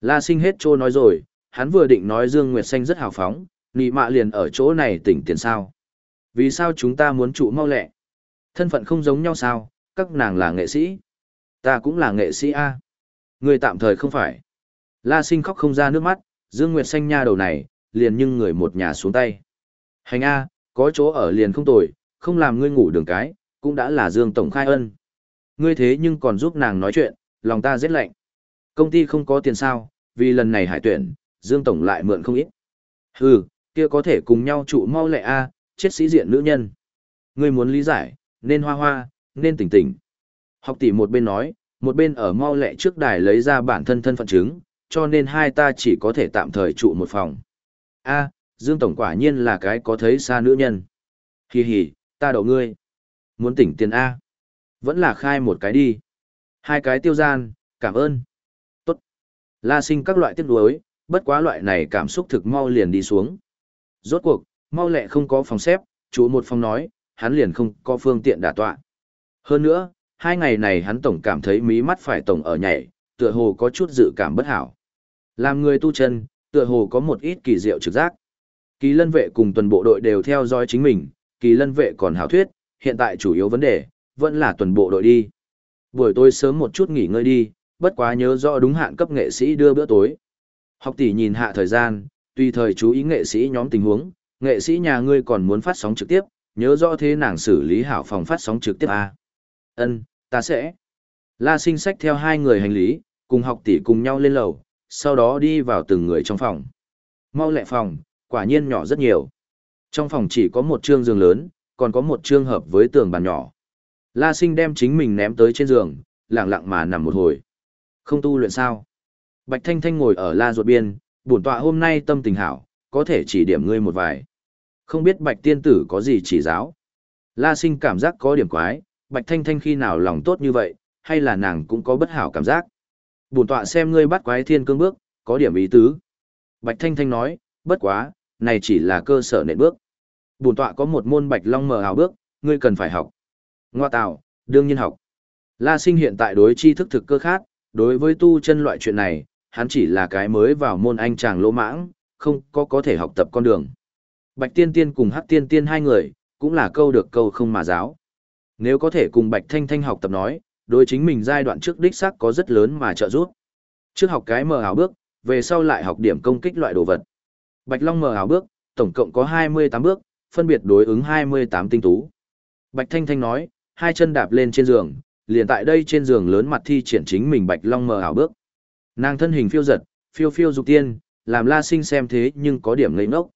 La sinh hết trô nói rồi, hắn vừa định nói Dương Nguyệt Xanh rất hào phóng, nị mạ liền ở chỗ này tỉnh tiền sao. Vì sao chúng ta muốn trụ mau lẹ? Thân phận không giống nhau sao, các nàng là nghệ sĩ. Ta cũng là nghệ sĩ A. Người tạm thời không phải. La sinh khóc không ra nước mắt, Dương Nguyệt Xanh nha đầu này, liền nhưng người một nhà xuống tay. Hành A, có chỗ ở liền không tồi, không làm ngươi ngủ đường cái, cũng đã là Dương Tổng khai ân. Ngươi thế nhưng còn giúp nàng nói chuyện, lòng ta rất lạnh. Công ty không có tiền sao, vì lần này hải tuyển, Dương Tổng lại mượn không ít. Hừ, kia có thể cùng nhau trụ mau lẹ a, chết sĩ diện nữ nhân. Ngươi muốn lý giải, nên hoa hoa, nên tỉnh tỉnh. Học tỷ một bên nói, một bên ở mau lẹ trước đài lấy ra bản thân thân phận chứng, cho nên hai ta chỉ có thể tạm thời trụ một phòng. A, Dương Tổng quả nhiên là cái có thấy xa nữ nhân. Hì hì, ta đậu ngươi. Muốn tỉnh tiền A. Vẫn là khai một cái đi. Hai cái tiêu gian, cảm ơn. Tốt. La sinh các loại tiếc nuối, bất quá loại này cảm xúc thực mau liền đi xuống. Rốt cuộc, mau lẹ không có phòng xếp, chủ một phòng nói, hắn liền không có phương tiện đả tọa. Hơn nữa, hai ngày này hắn tổng cảm thấy mí mắt phải tổng ở nhảy, tựa hồ có chút dự cảm bất hảo. Làm người tu chân, tựa hồ có một ít kỳ diệu trực giác. Kỳ lân vệ cùng tuần bộ đội đều theo dõi chính mình, kỳ lân vệ còn hảo thuyết, hiện tại chủ yếu vấn đề, vẫn là tuần bộ đội đi. Buổi tối sớm một chút nghỉ ngơi đi, bất quá nhớ rõ đúng hạn cấp nghệ sĩ đưa bữa tối. Học tỷ nhìn hạ thời gian, tùy thời chú ý nghệ sĩ nhóm tình huống, nghệ sĩ nhà ngươi còn muốn phát sóng trực tiếp, nhớ rõ thế nàng xử lý hảo phòng phát sóng trực tiếp à. Ân, ta sẽ. La sinh sách theo hai người hành lý, cùng học tỷ cùng nhau lên lầu, sau đó đi vào từng người trong phòng. Mau lẹ phòng, quả nhiên nhỏ rất nhiều. Trong phòng chỉ có một chương giường lớn, còn có một chương hợp với tường bàn nhỏ. La sinh đem chính mình ném tới trên giường, lặng lặng mà nằm một hồi. Không tu luyện sao? Bạch Thanh Thanh ngồi ở la ruột biên, bổn tọa hôm nay tâm tình hảo, có thể chỉ điểm ngươi một vài. Không biết bạch tiên tử có gì chỉ giáo. La sinh cảm giác có điểm quái, bạch thanh thanh khi nào lòng tốt như vậy, hay là nàng cũng có bất hảo cảm giác. Bổn tọa xem ngươi bắt quái thiên cương bước, có điểm ý tứ. Bạch thanh thanh nói, bất quá, này chỉ là cơ sở nền bước. Bổn tọa có một môn bạch long mờ ảo bước, ngươi cần phải học. Ngoa tạo, đương nhiên học. La sinh hiện tại đối tri thức thực cơ khát, đối với tu chân loại chuyện này, hắn chỉ là cái mới vào môn anh chàng lỗ mãng, không có có thể học tập con đường. Bạch tiên tiên cùng hắc tiên tiên hai người, cũng là câu được câu không mà giáo. Nếu có thể cùng Bạch Thanh Thanh học tập nói, đối chính mình giai đoạn trước đích xác có rất lớn mà trợ giúp. Trước học cái mờ ảo bước, về sau lại học điểm công kích loại đồ vật. Bạch Long mờ ảo bước, tổng cộng có 28 bước, phân biệt đối ứng 28 tinh tú. Bạch Thanh Thanh nói, hai chân đạp lên trên giường, liền tại đây trên giường lớn mặt thi triển chính mình Bạch Long mờ ảo bước. Nàng thân hình phiêu giật, phiêu phiêu dục tiên, làm La Sinh xem thế nhưng có điểm ngây ngốc.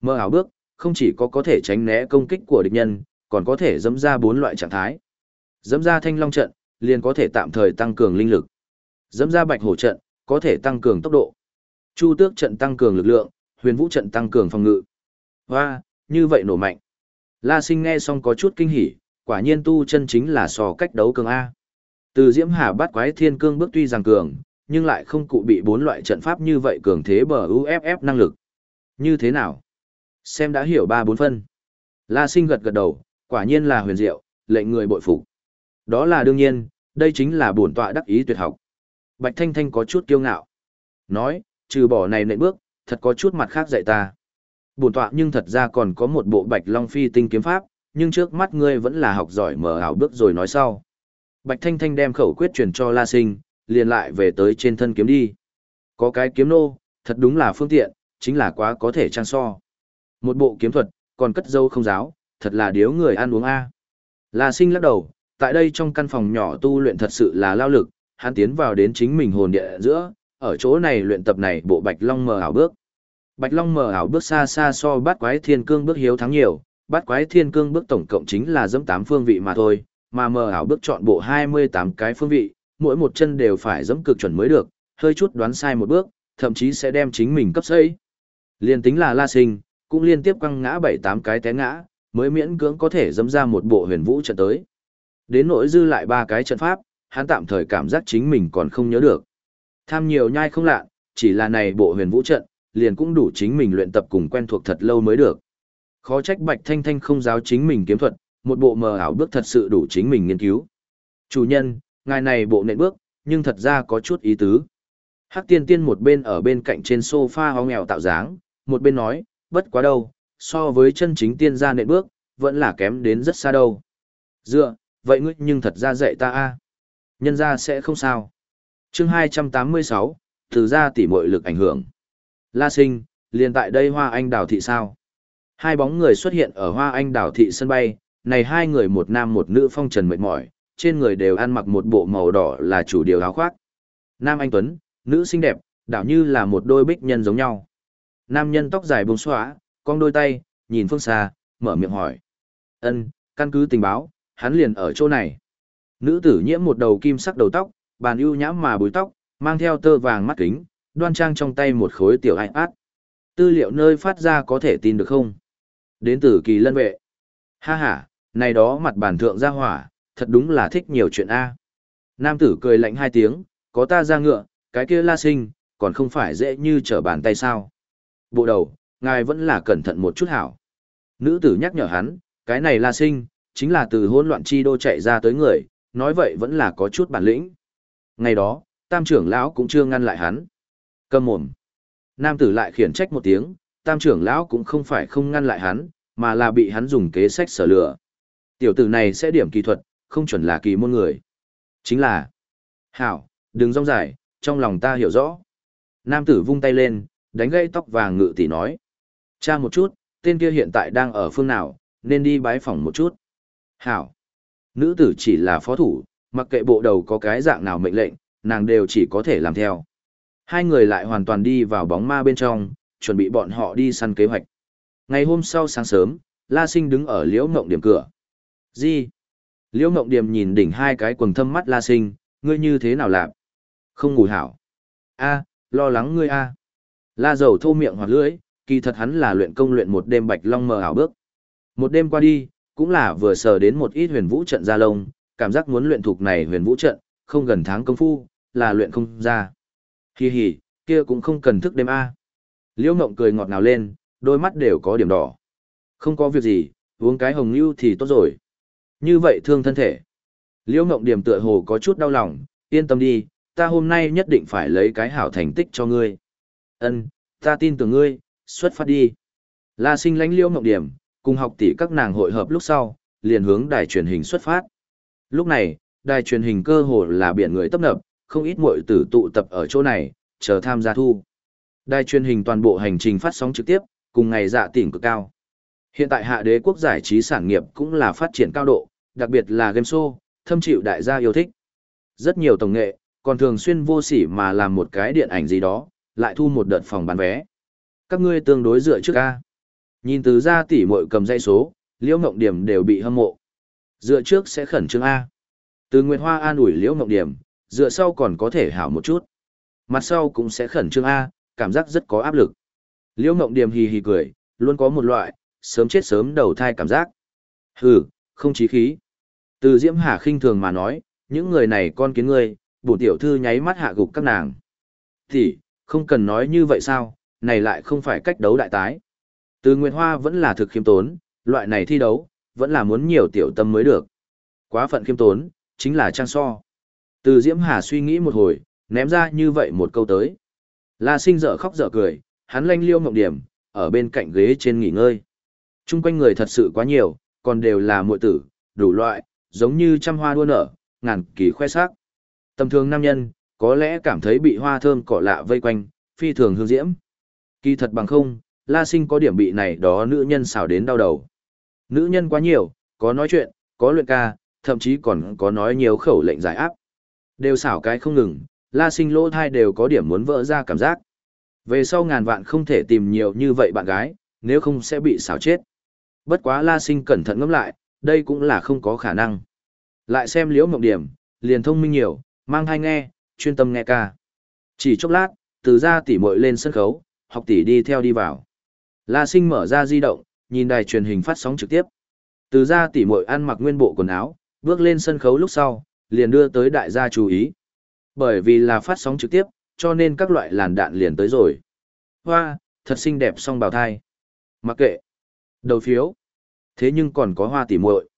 Mờ ảo bước, không chỉ có có thể tránh né công kích của địch nhân, còn có thể dẫm ra bốn loại trạng thái. Dẫm ra thanh long trận, liền có thể tạm thời tăng cường linh lực. Dẫm ra bạch hổ trận, có thể tăng cường tốc độ. Chu tước trận tăng cường lực lượng, huyền vũ trận tăng cường phòng ngự. Hoa, như vậy nổ mạnh. La sinh nghe xong có chút kinh hỉ, quả nhiên tu chân chính là so cách đấu cường A. Từ diễm hà bắt quái thiên cương bước tuy rằng cường, nhưng lại không cụ bị bốn loại trận pháp như vậy cường thế bờ UFF năng lực. Như thế nào? Xem đã hiểu ba bốn phân. La sinh gật gật đầu, quả nhiên là huyền diệu, lệnh người bội phục. Đó là đương nhiên, đây chính là bổn tọa đắc ý tuyệt học. Bạch Thanh Thanh có chút kiêu ngạo. Nói, trừ bỏ này nện bước, thật có chút mặt khác dạy ta. Bổn tọa nhưng thật ra còn có một bộ Bạch Long Phi tinh kiếm pháp, nhưng trước mắt ngươi vẫn là học giỏi mở ảo bước rồi nói sau. Bạch Thanh Thanh đem khẩu quyết truyền cho La Sinh, liền lại về tới trên thân kiếm đi. Có cái kiếm nô, thật đúng là phương tiện, chính là quá có thể trang so. Một bộ kiếm thuật, còn cất dâu không giáo, thật là điếu người ăn uống a. La Sinh lắc đầu, tại đây trong căn phòng nhỏ tu luyện thật sự là lao lực, hắn tiến vào đến chính mình hồn địa giữa, ở chỗ này luyện tập này bộ Bạch Long mờ ảo bước. Bạch Long mờ ảo bước xa xa so bát quái thiên cương bước hiếu thắng nhiều, bát quái thiên cương bước tổng cộng chính là dẫm 8 phương vị mà thôi, mà mờ ảo bước chọn bộ 28 cái phương vị, mỗi một chân đều phải dẫm cực chuẩn mới được, hơi chút đoán sai một bước, thậm chí sẽ đem chính mình cấp xây. Liên tính là La Sinh, cũng liên tiếp quăng ngã 7-8 cái té ngã, mới miễn cưỡng có thể dẫm ra một bộ huyền vũ trận tới. Đến nỗi dư lại ba cái trận pháp, hắn tạm thời cảm giác chính mình còn không nhớ được. Tham nhiều nhai không lạ, chỉ là này bộ huyền vũ trận, liền cũng đủ chính mình luyện tập cùng quen thuộc thật lâu mới được. Khó trách Bạch Thanh Thanh không giáo chính mình kiếm thuật, một bộ mờ ảo bước thật sự đủ chính mình nghiên cứu. Chủ nhân, ngài này bộ nện bước, nhưng thật ra có chút ý tứ. Hắc tiên tiên một bên ở bên cạnh trên sofa ho nghèo tạo dáng, một bên nói, bất quá đâu, so với chân chính tiên gia nện bước, vẫn là kém đến rất xa đâu. Dựa, vậy ngươi nhưng thật ra dạy ta a Nhân ra sẽ không sao. chương 286, từ ra tỉ mội lực ảnh hưởng. La sinh, liền tại đây hoa anh đào thị sao? Hai bóng người xuất hiện ở hoa anh Đảo thị sân bay, này hai người một nam một nữ phong trần mệt mỏi, trên người đều ăn mặc một bộ màu đỏ là chủ điều áo khoác. Nam anh Tuấn, nữ xinh đẹp, đảo như là một đôi bích nhân giống nhau. Nam nhân tóc dài buông xóa, cong đôi tay, nhìn phương xa, mở miệng hỏi. ân căn cứ tình báo, hắn liền ở chỗ này. Nữ tử nhiễm một đầu kim sắc đầu tóc, bàn ưu nhãm mà búi tóc, mang theo tơ vàng mắt kính, đoan trang trong tay một khối tiểu hạnh át. Tư liệu nơi phát ra có thể tin được không? Đến từ kỳ lân vệ. Ha ha, này đó mặt bản thượng ra hỏa, thật đúng là thích nhiều chuyện A. Nam tử cười lạnh hai tiếng, có ta ra ngựa, cái kia la sinh, còn không phải dễ như trở bàn tay sao. Bộ đầu, ngài vẫn là cẩn thận một chút hảo. Nữ tử nhắc nhở hắn, cái này la sinh, chính là từ hỗn loạn chi đô chạy ra tới người, nói vậy vẫn là có chút bản lĩnh. Ngày đó, tam trưởng lão cũng chưa ngăn lại hắn. Cầm mồm. Nam tử lại khiển trách một tiếng, tam trưởng lão cũng không phải không ngăn lại hắn, mà là bị hắn dùng kế sách sở lửa. Tiểu tử này sẽ điểm kỳ thuật, không chuẩn là kỳ môn người. Chính là, hảo, đừng rong dài, trong lòng ta hiểu rõ. Nam tử vung tay lên, đánh gây tóc vàng ngự tỷ nói. Cha một chút, tên kia hiện tại đang ở phương nào, nên đi bái phòng một chút. Hảo. Nữ tử chỉ là phó thủ, mặc kệ bộ đầu có cái dạng nào mệnh lệnh, nàng đều chỉ có thể làm theo. Hai người lại hoàn toàn đi vào bóng ma bên trong, chuẩn bị bọn họ đi săn kế hoạch. Ngày hôm sau sáng sớm, La Sinh đứng ở liễu ngộng điểm cửa. Gì? Liễu ngộng điểm nhìn đỉnh hai cái quần thâm mắt La Sinh, ngươi như thế nào làm? Không ngủ hảo. A, lo lắng ngươi a. La dầu thô miệng hoặc lưỡi, kỳ thật hắn là luyện công luyện một đêm bạch long mờ ảo bước. Một đêm qua đi, cũng là vừa sờ đến một ít huyền vũ trận ra lông, cảm giác muốn luyện thuộc này huyền vũ trận, không gần tháng công phu, là luyện không ra. Hi hi, kia cũng không cần thức đêm A. Liễu Ngộng cười ngọt ngào lên, đôi mắt đều có điểm đỏ. Không có việc gì, uống cái hồng lưu thì tốt rồi. Như vậy thương thân thể. Liễu Ngộng điểm tựa hồ có chút đau lòng, yên tâm đi, ta hôm nay nhất định phải lấy cái hảo thành tích cho ngươi. Ân, ta tin tưởng ngươi, xuất phát đi. La sinh lánh Liễu Ngộng điểm, cùng học tỷ các nàng hội hợp lúc sau, liền hướng đài truyền hình xuất phát. Lúc này, đài truyền hình cơ hồ là biển người tấp nập, không ít muội tử tụ tập ở chỗ này, chờ tham gia thu. Đài truyền hình toàn bộ hành trình phát sóng trực tiếp, cùng ngày dạ tỉnh cực cao. Hiện tại hạ đế quốc giải trí sản nghiệp cũng là phát triển cao độ, đặc biệt là game show, thâm chịu đại gia yêu thích. Rất nhiều tổng nghệ, còn thường xuyên vô sỉ mà làm một cái điện ảnh gì đó, lại thu một đợt phòng bán vé. Các ngươi tương đối dựa trước a. Nhìn từ ra tỷ muội cầm dây số, liễu ngộng điểm đều bị hâm mộ. Dựa trước sẽ khẩn trương A. Từ Nguyệt Hoa an ủi liễu ngộng điểm, dựa sau còn có thể hảo một chút. Mặt sau cũng sẽ khẩn trương A, cảm giác rất có áp lực. Liễu ngộng điềm hì hì cười, luôn có một loại, sớm chết sớm đầu thai cảm giác. Hừ, không chí khí. Từ Diễm Hà khinh thường mà nói, những người này con kiến ngươi, bổ tiểu thư nháy mắt hạ gục các nàng. Thì, không cần nói như vậy sao, này lại không phải cách đấu đại tái. Từ Nguyệt Hoa vẫn là thực khiêm tốn, loại này thi đấu, vẫn là muốn nhiều tiểu tâm mới được. Quá phận khiêm tốn, chính là trang so. Từ Diễm Hà suy nghĩ một hồi, ném ra như vậy một câu tới. La sinh dở khóc dở cười, hắn lanh liêu mộng điểm, ở bên cạnh ghế trên nghỉ ngơi. Trung quanh người thật sự quá nhiều, còn đều là muội tử, đủ loại, giống như trăm hoa đua nở, ngàn kỳ khoe sắc. Tầm thường nam nhân, có lẽ cảm thấy bị hoa thơm cỏ lạ vây quanh, phi thường hương diễm. Kỳ thật bằng không, La Sinh có điểm bị này đó nữ nhân xào đến đau đầu. Nữ nhân quá nhiều, có nói chuyện, có luyện ca, thậm chí còn có nói nhiều khẩu lệnh giải áp. Đều xảo cái không ngừng, La Sinh lỗ thai đều có điểm muốn vỡ ra cảm giác. Về sau ngàn vạn không thể tìm nhiều như vậy bạn gái, nếu không sẽ bị xảo chết. Bất quá La Sinh cẩn thận ngẫm lại, đây cũng là không có khả năng. Lại xem liễu mộng điểm, liền thông minh nhiều, mang hai nghe, chuyên tâm nghe ca. Chỉ chốc lát, từ ra tỉ Mội lên sân khấu, học tỷ đi theo đi vào. La Sinh mở ra di động, nhìn đài truyền hình phát sóng trực tiếp. Từ ra tỉ Mội ăn mặc nguyên bộ quần áo, bước lên sân khấu lúc sau, liền đưa tới đại gia chú ý. Bởi vì là phát sóng trực tiếp, cho nên các loại làn đạn liền tới rồi. Hoa, thật xinh đẹp song bào thai. Mặc kệ. Đầu phiếu. Thế nhưng còn có hoa tỉ muội.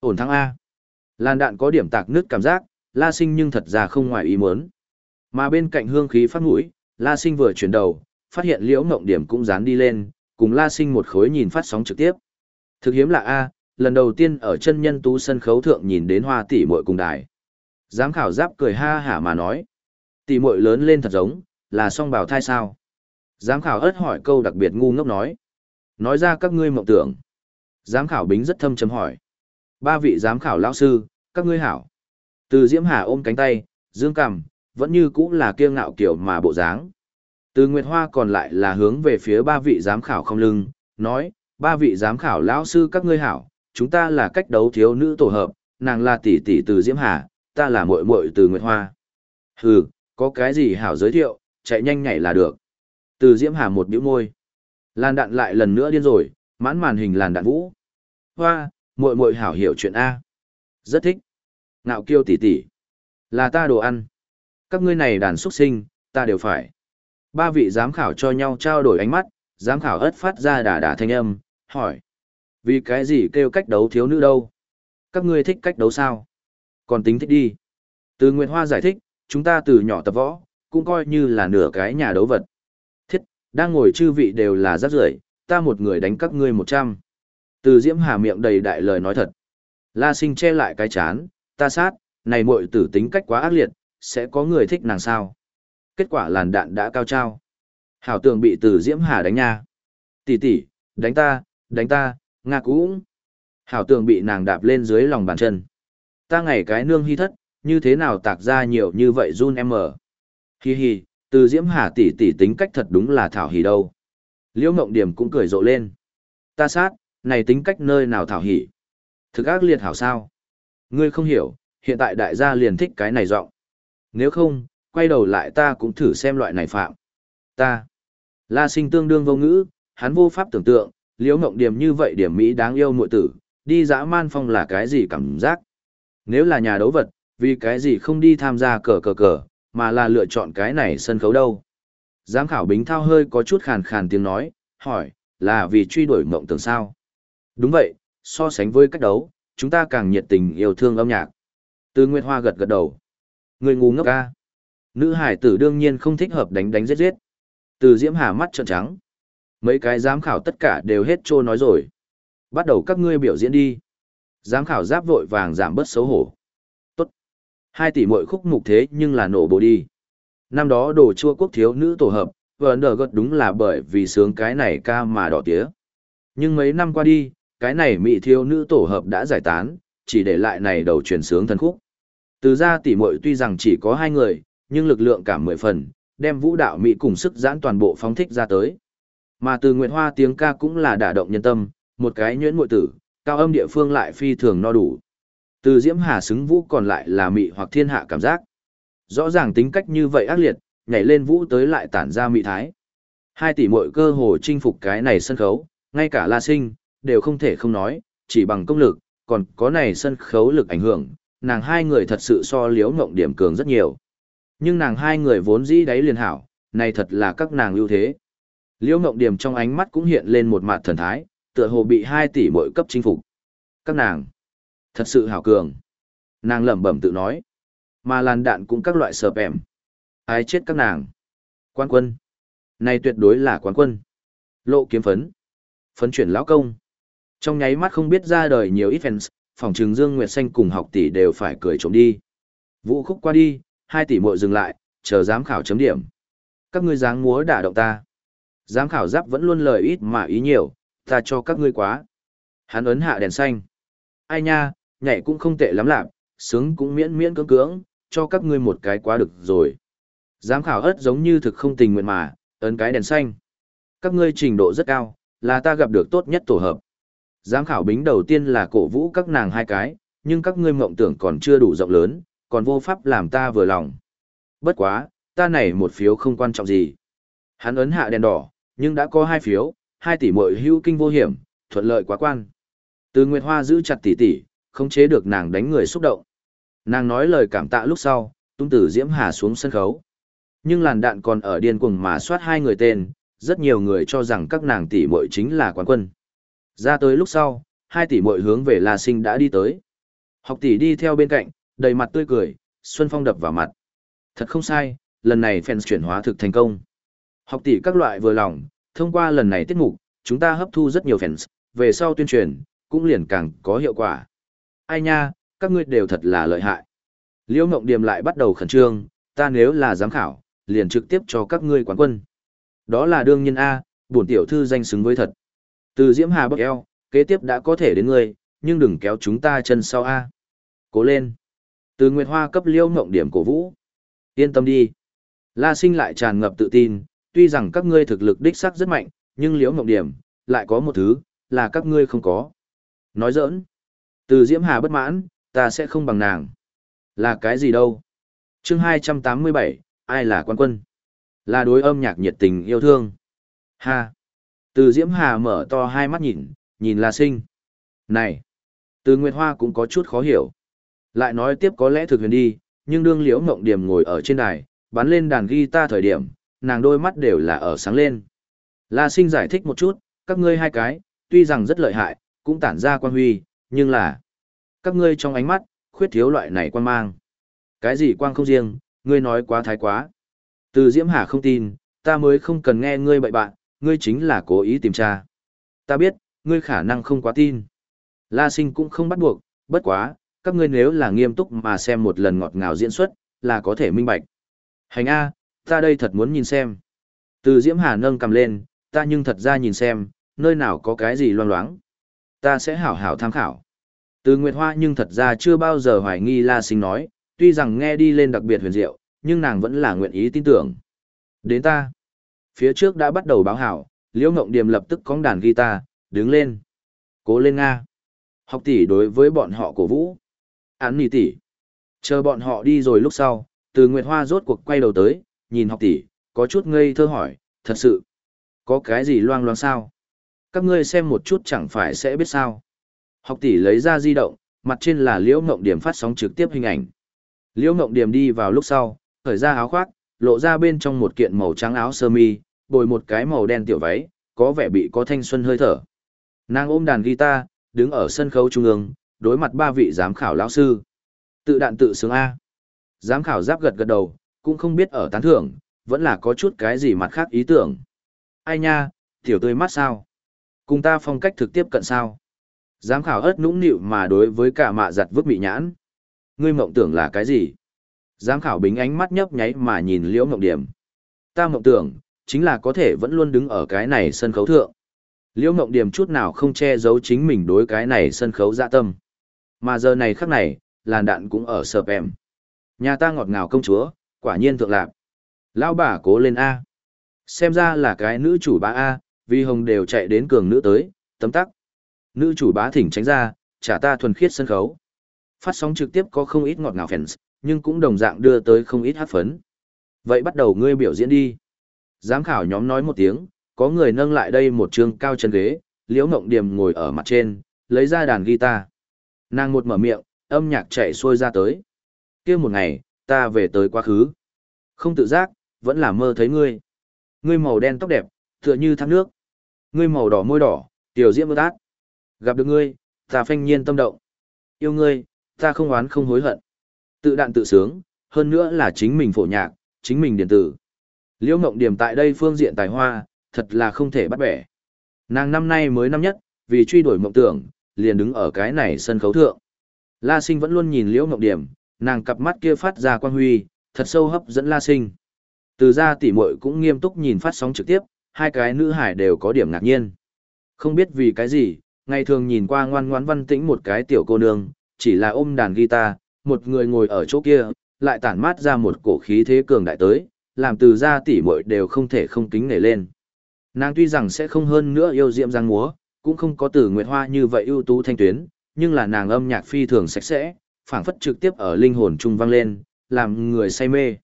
Ổn thắng A. Làn đạn có điểm tạc nứt cảm giác, la sinh nhưng thật ra không ngoài ý muốn. Mà bên cạnh hương khí phát mũi, la sinh vừa chuyển đầu, phát hiện liễu ngộng điểm cũng dán đi lên, cùng la sinh một khối nhìn phát sóng trực tiếp. Thực hiếm là A, lần đầu tiên ở chân nhân tú sân khấu thượng nhìn đến hoa tỷ muội cùng đài. Giám khảo giáp cười ha hả mà nói. Tỷ muội lớn lên thật giống, là song bào thai sao? Giám khảo ớt hỏi câu đặc biệt ngu ngốc nói. Nói ra các ngươi mộng tưởng. Giám khảo bính rất thâm chấm hỏi. Ba vị giám khảo lão sư, các ngươi hảo. Từ Diễm Hà ôm cánh tay, dương cằm, vẫn như cũ là kiêu ngạo kiểu mà bộ dáng. Từ Nguyệt Hoa còn lại là hướng về phía ba vị giám khảo không lưng, nói, ba vị giám khảo lão sư các ngươi hảo, chúng ta là cách đấu thiếu nữ tổ hợp, nàng là tỷ tỷ từ Diễm Hà, ta là muội muội từ Nguyệt Hoa. Hừ, có cái gì hảo giới thiệu, chạy nhanh nhảy là được. Từ Diễm Hà một bĩu môi. lan đạn lại lần nữa điên rồi, mãn màn hình làn đạn vũ. Hoa, muội muội hảo hiểu chuyện A. Rất thích. Ngạo kiêu tỷ tỷ. Là ta đồ ăn. Các ngươi này đàn xuất sinh, ta đều phải. Ba vị giám khảo cho nhau trao đổi ánh mắt, giám khảo ất phát ra đà đà thanh âm, hỏi. Vì cái gì kêu cách đấu thiếu nữ đâu? Các ngươi thích cách đấu sao? Còn tính thích đi. Từ Nguyệt Hoa giải thích, chúng ta từ nhỏ tập võ, cũng coi như là nửa cái nhà đấu vật. Thiết, đang ngồi chư vị đều là rác rưởi, ta một người đánh các ngươi một trăm. Từ Diễm Hà miệng đầy đại lời nói thật. La Sinh che lại cái chán, ta sát, này muội tử tính cách quá ác liệt, sẽ có người thích nàng sao? Kết quả làn đạn đã cao trao. Hảo tường bị Từ Diễm Hà đánh nha. Tỷ tỷ, đánh ta, đánh ta, nga cũng. Hảo tường bị nàng đạp lên dưới lòng bàn chân. Ta ngày cái nương hy thất, như thế nào tạc ra nhiều như vậy run em mở. Hi hi, Từ Diễm Hà tỷ tỷ tính cách thật đúng là thảo hỉ đâu. Liễu Ngộng Điểm cũng cười rộ lên. Ta sát, này tính cách nơi nào thảo hỉ. Thực ác liệt hảo sao? Ngươi không hiểu, hiện tại đại gia liền thích cái này giọng. Nếu không, quay đầu lại ta cũng thử xem loại này phạm. Ta. La sinh tương đương vô ngữ, hắn vô pháp tưởng tượng, liễu ngộng điểm như vậy điểm Mỹ đáng yêu muội tử, đi dã man phong là cái gì cảm giác. Nếu là nhà đấu vật, vì cái gì không đi tham gia cờ cờ cờ, mà là lựa chọn cái này sân khấu đâu. Giám khảo Bính Thao hơi có chút khàn khàn tiếng nói, hỏi, là vì truy đuổi mộng tưởng sao? Đúng vậy, so sánh với cách đấu, chúng ta càng nhiệt tình yêu thương âm nhạc. Từ Nguyệt Hoa gật gật đầu. Người ngu ngốc ca. Nữ hải tử đương nhiên không thích hợp đánh đánh giết giết. Từ Diễm Hà mắt trợn trắng. Mấy cái giám khảo tất cả đều hết trô nói rồi. Bắt đầu các ngươi biểu diễn đi. Giám khảo giáp vội vàng giảm bớt xấu hổ. Tốt. Hai tỷ mỗi khúc mục thế nhưng là nổ bộ đi. Năm đó đồ chua quốc thiếu nữ tổ hợp, vợ nở gật đúng là bởi vì sướng cái này ca mà đỏ tía. Nhưng mấy năm qua đi, cái này mỹ thiếu nữ tổ hợp đã giải tán, chỉ để lại này đầu truyền sướng thần khúc. Từ ra tỷ muội tuy rằng chỉ có hai người, nhưng lực lượng cả mười phần, đem vũ đạo mỹ cùng sức giãn toàn bộ phóng thích ra tới. Mà từ Nguyệt Hoa tiếng ca cũng là đả động nhân tâm, một cái nhuyễn muội tử, cao âm địa phương lại phi thường no đủ. Từ Diễm Hà xứng vũ còn lại là mị hoặc thiên hạ cảm giác. Rõ ràng tính cách như vậy ác liệt, nhảy lên vũ tới lại tản ra mị thái. Hai tỷ muội cơ hồ chinh phục cái này sân khấu, ngay cả La Sinh, đều không thể không nói, chỉ bằng công lực, còn có này sân khấu lực ảnh hưởng, nàng hai người thật sự so liếu ngộng điểm cường rất nhiều. Nhưng nàng hai người vốn dĩ đáy liền hảo, này thật là các nàng ưu thế. Liễu Ngộng Điểm trong ánh mắt cũng hiện lên một mặt thần thái, tựa hồ bị hai tỷ mỗi cấp chinh phục. Các nàng, thật sự hảo cường. Nàng lẩm bẩm tự nói, mà làn đạn cũng các loại sợp ẻm. Ai chết các nàng? Quan quân. Này tuyệt đối là quán quân. Lộ kiếm phấn. Phấn chuyển lão công. Trong nháy mắt không biết ra đời nhiều ít fans, phòng trường Dương Nguyệt Xanh cùng học tỷ đều phải cười trộm đi. Vũ khúc qua đi, hai tỷ muội dừng lại, chờ giám khảo chấm điểm. Các ngươi dáng múa đả động ta. Giám khảo giáp vẫn luôn lời ít mà ý nhiều, ta cho các ngươi quá. Hắn ấn hạ đèn xanh. Ai nha, nhảy cũng không tệ lắm lạc, sướng cũng miễn miễn cưỡng cưỡng, cho các ngươi một cái quá được rồi. Giám khảo ớt giống như thực không tình nguyện mà, ấn cái đèn xanh. Các ngươi trình độ rất cao, là ta gặp được tốt nhất tổ hợp. Giám khảo bính đầu tiên là cổ vũ các nàng hai cái, nhưng các ngươi mộng tưởng còn chưa đủ rộng lớn, còn vô pháp làm ta vừa lòng. Bất quá, ta này một phiếu không quan trọng gì. Hắn ấn hạ đèn đỏ, nhưng đã có hai phiếu, hai tỷ muội hữu kinh vô hiểm, thuận lợi quá quan. Từ Nguyệt Hoa giữ chặt tỷ tỷ, không chế được nàng đánh người xúc động. Nàng nói lời cảm tạ lúc sau, tung tử Diễm Hà xuống sân khấu. Nhưng làn đạn còn ở điên cuồng mà soát hai người tên, rất nhiều người cho rằng các nàng tỷ muội chính là quán quân. Ra tới lúc sau, hai tỷ muội hướng về La Sinh đã đi tới. Học tỷ đi theo bên cạnh, đầy mặt tươi cười, Xuân Phong đập vào mặt. Thật không sai, lần này fans chuyển hóa thực thành công. Học tỷ các loại vừa lòng, thông qua lần này tiết mục, chúng ta hấp thu rất nhiều fans, về sau tuyên truyền, cũng liền càng có hiệu quả. Ai nha, các ngươi đều thật là lợi hại. Liễu Ngộng Điềm lại bắt đầu khẩn trương, ta nếu là giám khảo, liền trực tiếp cho các ngươi quán quân. Đó là đương nhiên A, bổn tiểu thư danh xứng với thật. Từ Diễm Hà Bắc eo, kế tiếp đã có thể đến ngươi, nhưng đừng kéo chúng ta chân sau A. Cố lên. Từ Nguyệt Hoa cấp liễu Ngộng Điểm cổ vũ. Yên tâm đi. La Sinh lại tràn ngập tự tin, tuy rằng các ngươi thực lực đích sắc rất mạnh, nhưng liễu mộng điểm, lại có một thứ, là các ngươi không có. Nói giỡn. Từ Diễm Hà bất mãn, ta sẽ không bằng nàng. Là cái gì đâu? chương 287, ai là quan quân? Là đối âm nhạc nhiệt tình yêu thương. Ha! Từ Diễm Hà mở to hai mắt nhìn, nhìn là Sinh. Này! Từ Nguyệt Hoa cũng có chút khó hiểu. Lại nói tiếp có lẽ thực huyền đi, nhưng đương liễu mộng điểm ngồi ở trên đài, bắn lên đàn guitar thời điểm, nàng đôi mắt đều là ở sáng lên. La sinh giải thích một chút, các ngươi hai cái, tuy rằng rất lợi hại, cũng tản ra quan huy, nhưng là, các ngươi trong ánh mắt, khuyết thiếu loại này quan mang. Cái gì quang không riêng, ngươi nói quá thái quá. Từ Diễm Hà không tin, ta mới không cần nghe ngươi bậy bạn, ngươi chính là cố ý tìm tra. Ta biết, ngươi khả năng không quá tin. La sinh cũng không bắt buộc, bất quá, các ngươi nếu là nghiêm túc mà xem một lần ngọt ngào diễn xuất, là có thể minh bạch. Hành A, ta đây thật muốn nhìn xem. Từ Diễm Hà nâng cầm lên, ta nhưng thật ra nhìn xem, nơi nào có cái gì loang loáng. Ta sẽ hảo hảo tham khảo. Từ Nguyệt Hoa nhưng thật ra chưa bao giờ hoài nghi La Sinh nói, tuy rằng nghe đi lên đặc biệt huyền diệu, nhưng nàng vẫn là nguyện ý tin tưởng. Đến ta. Phía trước đã bắt đầu báo hảo, Liễu Ngộng Điềm lập tức cóng đàn guitar, đứng lên. Cố lên Nga. Học tỷ đối với bọn họ cổ vũ. Án nỉ tỷ. Chờ bọn họ đi rồi lúc sau, từ Nguyệt Hoa rốt cuộc quay đầu tới, nhìn học tỷ, có chút ngây thơ hỏi, thật sự, Có cái gì loang loang sao? Các ngươi xem một chút chẳng phải sẽ biết sao. Học tỷ lấy ra di động, mặt trên là Liễu Ngộng Điểm phát sóng trực tiếp hình ảnh. Liễu Ngộng Điểm đi vào lúc sau, khởi ra áo khoác, lộ ra bên trong một kiện màu trắng áo sơ mi, bồi một cái màu đen tiểu váy, có vẻ bị có thanh xuân hơi thở. Nàng ôm đàn guitar, đứng ở sân khấu trung ương, đối mặt ba vị giám khảo lão sư. Tự đạn tự sướng A. Giám khảo giáp gật gật đầu, cũng không biết ở tán thưởng, vẫn là có chút cái gì mặt khác ý tưởng. Ai nha, tiểu tươi mắt sao? Cùng ta phong cách thực tiếp cận sao? Giám khảo ớt nũng nịu mà đối với cả mạ giặt vứt bị nhãn. Ngươi mộng tưởng là cái gì? Giám khảo bính ánh mắt nhấp nháy mà nhìn liễu mộng điểm. Ta mộng tưởng, chính là có thể vẫn luôn đứng ở cái này sân khấu thượng. Liễu mộng điểm chút nào không che giấu chính mình đối cái này sân khấu dạ tâm. Mà giờ này khắc này, làn đạn cũng ở sợp em. Nhà ta ngọt ngào công chúa, quả nhiên thượng lạc. Lão bà cố lên A. Xem ra là cái nữ chủ bá A, vì hồng đều chạy đến cường nữ tới, tấm tắc. Nữ chủ bá thỉnh tránh ra, trả ta thuần khiết sân khấu. Phát sóng trực tiếp có không ít ngọt ngào fans, nhưng cũng đồng dạng đưa tới không ít hát phấn. Vậy bắt đầu ngươi biểu diễn đi. Giám khảo nhóm nói một tiếng, có người nâng lại đây một trường cao chân ghế, liễu ngộng điềm ngồi ở mặt trên, lấy ra đàn guitar. Nàng một mở miệng, âm nhạc chạy xuôi ra tới. kia một ngày, ta về tới quá khứ. Không tự giác, vẫn là mơ thấy ngươi. Ngươi màu đen tóc đẹp, tựa như thác nước. Ngươi màu đỏ môi đỏ, tiểu diễm mơ tát. Gặp được ngươi, ta phanh nhiên tâm động. Yêu ngươi, ta không oán không hối hận. Tự đạn tự sướng, hơn nữa là chính mình phổ nhạc, chính mình điện tử. Liễu Ngộng Điểm tại đây phương diện tài hoa, thật là không thể bắt bẻ. Nàng năm nay mới năm nhất, vì truy đuổi mộng tưởng, liền đứng ở cái này sân khấu thượng. La Sinh vẫn luôn nhìn Liễu Ngộng Điểm, nàng cặp mắt kia phát ra quang huy, thật sâu hấp dẫn La Sinh. Từ ra tỷ muội cũng nghiêm túc nhìn phát sóng trực tiếp, hai cái nữ hải đều có điểm ngạc nhiên. Không biết vì cái gì, ngày thường nhìn qua ngoan ngoãn văn tĩnh một cái tiểu cô nương, chỉ là ôm đàn guitar, một người ngồi ở chỗ kia, lại tản mát ra một cổ khí thế cường đại tới, làm từ ra tỷ muội đều không thể không kính nể lên. Nàng tuy rằng sẽ không hơn nữa yêu diệm giang múa, cũng không có từ nguyệt hoa như vậy ưu tú thanh tuyến, nhưng là nàng âm nhạc phi thường sạch sẽ, phảng phất trực tiếp ở linh hồn trung vang lên, làm người say mê.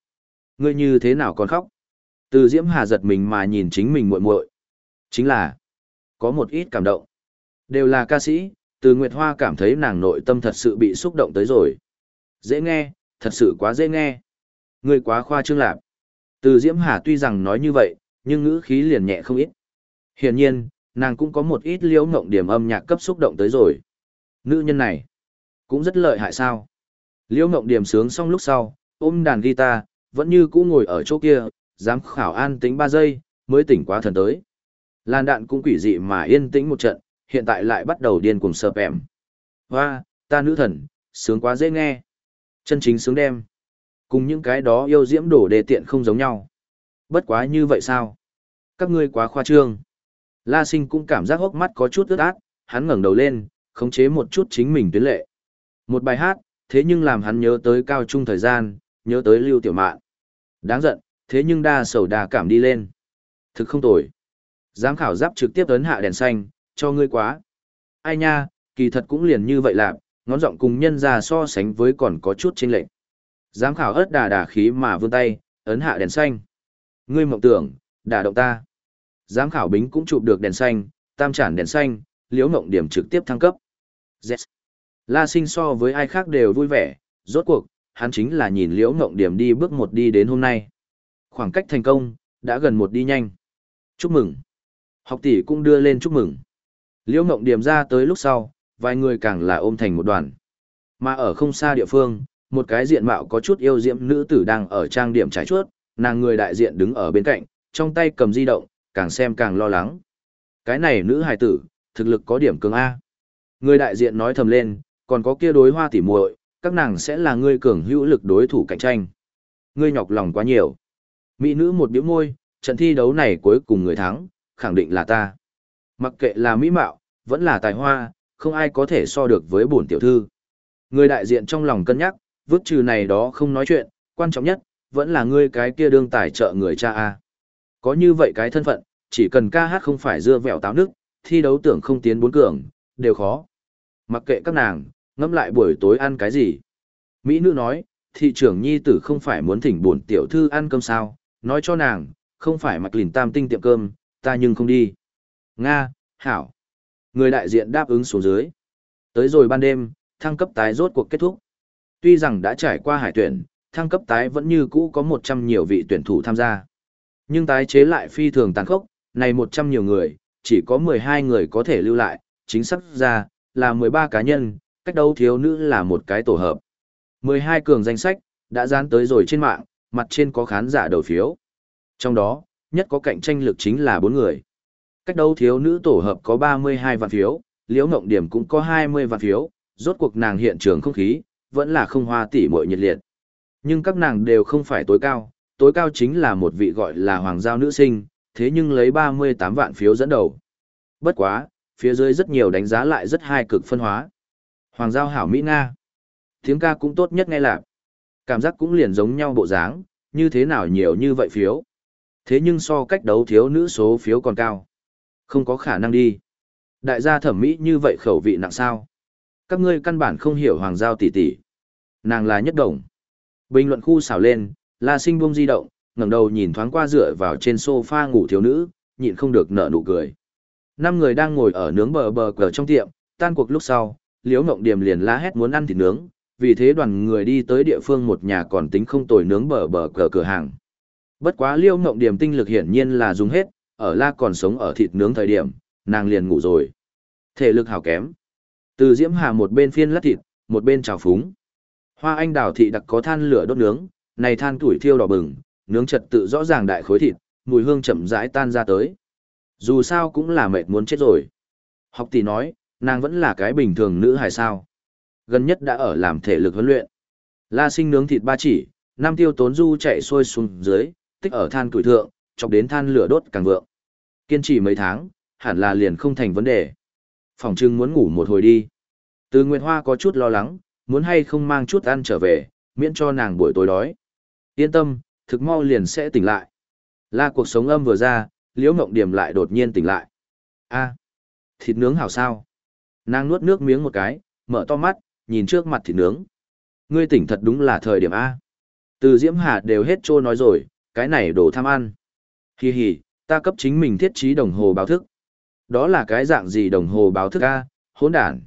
Ngươi như thế nào còn khóc? Từ Diễm Hà giật mình mà nhìn chính mình muội muội. Chính là có một ít cảm động. Đều là ca sĩ, từ Nguyệt Hoa cảm thấy nàng nội tâm thật sự bị xúc động tới rồi. Dễ nghe, thật sự quá dễ nghe. Ngươi quá khoa trương lạc. Từ Diễm Hà tuy rằng nói như vậy, nhưng ngữ khí liền nhẹ không ít. Hiển nhiên, nàng cũng có một ít liễu ngộng điểm âm nhạc cấp xúc động tới rồi. Nữ nhân này, cũng rất lợi hại sao. Liễu ngộng điểm sướng xong lúc sau, ôm đàn guitar, vẫn như cũ ngồi ở chỗ kia, dám khảo an tính 3 giây, mới tỉnh quá thần tới. Lan đạn cũng quỷ dị mà yên tĩnh một trận, hiện tại lại bắt đầu điên cuồng sợp em. Hoa, ta nữ thần, sướng quá dễ nghe. Chân chính sướng đem. Cùng những cái đó yêu diễm đổ đề tiện không giống nhau. Bất quá như vậy sao? Các ngươi quá khoa trương. La sinh cũng cảm giác hốc mắt có chút ướt át, hắn ngẩng đầu lên, khống chế một chút chính mình tuyến lệ. Một bài hát, thế nhưng làm hắn nhớ tới cao trung thời gian, nhớ tới lưu tiểu mạn. Đáng giận, thế nhưng đa sầu đa cảm đi lên. Thực không tồi. Giám khảo giáp trực tiếp ấn hạ đèn xanh, cho ngươi quá. Ai nha, kỳ thật cũng liền như vậy lạc, ngón giọng cùng nhân ra so sánh với còn có chút chênh lệch. Giám khảo ớt đà đà khí mà vươn tay, ấn hạ đèn xanh. Ngươi mộng tưởng, đả động ta. Giám khảo bính cũng chụp được đèn xanh, tam trản đèn xanh, liễu mộng điểm trực tiếp thăng cấp. Yes. La sinh so với ai khác đều vui vẻ, rốt cuộc, hắn chính là nhìn liễu ngộng điểm đi bước một đi đến hôm nay. Khoảng cách thành công, đã gần một đi nhanh. Chúc mừng. Học tỷ cũng đưa lên chúc mừng. Liễu ngộng điểm ra tới lúc sau, vài người càng là ôm thành một đoàn. Mà ở không xa địa phương, một cái diện mạo có chút yêu diễm nữ tử đang ở trang điểm trái chuốt, nàng người đại diện đứng ở bên cạnh, trong tay cầm di động, càng xem càng lo lắng. Cái này nữ hài tử, thực lực có điểm cường A. Người đại diện nói thầm lên, còn có kia đối hoa tỉ muội, các nàng sẽ là người cường hữu lực đối thủ cạnh tranh. Ngươi nhọc lòng quá nhiều. Mỹ nữ một biểu môi, trận thi đấu này cuối cùng người thắng, khẳng định là ta. Mặc kệ là mỹ mạo, vẫn là tài hoa, không ai có thể so được với bổn tiểu thư. Người đại diện trong lòng cân nhắc, vứt trừ này đó không nói chuyện, quan trọng nhất, vẫn là ngươi cái kia đương tài trợ người cha A. Có như vậy cái thân phận, chỉ cần ca hát không phải dưa vẹo táo nước, thi đấu tưởng không tiến bốn cường, đều khó. Mặc kệ các nàng, ngẫm lại buổi tối ăn cái gì. Mỹ nữ nói, thị trưởng nhi tử không phải muốn thỉnh buồn tiểu thư ăn cơm sao, nói cho nàng, không phải mặc lìn tam tinh tiệm cơm, ta nhưng không đi. Nga, Hảo. Người đại diện đáp ứng xuống dưới. Tới rồi ban đêm, thăng cấp tái rốt cuộc kết thúc. Tuy rằng đã trải qua hải tuyển, thăng cấp tái vẫn như cũ có 100 nhiều vị tuyển thủ tham gia. Nhưng tái chế lại phi thường tàn khốc, này 100 nhiều người, chỉ có 12 người có thể lưu lại, chính xác ra, là 13 cá nhân, cách đấu thiếu nữ là một cái tổ hợp. 12 cường danh sách, đã dán tới rồi trên mạng, mặt trên có khán giả đầu phiếu. Trong đó, nhất có cạnh tranh lực chính là 4 người. Cách đấu thiếu nữ tổ hợp có 32 vạn phiếu, liễu ngộng điểm cũng có 20 vạn phiếu, rốt cuộc nàng hiện trường không khí, vẫn là không hoa tỉ muội nhiệt liệt. Nhưng các nàng đều không phải tối cao, tối cao chính là một vị gọi là hoàng giao nữ sinh, thế nhưng lấy 38 vạn phiếu dẫn đầu. Bất quá, phía dưới rất nhiều đánh giá lại rất hai cực phân hóa. Hoàng giao hảo Mỹ Nga. Tiếng ca cũng tốt nhất nghe lạc. Cảm giác cũng liền giống nhau bộ dáng, như thế nào nhiều như vậy phiếu. Thế nhưng so cách đấu thiếu nữ số phiếu còn cao. Không có khả năng đi. Đại gia thẩm mỹ như vậy khẩu vị nặng sao. Các ngươi căn bản không hiểu hoàng giao tỷ tỷ. Nàng là nhất đồng. Bình luận khu xảo lên, La Sinh buông di động, ngẩng đầu nhìn thoáng qua dựa vào trên sofa ngủ thiếu nữ, nhịn không được nở nụ cười. Năm người đang ngồi ở nướng bờ bờ cờ trong tiệm, tan cuộc lúc sau, Liễu Ngộng Điềm liền la hét muốn ăn thịt nướng, vì thế đoàn người đi tới địa phương một nhà còn tính không tồi nướng bờ bờ cờ cửa hàng. Bất quá Liễu Ngộng Điềm tinh lực hiển nhiên là dùng hết, ở la còn sống ở thịt nướng thời điểm, nàng liền ngủ rồi. Thể lực hào kém. Từ Diễm Hà một bên phiên lát thịt, một bên trào phúng. Hoa anh đào thị đặc có than lửa đốt nướng, này than tuổi thiêu đỏ bừng, nướng trật tự rõ ràng đại khối thịt, mùi hương chậm rãi tan ra tới. Dù sao cũng là mệt muốn chết rồi. Học tỷ nói, nàng vẫn là cái bình thường nữ hài sao. Gần nhất đã ở làm thể lực huấn luyện. La sinh nướng thịt ba chỉ, nam tiêu tốn du chạy xuôi xuống dưới, tích ở than củi thượng, chọc đến than lửa đốt càng vượng. Kiên trì mấy tháng, hẳn là liền không thành vấn đề. Phòng trưng muốn ngủ một hồi đi. Từ Nguyệt Hoa có chút lo lắng, muốn hay không mang chút ăn trở về, miễn cho nàng buổi tối đói. Yên tâm, thực mau liền sẽ tỉnh lại. La cuộc sống âm vừa ra, liễu ngộng điểm lại đột nhiên tỉnh lại. a thịt nướng hảo sao? Nàng nuốt nước miếng một cái, mở to mắt, nhìn trước mặt thịt nướng. Ngươi tỉnh thật đúng là thời điểm A. Từ Diễm Hà đều hết trô nói rồi, cái này đồ tham ăn. Hi hi, ta cấp chính mình thiết trí đồng hồ báo thức. Đó là cái dạng gì đồng hồ báo thức A, hỗn đản.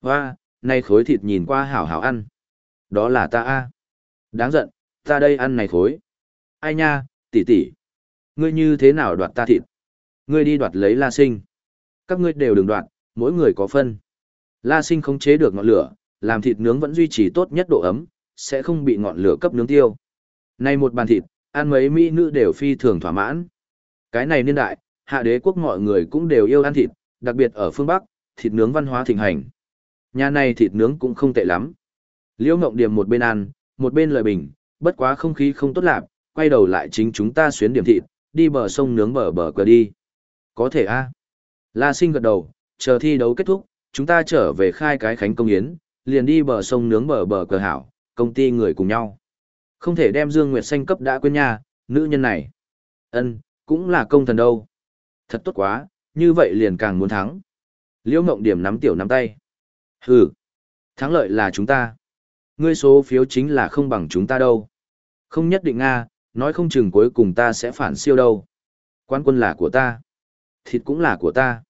Hoa, nay khối thịt nhìn qua hảo hảo ăn. Đó là ta A. Đáng giận, ta đây ăn này khối. Ai nha, tỷ tỷ. Ngươi như thế nào đoạt ta thịt? Ngươi đi đoạt lấy la sinh. Các ngươi đều đừng đoạt, mỗi người có phân. La sinh không chế được ngọn lửa, làm thịt nướng vẫn duy trì tốt nhất độ ấm, sẽ không bị ngọn lửa cấp nướng tiêu. Nay một bàn thịt, ăn mấy mỹ nữ đều phi thường thỏa mãn. Cái này niên đại, hạ đế quốc mọi người cũng đều yêu ăn thịt, đặc biệt ở phương Bắc, thịt nướng văn hóa thịnh hành. Nhà này thịt nướng cũng không tệ lắm. Liễu Ngộng Điểm một bên ăn, một bên lời bình, bất quá không khí không tốt lạc, quay đầu lại chính chúng ta xuyến điểm thịt, đi bờ sông nướng bờ bờ cờ đi. Có thể a La sinh gật đầu, chờ thi đấu kết thúc, chúng ta trở về khai cái khánh công yến, liền đi bờ sông nướng bờ bờ cờ hảo, công ty người cùng nhau. Không thể đem Dương Nguyệt Xanh cấp đã quên nha, nữ nhân này. ân cũng là công thần đâu. Thật tốt quá, như vậy liền càng muốn thắng. Liễu Ngộng Điểm nắm tiểu nắm tay. Hừ, thắng lợi là chúng ta. Ngươi số phiếu chính là không bằng chúng ta đâu. Không nhất định Nga, nói không chừng cuối cùng ta sẽ phản siêu đâu. Quan quân là của ta. Thịt cũng là của ta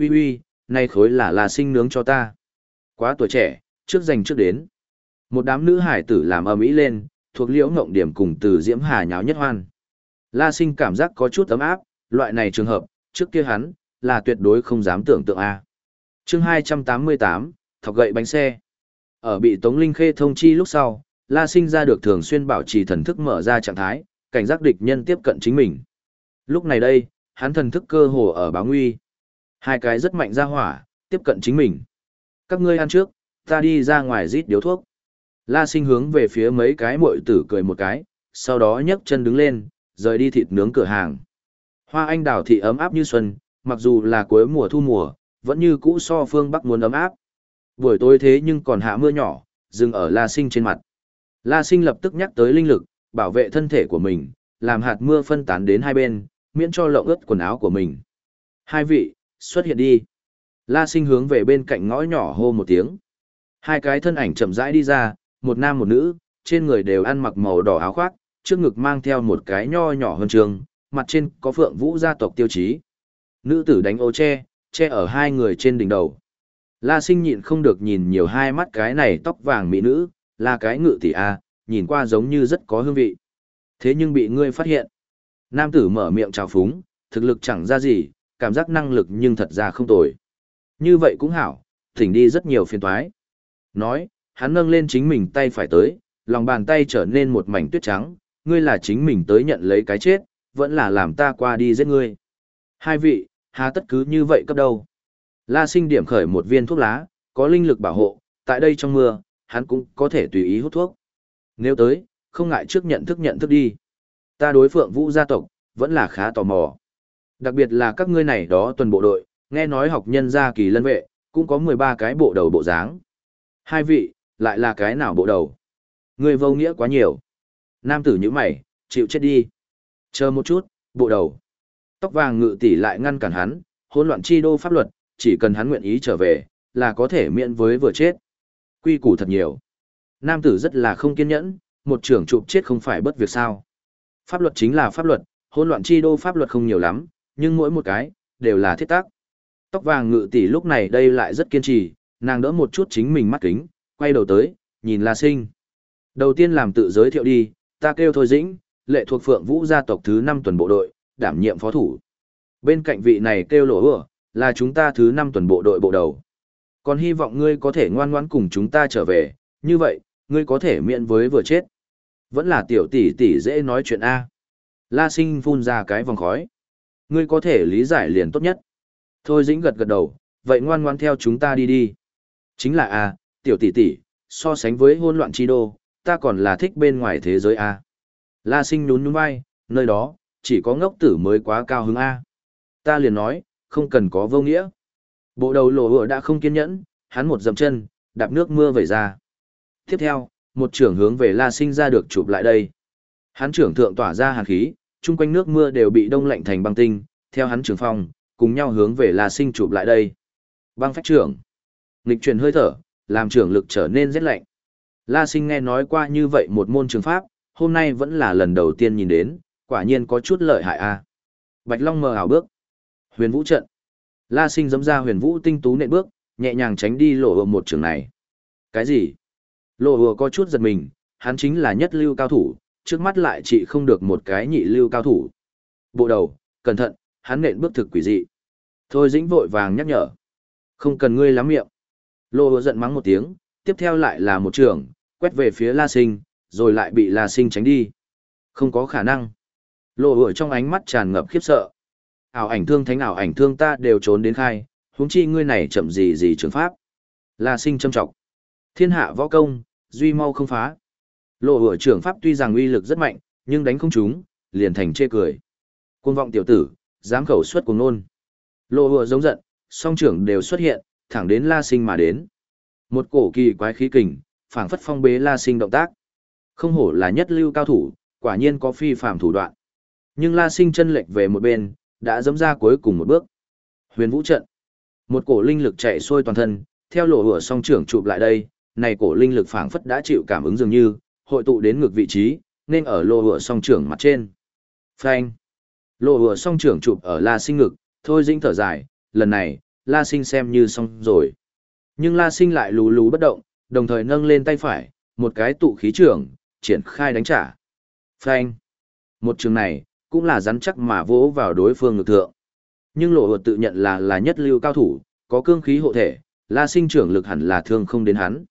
uy uy, nay khối là là sinh nướng cho ta. Quá tuổi trẻ, trước dành trước đến. Một đám nữ hải tử làm ầm ĩ lên, thuộc liễu ngộng điểm cùng từ diễm hà nháo nhất hoan. La sinh cảm giác có chút ấm áp, loại này trường hợp, trước kia hắn, là tuyệt đối không dám tưởng tượng a. Chương 288, thọc gậy bánh xe. Ở bị Tống Linh Khê thông chi lúc sau, La Sinh ra được thường xuyên bảo trì thần thức mở ra trạng thái, cảnh giác địch nhân tiếp cận chính mình. Lúc này đây, hắn thần thức cơ hồ ở báo nguy. Hai cái rất mạnh ra hỏa, tiếp cận chính mình. Các ngươi ăn trước, ta đi ra ngoài rít điếu thuốc. La Sinh hướng về phía mấy cái muội tử cười một cái, sau đó nhấc chân đứng lên, rời đi thịt nướng cửa hàng. Hoa anh đào thị ấm áp như xuân, mặc dù là cuối mùa thu mùa, vẫn như cũ so phương Bắc muốn ấm áp. Buổi tối thế nhưng còn hạ mưa nhỏ, dừng ở La Sinh trên mặt. La Sinh lập tức nhắc tới linh lực, bảo vệ thân thể của mình, làm hạt mưa phân tán đến hai bên, miễn cho lộng ướt quần áo của mình. Hai vị, xuất hiện đi. La Sinh hướng về bên cạnh ngõ nhỏ hô một tiếng. Hai cái thân ảnh chậm rãi đi ra, một nam một nữ, trên người đều ăn mặc màu đỏ áo khoác, trước ngực mang theo một cái nho nhỏ hơn trường, mặt trên có phượng vũ gia tộc tiêu chí. Nữ tử đánh ô che, che ở hai người trên đỉnh đầu. La sinh nhịn không được nhìn nhiều hai mắt cái này tóc vàng mỹ nữ, là cái ngự tỷ A, nhìn qua giống như rất có hương vị. Thế nhưng bị ngươi phát hiện. Nam tử mở miệng chào phúng, thực lực chẳng ra gì, cảm giác năng lực nhưng thật ra không tồi. Như vậy cũng hảo, thỉnh đi rất nhiều phiền toái. Nói, hắn nâng lên chính mình tay phải tới, lòng bàn tay trở nên một mảnh tuyết trắng, ngươi là chính mình tới nhận lấy cái chết, vẫn là làm ta qua đi giết ngươi. Hai vị, há tất cứ như vậy cấp đâu. La sinh điểm khởi một viên thuốc lá, có linh lực bảo hộ, tại đây trong mưa, hắn cũng có thể tùy ý hút thuốc. Nếu tới, không ngại trước nhận thức nhận thức đi. Ta đối phượng vũ gia tộc, vẫn là khá tò mò. Đặc biệt là các ngươi này đó tuần bộ đội, nghe nói học nhân gia kỳ lân vệ, cũng có 13 cái bộ đầu bộ dáng. Hai vị, lại là cái nào bộ đầu? Người vô nghĩa quá nhiều. Nam tử như mày, chịu chết đi. Chờ một chút, bộ đầu. Tóc vàng ngự tỷ lại ngăn cản hắn, hỗn loạn chi đô pháp luật, chỉ cần hắn nguyện ý trở về, là có thể miễn với vừa chết. Quy củ thật nhiều. Nam tử rất là không kiên nhẫn, một trưởng chụp chết không phải bất việc sao. Pháp luật chính là pháp luật, hỗn loạn chi đô pháp luật không nhiều lắm, nhưng mỗi một cái, đều là thiết tác. Tóc vàng ngự tỷ lúc này đây lại rất kiên trì, nàng đỡ một chút chính mình mắt kính, quay đầu tới, nhìn La Sinh. Đầu tiên làm tự giới thiệu đi, ta kêu Thôi Dĩnh, lệ thuộc Phượng Vũ gia tộc thứ 5 tuần bộ đội, đảm nhiệm phó thủ. Bên cạnh vị này kêu lỗ ửa, là chúng ta thứ 5 tuần bộ đội bộ đầu. Còn hy vọng ngươi có thể ngoan ngoãn cùng chúng ta trở về, như vậy, ngươi có thể miễn với vừa chết. Vẫn là tiểu tỷ tỷ dễ nói chuyện A. La sinh phun ra cái vòng khói. Ngươi có thể lý giải liền tốt nhất. Thôi dĩnh gật gật đầu, vậy ngoan ngoan theo chúng ta đi đi. Chính là A, tiểu tỷ tỷ, so sánh với hôn loạn chi đô, ta còn là thích bên ngoài thế giới A. La sinh nhún nhún vai, nơi đó, chỉ có ngốc tử mới quá cao hứng A. Ta liền nói, không cần có vô nghĩa. Bộ đầu lộ hựa đã không kiên nhẫn, hắn một dậm chân, đạp nước mưa vẩy ra. Tiếp theo, một trưởng hướng về La Sinh ra được chụp lại đây. Hắn trưởng thượng tỏa ra hàn khí, chung quanh nước mưa đều bị đông lạnh thành băng tinh, theo hắn trưởng phong, cùng nhau hướng về La Sinh chụp lại đây. Băng phách trưởng. Nghịch chuyển hơi thở, làm trưởng lực trở nên rất lạnh. La Sinh nghe nói qua như vậy một môn trường pháp, hôm nay vẫn là lần đầu tiên nhìn đến, quả nhiên có chút lợi hại a. Bạch Long mờ ảo bước. Huyền Vũ trận. La Sinh giẫm ra Huyền Vũ tinh tú nện bước, nhẹ nhàng tránh đi lộ ở một trường này. Cái gì? Lộ ừa có chút giật mình, hắn chính là nhất lưu cao thủ, trước mắt lại chỉ không được một cái nhị lưu cao thủ. Bộ đầu, cẩn thận, hắn nện bước thực quỷ dị. Thôi dĩnh vội vàng nhắc nhở. Không cần ngươi lắm miệng. Lô hứa giận mắng một tiếng, tiếp theo lại là một trường, quét về phía La Sinh, rồi lại bị La Sinh tránh đi. Không có khả năng. Lô hứa trong ánh mắt tràn ngập khiếp sợ ảo ảnh thương thánh ảo ảnh thương ta đều trốn đến khai, huống chi ngươi này chậm gì gì trường pháp. La sinh châm trọng. Thiên hạ võ công, duy mau không phá. Lộ hửa trưởng pháp tuy rằng uy lực rất mạnh, nhưng đánh không trúng, liền thành chê cười. Cuồng vọng tiểu tử, dám khẩu xuất cuồng nôn. Lộ hửa giống giận, song trưởng đều xuất hiện, thẳng đến la sinh mà đến. Một cổ kỳ quái khí kình, phảng phất phong bế la sinh động tác. Không hổ là nhất lưu cao thủ, quả nhiên có phi phàm thủ đoạn. Nhưng la sinh chân lệch về một bên, đã dẫm ra cuối cùng một bước. Huyền Vũ trận. Một cổ linh lực chạy xuôi toàn thân, theo lộ hửa song trưởng chụp lại đây, này cổ linh lực phảng phất đã chịu cảm ứng dường như, hội tụ đến ngược vị trí, nên ở lô hựa song trưởng mặt trên. Phanh. Lô hựa song trưởng chụp ở La Sinh ngực, thôi dĩnh thở dài, lần này, La Sinh xem như xong rồi. Nhưng La Sinh lại lú lú bất động, đồng thời nâng lên tay phải, một cái tụ khí trưởng, triển khai đánh trả. Phanh. Một trường này, cũng là rắn chắc mà vỗ vào đối phương ngực thượng. Nhưng lộ hột tự nhận là là nhất lưu cao thủ, có cương khí hộ thể, la sinh trưởng lực hẳn là thương không đến hắn.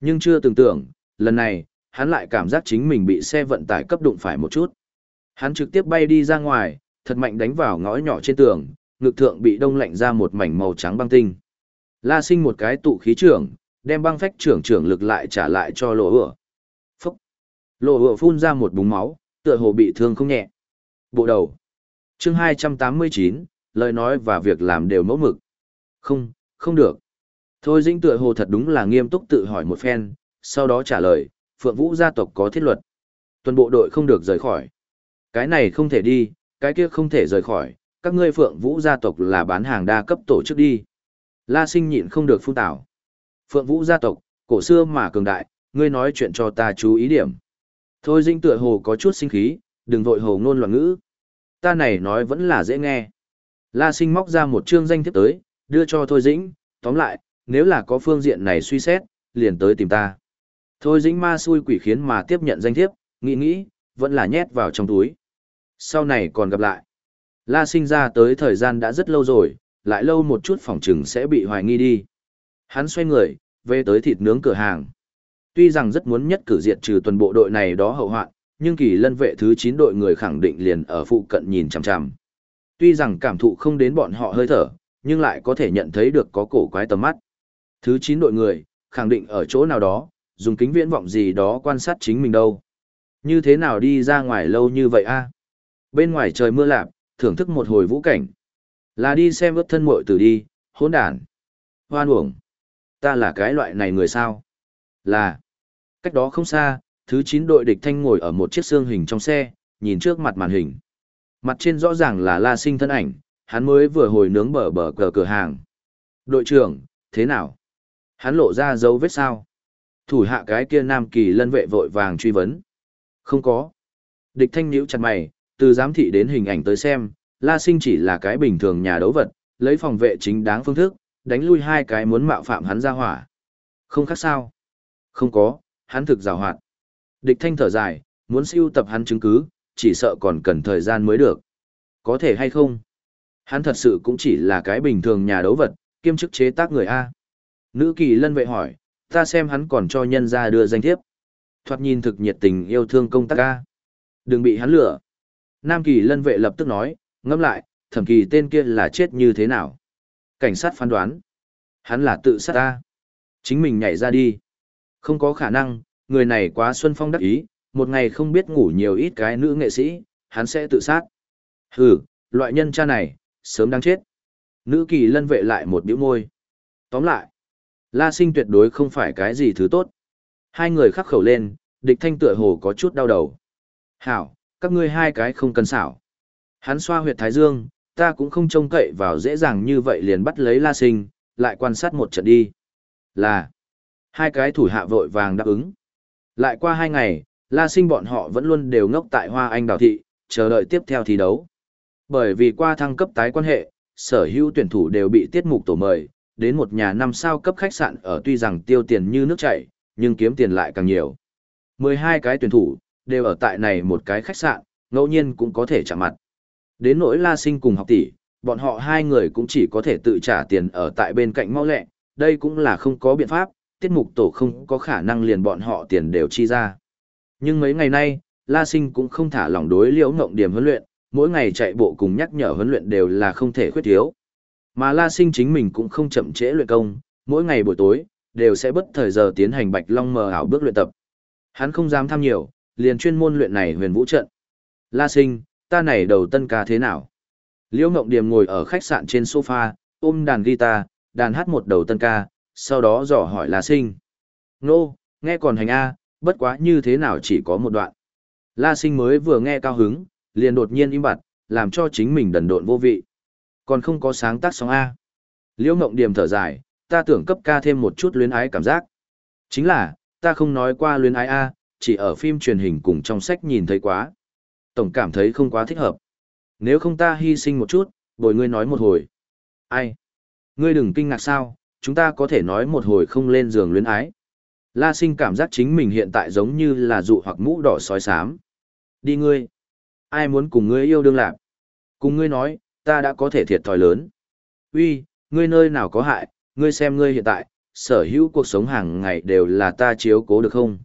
Nhưng chưa từng tưởng, lần này, hắn lại cảm giác chính mình bị xe vận tải cấp đụng phải một chút. Hắn trực tiếp bay đi ra ngoài, thật mạnh đánh vào ngõ nhỏ trên tường, ngực thượng bị đông lạnh ra một mảnh màu trắng băng tinh. La sinh một cái tụ khí trưởng, đem băng phách trưởng trưởng lực lại trả lại cho lộ ửa. Phúc! Lộ ửa phun ra một búng máu, tựa hồ bị thương không nhẹ. Bộ đầu. chương 289, lời nói và việc làm đều mẫu mực. Không, không được. Thôi dĩnh tựa hồ thật đúng là nghiêm túc tự hỏi một phen, sau đó trả lời, Phượng Vũ gia tộc có thiết luật. Tuần bộ đội không được rời khỏi. Cái này không thể đi, cái kia không thể rời khỏi, các ngươi Phượng Vũ gia tộc là bán hàng đa cấp tổ chức đi. La sinh nhịn không được phun tảo. Phượng Vũ gia tộc, cổ xưa mà cường đại, ngươi nói chuyện cho ta chú ý điểm. Thôi dinh tựa hồ có chút sinh khí, đừng vội hồ ngôn loạn ngữ. Ta này nói vẫn là dễ nghe. La sinh móc ra một chương danh thiếp tới, đưa cho Thôi Dĩnh, tóm lại, nếu là có phương diện này suy xét, liền tới tìm ta. Thôi Dĩnh ma xui quỷ khiến mà tiếp nhận danh thiếp, nghĩ nghĩ, vẫn là nhét vào trong túi. Sau này còn gặp lại. La sinh ra tới thời gian đã rất lâu rồi, lại lâu một chút phòng trừng sẽ bị hoài nghi đi. Hắn xoay người, về tới thịt nướng cửa hàng. Tuy rằng rất muốn nhất cử diệt trừ tuần bộ đội này đó hậu hoạn, nhưng kỳ lân vệ thứ 9 đội người khẳng định liền ở phụ cận nhìn chằm chằm. Tuy rằng cảm thụ không đến bọn họ hơi thở, nhưng lại có thể nhận thấy được có cổ quái tầm mắt. Thứ 9 đội người, khẳng định ở chỗ nào đó, dùng kính viễn vọng gì đó quan sát chính mình đâu. Như thế nào đi ra ngoài lâu như vậy a? Bên ngoài trời mưa lạp, thưởng thức một hồi vũ cảnh. Là đi xem ướt thân muội tử đi, hỗn đản. Hoan uổng. Ta là cái loại này người sao? Là. Cách đó không xa, thứ 9 đội địch thanh ngồi ở một chiếc xương hình trong xe, nhìn trước mặt màn hình. Mặt trên rõ ràng là La Sinh thân ảnh, hắn mới vừa hồi nướng bờ bờ cờ cửa hàng. Đội trưởng, thế nào? Hắn lộ ra dấu vết sao? Thủ hạ cái kia nam kỳ lân vệ vội vàng truy vấn. Không có. Địch thanh nhíu chặt mày, từ giám thị đến hình ảnh tới xem, La Sinh chỉ là cái bình thường nhà đấu vật, lấy phòng vệ chính đáng phương thức, đánh lui hai cái muốn mạo phạm hắn ra hỏa. Không khác sao? Không có, hắn thực rào hoạt. Địch thanh thở dài, muốn siêu tập hắn chứng cứ, chỉ sợ còn cần thời gian mới được. Có thể hay không? Hắn thật sự cũng chỉ là cái bình thường nhà đấu vật, kiêm chức chế tác người A. Nữ kỳ lân vệ hỏi, ta xem hắn còn cho nhân ra đưa danh thiếp. Thoạt nhìn thực nhiệt tình yêu thương công tác ca. Đừng bị hắn lừa. Nam kỳ lân vệ lập tức nói, ngẫm lại, thẩm kỳ tên kia là chết như thế nào? Cảnh sát phán đoán. Hắn là tự sát ta. Chính mình nhảy ra đi. Không có khả năng, người này quá xuân phong đắc ý, một ngày không biết ngủ nhiều ít cái nữ nghệ sĩ, hắn sẽ tự sát. Hừ, loại nhân cha này, sớm đang chết. Nữ kỳ lân vệ lại một biểu môi. Tóm lại, La Sinh tuyệt đối không phải cái gì thứ tốt. Hai người khắc khẩu lên, địch thanh tựa hồ có chút đau đầu. Hảo, các ngươi hai cái không cần xảo. Hắn xoa huyệt thái dương, ta cũng không trông cậy vào dễ dàng như vậy liền bắt lấy La Sinh, lại quan sát một trận đi. Là, hai cái thủ hạ vội vàng đáp ứng. Lại qua hai ngày, La Sinh bọn họ vẫn luôn đều ngốc tại Hoa Anh Đào Thị, chờ đợi tiếp theo thi đấu. Bởi vì qua thăng cấp tái quan hệ, sở hữu tuyển thủ đều bị tiết mục tổ mời, đến một nhà năm sao cấp khách sạn ở tuy rằng tiêu tiền như nước chảy, nhưng kiếm tiền lại càng nhiều. 12 cái tuyển thủ, đều ở tại này một cái khách sạn, ngẫu nhiên cũng có thể chạm mặt. Đến nỗi La Sinh cùng học tỷ, bọn họ hai người cũng chỉ có thể tự trả tiền ở tại bên cạnh mau lẹ, đây cũng là không có biện pháp, tiết mục tổ không có khả năng liền bọn họ tiền đều chi ra. Nhưng mấy ngày nay, La Sinh cũng không thả lỏng đối liễu ngộng điểm huấn luyện, mỗi ngày chạy bộ cùng nhắc nhở huấn luyện đều là không thể khuyết thiếu. Mà La Sinh chính mình cũng không chậm trễ luyện công, mỗi ngày buổi tối, đều sẽ bất thời giờ tiến hành bạch long mờ ảo bước luyện tập. Hắn không dám tham nhiều, liền chuyên môn luyện này huyền vũ trận. La Sinh, ta này đầu tân ca thế nào? Liễu Ngộng Điềm ngồi ở khách sạn trên sofa, ôm đàn guitar, đàn hát một đầu tân ca, sau đó dò hỏi La Sinh. Nô, nghe còn hành A, bất quá như thế nào chỉ có một đoạn. La Sinh mới vừa nghe cao hứng, liền đột nhiên im bặt, làm cho chính mình đần độn vô vị. Còn không có sáng tác sóng A. Liễu Ngộng Điềm thở dài, ta tưởng cấp ca thêm một chút luyến ái cảm giác. Chính là, ta không nói qua luyến ái A, chỉ ở phim truyền hình cùng trong sách nhìn thấy quá. Tổng cảm thấy không quá thích hợp. Nếu không ta hy sinh một chút, bồi ngươi nói một hồi. Ai? Ngươi đừng kinh ngạc sao, chúng ta có thể nói một hồi không lên giường luyến ái. La sinh cảm giác chính mình hiện tại giống như là dụ hoặc mũ đỏ sói sám. Đi ngươi. Ai muốn cùng ngươi yêu đương lạc? Cùng ngươi nói, ta đã có thể thiệt thòi lớn. Uy, ngươi nơi nào có hại, ngươi xem ngươi hiện tại, sở hữu cuộc sống hàng ngày đều là ta chiếu cố được không?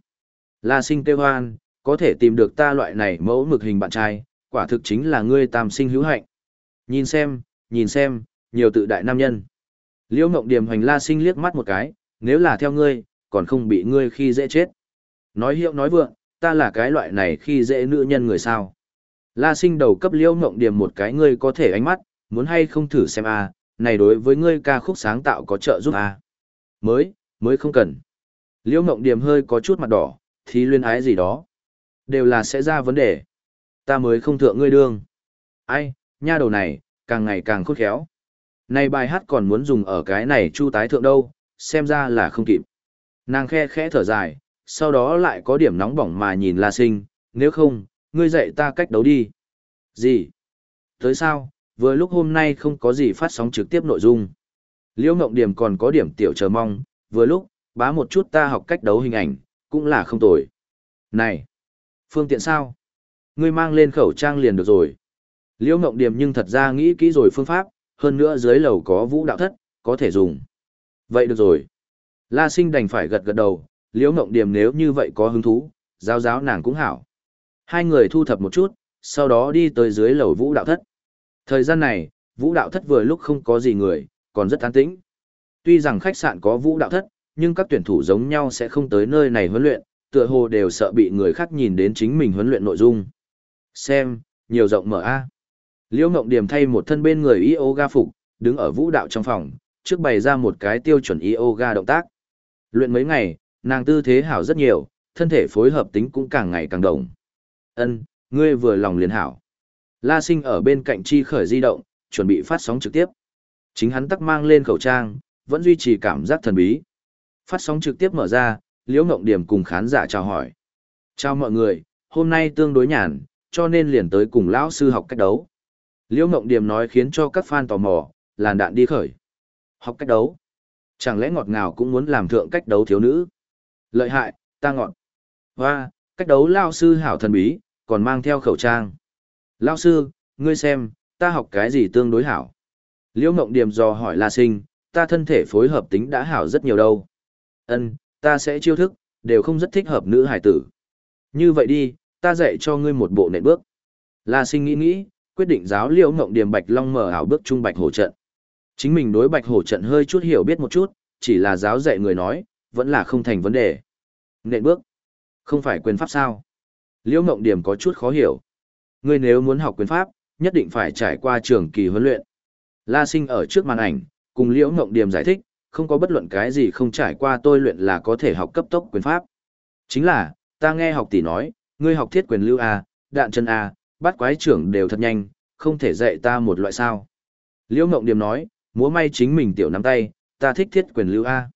La sinh kêu hoan, có thể tìm được ta loại này mẫu mực hình bạn trai, quả thực chính là ngươi tam sinh hữu hạnh. Nhìn xem, nhìn xem, nhiều tự đại nam nhân. Liễu Ngộng Điềm hoành La Sinh liếc mắt một cái, nếu là theo ngươi, còn không bị ngươi khi dễ chết. Nói hiệu nói vượng, ta là cái loại này khi dễ nữ nhân người sao. La Sinh đầu cấp Liễu Ngộng điểm một cái ngươi có thể ánh mắt, muốn hay không thử xem a, này đối với ngươi ca khúc sáng tạo có trợ giúp a. Mới, mới không cần. Liễu Ngộng điểm hơi có chút mặt đỏ, thì luyên ái gì đó. Đều là sẽ ra vấn đề. Ta mới không thượng ngươi đương. Ai, nha đầu này, càng ngày càng khôn khéo. Này bài hát còn muốn dùng ở cái này chu tái thượng đâu, xem ra là không kịp. Nàng khe khẽ thở dài, sau đó lại có điểm nóng bỏng mà nhìn La Sinh, nếu không, ngươi dạy ta cách đấu đi. Gì? Tới sao, vừa lúc hôm nay không có gì phát sóng trực tiếp nội dung. Liễu Ngộng Điểm còn có điểm tiểu chờ mong, vừa lúc, bá một chút ta học cách đấu hình ảnh, cũng là không tồi. Này, phương tiện sao? Ngươi mang lên khẩu trang liền được rồi. Liễu Ngộng Điểm nhưng thật ra nghĩ kỹ rồi phương pháp, hơn nữa dưới lầu có vũ đạo thất, có thể dùng. Vậy được rồi. La Sinh đành phải gật gật đầu, Liễu Ngộng Điểm nếu như vậy có hứng thú, giáo giáo nàng cũng hảo. Hai người thu thập một chút, sau đó đi tới dưới lầu vũ đạo thất. Thời gian này, vũ đạo thất vừa lúc không có gì người, còn rất an tĩnh. Tuy rằng khách sạn có vũ đạo thất, nhưng các tuyển thủ giống nhau sẽ không tới nơi này huấn luyện, tựa hồ đều sợ bị người khác nhìn đến chính mình huấn luyện nội dung. Xem, nhiều rộng mở a. Liễu Ngộng Điểm thay một thân bên người yoga phục, đứng ở vũ đạo trong phòng, trước bày ra một cái tiêu chuẩn yoga động tác. Luyện mấy ngày, nàng tư thế hảo rất nhiều, thân thể phối hợp tính cũng càng ngày càng đồng. Ân, ngươi vừa lòng liền hảo. La Sinh ở bên cạnh chi khởi di động, chuẩn bị phát sóng trực tiếp. Chính hắn tắc mang lên khẩu trang, vẫn duy trì cảm giác thần bí. Phát sóng trực tiếp mở ra, Liễu Ngộng Điểm cùng khán giả chào hỏi. Chào mọi người, hôm nay tương đối nhàn, cho nên liền tới cùng lão sư học cách đấu. Liễu Ngộng Điểm nói khiến cho các fan tò mò, làn đạn đi khởi. Học cách đấu. Chẳng lẽ ngọt ngào cũng muốn làm thượng cách đấu thiếu nữ? Lợi hại, ta ngọt. Hoa, cách đấu lao sư hảo thần bí, còn mang theo khẩu trang. Lao sư, ngươi xem, ta học cái gì tương đối hảo? Liễu Ngộng Điềm dò hỏi La Sinh, ta thân thể phối hợp tính đã hảo rất nhiều đâu. Ân, ta sẽ chiêu thức, đều không rất thích hợp nữ hải tử. Như vậy đi, ta dạy cho ngươi một bộ nện bước. La Sinh nghĩ nghĩ, quyết định giáo Liễu Ngộng Điềm Bạch Long mở ảo bước trung bạch hổ trận. Chính mình đối bạch hổ trận hơi chút hiểu biết một chút, chỉ là giáo dạy người nói, vẫn là không thành vấn đề. Nện bước, không phải quyền pháp sao? Liễu Ngộng Điểm có chút khó hiểu. Ngươi nếu muốn học quyền pháp, nhất định phải trải qua trường kỳ huấn luyện. La Sinh ở trước màn ảnh, cùng Liễu Ngộng Điểm giải thích, không có bất luận cái gì không trải qua tôi luyện là có thể học cấp tốc quyền pháp. Chính là, ta nghe học tỷ nói, ngươi học thiết quyền lưu A, đạn chân A, bắt quái trưởng đều thật nhanh, không thể dạy ta một loại sao. Liễu Ngộng Điểm nói, múa may chính mình tiểu nắm tay, ta thích thiết quyền lưu A.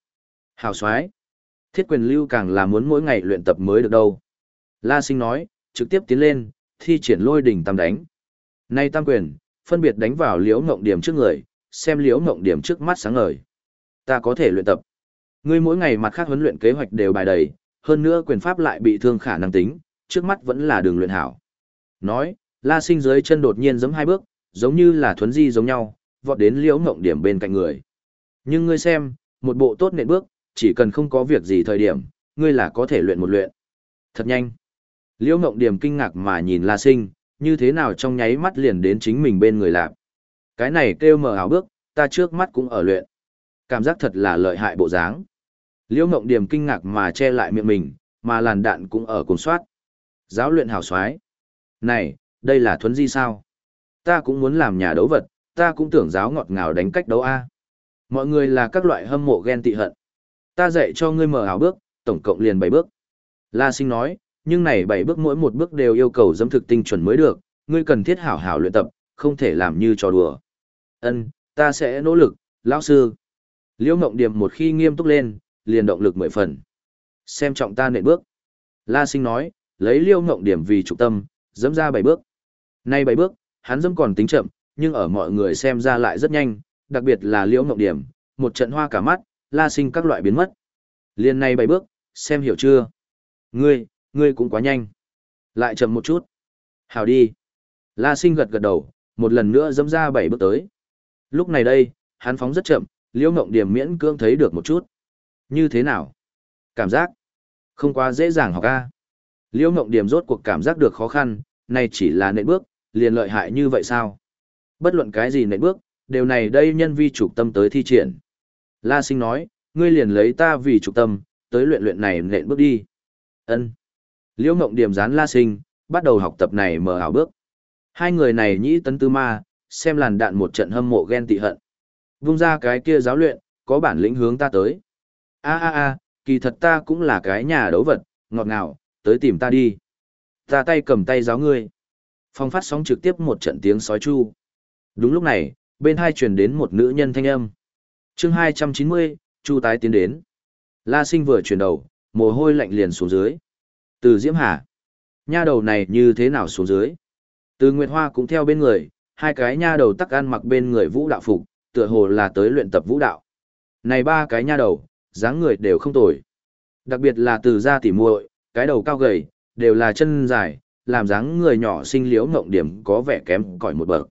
Hào xoái. Thiết quyền lưu càng là muốn mỗi ngày luyện tập mới được đâu. La sinh nói, trực tiếp tiến lên, thi triển lôi đỉnh tam đánh. Nay tam quyền, phân biệt đánh vào liễu ngộng điểm trước người, xem liễu ngộng điểm trước mắt sáng ngời. Ta có thể luyện tập. Ngươi mỗi ngày mặt khác huấn luyện kế hoạch đều bài đầy, hơn nữa quyền pháp lại bị thương khả năng tính, trước mắt vẫn là đường luyện hảo. Nói, la sinh dưới chân đột nhiên giẫm hai bước, giống như là thuấn di giống nhau, vọt đến liễu ngộng điểm bên cạnh người. Nhưng ngươi xem, một bộ tốt nện bước, chỉ cần không có việc gì thời điểm, ngươi là có thể luyện một luyện. Thật nhanh. Liễu Ngộng Điểm kinh ngạc mà nhìn La Sinh, như thế nào trong nháy mắt liền đến chính mình bên người lạp. Cái này kêu mở ảo bước, ta trước mắt cũng ở luyện. Cảm giác thật là lợi hại bộ dáng. Liễu Ngộng Điểm kinh ngạc mà che lại miệng mình, mà làn đạn cũng ở cùng soát. Giáo luyện hảo soái. Này, đây là thuấn di sao? Ta cũng muốn làm nhà đấu vật, ta cũng tưởng giáo ngọt ngào đánh cách đấu A. Mọi người là các loại hâm mộ ghen tị hận. Ta dạy cho ngươi mở ảo bước, tổng cộng liền 7 bước. La Sinh nói, nhưng này bảy bước mỗi một bước đều yêu cầu dâm thực tinh chuẩn mới được, ngươi cần thiết hảo hảo luyện tập, không thể làm như trò đùa. Ân, ta sẽ nỗ lực, lão sư. Liễu Ngộng Điềm một khi nghiêm túc lên, liền động lực mười phần. Xem trọng ta nện bước. La Sinh nói, lấy Liễu Ngộng Điểm vì trục tâm, dẫm ra bảy bước. Nay bảy bước, hắn dẫm còn tính chậm, nhưng ở mọi người xem ra lại rất nhanh, đặc biệt là Liễu Ngộng Điểm, một trận hoa cả mắt, La Sinh các loại biến mất. Liên này bảy bước, xem hiểu chưa? Ngươi, ngươi cũng quá nhanh. Lại chậm một chút. Hảo đi. La sinh gật gật đầu, một lần nữa dẫm ra bảy bước tới. Lúc này đây, hắn phóng rất chậm, liễu mộng điểm miễn cưỡng thấy được một chút. Như thế nào? Cảm giác? Không quá dễ dàng học ca. Liễu mộng điểm rốt cuộc cảm giác được khó khăn, này chỉ là nện bước, liền lợi hại như vậy sao? Bất luận cái gì nện bước, điều này đây nhân vi trục tâm tới thi triển. La sinh nói, ngươi liền lấy ta vì trục tâm, tới luyện luyện này nện bước đi. Ân. Liễu Ngộng Điểm dán La Sinh, bắt đầu học tập này mở ảo bước. Hai người này nhĩ tấn tư ma, xem làn đạn một trận hâm mộ ghen tị hận. Vung ra cái kia giáo luyện, có bản lĩnh hướng ta tới. A a a, kỳ thật ta cũng là cái nhà đấu vật, ngọt ngào, tới tìm ta đi. Ta tay cầm tay giáo ngươi. Phong phát sóng trực tiếp một trận tiếng sói chu. Đúng lúc này, bên hai truyền đến một nữ nhân thanh âm. chương 290, Chu tái tiến đến. La sinh vừa chuyển đầu, mồ hôi lạnh liền xuống dưới. Từ Diễm Hà, nha đầu này như thế nào xuống dưới? Từ Nguyệt Hoa cũng theo bên người, hai cái nha đầu tắc ăn mặc bên người vũ đạo phục, tựa hồ là tới luyện tập vũ đạo. Này ba cái nha đầu, dáng người đều không tồi. Đặc biệt là từ da tỉ muội, cái đầu cao gầy, đều là chân dài, làm dáng người nhỏ sinh liễu ngộng điểm có vẻ kém cỏi một bậc.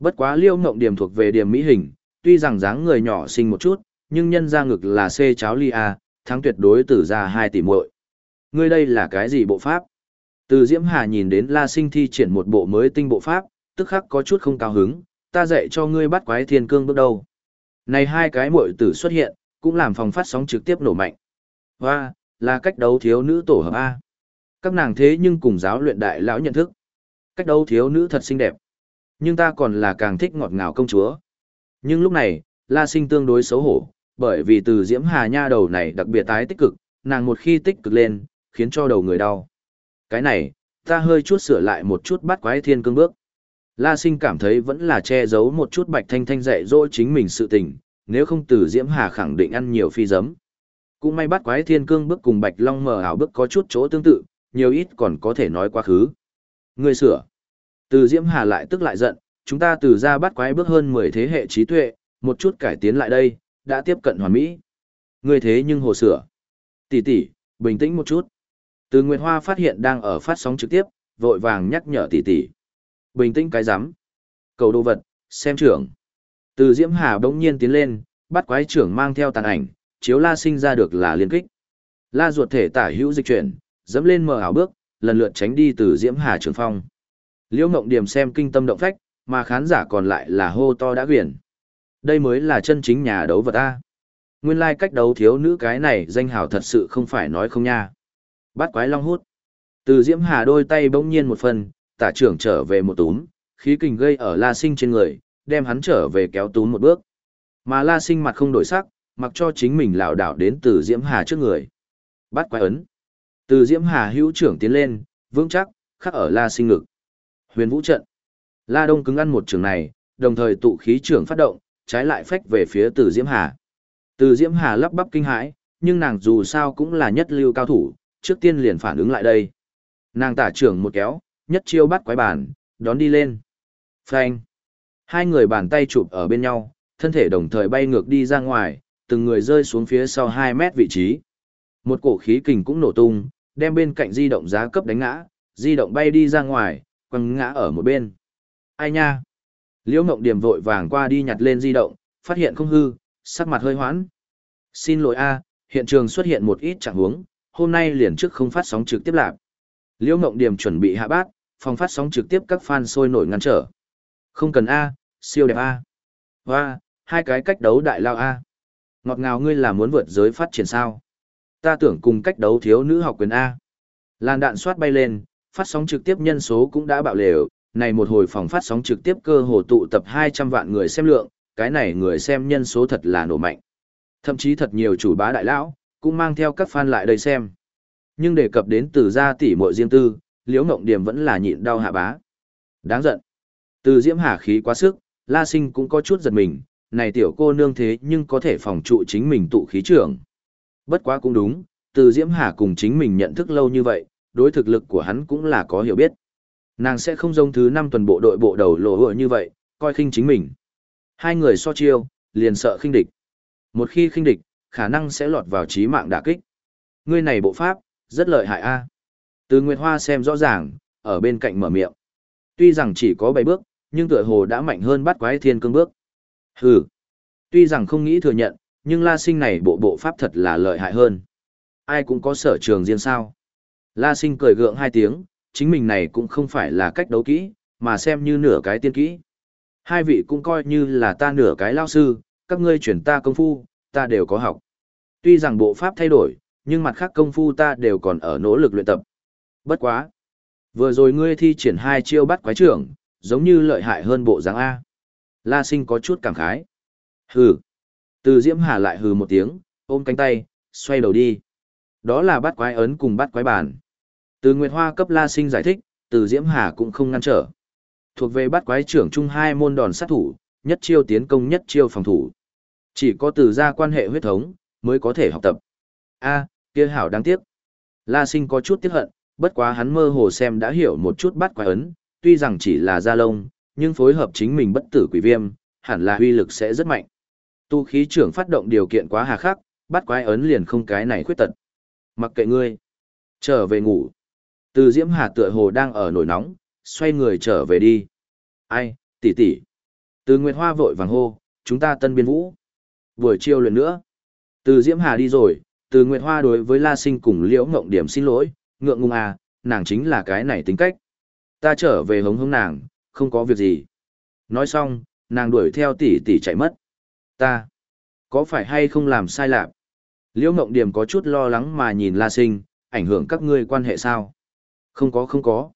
Bất quá liễu ngộng điểm thuộc về điểm mỹ hình, tuy rằng dáng người nhỏ sinh một chút, nhưng nhân ra ngực là C cháo lia, A, thắng tuyệt đối từ ra hai tỷ muội. Ngươi đây là cái gì bộ pháp? Từ Diễm Hà nhìn đến La Sinh thi triển một bộ mới tinh bộ pháp, tức khắc có chút không cao hứng, ta dạy cho ngươi bắt quái thiên cương bước đầu. Này hai cái muội tử xuất hiện, cũng làm phòng phát sóng trực tiếp nổ mạnh. Và, là cách đấu thiếu nữ tổ hợp A. Các nàng thế nhưng cùng giáo luyện đại lão nhận thức. Cách đấu thiếu nữ thật xinh đẹp. Nhưng ta còn là càng thích ngọt ngào công chúa. Nhưng lúc này, La Sinh tương đối xấu hổ, bởi vì từ Diễm Hà nha đầu này đặc biệt tái tích cực, nàng một khi tích cực lên, khiến cho đầu người đau. Cái này, ta hơi chút sửa lại một chút bắt quái thiên cương bước. La sinh cảm thấy vẫn là che giấu một chút bạch thanh thanh dạy dỗ chính mình sự tình, nếu không từ Diễm Hà khẳng định ăn nhiều phi giấm. Cũng may bắt quái thiên cương bước cùng bạch long mờ ảo bước có chút chỗ tương tự, nhiều ít còn có thể nói quá khứ. Người sửa. Từ Diễm Hà lại tức lại giận, chúng ta từ ra bắt quái bước hơn 10 thế hệ trí tuệ, một chút cải tiến lại đây, đã tiếp cận hoàn mỹ. Người thế nhưng hồ sửa. Tỷ tỷ, bình tĩnh một chút. Từ Nguyệt Hoa phát hiện đang ở phát sóng trực tiếp, vội vàng nhắc nhở tỷ tỷ. Bình tĩnh cái rắm Cầu đồ vật, xem trưởng. Từ Diễm Hà bỗng nhiên tiến lên, bắt quái trưởng mang theo tàn ảnh, chiếu la sinh ra được là liên kích. La ruột thể tả hữu dịch chuyển, dẫm lên mở ảo bước, lần lượt tránh đi từ Diễm Hà trường phong. Liễu Ngộng Điểm xem kinh tâm động phách, mà khán giả còn lại là hô to đã quyển. Đây mới là chân chính nhà đấu vật a. Nguyên lai like cách đấu thiếu nữ cái này danh hào thật sự không phải nói không nha. Bắt quái long hút. Từ Diễm Hà đôi tay bỗng nhiên một phần, tả trưởng trở về một túm, khí kình gây ở La Sinh trên người, đem hắn trở về kéo túm một bước. Mà La Sinh mặt không đổi sắc, mặc cho chính mình lảo đảo đến từ Diễm Hà trước người. Bắt quái ấn. Từ Diễm Hà hữu trưởng tiến lên, vững chắc, khắc ở La Sinh ngực. Huyền Vũ trận. La Đông cứng ăn một trường này, đồng thời tụ khí trưởng phát động, trái lại phách về phía Từ Diễm Hà. Từ Diễm Hà lắp bắp kinh hãi, nhưng nàng dù sao cũng là nhất lưu cao thủ, trước tiên liền phản ứng lại đây. Nàng tả trưởng một kéo, nhất chiêu bắt quái bàn, đón đi lên. Phanh. Hai người bàn tay chụp ở bên nhau, thân thể đồng thời bay ngược đi ra ngoài, từng người rơi xuống phía sau 2 mét vị trí. Một cổ khí kình cũng nổ tung, đem bên cạnh di động giá cấp đánh ngã, di động bay đi ra ngoài, quăng ngã ở một bên. Ai nha? Liễu Ngộng Điểm vội vàng qua đi nhặt lên di động, phát hiện không hư, sắc mặt hơi hoãn. Xin lỗi a, hiện trường xuất hiện một ít trạng huống, hôm nay liền trước không phát sóng trực tiếp lạc. Liễu Ngộng Điểm chuẩn bị hạ bát, phòng phát sóng trực tiếp các fan sôi nổi ngăn trở. Không cần A, siêu đẹp A. Hoa, hai cái cách đấu đại lao A. Ngọt ngào ngươi là muốn vượt giới phát triển sao. Ta tưởng cùng cách đấu thiếu nữ học quyền A. Làn đạn soát bay lên, phát sóng trực tiếp nhân số cũng đã bạo lều. Này một hồi phòng phát sóng trực tiếp cơ hồ tụ tập 200 vạn người xem lượng, cái này người xem nhân số thật là nổ mạnh. Thậm chí thật nhiều chủ bá đại lão, cũng mang theo các fan lại đây xem. Nhưng đề cập đến từ gia tỷ muội riêng tư, liễu ngộng điểm vẫn là nhịn đau hạ bá. Đáng giận. Từ diễm hà khí quá sức, la sinh cũng có chút giật mình, này tiểu cô nương thế nhưng có thể phòng trụ chính mình tụ khí trưởng. Bất quá cũng đúng, từ diễm hà cùng chính mình nhận thức lâu như vậy, đối thực lực của hắn cũng là có hiểu biết. Nàng sẽ không giống thứ năm tuần bộ đội bộ đầu lộ hựa như vậy, coi khinh chính mình. Hai người so chiêu, liền sợ khinh địch. Một khi khinh địch, khả năng sẽ lọt vào trí mạng đả kích. Ngươi này bộ pháp, rất lợi hại a. Từ Nguyệt Hoa xem rõ ràng, ở bên cạnh mở miệng. Tuy rằng chỉ có 7 bước, nhưng tựa hồ đã mạnh hơn bắt quái thiên cương bước. Hừ. Tuy rằng không nghĩ thừa nhận, nhưng La Sinh này bộ bộ pháp thật là lợi hại hơn. Ai cũng có sở trường riêng sao. La Sinh cười gượng hai tiếng, chính mình này cũng không phải là cách đấu kỹ, mà xem như nửa cái tiên kỹ. Hai vị cũng coi như là ta nửa cái lao sư, các ngươi chuyển ta công phu, ta đều có học. Tuy rằng bộ pháp thay đổi, nhưng mặt khác công phu ta đều còn ở nỗ lực luyện tập. Bất quá. Vừa rồi ngươi thi triển hai chiêu bắt quái trưởng, giống như lợi hại hơn bộ dáng A. La sinh có chút cảm khái. Hừ. Từ Diễm Hà lại hừ một tiếng, ôm cánh tay, xoay đầu đi. Đó là bắt quái ấn cùng bắt quái bản. Từ Nguyệt Hoa cấp La sinh giải thích, từ Diễm Hà cũng không ngăn trở. Thuộc về bắt quái trưởng chung hai môn đòn sát thủ, nhất chiêu tiến công nhất chiêu phòng thủ. Chỉ có từ gia quan hệ huyết thống, mới có thể học tập. A, kia hảo đáng tiếc. La sinh có chút tiếc hận, bất quá hắn mơ hồ xem đã hiểu một chút bắt quái ấn, tuy rằng chỉ là da lông, nhưng phối hợp chính mình bất tử quỷ viêm, hẳn là uy lực sẽ rất mạnh. Tu khí trưởng phát động điều kiện quá hà khắc, bắt quái ấn liền không cái này khuyết tật. Mặc kệ ngươi. Trở về ngủ. Từ Diễm Hà tựa hồ đang ở nổi nóng, xoay người trở về đi. Ai, tỷ tỷ. Từ Nguyệt Hoa vội vàng hô, chúng ta tân biên vũ. Buổi chiều lần nữa. Từ Diễm Hà đi rồi, từ Nguyệt Hoa đối với La Sinh cùng Liễu Ngộng Điểm xin lỗi, ngượng ngùng à, nàng chính là cái này tính cách. Ta trở về hống hống nàng, không có việc gì. Nói xong, nàng đuổi theo tỷ tỷ chạy mất. Ta, có phải hay không làm sai lạc? Liễu Ngộng Điểm có chút lo lắng mà nhìn La Sinh, ảnh hưởng các ngươi quan hệ sao? Không có không có.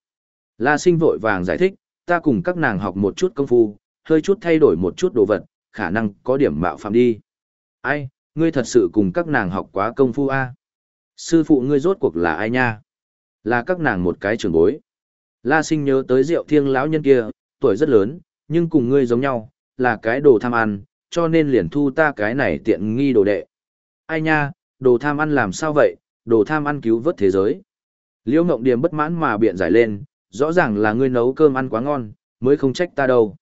La Sinh vội vàng giải thích, ta cùng các nàng học một chút công phu, hơi chút thay đổi một chút đồ vật, khả năng có điểm mạo phạm đi. Ai, ngươi thật sự cùng các nàng học quá công phu a? À? Sư phụ ngươi rốt cuộc là ai nha? Là các nàng một cái trường bối. La sinh nhớ tới rượu thiêng lão nhân kia, tuổi rất lớn, nhưng cùng ngươi giống nhau, là cái đồ tham ăn, cho nên liền thu ta cái này tiện nghi đồ đệ. Ai nha, đồ tham ăn làm sao vậy, đồ tham ăn cứu vớt thế giới. Liễu Ngộng Điềm bất mãn mà biện giải lên, rõ ràng là ngươi nấu cơm ăn quá ngon, mới không trách ta đâu.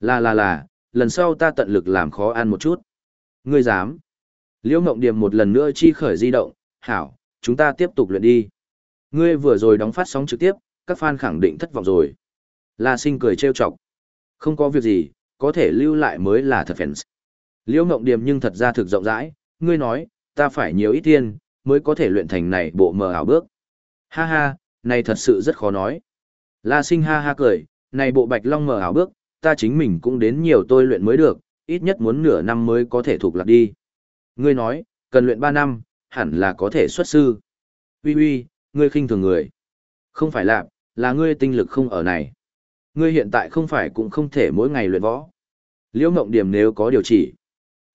Là là là, lần sau ta tận lực làm khó ăn một chút. Ngươi dám. Liễu Ngộng Điềm một lần nữa chi khởi di động, hảo, chúng ta tiếp tục luyện đi. Ngươi vừa rồi đóng phát sóng trực tiếp, các fan khẳng định thất vọng rồi. La sinh cười trêu chọc. Không có việc gì, có thể lưu lại mới là thật fans. Liễu Ngộng Điềm nhưng thật ra thực rộng rãi, ngươi nói, ta phải nhiều ít tiền, mới có thể luyện thành này bộ mờ ảo bước. Ha ha, này thật sự rất khó nói. La sinh ha ha cười, này bộ bạch long mờ ảo bước, ta chính mình cũng đến nhiều tôi luyện mới được, ít nhất muốn nửa năm mới có thể thuộc lạc đi. Ngươi nói, cần luyện 3 năm, hẳn là có thể xuất sư. Ui ui, ngươi khinh thường người. Không phải là, là ngươi tinh lực không ở này. Ngươi hiện tại không phải cũng không thể mỗi ngày luyện võ. Liễu Ngộng Điểm nếu có điều chỉ,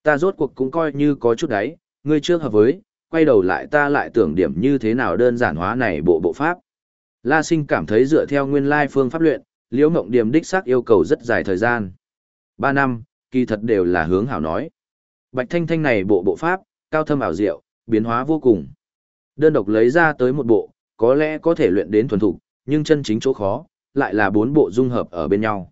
ta rốt cuộc cũng coi như có chút đấy, ngươi trước hợp với, quay đầu lại ta lại tưởng điểm như thế nào đơn giản hóa này bộ bộ pháp. La Sinh cảm thấy dựa theo nguyên lai phương pháp luyện, Liễu Ngộng Điểm đích xác yêu cầu rất dài thời gian. 3 năm, kỳ thật đều là hướng hảo nói. Bạch Thanh Thanh này bộ bộ pháp, cao thâm ảo diệu, biến hóa vô cùng. Đơn độc lấy ra tới một bộ, có lẽ có thể luyện đến thuần thục, nhưng chân chính chỗ khó, lại là bốn bộ dung hợp ở bên nhau.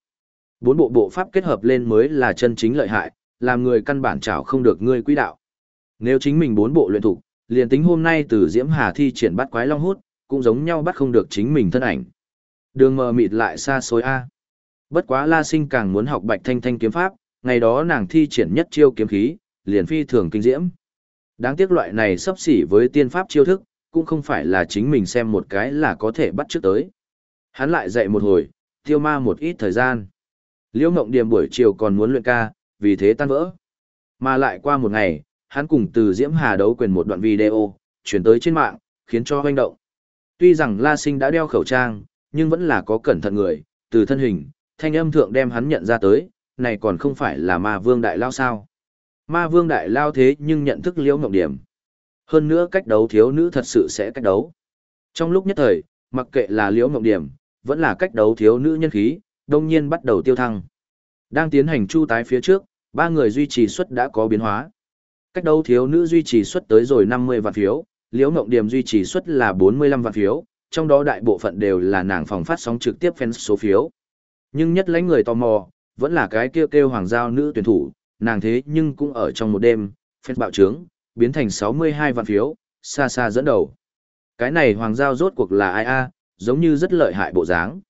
Bốn bộ bộ pháp kết hợp lên mới là chân chính lợi hại, làm người căn bản chảo không được ngươi quý đạo. Nếu chính mình bốn bộ luyện thục, liền tính hôm nay từ Diễm Hà thi triển bắt quái long hút, cũng giống nhau bắt không được chính mình thân ảnh. Đường mờ mịt lại xa xôi A. Bất quá La Sinh càng muốn học Bạch Thanh Thanh kiếm pháp, ngày đó nàng thi triển nhất chiêu kiếm khí, liền phi thường kinh diễm. Đáng tiếc loại này sắp xỉ với tiên pháp chiêu thức, cũng không phải là chính mình xem một cái là có thể bắt trước tới. Hắn lại dạy một hồi, tiêu ma một ít thời gian. Liễu Ngộng Điềm buổi chiều còn muốn luyện ca, vì thế tan vỡ. Mà lại qua một ngày, hắn cùng từ Diễm Hà đấu quyền một đoạn video, chuyển tới trên mạng, khiến cho hoanh động. Tuy rằng La Sinh đã đeo khẩu trang, nhưng vẫn là có cẩn thận người, từ thân hình, thanh âm thượng đem hắn nhận ra tới, này còn không phải là ma vương đại lao sao. Ma vương đại lao thế nhưng nhận thức liễu ngọc điểm. Hơn nữa cách đấu thiếu nữ thật sự sẽ cách đấu. Trong lúc nhất thời, mặc kệ là liễu ngọc điểm, vẫn là cách đấu thiếu nữ nhân khí, đông nhiên bắt đầu tiêu thăng. Đang tiến hành chu tái phía trước, ba người duy trì suất đã có biến hóa. Cách đấu thiếu nữ duy trì suất tới rồi 50 vạn phiếu, liễu ngọc điểm duy trì suất là 45 vạn phiếu, trong đó đại bộ phận đều là nàng phòng phát sóng trực tiếp fan số phiếu. Nhưng nhất lãnh người tò mò, vẫn là cái kêu kêu hoàng giao nữ tuyển thủ, nàng thế nhưng cũng ở trong một đêm, phép bạo trướng, biến thành 62 vạn phiếu, xa xa dẫn đầu. Cái này hoàng giao rốt cuộc là ai a giống như rất lợi hại bộ dáng.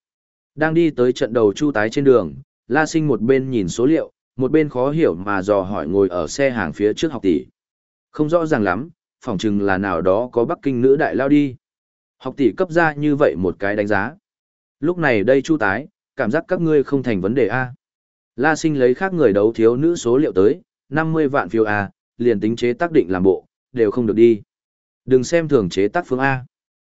Đang đi tới trận đầu chu tái trên đường, La Sinh một bên nhìn số liệu, một bên khó hiểu mà dò hỏi ngồi ở xe hàng phía trước học tỷ. Không rõ ràng lắm, phỏng chừng là nào đó có Bắc Kinh nữ đại lao đi. Học tỷ cấp ra như vậy một cái đánh giá. Lúc này đây chu tái, cảm giác các ngươi không thành vấn đề a. La Sinh lấy khác người đấu thiếu nữ số liệu tới, 50 vạn phiếu A, liền tính chế tác định làm bộ, đều không được đi. Đừng xem thường chế tác phương A.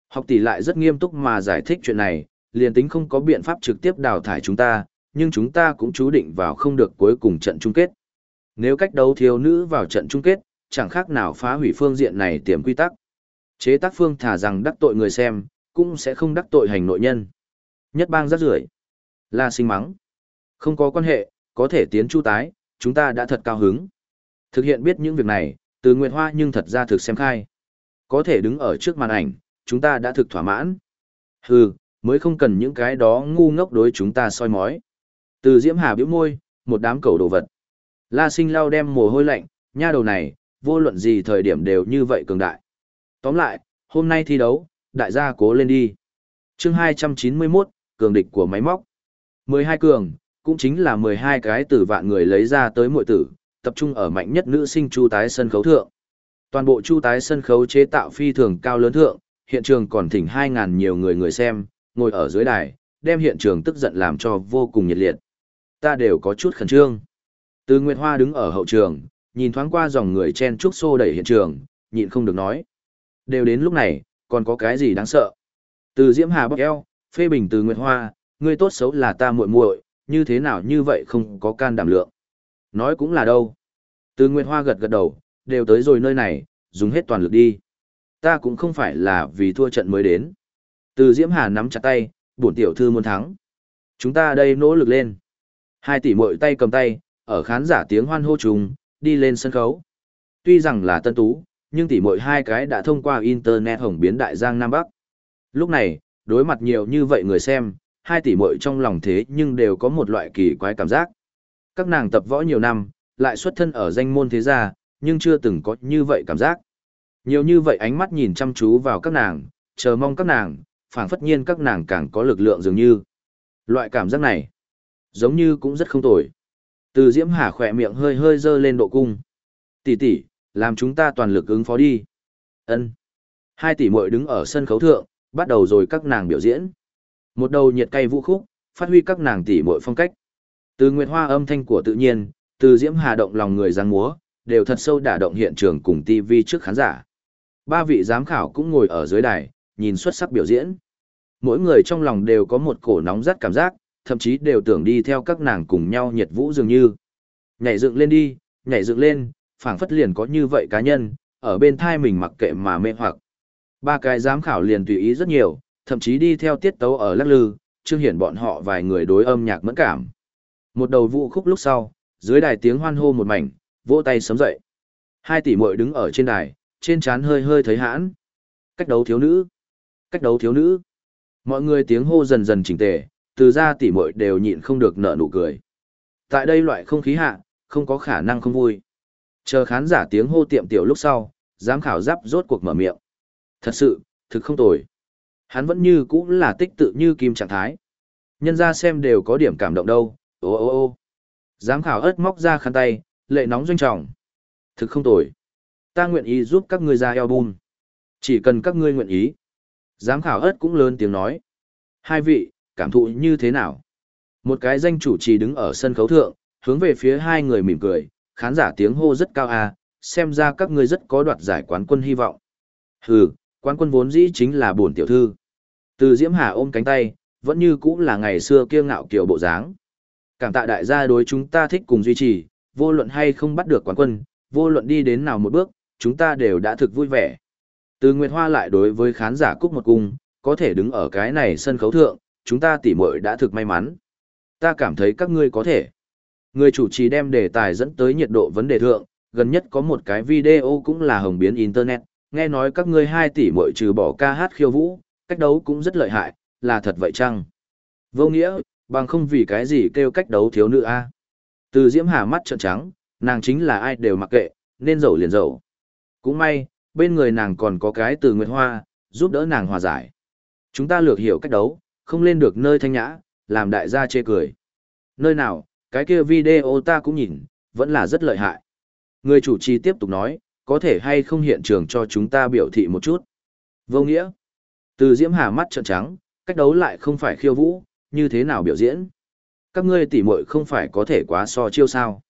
Học tỷ lại rất nghiêm túc mà giải thích chuyện này, liền tính không có biện pháp trực tiếp đào thải chúng ta, nhưng chúng ta cũng chú định vào không được cuối cùng trận chung kết. Nếu cách đấu thiếu nữ vào trận chung kết, chẳng khác nào phá hủy phương diện này tiềm quy tắc. Chế tác phương thả rằng đắc tội người xem, cũng sẽ không đắc tội hành nội nhân. Nhất bang rất rưởi La sinh mắng. Không có quan hệ, có thể tiến chu tái, chúng ta đã thật cao hứng. Thực hiện biết những việc này, từ Nguyệt Hoa nhưng thật ra thực xem khai. Có thể đứng ở trước màn ảnh, chúng ta đã thực thỏa mãn. Hừ, mới không cần những cái đó ngu ngốc đối chúng ta soi mói. Từ Diễm Hà bĩu môi, một đám cầu đồ vật. La Sinh lau đem mồ hôi lạnh, nha đầu này, vô luận gì thời điểm đều như vậy cường đại. Tóm lại, hôm nay thi đấu, đại gia cố lên đi. chương 291, cường địch của máy móc. 12 cường, cũng chính là 12 cái từ vạn người lấy ra tới muội tử, tập trung ở mạnh nhất nữ sinh chu tái sân khấu thượng. Toàn bộ chu tái sân khấu chế tạo phi thường cao lớn thượng, hiện trường còn thỉnh 2.000 nhiều người người xem, ngồi ở dưới đài, đem hiện trường tức giận làm cho vô cùng nhiệt liệt. Ta đều có chút khẩn trương. Từ Nguyệt Hoa đứng ở hậu trường, nhìn thoáng qua dòng người chen trúc xô đẩy hiện trường, nhịn không được nói. Đều đến lúc này, còn có cái gì đáng sợ? Từ Diễm Hà bóc eo, phê bình từ Nguyệt Hoa, ngươi tốt xấu là ta muội muội, như thế nào như vậy không có can đảm lượng. Nói cũng là đâu. Từ Nguyệt Hoa gật gật đầu, đều tới rồi nơi này, dùng hết toàn lực đi. Ta cũng không phải là vì thua trận mới đến. Từ Diễm Hà nắm chặt tay, bổn tiểu thư muốn thắng. Chúng ta đây nỗ lực lên. Hai tỷ muội tay cầm tay, ở khán giả tiếng hoan hô trùng, đi lên sân khấu. Tuy rằng là tân tú, nhưng tỷ muội hai cái đã thông qua internet hồng biến đại giang nam bắc. Lúc này, đối mặt nhiều như vậy người xem, hai tỷ muội trong lòng thế nhưng đều có một loại kỳ quái cảm giác. Các nàng tập võ nhiều năm, lại xuất thân ở danh môn thế gia, nhưng chưa từng có như vậy cảm giác. Nhiều như vậy ánh mắt nhìn chăm chú vào các nàng, chờ mong các nàng, phảng phất nhiên các nàng càng có lực lượng dường như. Loại cảm giác này, giống như cũng rất không tồi. Từ Diễm Hà khỏe miệng hơi hơi dơ lên độ cung. Tỷ tỷ, làm chúng ta toàn lực ứng phó đi. Ân. Hai tỷ muội đứng ở sân khấu thượng, bắt đầu rồi các nàng biểu diễn. Một đầu nhiệt cay vũ khúc, phát huy các nàng tỷ muội phong cách. Từ nguyệt hoa âm thanh của tự nhiên, từ Diễm Hà động lòng người giang múa, đều thật sâu đả động hiện trường cùng TV trước khán giả. Ba vị giám khảo cũng ngồi ở dưới đài, nhìn xuất sắc biểu diễn. Mỗi người trong lòng đều có một cổ nóng rất cảm giác, thậm chí đều tưởng đi theo các nàng cùng nhau nhiệt vũ dường như. Nhảy dựng lên đi, nhảy dựng lên, phảng phất liền có như vậy cá nhân, ở bên thai mình mặc kệ mà mê hoặc. Ba cái giám khảo liền tùy ý rất nhiều, thậm chí đi theo tiết tấu ở lắc lư, trương hiển bọn họ vài người đối âm nhạc mẫn cảm. Một đầu vụ khúc lúc sau, dưới đài tiếng hoan hô một mảnh, vỗ tay sớm dậy. Hai tỷ muội đứng ở trên đài, trên trán hơi hơi thấy hãn. Cách đấu thiếu nữ. Cách đấu thiếu nữ. Mọi người tiếng hô dần dần chỉnh tề, từ ra tỷ muội đều nhịn không được nở nụ cười. Tại đây loại không khí hạ, không có khả năng không vui. Chờ khán giả tiếng hô tiệm tiểu lúc sau, giám khảo giáp rốt cuộc mở miệng. Thật sự, thực không tồi. Hắn vẫn như cũng là tích tự như kim trạng thái. Nhân ra xem đều có điểm cảm động đâu, ô ô ô. Giám khảo ớt móc ra khăn tay, lệ nóng doanh trọng. Thực không tồi. Ta nguyện ý giúp các ngươi ra album. Chỉ cần các ngươi nguyện ý. Giám khảo ớt cũng lớn tiếng nói. Hai vị, cảm thụ như thế nào? Một cái danh chủ trì đứng ở sân khấu thượng, hướng về phía hai người mỉm cười, khán giả tiếng hô rất cao à, xem ra các ngươi rất có đoạt giải quán quân hy vọng. Hừ, quán quân vốn dĩ chính là bổn tiểu thư. Từ Diễm Hà ôm cánh tay, vẫn như cũ là ngày xưa kiêu ngạo kiểu bộ dáng. Cảm tạ đại gia đối chúng ta thích cùng duy trì, vô luận hay không bắt được quán quân, vô luận đi đến nào một bước, chúng ta đều đã thực vui vẻ. Từ Nguyệt Hoa lại đối với khán giả cúc một cung, có thể đứng ở cái này sân khấu thượng, chúng ta tỉ muội đã thực may mắn. Ta cảm thấy các ngươi có thể. Người chủ trì đem đề tài dẫn tới nhiệt độ vấn đề thượng, gần nhất có một cái video cũng là hồng biến internet, nghe nói các ngươi hai tỷ muội trừ bỏ ca hát khiêu vũ, cách đấu cũng rất lợi hại, là thật vậy chăng? Vô nghĩa, bằng không vì cái gì kêu cách đấu thiếu nữ a. Từ Diễm Hà mắt trợn trắng, nàng chính là ai đều mặc kệ, nên dậu liền dậu. Cũng may, bên người nàng còn có cái từ Nguyệt Hoa, giúp đỡ nàng hòa giải. Chúng ta lược hiểu cách đấu, không lên được nơi thanh nhã, làm đại gia chê cười. Nơi nào, cái kia video ta cũng nhìn, vẫn là rất lợi hại. Người chủ trì tiếp tục nói, có thể hay không hiện trường cho chúng ta biểu thị một chút. Vô nghĩa. Từ Diễm Hà mắt trợn trắng, cách đấu lại không phải khiêu vũ, như thế nào biểu diễn. Các ngươi tỉ muội không phải có thể quá so chiêu sao.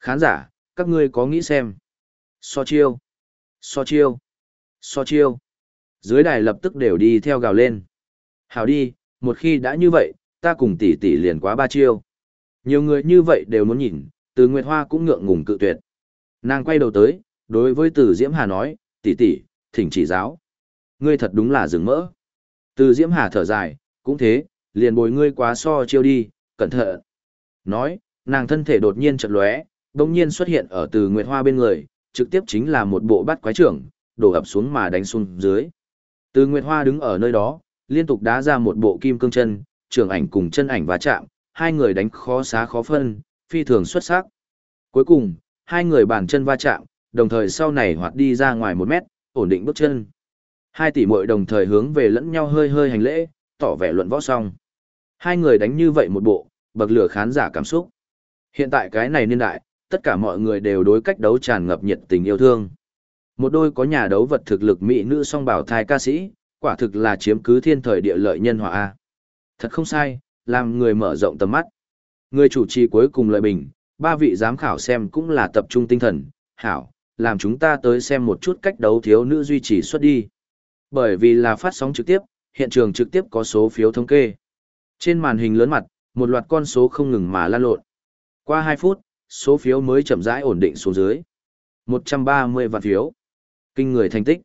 Khán giả, các ngươi có nghĩ xem. So chiêu. So chiêu. So chiêu. Dưới đài lập tức đều đi theo gào lên. Hào đi, một khi đã như vậy, ta cùng tỷ tỷ liền quá ba chiêu. Nhiều người như vậy đều muốn nhìn, từ Nguyệt Hoa cũng ngượng ngùng cự tuyệt. Nàng quay đầu tới, đối với từ Diễm Hà nói, tỷ tỷ, thỉnh chỉ giáo. Ngươi thật đúng là rừng mỡ. Từ Diễm Hà thở dài, cũng thế, liền bồi ngươi quá so chiêu đi, cẩn thận. Nói, nàng thân thể đột nhiên chợt lóe, đồng nhiên xuất hiện ở từ Nguyệt Hoa bên người, trực tiếp chính là một bộ bát quái trưởng, đổ ập xuống mà đánh xuống dưới. Từ Nguyệt Hoa đứng ở nơi đó, liên tục đá ra một bộ kim cương chân, trường ảnh cùng chân ảnh va chạm, hai người đánh khó xá khó phân, phi thường xuất sắc. Cuối cùng, hai người bàn chân va chạm, đồng thời sau này hoạt đi ra ngoài một mét, ổn định bước chân. Hai tỷ muội đồng thời hướng về lẫn nhau hơi hơi hành lễ, tỏ vẻ luận võ xong. Hai người đánh như vậy một bộ, bậc lửa khán giả cảm xúc. Hiện tại cái này niên đại, tất cả mọi người đều đối cách đấu tràn ngập nhiệt tình yêu thương. Một đôi có nhà đấu vật thực lực mỹ nữ song bảo thai ca sĩ, quả thực là chiếm cứ thiên thời địa lợi nhân hòa A. Thật không sai, làm người mở rộng tầm mắt. Người chủ trì cuối cùng lợi bình, ba vị giám khảo xem cũng là tập trung tinh thần, hảo, làm chúng ta tới xem một chút cách đấu thiếu nữ duy trì xuất đi. Bởi vì là phát sóng trực tiếp, hiện trường trực tiếp có số phiếu thống kê. Trên màn hình lớn mặt, một loạt con số không ngừng mà lan lộn. Qua 2 phút, số phiếu mới chậm rãi ổn định xuống dưới. 130 vạn phiếu. Kinh người thành tích.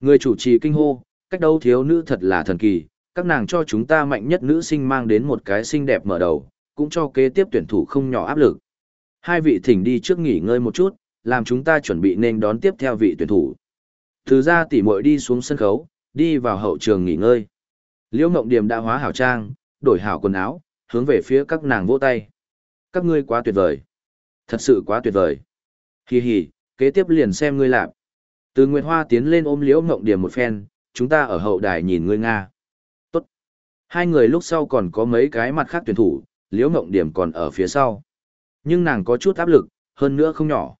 Người chủ trì kinh hô, cách đấu thiếu nữ thật là thần kỳ, các nàng cho chúng ta mạnh nhất nữ sinh mang đến một cái xinh đẹp mở đầu, cũng cho kế tiếp tuyển thủ không nhỏ áp lực. Hai vị thỉnh đi trước nghỉ ngơi một chút, làm chúng ta chuẩn bị nên đón tiếp theo vị tuyển thủ. Từ ra tỉ muội đi xuống sân khấu, đi vào hậu trường nghỉ ngơi. Liễu Ngộng Điềm đã hóa hảo trang, đổi hảo quần áo, hướng về phía các nàng vỗ tay. Các ngươi quá tuyệt vời. Thật sự quá tuyệt vời. Hi hi, kế tiếp liền xem ngươi làm. Từ Nguyệt Hoa tiến lên ôm Liễu Ngộng Điềm một phen, chúng ta ở hậu đài nhìn ngươi Nga. Tốt. Hai người lúc sau còn có mấy cái mặt khác tuyển thủ, Liễu Ngộng Điềm còn ở phía sau. Nhưng nàng có chút áp lực, hơn nữa không nhỏ.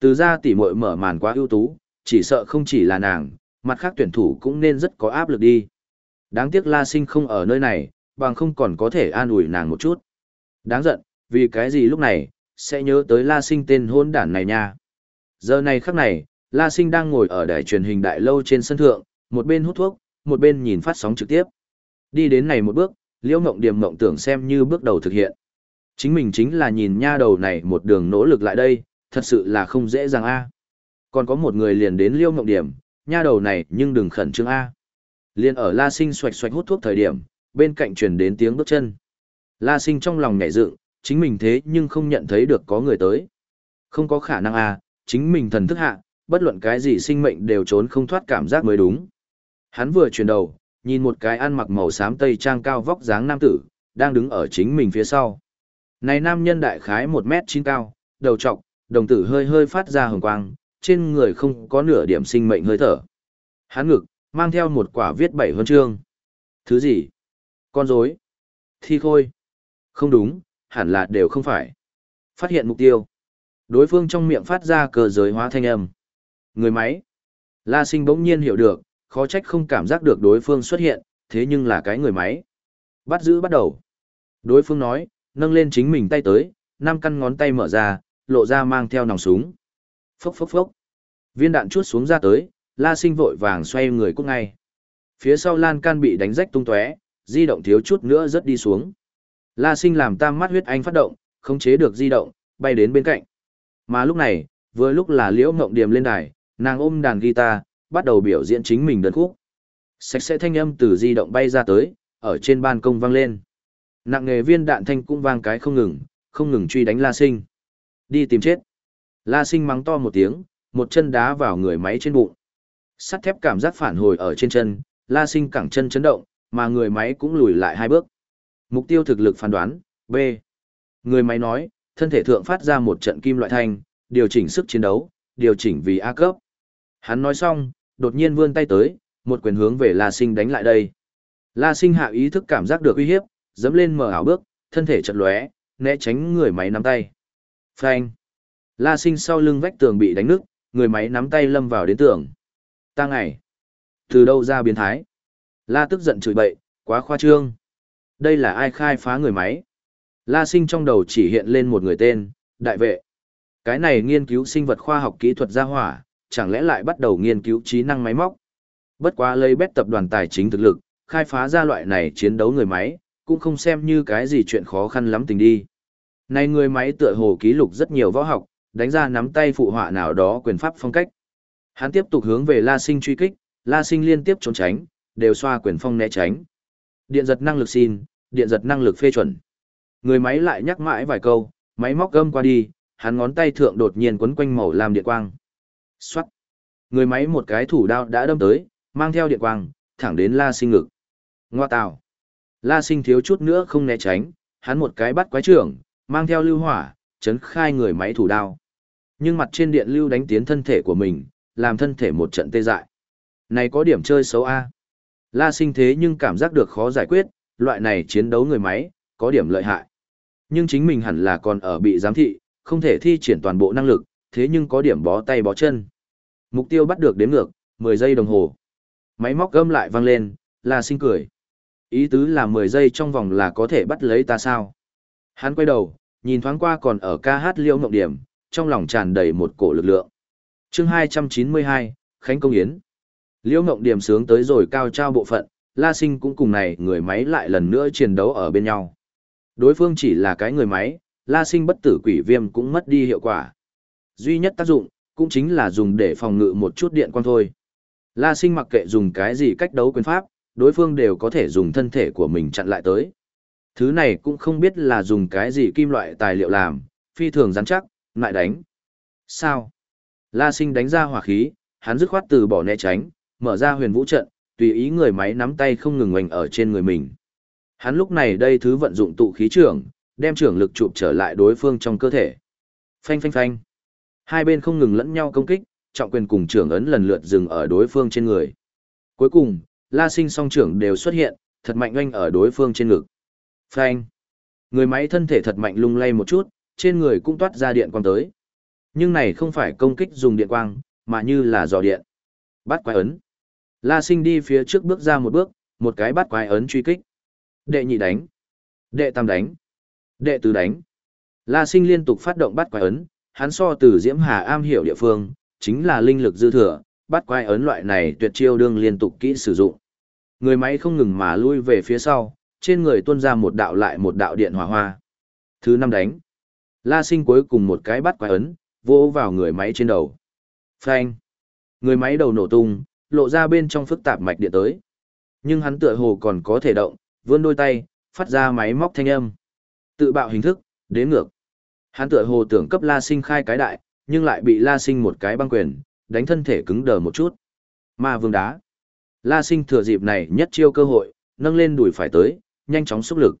Từ ra tỉ muội mở màn quá ưu tú, chỉ sợ không chỉ là nàng, mặt khác tuyển thủ cũng nên rất có áp lực đi. Đáng tiếc La Sinh không ở nơi này, bằng không còn có thể an ủi nàng một chút. Đáng giận, vì cái gì lúc này, sẽ nhớ tới La Sinh tên hôn đản này nha. Giờ này khắc này, La Sinh đang ngồi ở đài truyền hình đại lâu trên sân thượng, một bên hút thuốc, một bên nhìn phát sóng trực tiếp. Đi đến này một bước, Liễu Ngộng Điềm Ngộng tưởng xem như bước đầu thực hiện. Chính mình chính là nhìn nha đầu này một đường nỗ lực lại đây, thật sự là không dễ dàng a. Còn có một người liền đến liêu mộng Điểm, nha đầu này nhưng đừng khẩn trương a. liền ở La Sinh xoạch xoạch hút thuốc thời điểm, bên cạnh truyền đến tiếng bước chân. La Sinh trong lòng nhảy dựng, chính mình thế nhưng không nhận thấy được có người tới. Không có khả năng a, chính mình thần thức hạ, bất luận cái gì sinh mệnh đều trốn không thoát cảm giác mới đúng. Hắn vừa chuyển đầu, nhìn một cái ăn mặc màu xám tây trang cao vóc dáng nam tử, đang đứng ở chính mình phía sau. Này nam nhân đại khái 1 mét 9 cao, đầu trọc, đồng tử hơi hơi phát ra hồng quang, trên người không có nửa điểm sinh mệnh hơi thở. Hắn ngực, mang theo một quả viết bảy huân chương. Thứ gì? Con rối? Thi khôi? Không đúng, hẳn là đều không phải. Phát hiện mục tiêu. Đối phương trong miệng phát ra cờ giới hóa thanh âm. Người máy. La sinh bỗng nhiên hiểu được, khó trách không cảm giác được đối phương xuất hiện, thế nhưng là cái người máy. Bắt giữ bắt đầu. Đối phương nói, nâng lên chính mình tay tới, năm căn ngón tay mở ra, lộ ra mang theo nòng súng. Phốc phốc phốc. Viên đạn chuốt xuống ra tới, La Sinh vội vàng xoay người cút ngay. Phía sau lan can bị đánh rách tung tóe, di động thiếu chút nữa rất đi xuống. La Sinh làm tam mắt huyết anh phát động, không chế được di động, bay đến bên cạnh. Mà lúc này, vừa lúc là Liễu Ngộng Điềm lên đài, nàng ôm đàn guitar, bắt đầu biểu diễn chính mình đơn khúc. Sạch sẽ thanh âm từ di động bay ra tới, ở trên ban công vang lên. Nặng nghề viên đạn thanh cũng vang cái không ngừng, không ngừng truy đánh La Sinh. Đi tìm chết. La Sinh mắng to một tiếng, một chân đá vào người máy trên bụng. Sắt thép cảm giác phản hồi ở trên chân, La Sinh cẳng chân chấn động, mà người máy cũng lùi lại hai bước. Mục tiêu thực lực phán đoán, B. Người máy nói, thân thể thượng phát ra một trận kim loại thanh, điều chỉnh sức chiến đấu, điều chỉnh vì A cấp. Hắn nói xong, đột nhiên vươn tay tới, một quyền hướng về La Sinh đánh lại đây. La Sinh hạ ý thức cảm giác được uy hiếp, dẫm lên mở ảo bước, thân thể chật lóe, né tránh người máy nắm tay. Phanh. La Sinh sau lưng vách tường bị đánh nứt, người máy nắm tay lâm vào đến tường. Ta ngày. Từ đâu ra biến thái? La tức giận chửi bậy, quá khoa trương. Đây là ai khai phá người máy? La Sinh trong đầu chỉ hiện lên một người tên, đại vệ. Cái này nghiên cứu sinh vật khoa học kỹ thuật gia hỏa, chẳng lẽ lại bắt đầu nghiên cứu trí năng máy móc? Bất quá lấy bét tập đoàn tài chính thực lực, khai phá ra loại này chiến đấu người máy, cũng không xem như cái gì chuyện khó khăn lắm tình đi. Này người máy tựa hồ ký lục rất nhiều võ học, đánh ra nắm tay phụ họa nào đó quyền pháp phong cách. Hắn tiếp tục hướng về La Sinh truy kích, La Sinh liên tiếp trốn tránh, đều xoa quyền phong né tránh. Điện giật năng lực xin, điện giật năng lực phê chuẩn. Người máy lại nhắc mãi vài câu, máy móc gâm qua đi, hắn ngón tay thượng đột nhiên quấn quanh màu làm điện quang. Xoát. Người máy một cái thủ đao đã đâm tới, mang theo điện quang, thẳng đến La Sinh ngực. Ngoa tào. La Sinh thiếu chút nữa không né tránh, hắn một cái bắt quái trưởng, mang theo lưu hỏa, chấn khai người máy thủ đao. Nhưng mặt trên điện lưu đánh tiến thân thể của mình, làm thân thể một trận tê dại. Này có điểm chơi xấu A. La sinh thế nhưng cảm giác được khó giải quyết, loại này chiến đấu người máy, có điểm lợi hại. Nhưng chính mình hẳn là còn ở bị giám thị, không thể thi triển toàn bộ năng lực, thế nhưng có điểm bó tay bó chân. Mục tiêu bắt được đếm ngược, 10 giây đồng hồ. Máy móc gâm lại vang lên, La sinh cười. Ý tứ là 10 giây trong vòng là có thể bắt lấy ta sao. Hắn quay đầu, nhìn thoáng qua còn ở ca hát liêu ngọc điểm, trong lòng tràn đầy một cổ lực lượng. chương 292, Khánh Công Yến. Liễu Ngộng Điểm sướng tới rồi cao trao bộ phận, La Sinh cũng cùng này người máy lại lần nữa chiến đấu ở bên nhau. Đối phương chỉ là cái người máy, La Sinh bất tử quỷ viêm cũng mất đi hiệu quả. Duy nhất tác dụng, cũng chính là dùng để phòng ngự một chút điện quang thôi. La Sinh mặc kệ dùng cái gì cách đấu quyền pháp, đối phương đều có thể dùng thân thể của mình chặn lại tới. Thứ này cũng không biết là dùng cái gì kim loại tài liệu làm, phi thường rắn chắc, lại đánh. Sao? La Sinh đánh ra hỏa khí, hắn dứt khoát từ bỏ né tránh, mở ra huyền vũ trận, tùy ý người máy nắm tay không ngừng ngoảnh ở trên người mình. Hắn lúc này đây thứ vận dụng tụ khí trưởng, đem trưởng lực chụp trở lại đối phương trong cơ thể. Phanh phanh phanh. Hai bên không ngừng lẫn nhau công kích, trọng quyền cùng trưởng ấn lần lượt dừng ở đối phương trên người. Cuối cùng, La Sinh song trưởng đều xuất hiện, thật mạnh oanh ở đối phương trên ngực. Phanh. Người máy thân thể thật mạnh lung lay một chút, trên người cũng toát ra điện quang tới. Nhưng này không phải công kích dùng điện quang, mà như là dò điện. Bắt quái ấn. La sinh đi phía trước bước ra một bước, một cái bắt quái ấn truy kích. Đệ nhị đánh. Đệ tam đánh. Đệ tứ đánh. La sinh liên tục phát động bắt quái ấn, hắn so từ Diễm Hà am hiểu địa phương, chính là linh lực dư thừa, bắt quái ấn loại này tuyệt chiêu đương liên tục kỹ sử dụng. Người máy không ngừng mà lui về phía sau, trên người tuôn ra một đạo lại một đạo điện hỏa hoa. Thứ năm đánh. La sinh cuối cùng một cái bắt quái ấn, vỗ vào người máy trên đầu. Phanh. Người máy đầu nổ tung, lộ ra bên trong phức tạp mạch điện tới. Nhưng hắn tựa hồ còn có thể động, vươn đôi tay, phát ra máy móc thanh âm. Tự bạo hình thức, đến ngược. Hắn tựa hồ tưởng cấp La Sinh khai cái đại, nhưng lại bị La Sinh một cái băng quyền, đánh thân thể cứng đờ một chút. Ma vương đá. La Sinh thừa dịp này nhất chiêu cơ hội, nâng lên đùi phải tới, nhanh chóng xúc lực.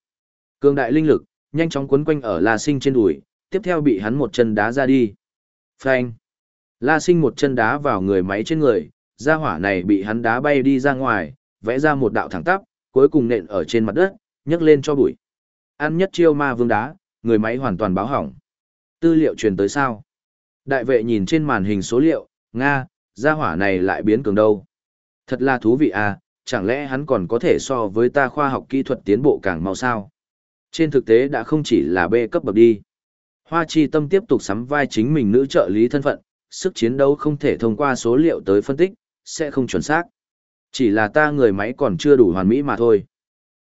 Cường đại linh lực, nhanh chóng quấn quanh ở La Sinh trên đùi, tiếp theo bị hắn một chân đá ra đi. Phanh. La Sinh một chân đá vào người máy trên người, ra hỏa này bị hắn đá bay đi ra ngoài, vẽ ra một đạo thẳng tắp, cuối cùng nện ở trên mặt đất, nhấc lên cho bụi. Ăn nhất chiêu ma vương đá, người máy hoàn toàn báo hỏng. Tư liệu truyền tới sao? Đại vệ nhìn trên màn hình số liệu, Nga, gia hỏa này lại biến cường đâu. Thật là thú vị à, chẳng lẽ hắn còn có thể so với ta khoa học kỹ thuật tiến bộ càng mau sao? Trên thực tế đã không chỉ là B cấp bậc đi. Hoa Chi Tâm tiếp tục sắm vai chính mình nữ trợ lý thân phận, sức chiến đấu không thể thông qua số liệu tới phân tích, sẽ không chuẩn xác. Chỉ là ta người máy còn chưa đủ hoàn mỹ mà thôi.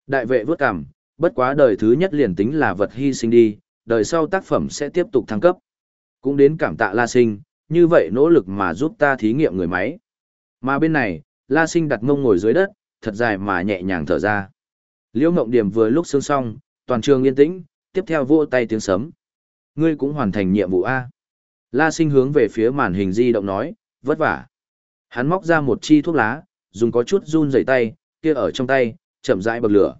Đại vệ vớt cảm, bất quá đời thứ nhất liền tính là vật hy sinh đi, đời sau tác phẩm sẽ tiếp tục thăng cấp. Cũng đến cảm tạ La Sinh, như vậy nỗ lực mà giúp ta thí nghiệm người máy. Mà bên này, La Sinh đặt mông ngồi dưới đất, thật dài mà nhẹ nhàng thở ra. Liễu Ngộng Điểm vừa lúc sương xong, toàn trường yên tĩnh, tiếp theo vỗ tay tiếng sấm. Ngươi cũng hoàn thành nhiệm vụ A. La Sinh hướng về phía màn hình di động nói, vất vả. Hắn móc ra một chi thuốc lá, dùng có chút run rẩy tay, kia ở trong tay, chậm rãi bậc lửa.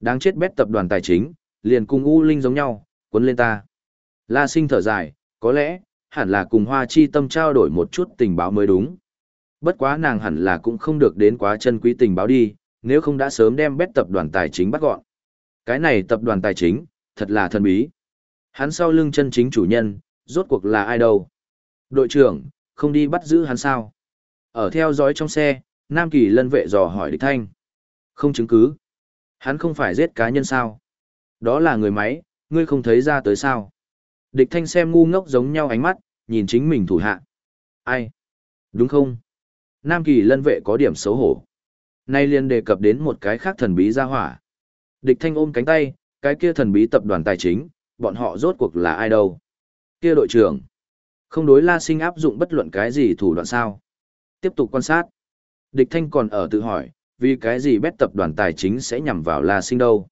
Đáng chết bét tập đoàn tài chính, liền cùng U Linh giống nhau, cuốn lên ta. La sinh thở dài, có lẽ, hẳn là cùng Hoa Chi tâm trao đổi một chút tình báo mới đúng. Bất quá nàng hẳn là cũng không được đến quá chân quý tình báo đi, nếu không đã sớm đem bét tập đoàn tài chính bắt gọn. Cái này tập đoàn tài chính, thật là thần bí. Hắn sau lưng chân chính chủ nhân, rốt cuộc là ai đâu? Đội trưởng, không đi bắt giữ hắn sao? Ở theo dõi trong xe, Nam Kỳ lân vệ dò hỏi địch thanh. Không chứng cứ. Hắn không phải giết cá nhân sao? Đó là người máy, ngươi không thấy ra tới sao? Địch thanh xem ngu ngốc giống nhau ánh mắt, nhìn chính mình thủ hạ. Ai? Đúng không? Nam Kỳ lân vệ có điểm xấu hổ. Nay liền đề cập đến một cái khác thần bí ra hỏa. Địch thanh ôm cánh tay, cái kia thần bí tập đoàn tài chính, bọn họ rốt cuộc là ai đâu? Kia đội trưởng. Không đối la sinh áp dụng bất luận cái gì thủ đoạn sao? Tiếp tục quan sát. Địch Thanh còn ở tự hỏi, vì cái gì bét tập đoàn tài chính sẽ nhằm vào La Sinh đâu?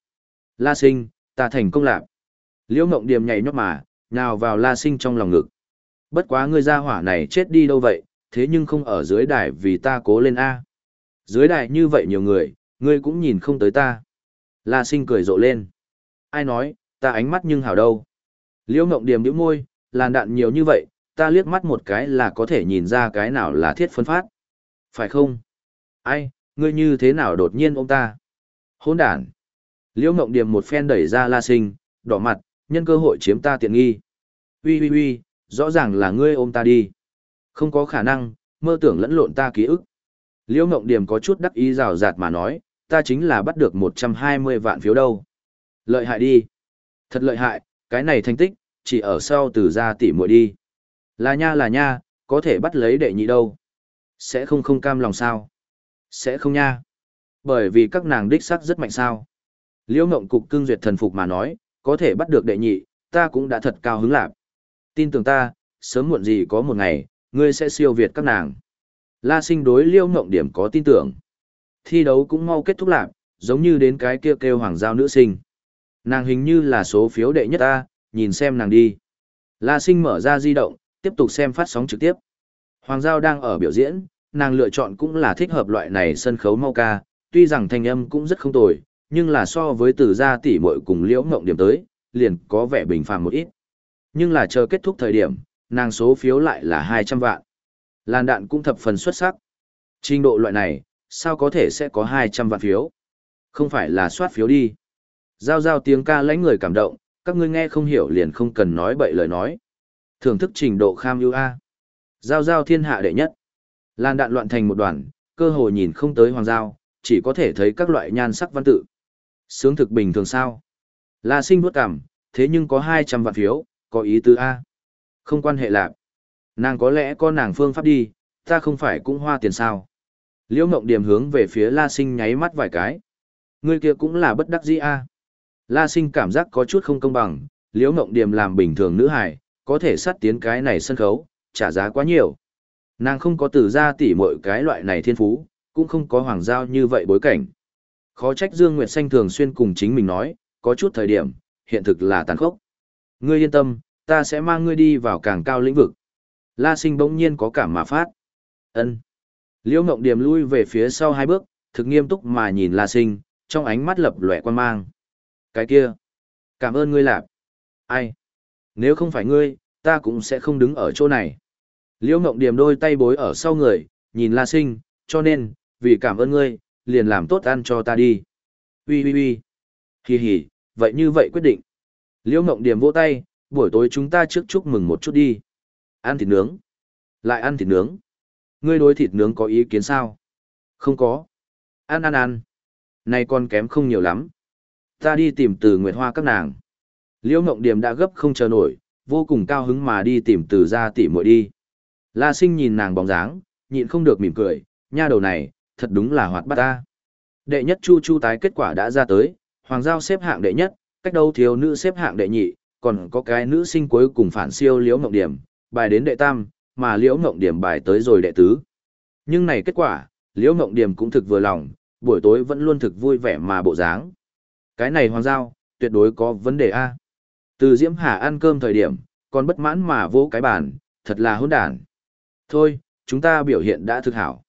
La Sinh, ta thành công lạc. Liễu Mộng Điềm nhảy nhót mà, nào vào La Sinh trong lòng ngực. Bất quá ngươi ra hỏa này chết đi đâu vậy, thế nhưng không ở dưới đài vì ta cố lên A. Dưới đài như vậy nhiều người, ngươi cũng nhìn không tới ta. La Sinh cười rộ lên. Ai nói, ta ánh mắt nhưng hảo đâu. Liễu Ngộng Điềm nhíu môi, làn đạn nhiều như vậy, ta liếc mắt một cái là có thể nhìn ra cái nào là thiết phân phát. Phải không? Ai, ngươi như thế nào đột nhiên ôm ta? Hỗn đản. Liễu Ngộng Điềm một phen đẩy ra La Sinh, đỏ mặt, nhân cơ hội chiếm ta tiện nghi. Uy uy uy, rõ ràng là ngươi ôm ta đi. Không có khả năng, mơ tưởng lẫn lộn ta ký ức. Liễu Ngộng Điềm có chút đắc ý rào rạt mà nói, ta chính là bắt được 120 vạn phiếu đâu. Lợi hại đi. Thật lợi hại, cái này thành tích, chỉ ở sau từ ra tỉ muội đi. Là nha là nha, có thể bắt lấy đệ nhị đâu. Sẽ không không cam lòng sao. Sẽ không nha. Bởi vì các nàng đích sắc rất mạnh sao. Liễu Ngộng Cục cương duyệt thần phục mà nói, có thể bắt được đệ nhị, ta cũng đã thật cao hứng lạc. Tin tưởng ta, sớm muộn gì có một ngày, ngươi sẽ siêu việt các nàng. La sinh đối Liễu Ngộng điểm có tin tưởng. Thi đấu cũng mau kết thúc lạc, giống như đến cái kia kêu hoàng giao nữ sinh. Nàng hình như là số phiếu đệ nhất ta, nhìn xem nàng đi. La sinh mở ra di động, tiếp tục xem phát sóng trực tiếp. Hoàng giao đang ở biểu diễn, nàng lựa chọn cũng là thích hợp loại này sân khấu mau ca, tuy rằng thanh âm cũng rất không tồi, nhưng là so với từ gia tỷ muội cùng liễu ngộng điểm tới, liền có vẻ bình phàm một ít. Nhưng là chờ kết thúc thời điểm, nàng số phiếu lại là 200 vạn. Làn đạn cũng thập phần xuất sắc. Trình độ loại này, sao có thể sẽ có 200 vạn phiếu? Không phải là soát phiếu đi. Giao giao tiếng ca lãnh người cảm động, các ngươi nghe không hiểu liền không cần nói bậy lời nói. Thưởng thức trình độ kham ưu A. Giao giao thiên hạ đệ nhất. Lan đạn loạn thành một đoàn, cơ hồ nhìn không tới hoàng giao, chỉ có thể thấy các loại nhan sắc văn tự. Sướng thực bình thường sao? La sinh vuốt cảm, thế nhưng có 200 vạn phiếu, có ý tứ A. Không quan hệ lạc. Nàng có lẽ có nàng phương pháp đi, ta không phải cũng hoa tiền sao. Liễu Mộng Điểm hướng về phía La Sinh nháy mắt vài cái. Người kia cũng là bất đắc dĩ a. La Sinh cảm giác có chút không công bằng, Liễu Mộng Điềm làm bình thường nữ hài, có thể sát tiến cái này sân khấu, trả giá quá nhiều. Nàng không có từ ra tỉ mọi cái loại này thiên phú, cũng không có hoàng giao như vậy bối cảnh. Khó trách Dương Nguyệt Xanh thường xuyên cùng chính mình nói, có chút thời điểm, hiện thực là tàn khốc. Ngươi yên tâm, ta sẽ mang ngươi đi vào càng cao lĩnh vực. La Sinh bỗng nhiên có cảm mà phát. Ân. Liễu Ngộng Điềm lui về phía sau hai bước, thực nghiêm túc mà nhìn La Sinh, trong ánh mắt lập lòe quan mang. Cái kia, cảm ơn ngươi lạp. Ai? Nếu không phải ngươi, ta cũng sẽ không đứng ở chỗ này. Liễu Ngộng Điềm đôi tay bối ở sau người, nhìn La Sinh, cho nên, vì cảm ơn ngươi, liền làm tốt ăn cho ta đi. Ui ui ui. Hì hì, vậy như vậy quyết định. Liễu Ngộng Điềm vỗ tay, buổi tối chúng ta trước chúc mừng một chút đi. Ăn thịt nướng. Lại ăn thịt nướng. Ngươi đối thịt nướng có ý kiến sao? Không có. Ăn ăn ăn. Này con kém không nhiều lắm. Ta đi tìm từ Nguyệt Hoa các nàng. Liễu Ngộng điểm đã gấp không chờ nổi, vô cùng cao hứng mà đi tìm từ ra tỉ muội đi. La Sinh nhìn nàng bóng dáng, nhịn không được mỉm cười, nha đầu này, thật đúng là hoạt bát ta. Đệ nhất Chu Chu tái kết quả đã ra tới, Hoàng Giao xếp hạng đệ nhất, cách đâu thiếu nữ xếp hạng đệ nhị, còn có cái nữ sinh cuối cùng phản siêu Liễu Ngộng Điểm, bài đến đệ tam, mà liễu ngộng điểm bài tới rồi đệ tứ. Nhưng này kết quả, liễu ngộng điểm cũng thực vừa lòng, buổi tối vẫn luôn thực vui vẻ mà bộ dáng. Cái này hoàng giao, tuyệt đối có vấn đề A. Từ Diễm Hà ăn cơm thời điểm, còn bất mãn mà vỗ cái bàn, thật là hỗn đản. Thôi, chúng ta biểu hiện đã thực hảo.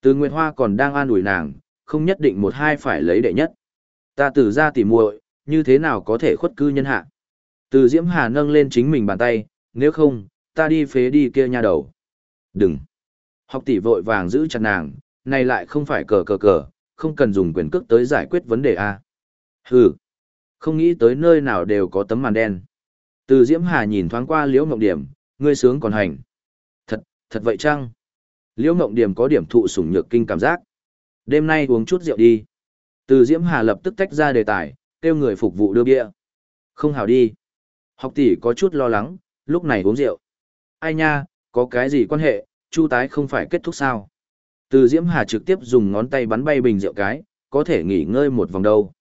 Từ Nguyệt Hoa còn đang an ủi nàng, không nhất định một hai phải lấy đệ nhất. Ta từ ra tỉ muội, như thế nào có thể khuất cư nhân hạ. Từ Diễm Hà nâng lên chính mình bàn tay, nếu không, ta đi phế đi kia nha đầu. Đừng. Học tỷ vội vàng giữ chặt nàng, này lại không phải cờ cờ cờ, không cần dùng quyền cước tới giải quyết vấn đề A. Hừ. Không nghĩ tới nơi nào đều có tấm màn đen. Từ Diễm Hà nhìn thoáng qua Liễu Mộng Điểm, ngươi sướng còn hành. Thật, thật vậy chăng? Liễu Mộng Điểm có điểm thụ sủng nhược kinh cảm giác. Đêm nay uống chút rượu đi. Từ Diễm Hà lập tức tách ra đề tài, kêu người phục vụ đưa bia. Không hảo đi. Học tỷ có chút lo lắng, lúc này uống rượu. Ai nha, có cái gì quan hệ, chu tái không phải kết thúc sao? Từ Diễm Hà trực tiếp dùng ngón tay bắn bay bình rượu cái, có thể nghỉ ngơi một vòng đâu.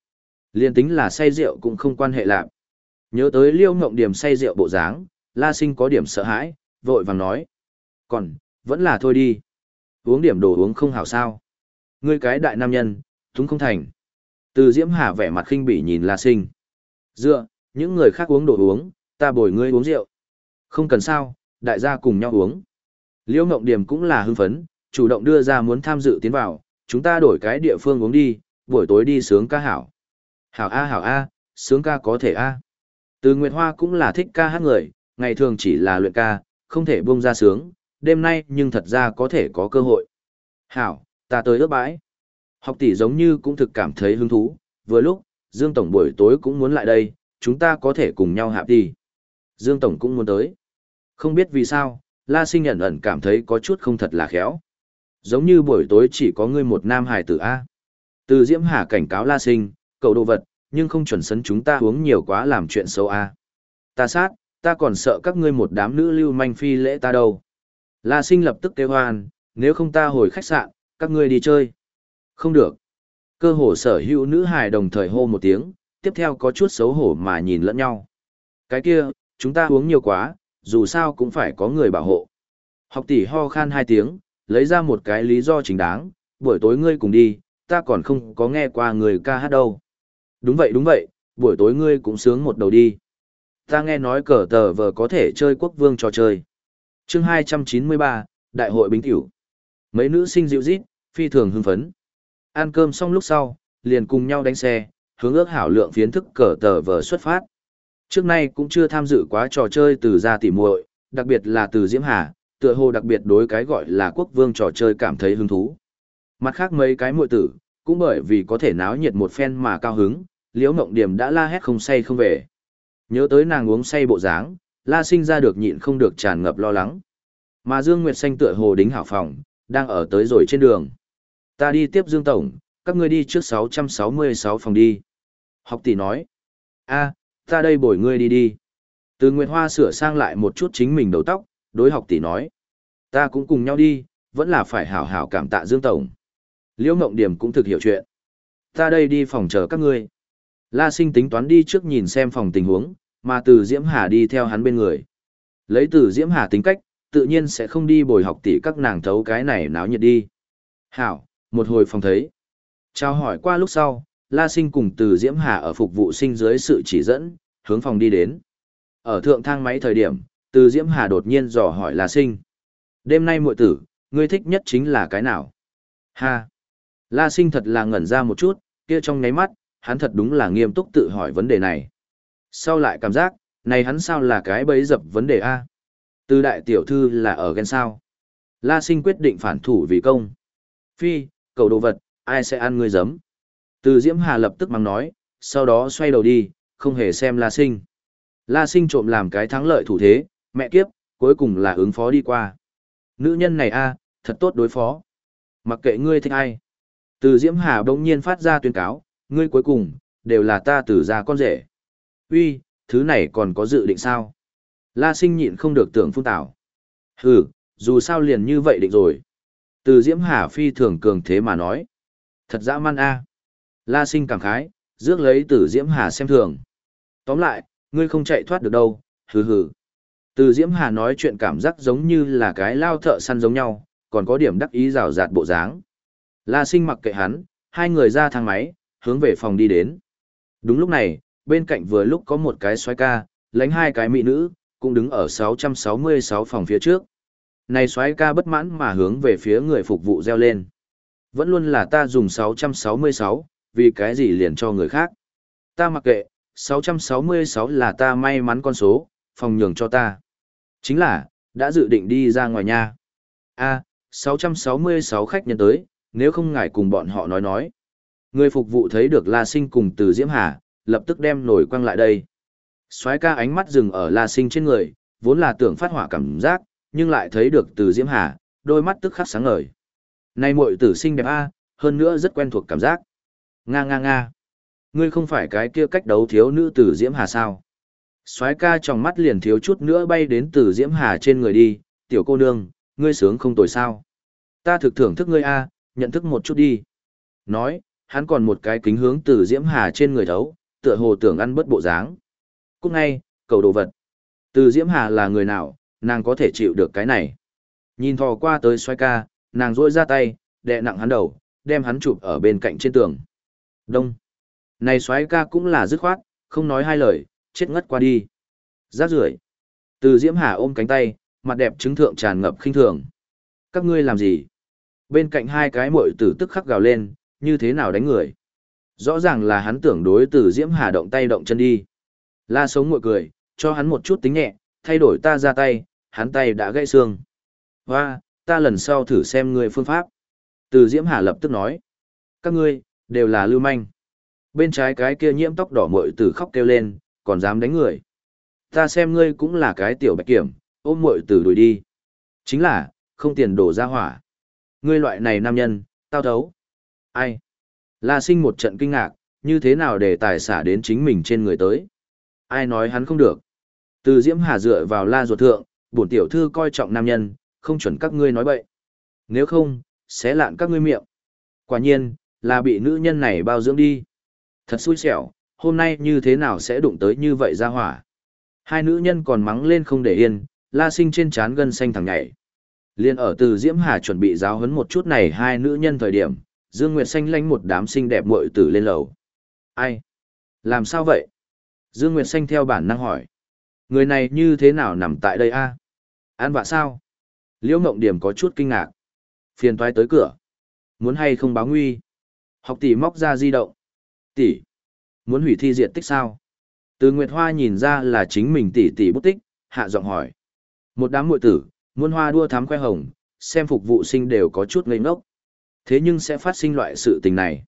Liên tính là say rượu cũng không quan hệ lạc. Nhớ tới liêu ngộng điểm say rượu bộ dáng, La Sinh có điểm sợ hãi, vội vàng nói. Còn, vẫn là thôi đi. Uống điểm đồ uống không hảo sao. Ngươi cái đại nam nhân, túng không thành. Từ Diễm Hà vẻ mặt khinh bỉ nhìn La Sinh. Dựa, những người khác uống đồ uống, ta bồi ngươi uống rượu. Không cần sao, đại gia cùng nhau uống. Liễu Ngộng Điểm cũng là hưng phấn, chủ động đưa ra muốn tham dự tiến vào, chúng ta đổi cái địa phương uống đi, buổi tối đi sướng ca hảo. Hảo A hảo A, sướng ca có thể a. Từ Nguyệt Hoa cũng là thích ca hát người, ngày thường chỉ là luyện ca, không thể buông ra sướng, đêm nay nhưng thật ra có thể có cơ hội. Hảo, ta tới ước bãi. Học tỷ giống như cũng thực cảm thấy hứng thú, vừa lúc, Dương Tổng buổi tối cũng muốn lại đây, chúng ta có thể cùng nhau hạp đi. Dương Tổng cũng muốn tới. Không biết vì sao, La Sinh ẩn ẩn cảm thấy có chút không thật là khéo. Giống như buổi tối chỉ có ngươi một nam hài tử A. Từ Diễm Hà cảnh cáo La Sinh, cậu đồ vật, nhưng không chuẩn sấn chúng ta uống nhiều quá làm chuyện xấu A. Ta sát, ta còn sợ các ngươi một đám nữ lưu manh phi lễ ta đâu. La Sinh lập tức kêu hoan, nếu không ta hồi khách sạn, các ngươi đi chơi. Không được. Cơ hồ sở hữu nữ hài đồng thời hô một tiếng, tiếp theo có chút xấu hổ mà nhìn lẫn nhau. Cái kia, chúng ta uống nhiều quá, dù sao cũng phải có người bảo hộ. Học tỷ ho khan hai tiếng, lấy ra một cái lý do chính đáng, buổi tối ngươi cùng đi, ta còn không có nghe qua người ca hát đâu. Đúng vậy đúng vậy, buổi tối ngươi cũng sướng một đầu đi. Ta nghe nói cờ tờ vờ có thể chơi quốc vương trò chơi. chương 293, Đại hội Bính Tiểu. Mấy nữ sinh dịu rít, phi thường hưng phấn. Ăn cơm xong lúc sau, liền cùng nhau đánh xe, hướng ước hảo lượng phiến thức cờ tờ vờ xuất phát. Trước nay cũng chưa tham dự quá trò chơi từ gia tỉ muội, đặc biệt là từ Diễm Hà, tựa hồ đặc biệt đối cái gọi là quốc vương trò chơi cảm thấy hứng thú. Mặt khác mấy cái muội tử, cũng bởi vì có thể náo nhiệt một phen mà cao hứng, Liễu mộng Điểm đã la hét không say không về. Nhớ tới nàng uống say bộ dáng, La Sinh ra được nhịn không được tràn ngập lo lắng. Mà Dương Nguyệt Xanh tựa hồ đính hảo phòng, đang ở tới rồi trên đường. Ta đi tiếp Dương Tổng, các ngươi đi trước 666 phòng đi. Học tỷ nói. a ta đây bồi ngươi đi đi. Từ Nguyệt Hoa sửa sang lại một chút chính mình đầu tóc, đối học tỷ nói. Ta cũng cùng nhau đi, vẫn là phải hảo hảo cảm tạ Dương Tổng. Liễu mộng Điểm cũng thực hiểu chuyện. Ta đây đi phòng chờ các ngươi. La Sinh tính toán đi trước nhìn xem phòng tình huống, mà từ Diễm Hà đi theo hắn bên người. Lấy từ Diễm Hà tính cách, tự nhiên sẽ không đi bồi học tỷ các nàng thấu cái này náo nhiệt đi. Hảo, một hồi phòng thấy. Chào hỏi qua lúc sau, La Sinh cùng từ Diễm Hà ở phục vụ sinh dưới sự chỉ dẫn, hướng phòng đi đến. Ở thượng thang máy thời điểm, từ Diễm Hà đột nhiên dò hỏi La Sinh. Đêm nay muội tử, ngươi thích nhất chính là cái nào? Ha! La Sinh thật là ngẩn ra một chút, kia trong ngáy mắt, hắn thật đúng là nghiêm túc tự hỏi vấn đề này. Sau lại cảm giác, này hắn sao là cái bấy dập vấn đề A? Từ đại tiểu thư là ở ghen sao? La Sinh quyết định phản thủ vì công. Phi, cầu đồ vật, ai sẽ ăn ngươi giấm? Từ Diễm Hà lập tức mắng nói, sau đó xoay đầu đi, không hề xem La Sinh. La Sinh trộm làm cái thắng lợi thủ thế, mẹ kiếp, cuối cùng là ứng phó đi qua. Nữ nhân này a, thật tốt đối phó. Mặc kệ ngươi thích ai. Từ Diễm Hà bỗng nhiên phát ra tuyên cáo, ngươi cuối cùng, đều là ta từ ra con rể. Uy, thứ này còn có dự định sao? La sinh nhịn không được tưởng phun tảo. Hừ, dù sao liền như vậy định rồi. Từ Diễm Hà phi thường cường thế mà nói. Thật dã man a. La sinh cảm khái, rước lấy từ Diễm Hà xem thường. Tóm lại, ngươi không chạy thoát được đâu, hừ hừ. Từ Diễm Hà nói chuyện cảm giác giống như là cái lao thợ săn giống nhau, còn có điểm đắc ý rào rạt bộ dáng. La sinh mặc kệ hắn, hai người ra thang máy, hướng về phòng đi đến. Đúng lúc này, bên cạnh vừa lúc có một cái xoái ca, lánh hai cái mỹ nữ, cũng đứng ở 666 phòng phía trước. Này xoái ca bất mãn mà hướng về phía người phục vụ reo lên. Vẫn luôn là ta dùng 666, vì cái gì liền cho người khác. Ta mặc kệ, 666 là ta may mắn con số, phòng nhường cho ta. Chính là, đã dự định đi ra ngoài nhà. a 666 khách nhân tới, nếu không ngại cùng bọn họ nói nói. Người phục vụ thấy được La Sinh cùng từ Diễm Hà, lập tức đem nổi quăng lại đây. Soái ca ánh mắt dừng ở La Sinh trên người, vốn là tưởng phát hỏa cảm giác, nhưng lại thấy được từ Diễm Hà, đôi mắt tức khắc sáng ngời. Này muội tử sinh đẹp a, hơn nữa rất quen thuộc cảm giác. Nga nga nga. Ngươi không phải cái kia cách đấu thiếu nữ Từ Diễm Hà sao? Soái ca trong mắt liền thiếu chút nữa bay đến từ Diễm Hà trên người đi, tiểu cô nương, ngươi sướng không tồi sao. Ta thực thưởng thức ngươi a, nhận thức một chút đi. Nói, hắn còn một cái kính hướng từ Diễm Hà trên người thấu, tựa hồ tưởng ăn bất bộ dáng. Cúc ngay, cầu đồ vật. Từ Diễm Hà là người nào, nàng có thể chịu được cái này. Nhìn thò qua tới xoay ca, nàng rôi ra tay, đè nặng hắn đầu, đem hắn chụp ở bên cạnh trên tường. Đông. Này xoáy ca cũng là dứt khoát, không nói hai lời, chết ngất qua đi. Giác rưởi. Từ Diễm Hà ôm cánh tay, mặt đẹp chứng thượng tràn ngập khinh thường. Các ngươi làm gì? Bên cạnh hai cái muội tử tức khắc gào lên, như thế nào đánh người? Rõ ràng là hắn tưởng đối từ Diễm Hà động tay động chân đi. La sống ngồi cười, cho hắn một chút tính nhẹ, thay đổi ta ra tay, hắn tay đã gãy xương. Hoa, ta lần sau thử xem ngươi phương pháp. Từ Diễm Hà lập tức nói. Các ngươi, đều là lưu manh. Bên trái cái kia nhiễm tóc đỏ mội tử khóc kêu lên, còn dám đánh người. Ta xem ngươi cũng là cái tiểu bạch kiểm, ôm mội tử đuổi đi. Chính là, không tiền đổ ra hỏa. Ngươi loại này nam nhân, tao thấu. Ai? La sinh một trận kinh ngạc, như thế nào để tài xả đến chính mình trên người tới. Ai nói hắn không được. Từ Diễm Hà dựa vào la ruột thượng, bổn tiểu thư coi trọng nam nhân, không chuẩn các ngươi nói bậy. Nếu không, sẽ lạn các ngươi miệng. Quả nhiên, là bị nữ nhân này bao dưỡng đi. Thật xui xẻo, hôm nay như thế nào sẽ đụng tới như vậy ra hỏa. Hai nữ nhân còn mắng lên không để yên, la sinh trên trán gân xanh thẳng nhảy. Liên ở từ Diễm Hà chuẩn bị giáo huấn một chút này hai nữ nhân thời điểm, Dương Nguyệt xanh lánh một đám xinh đẹp muội tử lên lầu. Ai? Làm sao vậy? Dương Nguyệt xanh theo bản năng hỏi. Người này như thế nào nằm tại đây a? An vạ sao? Liễu Ngộng Điểm có chút kinh ngạc. Phiền toái tới cửa. Muốn hay không báo nguy? Học tỷ móc ra di động. Tỷ. Muốn hủy thi diệt tích sao? Từ Nguyệt Hoa nhìn ra là chính mình tỷ tỷ bút tích, hạ giọng hỏi. Một đám muội tử, muôn hoa đua thám khoe hồng, xem phục vụ sinh đều có chút ngây ngốc. Thế nhưng sẽ phát sinh loại sự tình này.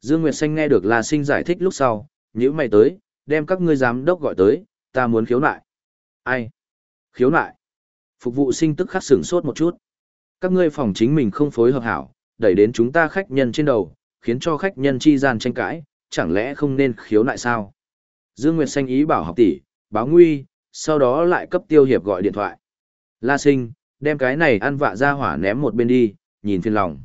Dương Nguyệt Xanh nghe được La Sinh giải thích lúc sau, nhữ mày tới, đem các ngươi giám đốc gọi tới, ta muốn khiếu nại. Ai? Khiếu nại? Phục vụ sinh tức khắc sửng sốt một chút. Các ngươi phòng chính mình không phối hợp hảo, đẩy đến chúng ta khách nhân trên đầu, khiến cho khách nhân chi gian tranh cãi, chẳng lẽ không nên khiếu nại sao? Dương Nguyệt Xanh ý bảo học tỷ, báo nguy, sau đó lại cấp tiêu hiệp gọi điện thoại. La sinh, đem cái này ăn vạ ra hỏa ném một bên đi, nhìn phiền lòng.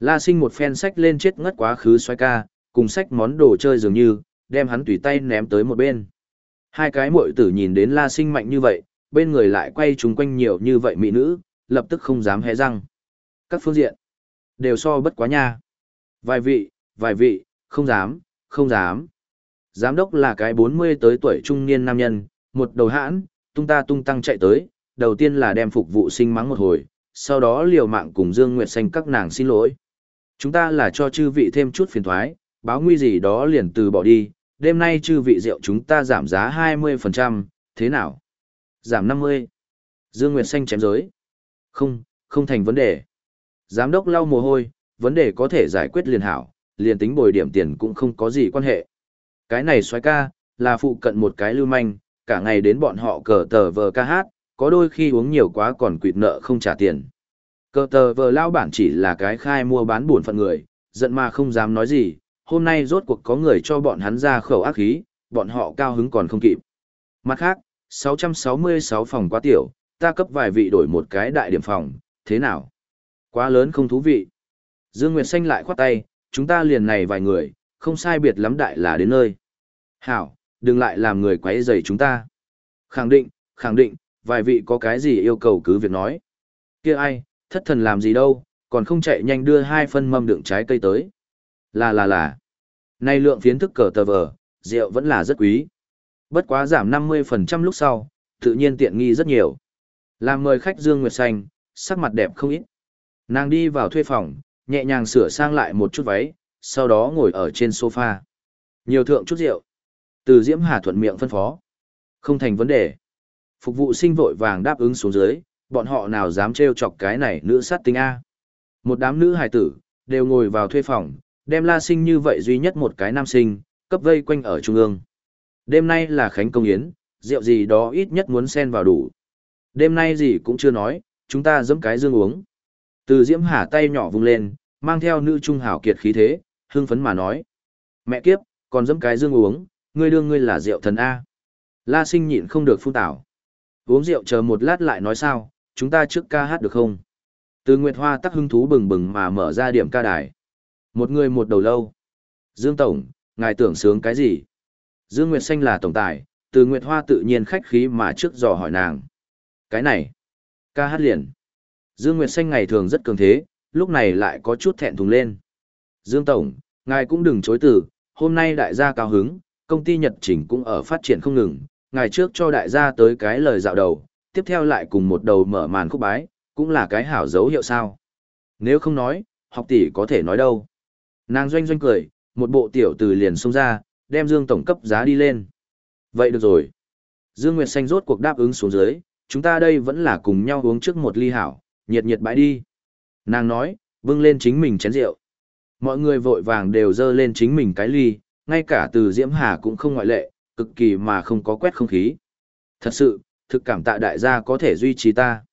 La sinh một phen sách lên chết ngất quá khứ xoay ca, cùng sách món đồ chơi dường như, đem hắn tùy tay ném tới một bên. Hai cái muội tử nhìn đến la sinh mạnh như vậy, bên người lại quay chúng quanh nhiều như vậy mỹ nữ, lập tức không dám hé răng. Các phương diện, đều so bất quá nha. Vài vị, vài vị, không dám, không dám. Giám đốc là cái 40 tới tuổi trung niên nam nhân, một đầu hãn, tung ta tung tăng chạy tới, đầu tiên là đem phục vụ sinh mắng một hồi, sau đó liều mạng cùng Dương Nguyệt Xanh các nàng xin lỗi. Chúng ta là cho chư vị thêm chút phiền thoái, báo nguy gì đó liền từ bỏ đi, đêm nay chư vị rượu chúng ta giảm giá 20%, thế nào? Giảm 50. Dương Nguyệt Xanh chém giới. Không, không thành vấn đề. Giám đốc lau mồ hôi, vấn đề có thể giải quyết liền hảo, liền tính bồi điểm tiền cũng không có gì quan hệ. Cái này xoái ca, là phụ cận một cái lưu manh, cả ngày đến bọn họ cờ tờ vờ ca hát, có đôi khi uống nhiều quá còn quỵt nợ không trả tiền. Cờ tờ vờ lao bản chỉ là cái khai mua bán buồn phận người, giận mà không dám nói gì, hôm nay rốt cuộc có người cho bọn hắn ra khẩu ác khí, bọn họ cao hứng còn không kịp. Mặt khác, 666 phòng quá tiểu, ta cấp vài vị đổi một cái đại điểm phòng, thế nào? Quá lớn không thú vị. Dương Nguyệt Xanh lại khoát tay, chúng ta liền này vài người, không sai biệt lắm đại là đến nơi. Hảo, đừng lại làm người quấy rầy chúng ta. Khẳng định, khẳng định, vài vị có cái gì yêu cầu cứ việc nói. kia ai, thất thần làm gì đâu, còn không chạy nhanh đưa hai phân mâm đựng trái cây tới. Là là là. Nay lượng phiến thức cờ tờ vờ, rượu vẫn là rất quý. Bất quá giảm 50% lúc sau, tự nhiên tiện nghi rất nhiều. Làm mời khách Dương Nguyệt Xanh, sắc mặt đẹp không ít. Nàng đi vào thuê phòng, nhẹ nhàng sửa sang lại một chút váy, sau đó ngồi ở trên sofa. Nhiều thượng chút rượu. Từ Diễm Hà thuận miệng phân phó. Không thành vấn đề. Phục vụ sinh vội vàng đáp ứng xuống dưới, bọn họ nào dám trêu chọc cái này nữ sát tinh A. Một đám nữ hài tử, đều ngồi vào thuê phòng, đem la sinh như vậy duy nhất một cái nam sinh, cấp vây quanh ở trung ương. Đêm nay là khánh công yến, rượu gì đó ít nhất muốn xen vào đủ. Đêm nay gì cũng chưa nói, chúng ta dẫm cái dương uống. Từ diễm hà tay nhỏ vung lên, mang theo nữ trung hảo kiệt khí thế, hưng phấn mà nói. Mẹ kiếp, còn dẫm cái dương uống, ngươi đương ngươi là rượu thần A. La sinh nhịn không được phun tảo. Uống rượu chờ một lát lại nói sao, chúng ta trước ca hát được không? Từ Nguyệt Hoa tắc hưng thú bừng bừng mà mở ra điểm ca đài. Một người một đầu lâu. Dương Tổng, ngài tưởng sướng cái gì? Dương Nguyệt Xanh là tổng tài, từ Nguyệt Hoa tự nhiên khách khí mà trước dò hỏi nàng. Cái này, ca hát liền. Dương Nguyệt Xanh ngày thường rất cường thế, lúc này lại có chút thẹn thùng lên. Dương Tổng, ngài cũng đừng chối từ, hôm nay đại gia cao hứng, công ty Nhật Trình cũng ở phát triển không ngừng, ngài trước cho đại gia tới cái lời dạo đầu, tiếp theo lại cùng một đầu mở màn khúc bái, cũng là cái hảo dấu hiệu sao. Nếu không nói, học tỷ có thể nói đâu. Nàng doanh doanh cười, một bộ tiểu từ liền xông ra, đem Dương Tổng cấp giá đi lên. Vậy được rồi. Dương Nguyệt Xanh rốt cuộc đáp ứng xuống dưới, chúng ta đây vẫn là cùng nhau uống trước một ly hảo, nhiệt nhiệt bãi đi. Nàng nói, bưng lên chính mình chén rượu. Mọi người vội vàng đều dơ lên chính mình cái ly, ngay cả từ Diễm Hà cũng không ngoại lệ, cực kỳ mà không có quét không khí. Thật sự, thực cảm tạ đại gia có thể duy trì ta.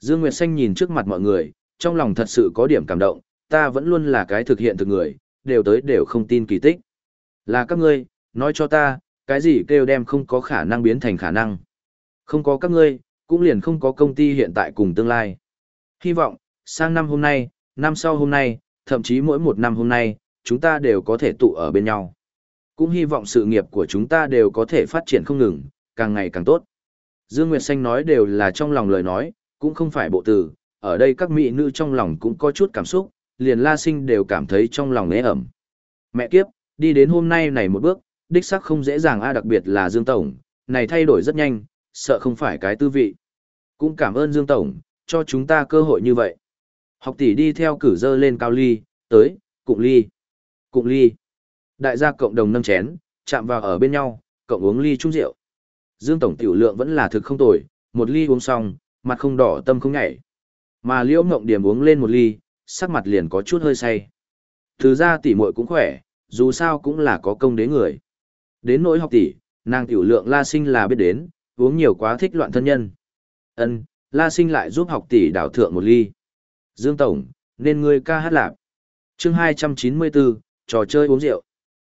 Dương Nguyệt Xanh nhìn trước mặt mọi người, trong lòng thật sự có điểm cảm động, ta vẫn luôn là cái thực hiện thực người, đều tới đều không tin kỳ tích. Là các ngươi, nói cho ta, cái gì kêu đem không có khả năng biến thành khả năng. Không có các ngươi, cũng liền không có công ty hiện tại cùng tương lai. Hy vọng, sang năm hôm nay, năm sau hôm nay, thậm chí mỗi một năm hôm nay, chúng ta đều có thể tụ ở bên nhau. Cũng hy vọng sự nghiệp của chúng ta đều có thể phát triển không ngừng, càng ngày càng tốt. Dương Nguyệt Xanh nói đều là trong lòng lời nói, cũng không phải bộ từ, ở đây các mỹ nữ trong lòng cũng có chút cảm xúc, liền la sinh đều cảm thấy trong lòng nế ẩm. Mẹ kiếp, đi đến hôm nay này một bước, đích xác không dễ dàng a đặc biệt là Dương Tổng, này thay đổi rất nhanh, sợ không phải cái tư vị. Cũng cảm ơn Dương Tổng, cho chúng ta cơ hội như vậy. Học tỷ đi theo cử dơ lên cao ly, tới, cụng ly. Cụng ly. Đại gia cộng đồng nâng chén, chạm vào ở bên nhau, cộng uống ly chung rượu. Dương Tổng tiểu lượng vẫn là thực không tồi, một ly uống xong, mặt không đỏ tâm không nhảy. Mà Liễu Ngộng Điểm uống lên một ly, sắc mặt liền có chút hơi say. Thứ ra tỷ muội cũng khỏe, dù sao cũng là có công đế người. Đến nỗi học tỷ, nàng tiểu lượng La Sinh là biết đến, uống nhiều quá thích loạn thân nhân. Ân, La Sinh lại giúp học tỷ đảo thượng một ly. Dương Tổng, nên ngươi ca hát lạp. chương 294, trò chơi uống rượu.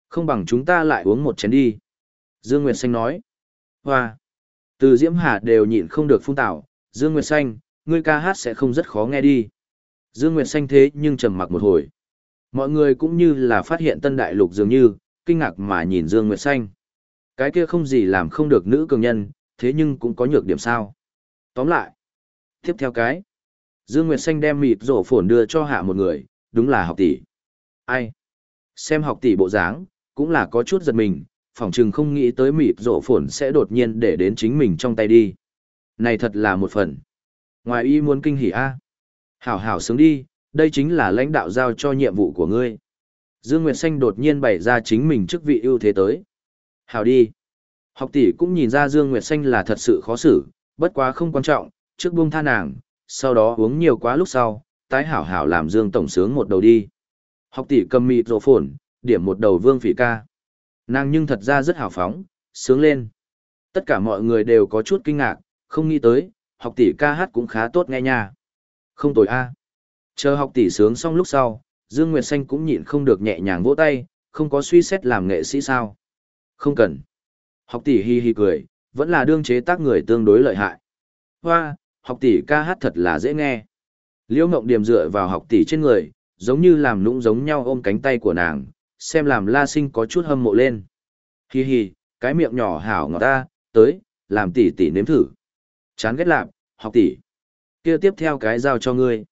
Không bằng chúng ta lại uống một chén đi. Dương Nguyệt Xanh nói. Hoa. Từ Diễm Hà đều nhịn không được phun tảo. Dương Nguyệt Xanh, ngươi ca hát sẽ không rất khó nghe đi. Dương Nguyệt Xanh thế nhưng trầm mặc một hồi. Mọi người cũng như là phát hiện tân đại lục dường như, kinh ngạc mà nhìn Dương Nguyệt Xanh. Cái kia không gì làm không được nữ cường nhân, thế nhưng cũng có nhược điểm sao. Tóm lại. Tiếp theo cái. Dương Nguyệt Xanh đem mịt rổ phổn đưa cho hạ một người, đúng là học tỷ. Ai? Xem học tỷ bộ dáng, cũng là có chút giật mình, phỏng chừng không nghĩ tới mịt rộ phồn sẽ đột nhiên để đến chính mình trong tay đi. Này thật là một phần. Ngoài y muốn kinh hỉ a. Hảo hảo sướng đi, đây chính là lãnh đạo giao cho nhiệm vụ của ngươi. Dương Nguyệt Xanh đột nhiên bày ra chính mình chức vị ưu thế tới. Hảo đi. Học tỷ cũng nhìn ra Dương Nguyệt Xanh là thật sự khó xử, bất quá không quan trọng, trước buông tha nàng, sau đó uống nhiều quá lúc sau, tái hảo hảo làm Dương Tổng sướng một đầu đi. Học tỷ cầm mịt rộ phồn, điểm một đầu vương phỉ ca. Nàng nhưng thật ra rất hào phóng, sướng lên. Tất cả mọi người đều có chút kinh ngạc, không nghĩ tới, học tỷ ca hát cũng khá tốt nghe nha. Không tồi a. Chờ học tỷ sướng xong lúc sau, Dương Nguyệt Xanh cũng nhịn không được nhẹ nhàng vỗ tay, không có suy xét làm nghệ sĩ sao. Không cần. Học tỷ hi hi cười, vẫn là đương chế tác người tương đối lợi hại. Hoa, học tỷ ca hát thật là dễ nghe. Liễu Ngộng Điềm dựa vào học tỷ trên người, giống như làm nũng giống nhau ôm cánh tay của nàng, xem làm La Sinh có chút hâm mộ lên. Hi hi, cái miệng nhỏ hảo ngọt ta, tới, làm tỷ tỷ nếm thử. Chán ghét lạp, học tỷ. Kia tiếp theo cái giao cho ngươi.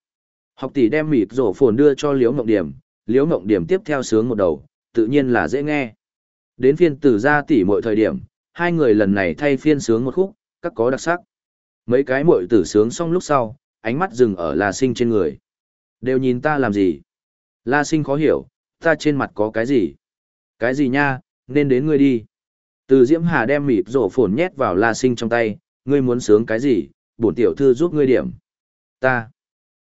Học tỷ đem mịt rổ phồn đưa cho Liễu Ngộng Điểm, Liễu Ngộng Điểm tiếp theo sướng một đầu, tự nhiên là dễ nghe. Đến phiên tử ra tỷ mọi thời điểm, hai người lần này thay phiên sướng một khúc, các có đặc sắc. Mấy cái mội tử sướng xong lúc sau, ánh mắt dừng ở La Sinh trên người. Đều nhìn ta làm gì? La Sinh khó hiểu, ta trên mặt có cái gì? Cái gì nha, nên đến ngươi đi. Từ Diễm Hà đem mịp rổ phồn nhét vào La Sinh trong tay, ngươi muốn sướng cái gì, bổn tiểu thư giúp ngươi điểm. Ta,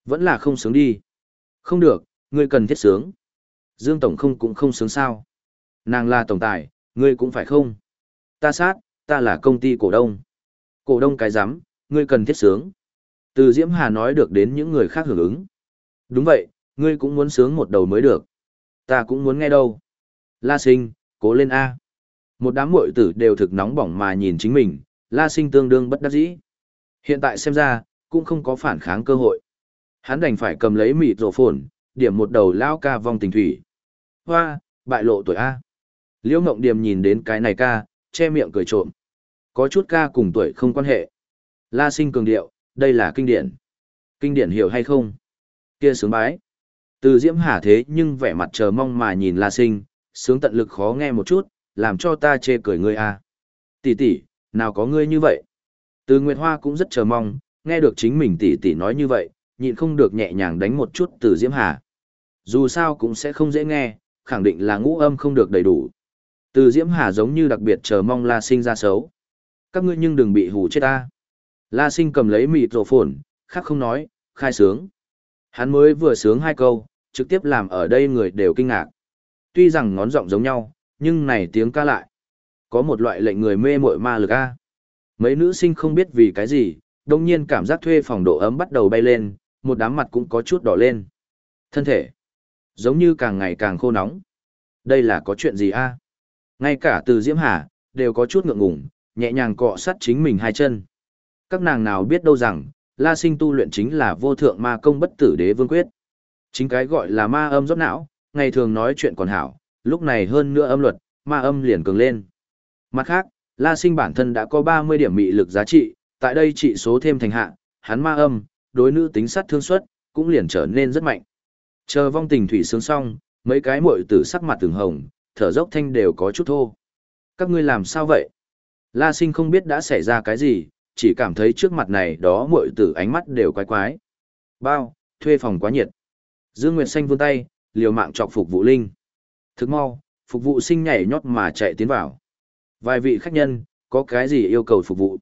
vẫn là không sướng đi. Không được, ngươi cần thiết sướng. Dương Tổng không cũng không sướng sao. Nàng là tổng tài, ngươi cũng phải không? Ta sát, ta là công ty cổ đông. Cổ đông cái giám, ngươi cần thiết sướng. Từ Diễm Hà nói được đến những người khác hưởng ứng. Đúng vậy, ngươi cũng muốn sướng một đầu mới được. Ta cũng muốn nghe đâu. La sinh, cố lên A. Một đám muội tử đều thực nóng bỏng mà nhìn chính mình, la sinh tương đương bất đắc dĩ. Hiện tại xem ra, cũng không có phản kháng cơ hội. Hắn đành phải cầm lấy mịt rổ phồn, điểm một đầu lao ca vong tình thủy. Hoa, bại lộ tuổi A. Liễu Ngộng Điềm nhìn đến cái này ca, che miệng cười trộm. Có chút ca cùng tuổi không quan hệ. La sinh cường điệu, đây là kinh điển. Kinh điển hiểu hay không? Kia sướng bái. Từ Diễm Hà thế nhưng vẻ mặt chờ mong mà nhìn La sinh, sướng tận lực khó nghe một chút, làm cho ta chê cười ngươi a. Tỷ tỷ, nào có ngươi như vậy? Từ Nguyệt Hoa cũng rất chờ mong, nghe được chính mình tỷ tỷ nói như vậy, nhịn không được nhẹ nhàng đánh một chút từ Diễm Hà. Dù sao cũng sẽ không dễ nghe, khẳng định là ngũ âm không được đầy đủ. Từ Diễm Hà giống như đặc biệt chờ mong La Sinh ra xấu. Các ngươi nhưng đừng bị hù chết ta. La Sinh cầm lấy mịt rổ phồn, khác không nói, khai sướng. Hắn mới vừa sướng hai câu, trực tiếp làm ở đây người đều kinh ngạc. Tuy rằng ngón giọng giống nhau, nhưng này tiếng ca lại. Có một loại lệnh người mê muội ma lực a. Mấy nữ sinh không biết vì cái gì, đồng nhiên cảm giác thuê phòng độ ấm bắt đầu bay lên, một đám mặt cũng có chút đỏ lên. Thân thể, giống như càng ngày càng khô nóng. Đây là có chuyện gì a? Ngay cả từ Diễm Hà, đều có chút ngượng ngùng, nhẹ nhàng cọ sát chính mình hai chân. Các nàng nào biết đâu rằng, La Sinh tu luyện chính là vô thượng ma công bất tử đế vương quyết. Chính cái gọi là ma âm rót não, ngày thường nói chuyện còn hảo, lúc này hơn nữa âm luật, ma âm liền cường lên. Mặt khác, La Sinh bản thân đã có 30 điểm mị lực giá trị, tại đây trị số thêm thành hạ, hắn ma âm, đối nữ tính sát thương suất, cũng liền trở nên rất mạnh. Chờ vong tình thủy sướng xong, mấy cái muội tử sắc mặt từng hồng, thở dốc thanh đều có chút thô. Các ngươi làm sao vậy? La sinh không biết đã xảy ra cái gì, chỉ cảm thấy trước mặt này đó muội tử ánh mắt đều quái quái. Bao, thuê phòng quá nhiệt. Dương Nguyệt Xanh vươn tay, liều mạng chọc phục vụ linh. Thức mau, phục vụ sinh nhảy nhót mà chạy tiến vào. Vài vị khách nhân, có cái gì yêu cầu phục vụ?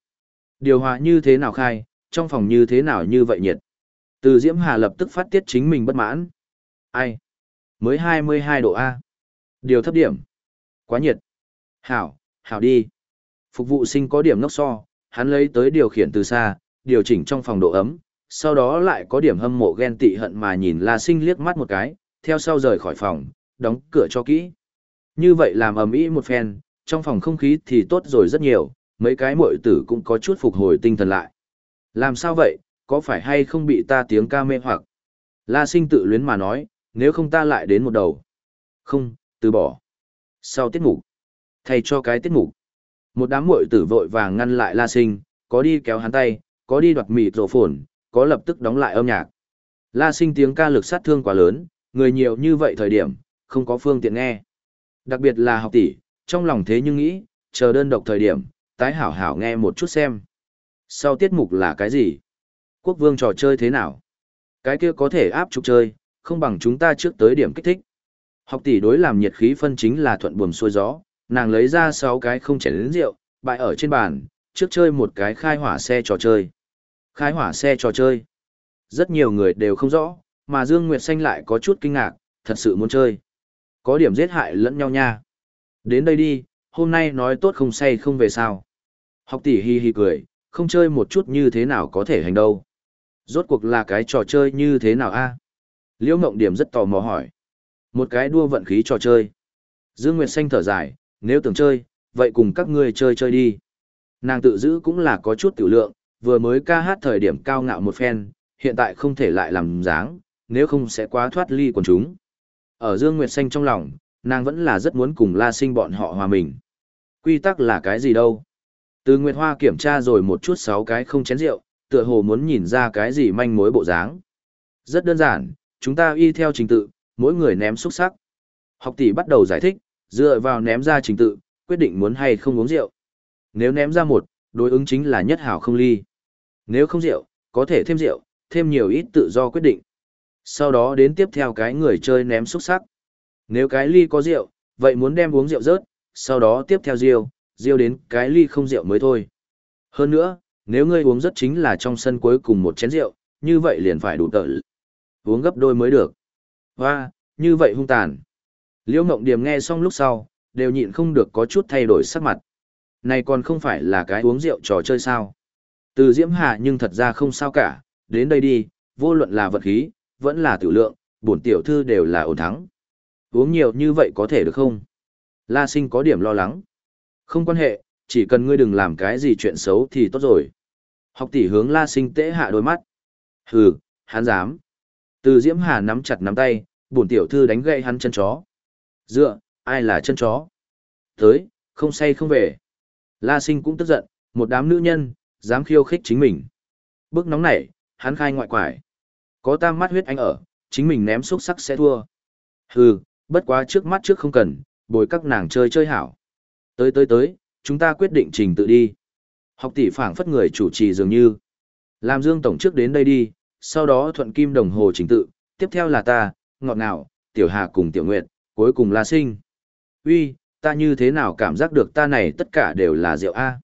Điều hòa như thế nào khai, trong phòng như thế nào như vậy nhiệt? Từ Diễm Hà lập tức phát tiết chính mình bất mãn. Ai? Mới 22 độ A. Điều thấp điểm. Quá nhiệt. Hảo, hảo đi. Phục vụ sinh có điểm nốc so, hắn lấy tới điều khiển từ xa, điều chỉnh trong phòng độ ấm, sau đó lại có điểm hâm mộ ghen tị hận mà nhìn La Sinh liếc mắt một cái, theo sau rời khỏi phòng, đóng cửa cho kỹ. Như vậy làm ầm ĩ một phen, trong phòng không khí thì tốt rồi rất nhiều, mấy cái muội tử cũng có chút phục hồi tinh thần lại. Làm sao vậy, có phải hay không bị ta tiếng ca mê hoặc? La Sinh tự luyến mà nói, nếu không ta lại đến một đầu. Không, từ bỏ. Sau tiết mục. Thay cho cái tiết mục. Một đám muội tử vội vàng ngăn lại La Sinh, có đi kéo hắn tay, có đi đoạt mịt rổ phồn, có lập tức đóng lại âm nhạc. La Sinh tiếng ca lực sát thương quá lớn, người nhiều như vậy thời điểm, không có phương tiện nghe. Đặc biệt là học tỷ, trong lòng thế nhưng nghĩ, chờ đơn độc thời điểm, tái hảo hảo nghe một chút xem. Sau tiết mục là cái gì? Quốc vương trò chơi thế nào? Cái kia có thể áp trục chơi, không bằng chúng ta trước tới điểm kích thích. Học tỷ đối làm nhiệt khí phân chính là thuận buồm xuôi gió, nàng lấy ra 6 cái không chén đến rượu, bại ở trên bàn, trước chơi một cái khai hỏa xe trò chơi. Khai hỏa xe trò chơi. Rất nhiều người đều không rõ, mà Dương Nguyệt Xanh lại có chút kinh ngạc, thật sự muốn chơi. Có điểm giết hại lẫn nhau nha. Đến đây đi, hôm nay nói tốt không say không về sao. Học tỷ hi hi cười, không chơi một chút như thế nào có thể hành đâu. Rốt cuộc là cái trò chơi như thế nào a? Liễu Ngộng Điểm rất tò mò hỏi. Một cái đua vận khí trò chơi. Dương Nguyệt Xanh thở dài, nếu tưởng chơi, vậy cùng các ngươi chơi chơi đi. Nàng tự giữ cũng là có chút tiểu lượng, vừa mới ca hát thời điểm cao ngạo một phen, hiện tại không thể lại làm dáng, nếu không sẽ quá thoát ly quần chúng. Ở Dương Nguyệt Xanh trong lòng, nàng vẫn là rất muốn cùng La Sinh bọn họ hòa mình. Quy tắc là cái gì đâu? Từ Nguyệt Hoa kiểm tra rồi một chút sáu cái không chén rượu, tựa hồ muốn nhìn ra cái gì manh mối bộ dáng. Rất đơn giản, chúng ta y theo trình tự, mỗi người ném xúc sắc. Học tỷ bắt đầu giải thích, dựa vào ném ra trình tự, quyết định muốn hay không uống rượu. Nếu ném ra một, đối ứng chính là nhất hảo không ly. Nếu không rượu, có thể thêm rượu, thêm nhiều ít tự do quyết định. Sau đó đến tiếp theo cái người chơi ném xúc sắc. Nếu cái ly có rượu, vậy muốn đem uống rượu rớt, sau đó tiếp theo rượu, rượu đến cái ly không rượu mới thôi. Hơn nữa, nếu ngươi uống rất chính là trong sân cuối cùng một chén rượu, như vậy liền phải đủ tợ. Uống gấp đôi mới được. Hoa, như vậy hung tàn. Liễu Ngộng Điềm nghe xong lúc sau, đều nhịn không được có chút thay đổi sắc mặt. Này còn không phải là cái uống rượu trò chơi sao. Từ Diễm Hà nhưng thật ra không sao cả, đến đây đi, vô luận là vật khí, vẫn là tiểu lượng, bổn tiểu thư đều là ổn thắng. Uống nhiều như vậy có thể được không? La sinh có điểm lo lắng. Không quan hệ, chỉ cần ngươi đừng làm cái gì chuyện xấu thì tốt rồi. Học tỷ hướng la sinh tễ hạ đôi mắt. Hừ, hắn dám. Từ Diễm Hà nắm chặt nắm tay, bổn tiểu thư đánh gậy hắn chân chó. Dựa, ai là chân chó? Tới, không say không về. La sinh cũng tức giận, một đám nữ nhân, dám khiêu khích chính mình. Bước nóng nảy, hắn khai ngoại quải. Có tam mắt huyết anh ở, chính mình ném xúc sắc sẽ thua. Hừ, bất quá trước mắt trước không cần, bồi các nàng chơi chơi hảo. Tới tới tới, chúng ta quyết định trình tự đi. Học tỷ phảng phất người chủ trì dường như. Làm Dương Tổng trước đến đây đi, sau đó thuận kim đồng hồ trình tự, tiếp theo là ta, ngọt ngào, tiểu hà cùng tiểu nguyệt, cuối cùng là sinh. Uy, ta như thế nào cảm giác được ta này tất cả đều là rượu A.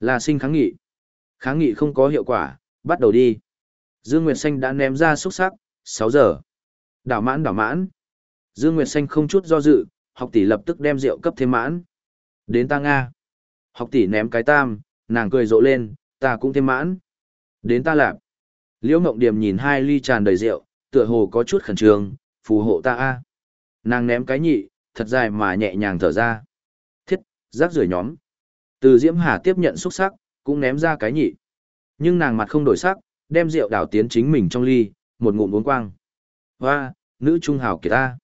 La sinh kháng nghị. Kháng nghị không có hiệu quả, bắt đầu đi. Dương Nguyệt Xanh đã ném ra xúc sắc, 6 giờ. Đảo mãn đảo mãn. Dương Nguyệt Xanh không chút do dự, học tỷ lập tức đem rượu cấp thêm mãn. Đến ta Nga. Học tỷ ném cái tam, nàng cười rộ lên, ta cũng thêm mãn. Đến ta lạp. Liễu Mộng Điềm nhìn hai ly tràn đầy rượu, tựa hồ có chút khẩn trương, phù hộ ta a. Nàng ném cái nhị, thật dài mà nhẹ nhàng thở ra. Thiết, rác rưởi nhóm. Từ Diễm Hà tiếp nhận xúc sắc, cũng ném ra cái nhị. Nhưng nàng mặt không đổi sắc, đem rượu đảo tiến chính mình trong ly, một ngụm uống quang. Hoa, nữ trung hào kỳ ta.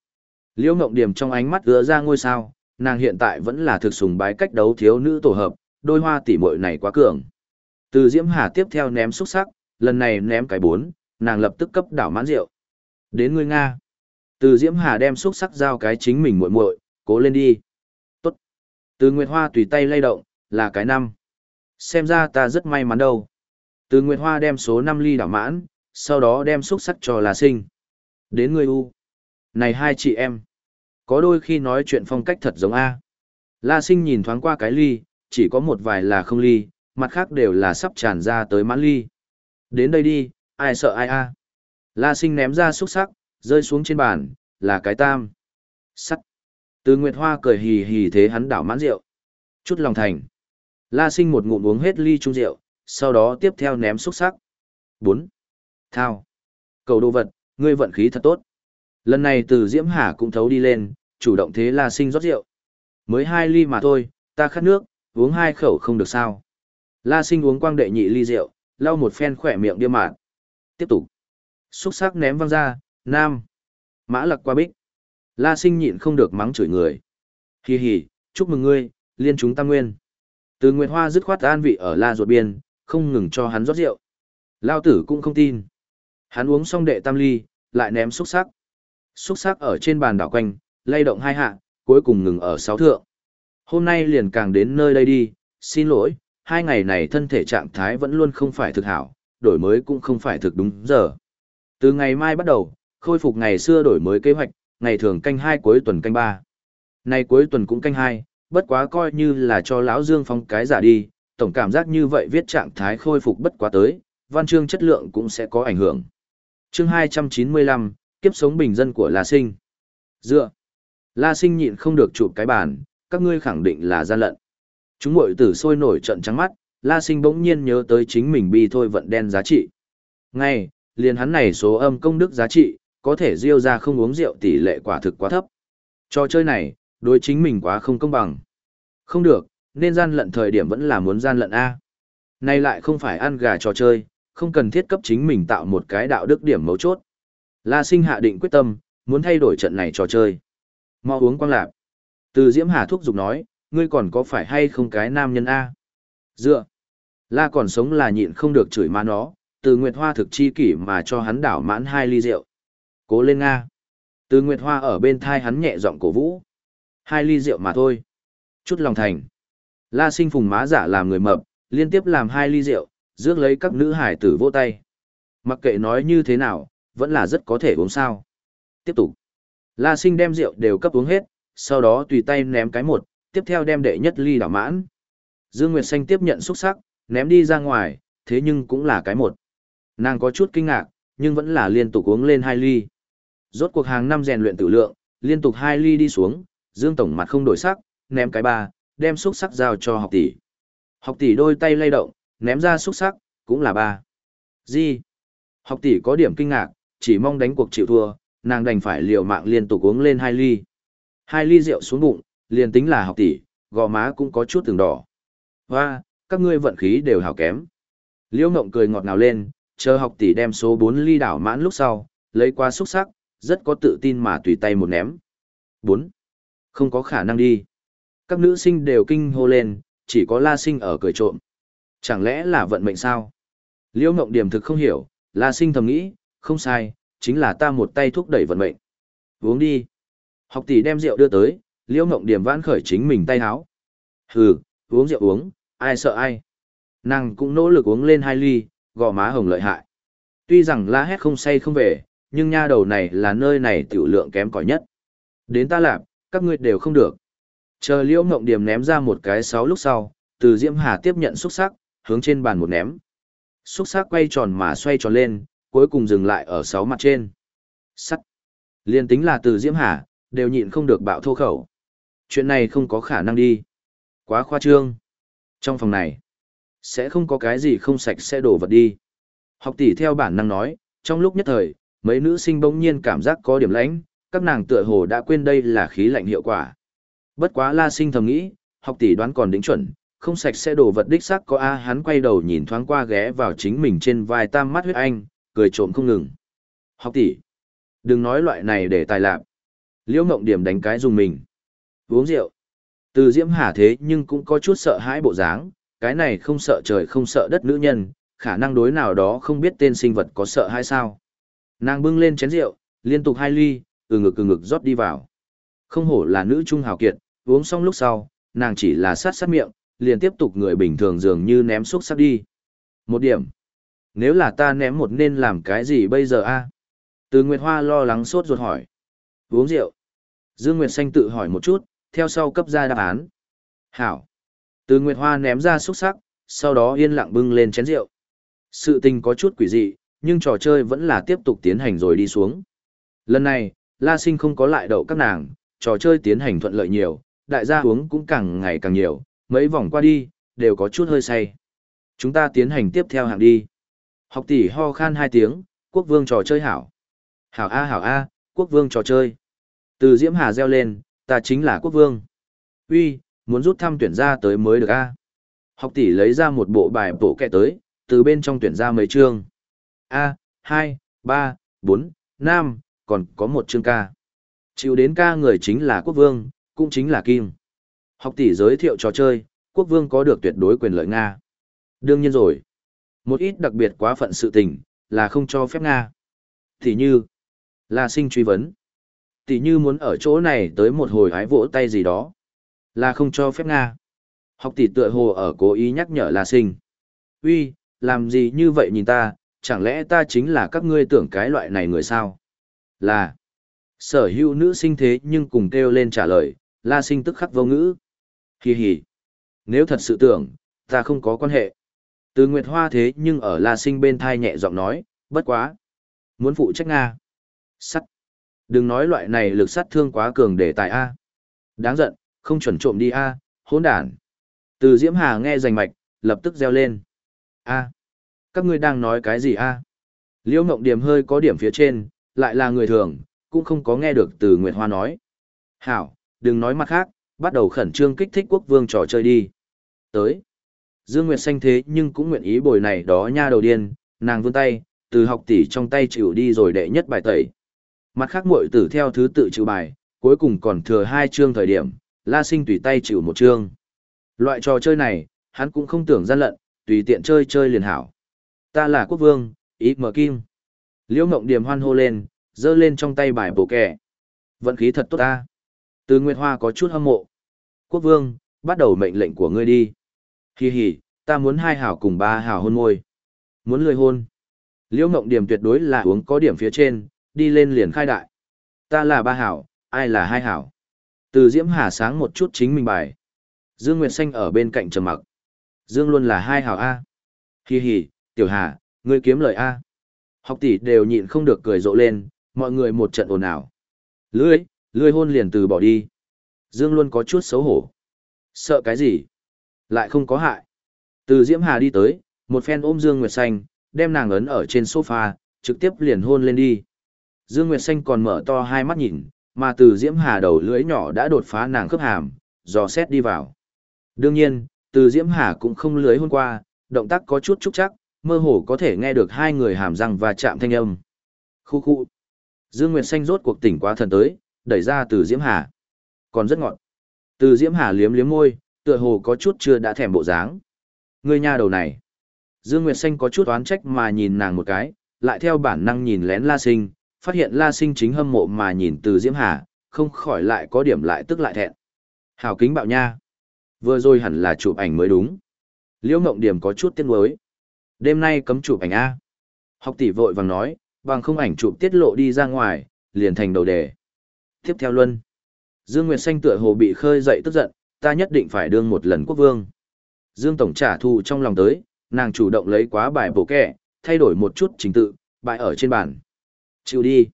Liễu Ngộng Điểm trong ánh mắt ứa ra ngôi sao, nàng hiện tại vẫn là thực sùng bái cách đấu thiếu nữ tổ hợp, đôi hoa tỷ muội này quá cường. Từ Diễm Hà tiếp theo ném xúc sắc, lần này ném cái bốn, nàng lập tức cấp đảo mãn rượu. Đến ngươi Nga. Từ Diễm Hà đem xúc sắc giao cái chính mình muội muội, cố lên đi. Tốt. Từ Nguyệt Hoa tùy tay lay động, là cái năm. Xem ra ta rất may mắn đâu. Từ Nguyệt Hoa đem số 5 ly đảo mãn, sau đó đem xúc sắc cho là sinh. Đến ngươi U. Này hai chị em. Có đôi khi nói chuyện phong cách thật giống A. La sinh nhìn thoáng qua cái ly, chỉ có một vài là không ly, mặt khác đều là sắp tràn ra tới mãn ly. Đến đây đi, ai sợ ai a? La sinh ném ra xúc sắc, rơi xuống trên bàn, là cái tam. Sắt. Từ Nguyệt Hoa cười hì hì thế hắn đảo mãn rượu. Chút lòng thành. La sinh một ngụm uống hết ly chung rượu, sau đó tiếp theo ném xúc sắc. 4. Thao. Cầu đồ vật, ngươi vận khí thật tốt. Lần này từ Diễm Hà cũng thấu đi lên, chủ động thế La sinh rót rượu. Mới hai ly mà thôi, ta khát nước, uống hai khẩu không được sao. La sinh uống quang đệ nhị ly rượu, lau một phen khỏe miệng điêu mạn. Tiếp tục. Xúc sắc ném văng ra, nam. Mã lặc qua bích. La sinh nhịn không được mắng chửi người. Hì hì, chúc mừng ngươi, liên chúng tam nguyên. Từ Nguyệt Hoa dứt khoát an vị ở la ruột biên, không ngừng cho hắn rót rượu. Lao tử cũng không tin. Hắn uống xong đệ tam ly, lại ném xúc sắc. Xúc sắc ở trên bàn đảo quanh, lay động hai hạ, cuối cùng ngừng ở sáu thượng. Hôm nay liền càng đến nơi đây đi, xin lỗi, hai ngày này thân thể trạng thái vẫn luôn không phải thực hảo, đổi mới cũng không phải thực đúng giờ. Từ ngày mai bắt đầu, khôi phục ngày xưa đổi mới kế hoạch, ngày thường canh hai cuối tuần canh ba. Nay cuối tuần cũng canh hai, bất quá coi như là cho lão Dương Phong cái giả đi, tổng cảm giác như vậy viết trạng thái khôi phục bất quá tới, văn chương chất lượng cũng sẽ có ảnh hưởng. Chương 295, kiếp sống bình dân của La Sinh. Dựa. La Sinh nhịn không được chụp cái bàn, các ngươi khẳng định là gian lận. Chúng muội tử sôi nổi trận trắng mắt, La Sinh bỗng nhiên nhớ tới chính mình bi thôi vận đen giá trị. Ngay, liền hắn này số âm công đức giá trị, có thể diêu ra không uống rượu tỷ lệ quả thực quá thấp. Trò chơi này, đối chính mình quá không công bằng. Không được, nên gian lận thời điểm vẫn là muốn gian lận A. Này lại không phải ăn gà trò chơi, không cần thiết cấp chính mình tạo một cái đạo đức điểm mấu chốt. La sinh hạ định quyết tâm, muốn thay đổi trận này trò chơi. Mau uống quang lạp. Từ Diễm Hà thuốc dục nói, ngươi còn có phải hay không cái nam nhân A? Dựa. La còn sống là nhịn không được chửi má nó, từ Nguyệt Hoa thực chi kỷ mà cho hắn đảo mãn hai ly rượu. Cố lên Nga. Từ Nguyệt Hoa ở bên thai hắn nhẹ giọng cổ vũ. Hai ly rượu mà thôi. Chút lòng thành. La sinh phùng má giả làm người mập, liên tiếp làm hai ly rượu, rước lấy các nữ hải tử vô tay. Mặc kệ nói như thế nào, vẫn là rất có thể uống sao. Tiếp tục. La sinh đem rượu đều cấp uống hết, sau đó tùy tay ném cái một, tiếp theo đem đệ nhất ly đảo mãn. Dương Nguyệt Xanh tiếp nhận xúc sắc, ném đi ra ngoài, thế nhưng cũng là cái một. Nàng có chút kinh ngạc, nhưng vẫn là liên tục uống lên hai ly. Rốt cuộc hàng năm rèn luyện tử lượng, liên tục hai ly đi xuống, Dương Tổng mặt không đổi sắc, ném cái ba, đem xúc sắc giao cho học tỷ. Học tỷ đôi tay lay động, ném ra xúc sắc, cũng là ba. Gì? Học tỷ có điểm kinh ngạc, chỉ mong đánh cuộc chịu thua, nàng đành phải liều mạng liên tục uống lên hai ly. Hai ly rượu xuống bụng, liền tính là học tỷ, gò má cũng có chút từng đỏ. Hoa, các ngươi vận khí đều hảo kém. Liễu Ngộng cười ngọt ngào lên, chờ học tỷ đem số 4 ly đảo mãn lúc sau, lấy qua xúc sắc, rất có tự tin mà tùy tay một ném. 4. Không có khả năng đi. Các nữ sinh đều kinh hô lên, chỉ có La Sinh ở cười trộm. Chẳng lẽ là vận mệnh sao? Liễu Ngộng điểm thực không hiểu, La Sinh thầm nghĩ, không sai, chính là ta một tay thúc đẩy vận mệnh. Uống đi. Học tỷ đem rượu đưa tới, Liễu Ngộng điểm vãn khởi chính mình tay háo. Hừ, uống rượu uống, ai sợ ai. Nàng cũng nỗ lực uống lên hai ly, gò má hồng lợi hại. Tuy rằng la hét không say không về, nhưng nha đầu này là nơi này tiểu lượng kém cỏi nhất. Đến ta lạp, các ngươi đều không được. Chờ liễu mộng điểm ném ra một cái sáu lúc sau, từ Diễm Hà tiếp nhận xúc sắc, hướng trên bàn một ném. Xúc sắc quay tròn mà xoay tròn lên, cuối cùng dừng lại ở sáu mặt trên. Sắt. Liên tính là từ Diễm Hà, đều nhịn không được bạo thô khẩu. Chuyện này không có khả năng đi. Quá khoa trương. Trong phòng này, sẽ không có cái gì không sạch sẽ đổ vật đi. Học tỷ theo bản năng nói, trong lúc nhất thời, mấy nữ sinh bỗng nhiên cảm giác có điểm lãnh, các nàng tựa hồ đã quên đây là khí lạnh hiệu quả. Bất quá la sinh thầm nghĩ, học tỷ đoán còn đính chuẩn, không sạch sẽ đổ vật đích xác có A hắn quay đầu nhìn thoáng qua ghé vào chính mình trên vai tam mắt huyết anh, cười trộm không ngừng. Học tỷ, đừng nói loại này để tài lạc. Liễu Ngộng Điểm đánh cái dùng mình. Uống rượu. Từ Diễm Hà thế nhưng cũng có chút sợ hãi bộ dáng, cái này không sợ trời không sợ đất nữ nhân, khả năng đối nào đó không biết tên sinh vật có sợ hay sao. Nàng bưng lên chén rượu, liên tục hai ly, từ ngực từ ngực rót đi vào. Không hổ là nữ trung hào kiệt, uống xong lúc sau, nàng chỉ là sát sát miệng, liền tiếp tục người bình thường dường như ném xúc sắc đi. Một điểm. Nếu là ta ném một nên làm cái gì bây giờ a? Từ Nguyệt Hoa lo lắng sốt ruột hỏi. Uống rượu. Dương Nguyệt Xanh tự hỏi một chút, theo sau cấp ra đáp án. Hảo. Từ Nguyệt Hoa ném ra xúc sắc, sau đó yên lặng bưng lên chén rượu. Sự tình có chút quỷ dị, nhưng trò chơi vẫn là tiếp tục tiến hành rồi đi xuống. Lần này, La Sinh không có lại đậu các nàng, trò chơi tiến hành thuận lợi nhiều, đại gia uống cũng càng ngày càng nhiều, mấy vòng qua đi, đều có chút hơi say. Chúng ta tiến hành tiếp theo hạng đi. Học tỷ ho khan hai tiếng, quốc vương trò chơi hảo. Hảo A hảo A, quốc vương trò chơi. Từ Diễm Hà reo lên, ta chính là quốc vương. Uy, muốn rút thăm tuyển ra tới mới được A. Học tỷ lấy ra một bộ bài bộ kẹ tới, từ bên trong tuyển ra mấy chương. A, 2, 3, 4, 5, còn có một chương ca. Chịu đến ca người chính là quốc vương, cũng chính là Kim. Học tỷ giới thiệu trò chơi, quốc vương có được tuyệt đối quyền lợi Nga. Đương nhiên rồi. Một ít đặc biệt quá phận sự tình, là không cho phép Nga. Thì như, là sinh truy vấn. Tỷ như muốn ở chỗ này tới một hồi hái vỗ tay gì đó. Là không cho phép Nga. Học tỷ tựa hồ ở cố ý nhắc nhở là sinh. Uy, làm gì như vậy nhìn ta, chẳng lẽ ta chính là các ngươi tưởng cái loại này người sao? Là. Sở hữu nữ sinh thế nhưng cùng kêu lên trả lời, la sinh tức khắc vô ngữ. Hì hì. Nếu thật sự tưởng, ta không có quan hệ. Từ Nguyệt Hoa thế nhưng ở la sinh bên thai nhẹ giọng nói, bất quá. Muốn phụ trách Nga. Sắt. Đừng nói loại này lực sát thương quá cường để tài A. Đáng giận, không chuẩn trộm đi A, hỗn đản. Từ Diễm Hà nghe rành mạch, lập tức reo lên. A. Các ngươi đang nói cái gì A? Liễu Ngộng Điểm hơi có điểm phía trên, lại là người thường, cũng không có nghe được từ Nguyệt Hoa nói. Hảo, đừng nói mặt khác, bắt đầu khẩn trương kích thích quốc vương trò chơi đi. Tới. Dương Nguyệt xanh thế nhưng cũng nguyện ý bồi này đó nha đầu điên, nàng vươn tay, từ học tỷ trong tay chịu đi rồi đệ nhất bài tẩy. Mặt khác muội tử theo thứ tự chịu bài, cuối cùng còn thừa hai chương thời điểm, La Sinh tùy tay chịu một chương. Loại trò chơi này, hắn cũng không tưởng gian lận, tùy tiện chơi chơi liền hảo. Ta là quốc vương, ý mở kim. Liễu Mộng Điềm hoan hô lên, giơ lên trong tay bài bổ kẻ. Vận khí thật tốt ta. Từ Nguyệt Hoa có chút hâm mộ. Quốc vương, bắt đầu mệnh lệnh của ngươi đi. hì hì ta muốn hai hảo cùng ba hảo hôn môi. Muốn lười hôn. Liễu mộng Điểm tuyệt đối là uống có điểm phía trên, đi lên liền khai đại. Ta là ba hảo, ai là hai hảo. Từ Diễm Hà sáng một chút chính mình bài. Dương Nguyệt Xanh ở bên cạnh trầm mặc. Dương luôn là hai hảo A. hì hì Tiểu Hà, ngươi kiếm lời A. Học tỷ đều nhịn không được cười rộ lên, mọi người một trận ồn ào. Lưỡi, lưỡi hôn liền từ bỏ đi. Dương luôn có chút xấu hổ. Sợ cái gì? Lại không có hại. Từ Diễm Hà đi tới, một phen ôm Dương Nguyệt Xanh, đem nàng ấn ở trên sofa, trực tiếp liền hôn lên đi. Dương Nguyệt Xanh còn mở to hai mắt nhìn, mà từ Diễm Hà đầu lưỡi nhỏ đã đột phá nàng khớp hàm, dò xét đi vào. Đương nhiên, từ Diễm Hà cũng không lưới hôn qua, động tác có chút trúc chắc, mơ hồ có thể nghe được hai người hàm răng và chạm thanh âm. Khu khu. Dương Nguyệt Xanh rốt cuộc tỉnh quá thần tới, đẩy ra từ Diễm Hà. Còn rất ngọt. Từ Diễm Hà liếm liếm môi, tựa hồ có chút chưa đã thèm bộ dáng. Người nha đầu này. Dương Nguyệt Xanh có chút oán trách mà nhìn nàng một cái, lại theo bản năng nhìn lén La Sinh, phát hiện La Sinh chính hâm mộ mà nhìn từ Diễm Hà, không khỏi lại có điểm lại tức lại thẹn. Hào kính bạo nha. Vừa rồi hẳn là chụp ảnh mới đúng. Liễu Ngộng Điểm có chút tiếc nuối. Đêm nay cấm chụp ảnh A. Học tỷ vội vàng nói, bằng không ảnh chụp tiết lộ đi ra ngoài, liền thành đầu đề. Tiếp theo luân. Dương Nguyệt Xanh tựa hồ bị khơi dậy tức giận, ta nhất định phải đương một lần quốc vương. Dương Tổng trả thù trong lòng tới, nàng chủ động lấy quá bài bổ kẹ, thay đổi một chút trình tự, bài ở trên bàn. Chịu đi.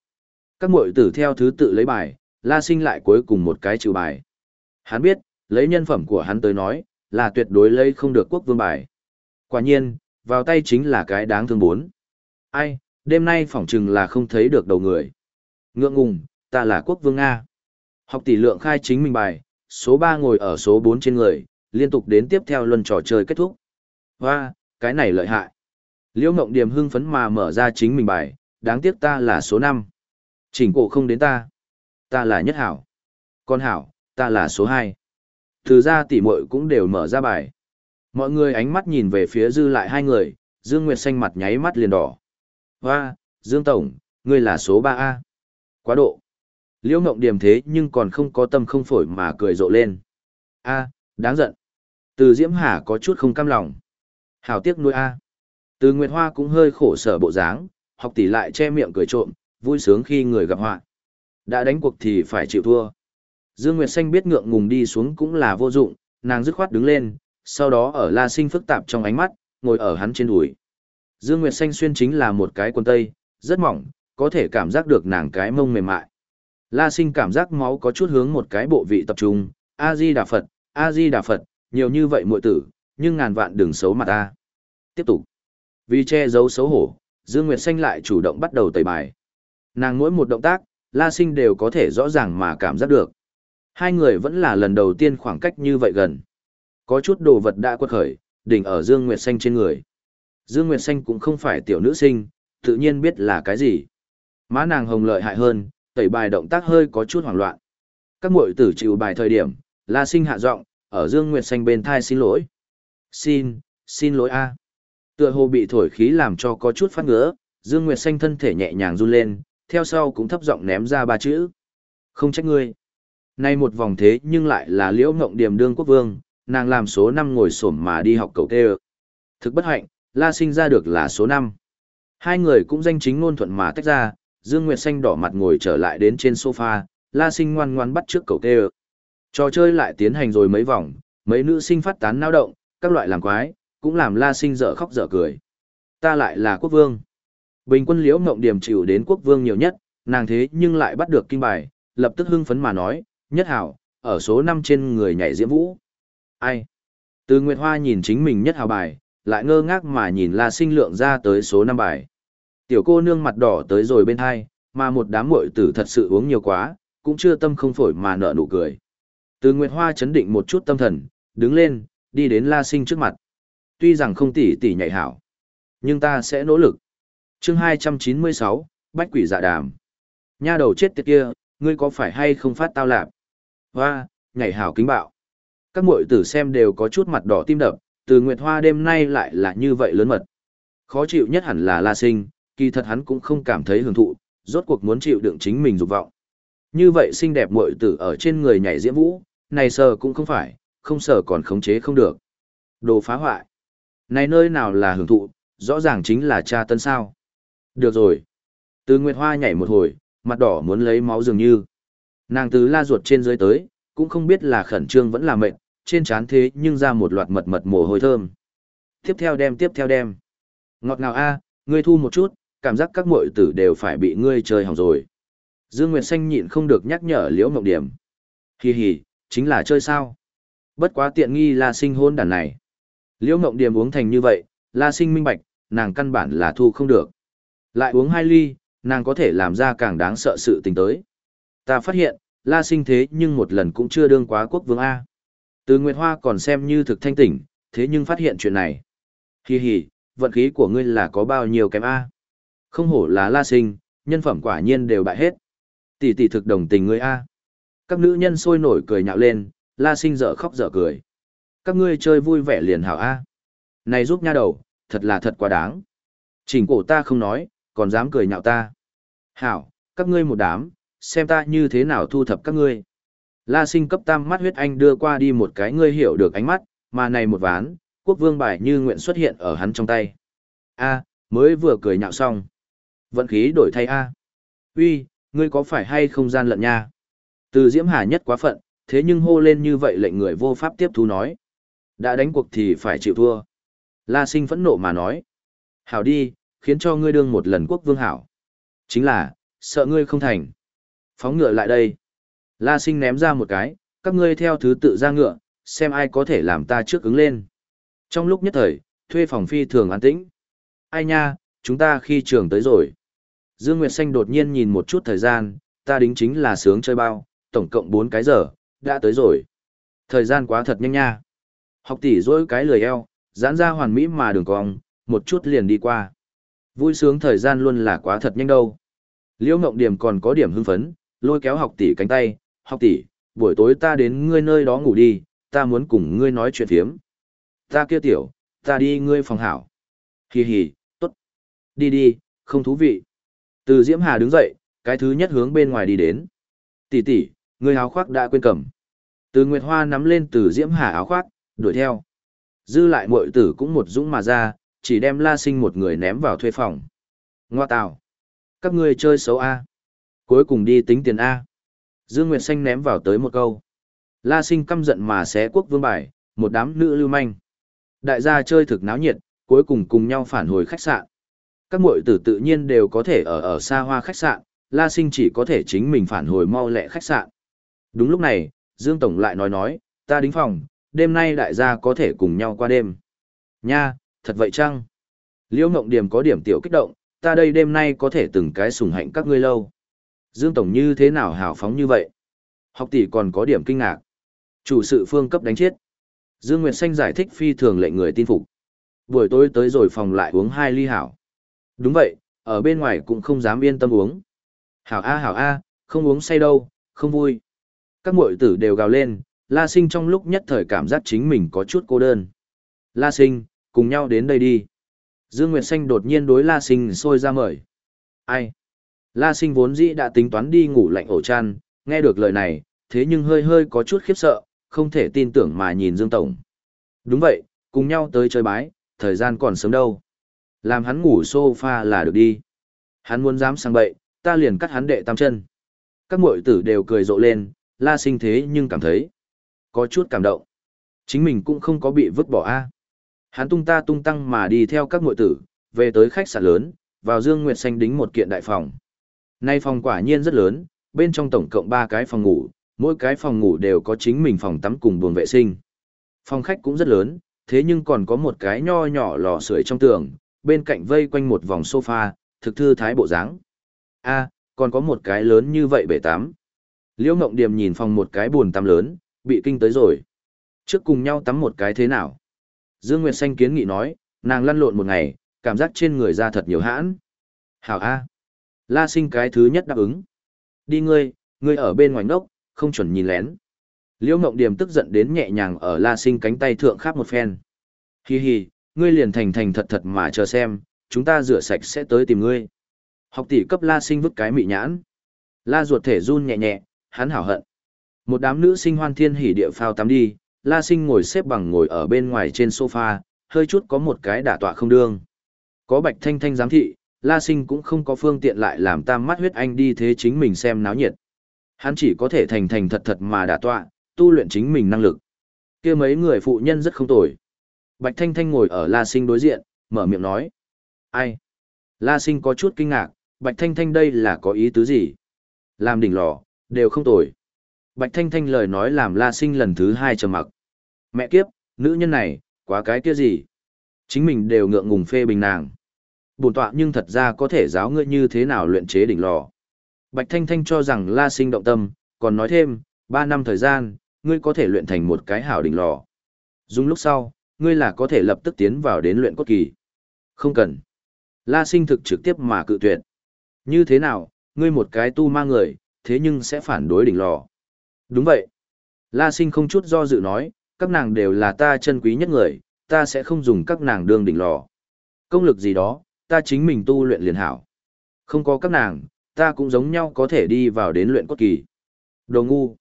Các muội tử theo thứ tự lấy bài, la sinh lại cuối cùng một cái chịu bài. Hắn biết, lấy nhân phẩm của hắn tới nói, là tuyệt đối lấy không được quốc vương bài. Quả nhiên, vào tay chính là cái đáng thương bốn. Ai, đêm nay phỏng chừng là không thấy được đầu người. Ngượng ngùng, ta là quốc vương Nga. Học tỷ lượng khai chính mình bài, số 3 ngồi ở số 4 trên người, liên tục đến tiếp theo luân trò chơi kết thúc. Hoa, cái này lợi hại. Liễu Mộng Điềm hưng phấn mà mở ra chính mình bài, đáng tiếc ta là số 5. Chỉnh cổ không đến ta. Ta là nhất hảo. Con hảo, ta là số 2. Từ ra tỷ muội cũng đều mở ra bài. Mọi người ánh mắt nhìn về phía dư lại hai người, Dương Nguyệt xanh mặt nháy mắt liền đỏ. Hoa, Dương Tổng, ngươi là số 3A. Quá độ. Liễu Ngộng Điềm thế nhưng còn không có tâm không phổi mà cười rộ lên. A, đáng giận. Từ Diễm Hà có chút không cam lòng. Hảo tiếc nuôi A. Từ Nguyệt Hoa cũng hơi khổ sở bộ dáng, học tỷ lại che miệng cười trộm, vui sướng khi người gặp họa. Đã đánh cuộc thì phải chịu thua. Dương Nguyệt Xanh biết ngượng ngùng đi xuống cũng là vô dụng, nàng dứt khoát đứng lên, sau đó ở La Sinh phức tạp trong ánh mắt, ngồi ở hắn trên đùi. Dương Nguyệt Xanh xuyên chính là một cái quần tây, rất mỏng, có thể cảm giác được nàng cái mông mềm mại. La Sinh cảm giác máu có chút hướng một cái bộ vị tập trung, A-di Đà Phật, A-di Đà Phật, nhiều như vậy muội tử, nhưng ngàn vạn đừng xấu mặt ta. Tiếp tục. Vì che giấu xấu hổ, Dương Nguyệt Xanh lại chủ động bắt đầu tẩy bài. Nàng mỗi một động tác, La Sinh đều có thể rõ ràng mà cảm giác được. Hai người vẫn là lần đầu tiên khoảng cách như vậy gần. Có chút đồ vật đã quật khởi, đỉnh ở Dương Nguyệt Xanh trên người. Dương Nguyệt Xanh cũng không phải tiểu nữ sinh, tự nhiên biết là cái gì. Má nàng hồng lợi hại hơn, tẩy bài động tác hơi có chút hoảng loạn. Các muội tử chịu bài thời điểm, La Sinh hạ giọng, ở Dương Nguyệt Xanh bên thai xin lỗi. Xin, xin lỗi a. Tựa hồ bị thổi khí làm cho có chút phát ngứa, Dương Nguyệt Xanh thân thể nhẹ nhàng run lên, theo sau cũng thấp giọng ném ra ba chữ. Không trách ngươi. Nay một vòng thế nhưng lại là liễu ngộng điểm đương quốc vương, nàng làm số 5 ngồi xổm mà đi học cầu tê Thực bất hạnh, La sinh ra được là số 5. Hai người cũng danh chính ngôn thuận mà tách ra, Dương Nguyệt Xanh đỏ mặt ngồi trở lại đến trên sofa, La sinh ngoan ngoan bắt trước cầu tê Trò chơi lại tiến hành rồi mấy vòng, mấy nữ sinh phát tán nao động, các loại làm quái, cũng làm La sinh dở khóc dở cười. Ta lại là quốc vương. Bình quân liễu ngộng điểm chịu đến quốc vương nhiều nhất, nàng thế nhưng lại bắt được kinh bài, lập tức hưng phấn mà nói, nhất hảo, ở số 5 trên người nhảy diễm vũ. Ai? Từ Nguyệt Hoa nhìn chính mình nhất hảo bài, lại ngơ ngác mà nhìn La Sinh lượng ra tới số 5 bài. Tiểu cô nương mặt đỏ tới rồi bên hai, mà một đám muội tử thật sự uống nhiều quá, cũng chưa tâm không phổi mà nở nụ cười. Từ Nguyệt Hoa chấn định một chút tâm thần, đứng lên, đi đến La Sinh trước mặt. Tuy rằng không tỉ tỉ nhảy hảo, nhưng ta sẽ nỗ lực. chương 296, Bách quỷ dạ đàm. Nha đầu chết tiệt kia, ngươi có phải hay không phát tao lạp? Hoa, nhảy hảo kính bạo. Các muội tử xem đều có chút mặt đỏ tim đập, từ Nguyệt Hoa đêm nay lại là như vậy lớn mật. Khó chịu nhất hẳn là La Sinh, kỳ thật hắn cũng không cảm thấy hưởng thụ, rốt cuộc muốn chịu đựng chính mình dục vọng. Như vậy xinh đẹp muội tử ở trên người nhảy diễm vũ, này sờ cũng không phải, không sờ còn khống chế không được. Đồ phá hoại. Này nơi nào là hưởng thụ, rõ ràng chính là cha tân sao. Được rồi. Từ Nguyệt Hoa nhảy một hồi, mặt đỏ muốn lấy máu dường như. Nàng từ la ruột trên dưới tới, cũng không biết là khẩn trương vẫn là mệt, trên trán thế nhưng ra một loạt mật mật mồ hôi thơm. Tiếp theo đem tiếp theo đem. Ngọt ngào a, ngươi thu một chút, cảm giác các muội tử đều phải bị ngươi chơi hỏng rồi. Dương Nguyệt Xanh nhịn không được nhắc nhở Liễu Mộng Điểm. Hi hi, chính là chơi sao? Bất quá tiện nghi là sinh hôn đàn này. Liễu Mộng Điểm uống thành như vậy, La Sinh minh bạch, nàng căn bản là thu không được. Lại uống hai ly, nàng có thể làm ra càng đáng sợ sự tình tới. Ta phát hiện, La Sinh thế nhưng một lần cũng chưa đương quá quốc vương A. Từ Nguyệt Hoa còn xem như thực thanh tỉnh, thế nhưng phát hiện chuyện này. Hi hi, vận khí của ngươi là có bao nhiêu kém A. Không hổ là La Sinh, nhân phẩm quả nhiên đều bại hết. Tỷ tỷ thực đồng tình ngươi A. Các nữ nhân sôi nổi cười nhạo lên, La Sinh dở khóc dở cười. Các ngươi chơi vui vẻ liền hảo A. Này giúp nha đầu, thật là thật quá đáng. Chỉnh cổ ta không nói, còn dám cười nhạo ta. Hảo, các ngươi một đám, xem ta như thế nào thu thập các ngươi. La sinh cấp tam mắt huyết anh đưa qua đi một cái ngươi hiểu được ánh mắt, mà này một ván, quốc vương bài như nguyện xuất hiện ở hắn trong tay. A, mới vừa cười nhạo xong. Vận khí đổi thay A. Uy, ngươi có phải hay không gian lận nha? Từ Diễm Hà nhất quá phận, thế nhưng hô lên như vậy lệnh người vô pháp tiếp thu nói. Đã đánh cuộc thì phải chịu thua. La sinh phẫn nộ mà nói. Hảo đi, khiến cho ngươi đương một lần quốc vương hảo. Chính là, sợ ngươi không thành. Phóng ngựa lại đây. La sinh ném ra một cái, các ngươi theo thứ tự ra ngựa, xem ai có thể làm ta trước ứng lên. Trong lúc nhất thời, thuê phòng phi thường an tĩnh. Ai nha, chúng ta khi trường tới rồi. Dương Nguyệt Xanh đột nhiên nhìn một chút thời gian, ta đính chính là sướng chơi bao, tổng cộng 4 cái giờ, đã tới rồi. Thời gian quá thật nhanh nha. Học tỷ dỗi cái lười eo, giãn ra hoàn mỹ mà đường cong, một chút liền đi qua. Vui sướng thời gian luôn là quá thật nhanh đâu. Liễu Ngộng Điểm còn có điểm hưng phấn, lôi kéo học tỷ cánh tay, học tỷ, buổi tối ta đến ngươi nơi đó ngủ đi, ta muốn cùng ngươi nói chuyện phiếm. Ta kia tiểu, ta đi ngươi phòng hảo. Hì hì, tốt. Đi đi, không thú vị. Từ Diễm Hà đứng dậy, cái thứ nhất hướng bên ngoài đi đến. Tỷ tỷ, ngươi áo khoác đã quên cầm. Từ Nguyệt Hoa nắm lên từ Diễm Hà áo khoác, đuổi theo. Dư lại muội tử cũng một dũng mà ra, chỉ đem La Sinh một người ném vào thuê phòng. Ngoa tào. Các ngươi chơi xấu A. Cuối cùng đi tính tiền A. Dương Nguyệt Xanh ném vào tới một câu. La Sinh căm giận mà xé quốc vương bài, một đám nữ lưu manh. Đại gia chơi thực náo nhiệt, cuối cùng cùng nhau phản hồi khách sạn. Các muội tử tự nhiên đều có thể ở ở xa hoa khách sạn, La Sinh chỉ có thể chính mình phản hồi mau lẹ khách sạn. Đúng lúc này, Dương Tổng lại nói nói, ta đính phòng, đêm nay đại gia có thể cùng nhau qua đêm. Nha, thật vậy chăng? Liễu Ngộng Điểm có điểm tiểu kích động, ta đây đêm nay có thể từng cái sùng hạnh các ngươi lâu. Dương Tổng như thế nào hào phóng như vậy? Học tỷ còn có điểm kinh ngạc. Chủ sự phương cấp đánh chết. Dương Nguyệt Xanh giải thích phi thường lệnh người tin phục. Buổi tối tới rồi phòng lại uống hai ly hảo. Đúng vậy, ở bên ngoài cũng không dám yên tâm uống. Hảo A hảo A, không uống say đâu, không vui. Các muội tử đều gào lên, La Sinh trong lúc nhất thời cảm giác chính mình có chút cô đơn. La Sinh, cùng nhau đến đây đi. Dương Nguyệt Xanh đột nhiên đối La Sinh sôi ra mời. Ai? La Sinh vốn dĩ đã tính toán đi ngủ lạnh ổ chăn, nghe được lời này, thế nhưng hơi hơi có chút khiếp sợ, không thể tin tưởng mà nhìn Dương Tổng. Đúng vậy, cùng nhau tới chơi bái, thời gian còn sớm đâu. Làm hắn ngủ sofa là được đi. Hắn muốn dám sang bậy, ta liền cắt hắn đệ tam chân. Các muội tử đều cười rộ lên, la sinh thế nhưng cảm thấy có chút cảm động. Chính mình cũng không có bị vứt bỏ a. Hắn tung ta tung tăng mà đi theo các muội tử, về tới khách sạn lớn, vào Dương Nguyệt Xanh đính một kiện đại phòng. Nay phòng quả nhiên rất lớn, bên trong tổng cộng 3 cái phòng ngủ, mỗi cái phòng ngủ đều có chính mình phòng tắm cùng buồng vệ sinh. Phòng khách cũng rất lớn, thế nhưng còn có một cái nho nhỏ lò sưởi trong tường, bên cạnh vây quanh một vòng sofa, thực thư thái bộ dáng. A, còn có một cái lớn như vậy bể tắm. Liễu Ngộng Điềm nhìn phòng một cái buồn tắm lớn, bị kinh tới rồi. Trước cùng nhau tắm một cái thế nào? Dương Nguyệt Xanh kiến nghị nói, nàng lăn lộn một ngày, cảm giác trên người ra thật nhiều hãn. Hảo A. La sinh cái thứ nhất đáp ứng. Đi ngươi, ngươi ở bên ngoài ngốc, không chuẩn nhìn lén. Liễu Ngộng Điềm tức giận đến nhẹ nhàng ở La Sinh cánh tay thượng khắp một phen. Hi hi, ngươi liền thành thành thật thật mà chờ xem, chúng ta rửa sạch sẽ tới tìm ngươi. Học tỷ cấp La Sinh vứt cái mị nhãn. La ruột thể run nhẹ nhẹ, hắn hảo hận. Một đám nữ sinh hoan thiên hỉ địa phao tắm đi, La Sinh ngồi xếp bằng ngồi ở bên ngoài trên sofa, hơi chút có một cái đả tọa không đương. Có Bạch Thanh Thanh giám thị, La Sinh cũng không có phương tiện lại làm tam mắt huyết anh đi thế chính mình xem náo nhiệt. Hắn chỉ có thể thành thành thật thật mà đả tọa, tu luyện chính mình năng lực. kia mấy người phụ nhân rất không tồi. Bạch Thanh Thanh ngồi ở La Sinh đối diện, mở miệng nói. Ai? La Sinh có chút kinh ngạc, Bạch Thanh Thanh đây là có ý tứ gì? Làm đỉnh lò, đều không tồi. Bạch Thanh Thanh lời nói làm La Sinh lần thứ hai trầm mặc. Mẹ kiếp, nữ nhân này, quá cái kia gì? Chính mình đều ngượng ngùng phê bình nàng. Bổn tọa nhưng thật ra có thể giáo ngươi như thế nào luyện chế đỉnh lò. Bạch Thanh Thanh cho rằng La Sinh động tâm, còn nói thêm, ba năm thời gian, ngươi có thể luyện thành một cái hảo đỉnh lò. Dùng lúc sau, ngươi là có thể lập tức tiến vào đến luyện cốt kỳ. Không cần. La Sinh thực trực tiếp mà cự tuyệt. Như thế nào, ngươi một cái tu ma người, thế nhưng sẽ phản đối đỉnh lò. Đúng vậy. La Sinh không chút do dự nói, các nàng đều là ta chân quý nhất người, ta sẽ không dùng các nàng đương đỉnh lò. Công lực gì đó, ta chính mình tu luyện liền hảo. Không có các nàng, ta cũng giống nhau có thể đi vào đến luyện cốt kỳ. Đồ ngu.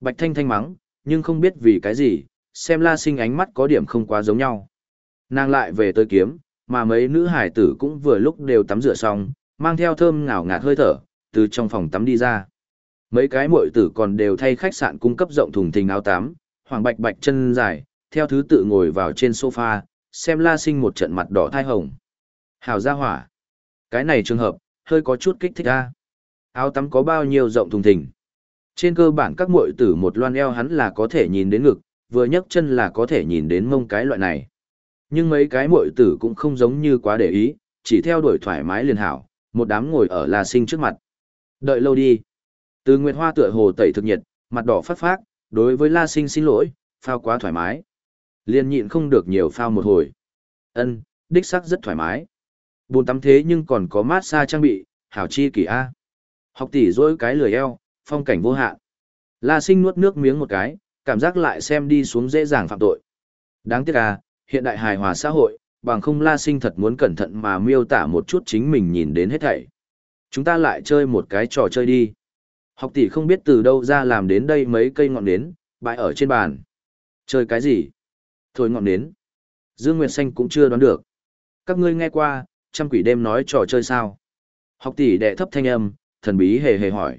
Bạch Thanh Thanh mắng, nhưng không biết vì cái gì, xem la sinh ánh mắt có điểm không quá giống nhau. Nàng lại về tới kiếm, mà mấy nữ hải tử cũng vừa lúc đều tắm rửa xong, mang theo thơm ngào ngạt hơi thở, từ trong phòng tắm đi ra. Mấy cái muội tử còn đều thay khách sạn cung cấp rộng thùng thình áo tắm, hoàng bạch bạch chân dài, theo thứ tự ngồi vào trên sofa, xem la sinh một trận mặt đỏ thai hồng. Hào ra hỏa. Cái này trường hợp, hơi có chút kích thích ra. Áo tắm có bao nhiêu rộng thùng thình. Trên cơ bản các muội tử một loan eo hắn là có thể nhìn đến ngực, vừa nhấc chân là có thể nhìn đến mông cái loại này. Nhưng mấy cái muội tử cũng không giống như quá để ý, chỉ theo đuổi thoải mái liền hảo, một đám ngồi ở La Sinh trước mặt. Đợi lâu đi. Từ Nguyệt Hoa tựa hồ tẩy thực nhiệt, mặt đỏ phát phát, đối với La Sinh xin lỗi, phao quá thoải mái. Liên nhịn không được nhiều phao một hồi. Ân, đích sắc rất thoải mái. Buồn tắm thế nhưng còn có mát xa trang bị, hảo chi kỳ A. Học tỷ dỗi cái lười eo, phong cảnh vô hạn. La sinh nuốt nước miếng một cái, cảm giác lại xem đi xuống dễ dàng phạm tội. Đáng tiếc à, hiện đại hài hòa xã hội, bằng không la sinh thật muốn cẩn thận mà miêu tả một chút chính mình nhìn đến hết thảy. Chúng ta lại chơi một cái trò chơi đi. Học tỷ không biết từ đâu ra làm đến đây mấy cây ngọn nến, bãi ở trên bàn. Chơi cái gì? Thôi ngọn nến. Dương Nguyệt Xanh cũng chưa đoán được. Các ngươi nghe qua, trăm quỷ đêm nói trò chơi sao? Học tỷ đệ thấp thanh âm, thần bí hề hề hỏi.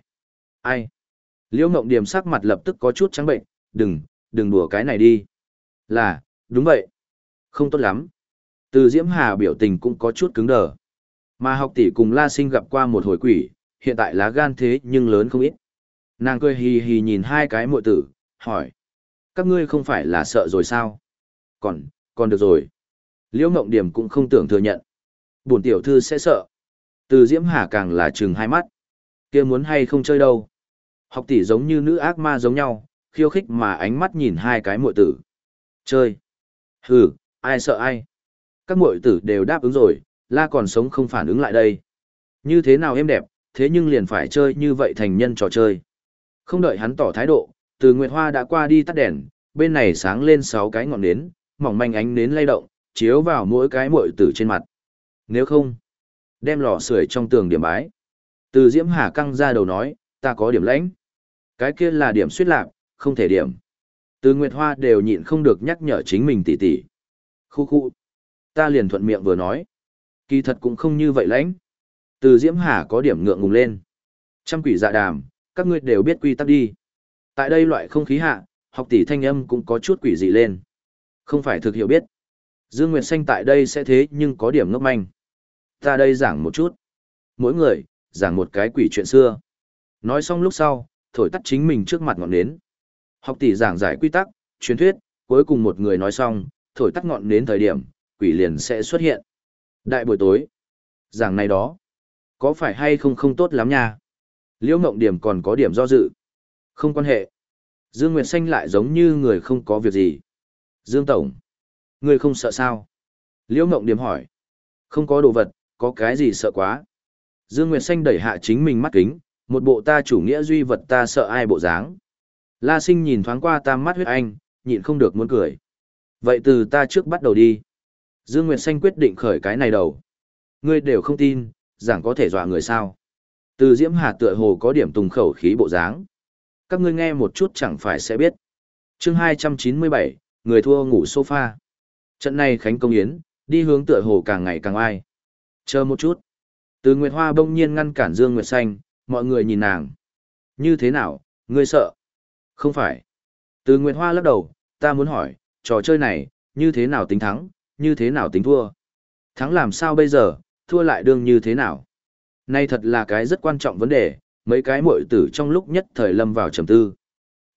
Ai? Liễu Ngộng Điềm sắc mặt lập tức có chút trắng bệnh, đừng, đừng đùa cái này đi. Là, đúng vậy. Không tốt lắm. Từ Diễm Hà biểu tình cũng có chút cứng đờ. Mà học tỷ cùng La Sinh gặp qua một hồi quỷ, hiện tại lá gan thế nhưng lớn không ít. Nàng cười hì hì nhìn hai cái muội tử, hỏi. Các ngươi không phải là sợ rồi sao? Còn, còn được rồi. Liễu Ngộng Điểm cũng không tưởng thừa nhận. Bổn tiểu thư sẽ sợ. Từ Diễm Hà càng là trừng hai mắt. kia muốn hay không chơi đâu. Học tỷ giống như nữ ác ma giống nhau, khiêu khích mà ánh mắt nhìn hai cái muội tử. Chơi. Hừ, ai sợ ai. Các muội tử đều đáp ứng rồi, la còn sống không phản ứng lại đây. Như thế nào em đẹp, thế nhưng liền phải chơi như vậy thành nhân trò chơi. Không đợi hắn tỏ thái độ, từ Nguyệt Hoa đã qua đi tắt đèn, bên này sáng lên sáu cái ngọn nến, mỏng manh ánh nến lay động, chiếu vào mỗi cái muội tử trên mặt. Nếu không, đem lò sưởi trong tường điểm bái. Từ Diễm Hà căng ra đầu nói, ta có điểm lãnh. Cái kia là điểm suyết lạc, không thể điểm. Từ Nguyệt Hoa đều nhịn không được nhắc nhở chính mình tỉ tỉ. Khu khu. Ta liền thuận miệng vừa nói. Kỳ thật cũng không như vậy lãnh. Từ Diễm Hà có điểm ngượng ngùng lên. Trăm quỷ dạ đàm, các ngươi đều biết quy tắc đi. Tại đây loại không khí hạ, học tỷ thanh âm cũng có chút quỷ dị lên. Không phải thực hiểu biết. Dương Nguyệt Xanh tại đây sẽ thế nhưng có điểm ngốc manh. Ta đây giảng một chút. Mỗi người, giảng một cái quỷ chuyện xưa. Nói xong lúc sau, thổi tắt chính mình trước mặt ngọn nến. Học tỷ giảng giải quy tắc, truyền thuyết, cuối cùng một người nói xong, thổi tắt ngọn nến thời điểm, quỷ liền sẽ xuất hiện. Đại buổi tối, giảng này đó, có phải hay không không tốt lắm nha? Liễu Ngộng Điểm còn có điểm do dự. Không quan hệ. Dương Nguyệt Xanh lại giống như người không có việc gì. Dương Tổng, người không sợ sao? Liễu Ngộng Điểm hỏi. Không có đồ vật, có cái gì sợ quá? Dương Nguyệt Xanh đẩy hạ chính mình mắt kính, một bộ ta chủ nghĩa duy vật ta sợ ai bộ dáng. La sinh nhìn thoáng qua tam mắt huyết anh, nhịn không được muốn cười. Vậy từ ta trước bắt đầu đi. Dương Nguyệt Xanh quyết định khởi cái này đầu. Ngươi đều không tin, giảng có thể dọa người sao. Từ Diễm Hà tựa hồ có điểm tùng khẩu khí bộ dáng. Các ngươi nghe một chút chẳng phải sẽ biết. chương 297, người thua ngủ sofa. Trận này Khánh Công Yến, đi hướng tựa hồ càng ngày càng ai. Chờ một chút. Từ Nguyệt Hoa bỗng nhiên ngăn cản Dương Nguyệt Xanh, mọi người nhìn nàng. Như thế nào, ngươi sợ? Không phải. Từ Nguyệt Hoa lắc đầu, ta muốn hỏi, trò chơi này, như thế nào tính thắng, như thế nào tính thua? Thắng làm sao bây giờ, thua lại đương như thế nào? Nay thật là cái rất quan trọng vấn đề, mấy cái muội tử trong lúc nhất thời lâm vào trầm tư.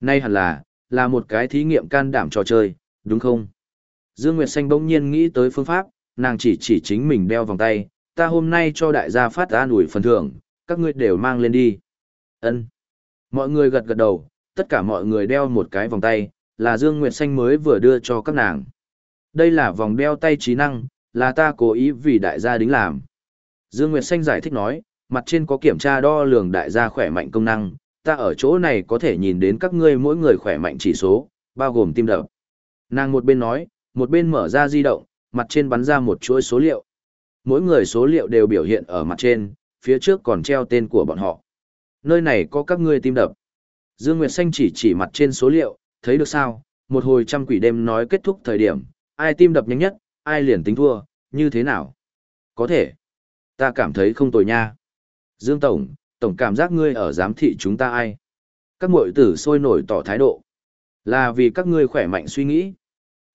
Nay hẳn là, là một cái thí nghiệm can đảm trò chơi, đúng không? Dương Nguyệt Xanh bỗng nhiên nghĩ tới phương pháp, nàng chỉ chỉ chính mình đeo vòng tay, ta hôm nay cho đại gia phát an ủi phần thưởng, các ngươi đều mang lên đi. Ân. Mọi người gật gật đầu, tất cả mọi người đeo một cái vòng tay, là Dương Nguyệt Xanh mới vừa đưa cho các nàng. Đây là vòng đeo tay trí năng, là ta cố ý vì đại gia đính làm. Dương Nguyệt Xanh giải thích nói, mặt trên có kiểm tra đo lường đại gia khỏe mạnh công năng, ta ở chỗ này có thể nhìn đến các ngươi mỗi người khỏe mạnh chỉ số, bao gồm tim đập. Nàng một bên nói, một bên mở ra di động, mặt trên bắn ra một chuỗi số liệu. Mỗi người số liệu đều biểu hiện ở mặt trên, phía trước còn treo tên của bọn họ. Nơi này có các ngươi tim đập. Dương Nguyệt Xanh chỉ chỉ mặt trên số liệu, thấy được sao, một hồi trăm quỷ đêm nói kết thúc thời điểm, ai tim đập nhanh nhất, ai liền tính thua, như thế nào? Có thể. Ta cảm thấy không tồi nha. Dương Tổng, Tổng cảm giác ngươi ở giám thị chúng ta ai? Các mội tử sôi nổi tỏ thái độ. Là vì các ngươi khỏe mạnh suy nghĩ.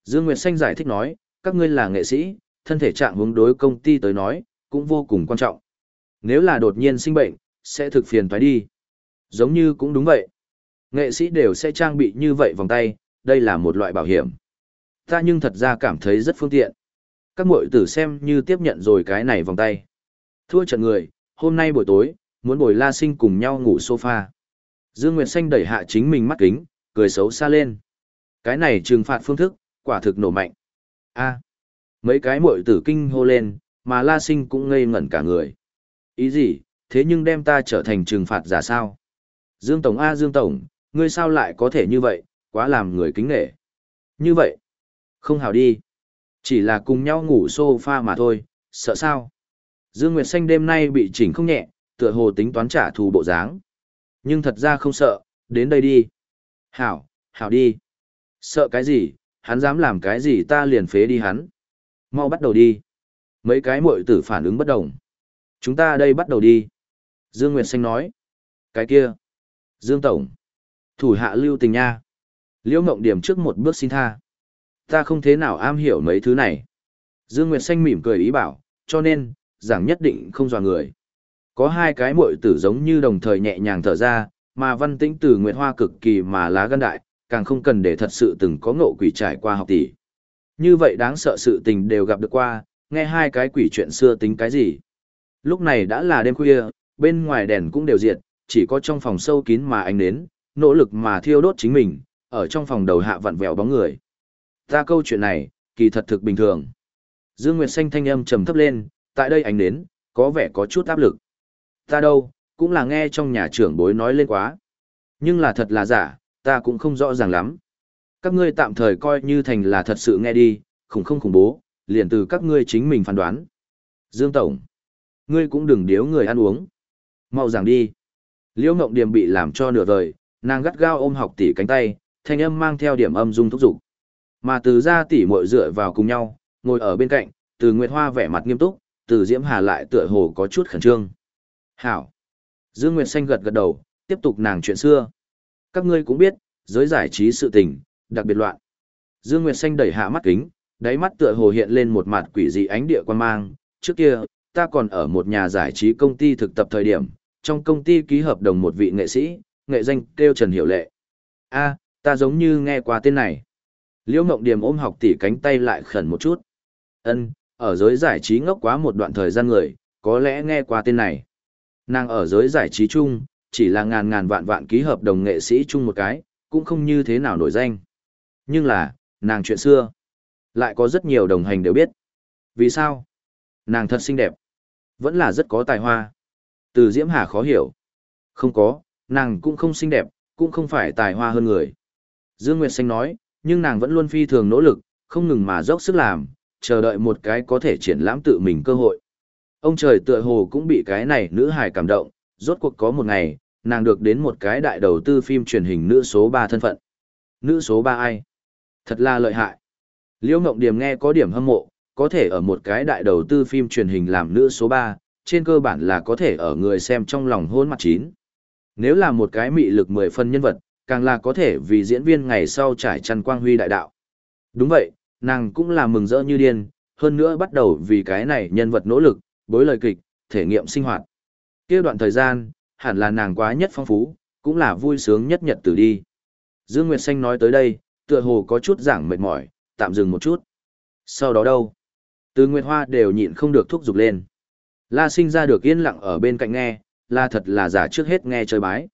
Dương Nguyệt Xanh giải thích nói, các ngươi là nghệ sĩ, thân thể trạng hướng đối công ty tới nói, cũng vô cùng quan trọng. Nếu là đột nhiên sinh bệnh, sẽ thực phiền phải đi. Giống như cũng đúng vậy. Nghệ sĩ đều sẽ trang bị như vậy vòng tay, đây là một loại bảo hiểm. Ta nhưng thật ra cảm thấy rất phương tiện. Các mội tử xem như tiếp nhận rồi cái này vòng tay. Thua trận người, hôm nay buổi tối, muốn bồi la sinh cùng nhau ngủ sofa. Dương Nguyệt Xanh đẩy hạ chính mình mắt kính, cười xấu xa lên. Cái này trừng phạt phương thức, quả thực nổ mạnh. a mấy cái muội tử kinh hô lên, mà la sinh cũng ngây ngẩn cả người. Ý gì, thế nhưng đem ta trở thành trừng phạt giả sao? Dương Tổng A Dương Tổng, ngươi sao lại có thể như vậy, quá làm người kính nể. Như vậy, không hào đi. Chỉ là cùng nhau ngủ sofa mà thôi, sợ sao? Dương Nguyệt Xanh đêm nay bị chỉnh không nhẹ, tựa hồ tính toán trả thù bộ dáng. Nhưng thật ra không sợ, đến đây đi. Hảo, hảo đi. Sợ cái gì, hắn dám làm cái gì ta liền phế đi hắn. Mau bắt đầu đi. Mấy cái muội tử phản ứng bất đồng. Chúng ta đây bắt đầu đi. Dương Nguyệt Xanh nói. Cái kia. Dương Tổng. Thủ hạ lưu tình nha. Liễu Mộng Điểm trước một bước xin tha. Ta không thế nào am hiểu mấy thứ này. Dương Nguyệt Xanh mỉm cười ý bảo, cho nên, giảng nhất định không dò người. Có hai cái muội tử giống như đồng thời nhẹ nhàng thở ra, mà văn tĩnh từ Nguyệt Hoa cực kỳ mà lá gan đại, càng không cần để thật sự từng có ngộ quỷ trải qua học tỷ. Như vậy đáng sợ sự tình đều gặp được qua, nghe hai cái quỷ chuyện xưa tính cái gì. Lúc này đã là đêm khuya, bên ngoài đèn cũng đều diệt, chỉ có trong phòng sâu kín mà anh đến, nỗ lực mà thiêu đốt chính mình, ở trong phòng đầu hạ vặn vẹo bóng người. Ta câu chuyện này, kỳ thật thực bình thường. Dương Nguyệt Xanh thanh âm trầm thấp lên, tại đây anh đến, có vẻ có chút áp lực. Ta đâu, cũng là nghe trong nhà trưởng bối nói lên quá. Nhưng là thật là giả, ta cũng không rõ ràng lắm. Các ngươi tạm thời coi như thành là thật sự nghe đi, khủng không khủng bố, liền từ các ngươi chính mình phán đoán. Dương Tổng, ngươi cũng đừng điếu người ăn uống. Mau giảng đi. Liễu Ngộng Điềm bị làm cho nửa vời, nàng gắt gao ôm học tỷ cánh tay, thanh âm mang theo điểm âm dung thúc dục. Mà từ ra tỷ muội dựa vào cùng nhau, ngồi ở bên cạnh, từ Nguyệt Hoa vẻ mặt nghiêm túc, từ Diễm Hà lại tựa hồ có chút khẩn trương. Hảo. Dương Nguyệt Xanh gật gật đầu, tiếp tục nàng chuyện xưa. Các ngươi cũng biết, giới giải trí sự tình, đặc biệt loạn. Dương Nguyệt Xanh đẩy hạ mắt kính, đáy mắt tựa hồ hiện lên một mặt quỷ dị ánh địa quan mang. Trước kia, ta còn ở một nhà giải trí công ty thực tập thời điểm, trong công ty ký hợp đồng một vị nghệ sĩ, nghệ danh kêu Trần Hiểu Lệ. A, ta giống như nghe qua tên này. Liễu Mộng Điềm ôm học tỷ cánh tay lại khẩn một chút. Ân, ở giới giải trí ngốc quá một đoạn thời gian người, có lẽ nghe qua tên này. Nàng ở giới giải trí chung, chỉ là ngàn ngàn vạn vạn ký hợp đồng nghệ sĩ chung một cái, cũng không như thế nào nổi danh. Nhưng là, nàng chuyện xưa, lại có rất nhiều đồng hành đều biết. Vì sao? Nàng thật xinh đẹp, vẫn là rất có tài hoa. Từ Diễm Hà khó hiểu. Không có, nàng cũng không xinh đẹp, cũng không phải tài hoa hơn người. Dương Nguyệt Xanh nói, nhưng nàng vẫn luôn phi thường nỗ lực, không ngừng mà dốc sức làm, chờ đợi một cái có thể triển lãm tự mình cơ hội. Ông trời tựa hồ cũng bị cái này nữ hài cảm động, rốt cuộc có một ngày, nàng được đến một cái đại đầu tư phim truyền hình nữ số 3 thân phận. Nữ số 3 ai? Thật là lợi hại. Liễu Ngộng Điềm nghe có điểm hâm mộ, có thể ở một cái đại đầu tư phim truyền hình làm nữ số 3, trên cơ bản là có thể ở người xem trong lòng hôn mặt chín. Nếu là một cái mị lực 10 phân nhân vật, càng là có thể vì diễn viên ngày sau trải chăn quang huy đại đạo. Đúng vậy, nàng cũng là mừng rỡ như điên, hơn nữa bắt đầu vì cái này nhân vật nỗ lực, bối lời kịch, thể nghiệm sinh hoạt. kia đoạn thời gian, hẳn là nàng quá nhất phong phú, cũng là vui sướng nhất nhật từ đi. Dương Nguyệt Xanh nói tới đây, tựa hồ có chút giảng mệt mỏi, tạm dừng một chút. Sau đó đâu? Từ Nguyệt Hoa đều nhịn không được thúc giục lên. La sinh ra được yên lặng ở bên cạnh nghe, La thật là giả trước hết nghe chơi bái.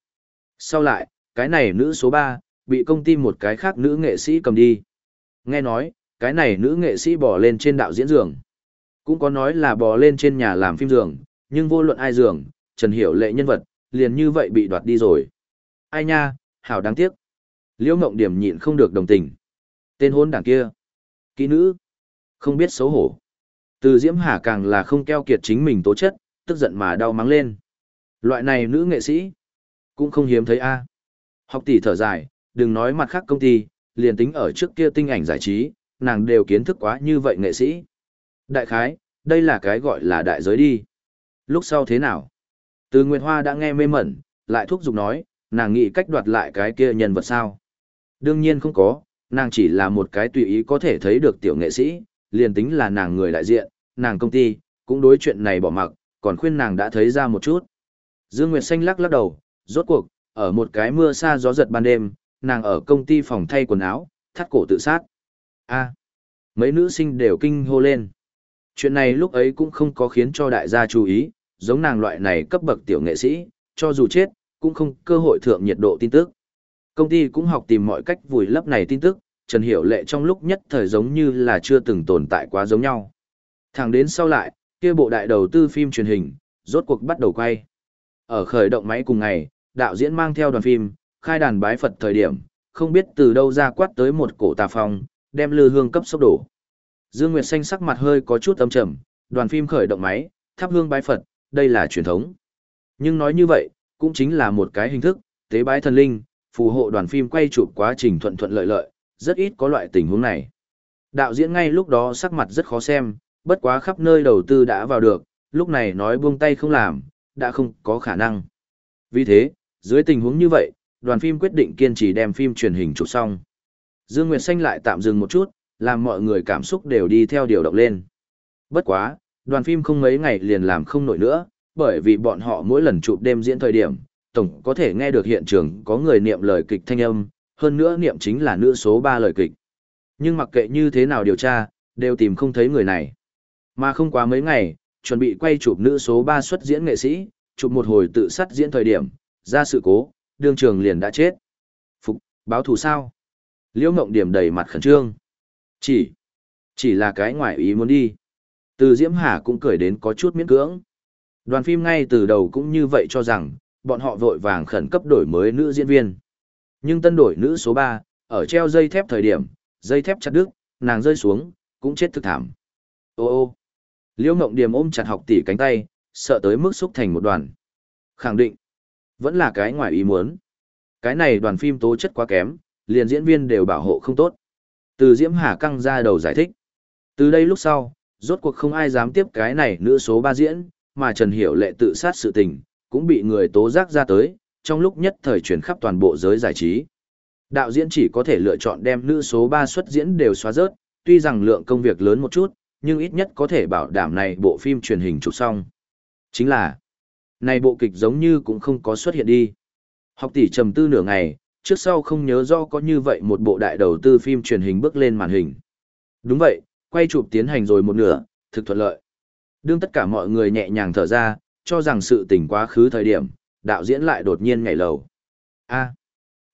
Sau lại, cái này nữ số 3, bị công ty một cái khác nữ nghệ sĩ cầm đi. Nghe nói, cái này nữ nghệ sĩ bỏ lên trên đạo diễn giường. Cũng có nói là bò lên trên nhà làm phim giường, nhưng vô luận ai giường, Trần Hiểu lệ nhân vật, liền như vậy bị đoạt đi rồi. Ai nha, hảo đáng tiếc. Liễu Ngộng Điểm nhịn không được đồng tình. Tên hôn đảng kia. Kỹ nữ. Không biết xấu hổ. Từ Diễm Hà càng là không keo kiệt chính mình tố chất, tức giận mà đau mắng lên. Loại này nữ nghệ sĩ. Cũng không hiếm thấy a Học tỷ thở dài, đừng nói mặt khác công ty, liền tính ở trước kia tinh ảnh giải trí, nàng đều kiến thức quá như vậy nghệ sĩ. Đại khái, đây là cái gọi là đại giới đi. Lúc sau thế nào? Từ Nguyệt Hoa đã nghe mê mẩn, lại thúc giục nói, nàng nghĩ cách đoạt lại cái kia nhân vật sao. Đương nhiên không có, nàng chỉ là một cái tùy ý có thể thấy được tiểu nghệ sĩ, liền tính là nàng người đại diện, nàng công ty, cũng đối chuyện này bỏ mặc, còn khuyên nàng đã thấy ra một chút. Dương Nguyệt Xanh lắc lắc đầu, rốt cuộc, ở một cái mưa xa gió giật ban đêm, nàng ở công ty phòng thay quần áo, thắt cổ tự sát. A. mấy nữ sinh đều kinh hô lên. Chuyện này lúc ấy cũng không có khiến cho đại gia chú ý, giống nàng loại này cấp bậc tiểu nghệ sĩ, cho dù chết, cũng không cơ hội thượng nhiệt độ tin tức. Công ty cũng học tìm mọi cách vùi lấp này tin tức, Trần Hiểu Lệ trong lúc nhất thời giống như là chưa từng tồn tại quá giống nhau. Thẳng đến sau lại, kia bộ đại đầu tư phim truyền hình, rốt cuộc bắt đầu quay. Ở khởi động máy cùng ngày, đạo diễn mang theo đoàn phim, khai đàn bái Phật thời điểm, không biết từ đâu ra quát tới một cổ tà phong, đem lư hương cấp sốc đổ. Dương Nguyệt Xanh sắc mặt hơi có chút âm trầm, đoàn phim khởi động máy, thắp hương bái Phật, đây là truyền thống. Nhưng nói như vậy, cũng chính là một cái hình thức, tế bái thần linh, phù hộ đoàn phim quay chụp quá trình thuận thuận lợi lợi, rất ít có loại tình huống này. Đạo diễn ngay lúc đó sắc mặt rất khó xem, bất quá khắp nơi đầu tư đã vào được, lúc này nói buông tay không làm, đã không có khả năng. Vì thế, dưới tình huống như vậy, đoàn phim quyết định kiên trì đem phim truyền hình chụp xong. Dương Nguyệt Xanh lại tạm dừng một chút, làm mọi người cảm xúc đều đi theo điều động lên. Bất quá, đoàn phim không mấy ngày liền làm không nổi nữa, bởi vì bọn họ mỗi lần chụp đêm diễn thời điểm, tổng có thể nghe được hiện trường có người niệm lời kịch thanh âm, hơn nữa niệm chính là nữ số 3 lời kịch. Nhưng mặc kệ như thế nào điều tra, đều tìm không thấy người này. Mà không quá mấy ngày, chuẩn bị quay chụp nữ số 3 xuất diễn nghệ sĩ, chụp một hồi tự sát diễn thời điểm, ra sự cố, đương trường liền đã chết. Phục, báo thù sao? Liễu Ngộng Điểm đầy mặt khẩn trương. Chỉ, chỉ là cái ngoại ý muốn đi. Từ Diễm Hà cũng cười đến có chút miễn cưỡng. Đoàn phim ngay từ đầu cũng như vậy cho rằng, bọn họ vội vàng khẩn cấp đổi mới nữ diễn viên. Nhưng tân đổi nữ số 3, ở treo dây thép thời điểm, dây thép chặt đứt, nàng rơi xuống, cũng chết thực thảm. Ô ô. Liễu Ngộng Điềm ôm chặt học tỷ cánh tay, sợ tới mức xúc thành một đoàn. Khẳng định, vẫn là cái ngoài ý muốn. Cái này đoàn phim tố chất quá kém, liền diễn viên đều bảo hộ không tốt. Từ Diễm Hà căng ra đầu giải thích. Từ đây lúc sau, rốt cuộc không ai dám tiếp cái này nữ số 3 diễn, mà Trần Hiểu Lệ tự sát sự tình, cũng bị người tố giác ra tới, trong lúc nhất thời chuyển khắp toàn bộ giới giải trí. Đạo diễn chỉ có thể lựa chọn đem nữ số 3 xuất diễn đều xóa rớt, tuy rằng lượng công việc lớn một chút, nhưng ít nhất có thể bảo đảm này bộ phim truyền hình chụp xong. Chính là, này bộ kịch giống như cũng không có xuất hiện đi. Học tỷ trầm tư nửa ngày, trước sau không nhớ do có như vậy một bộ đại đầu tư phim truyền hình bước lên màn hình. Đúng vậy, quay chụp tiến hành rồi một nửa, thực thuận lợi. Đương tất cả mọi người nhẹ nhàng thở ra, cho rằng sự tình quá khứ thời điểm, đạo diễn lại đột nhiên nhảy lầu. A.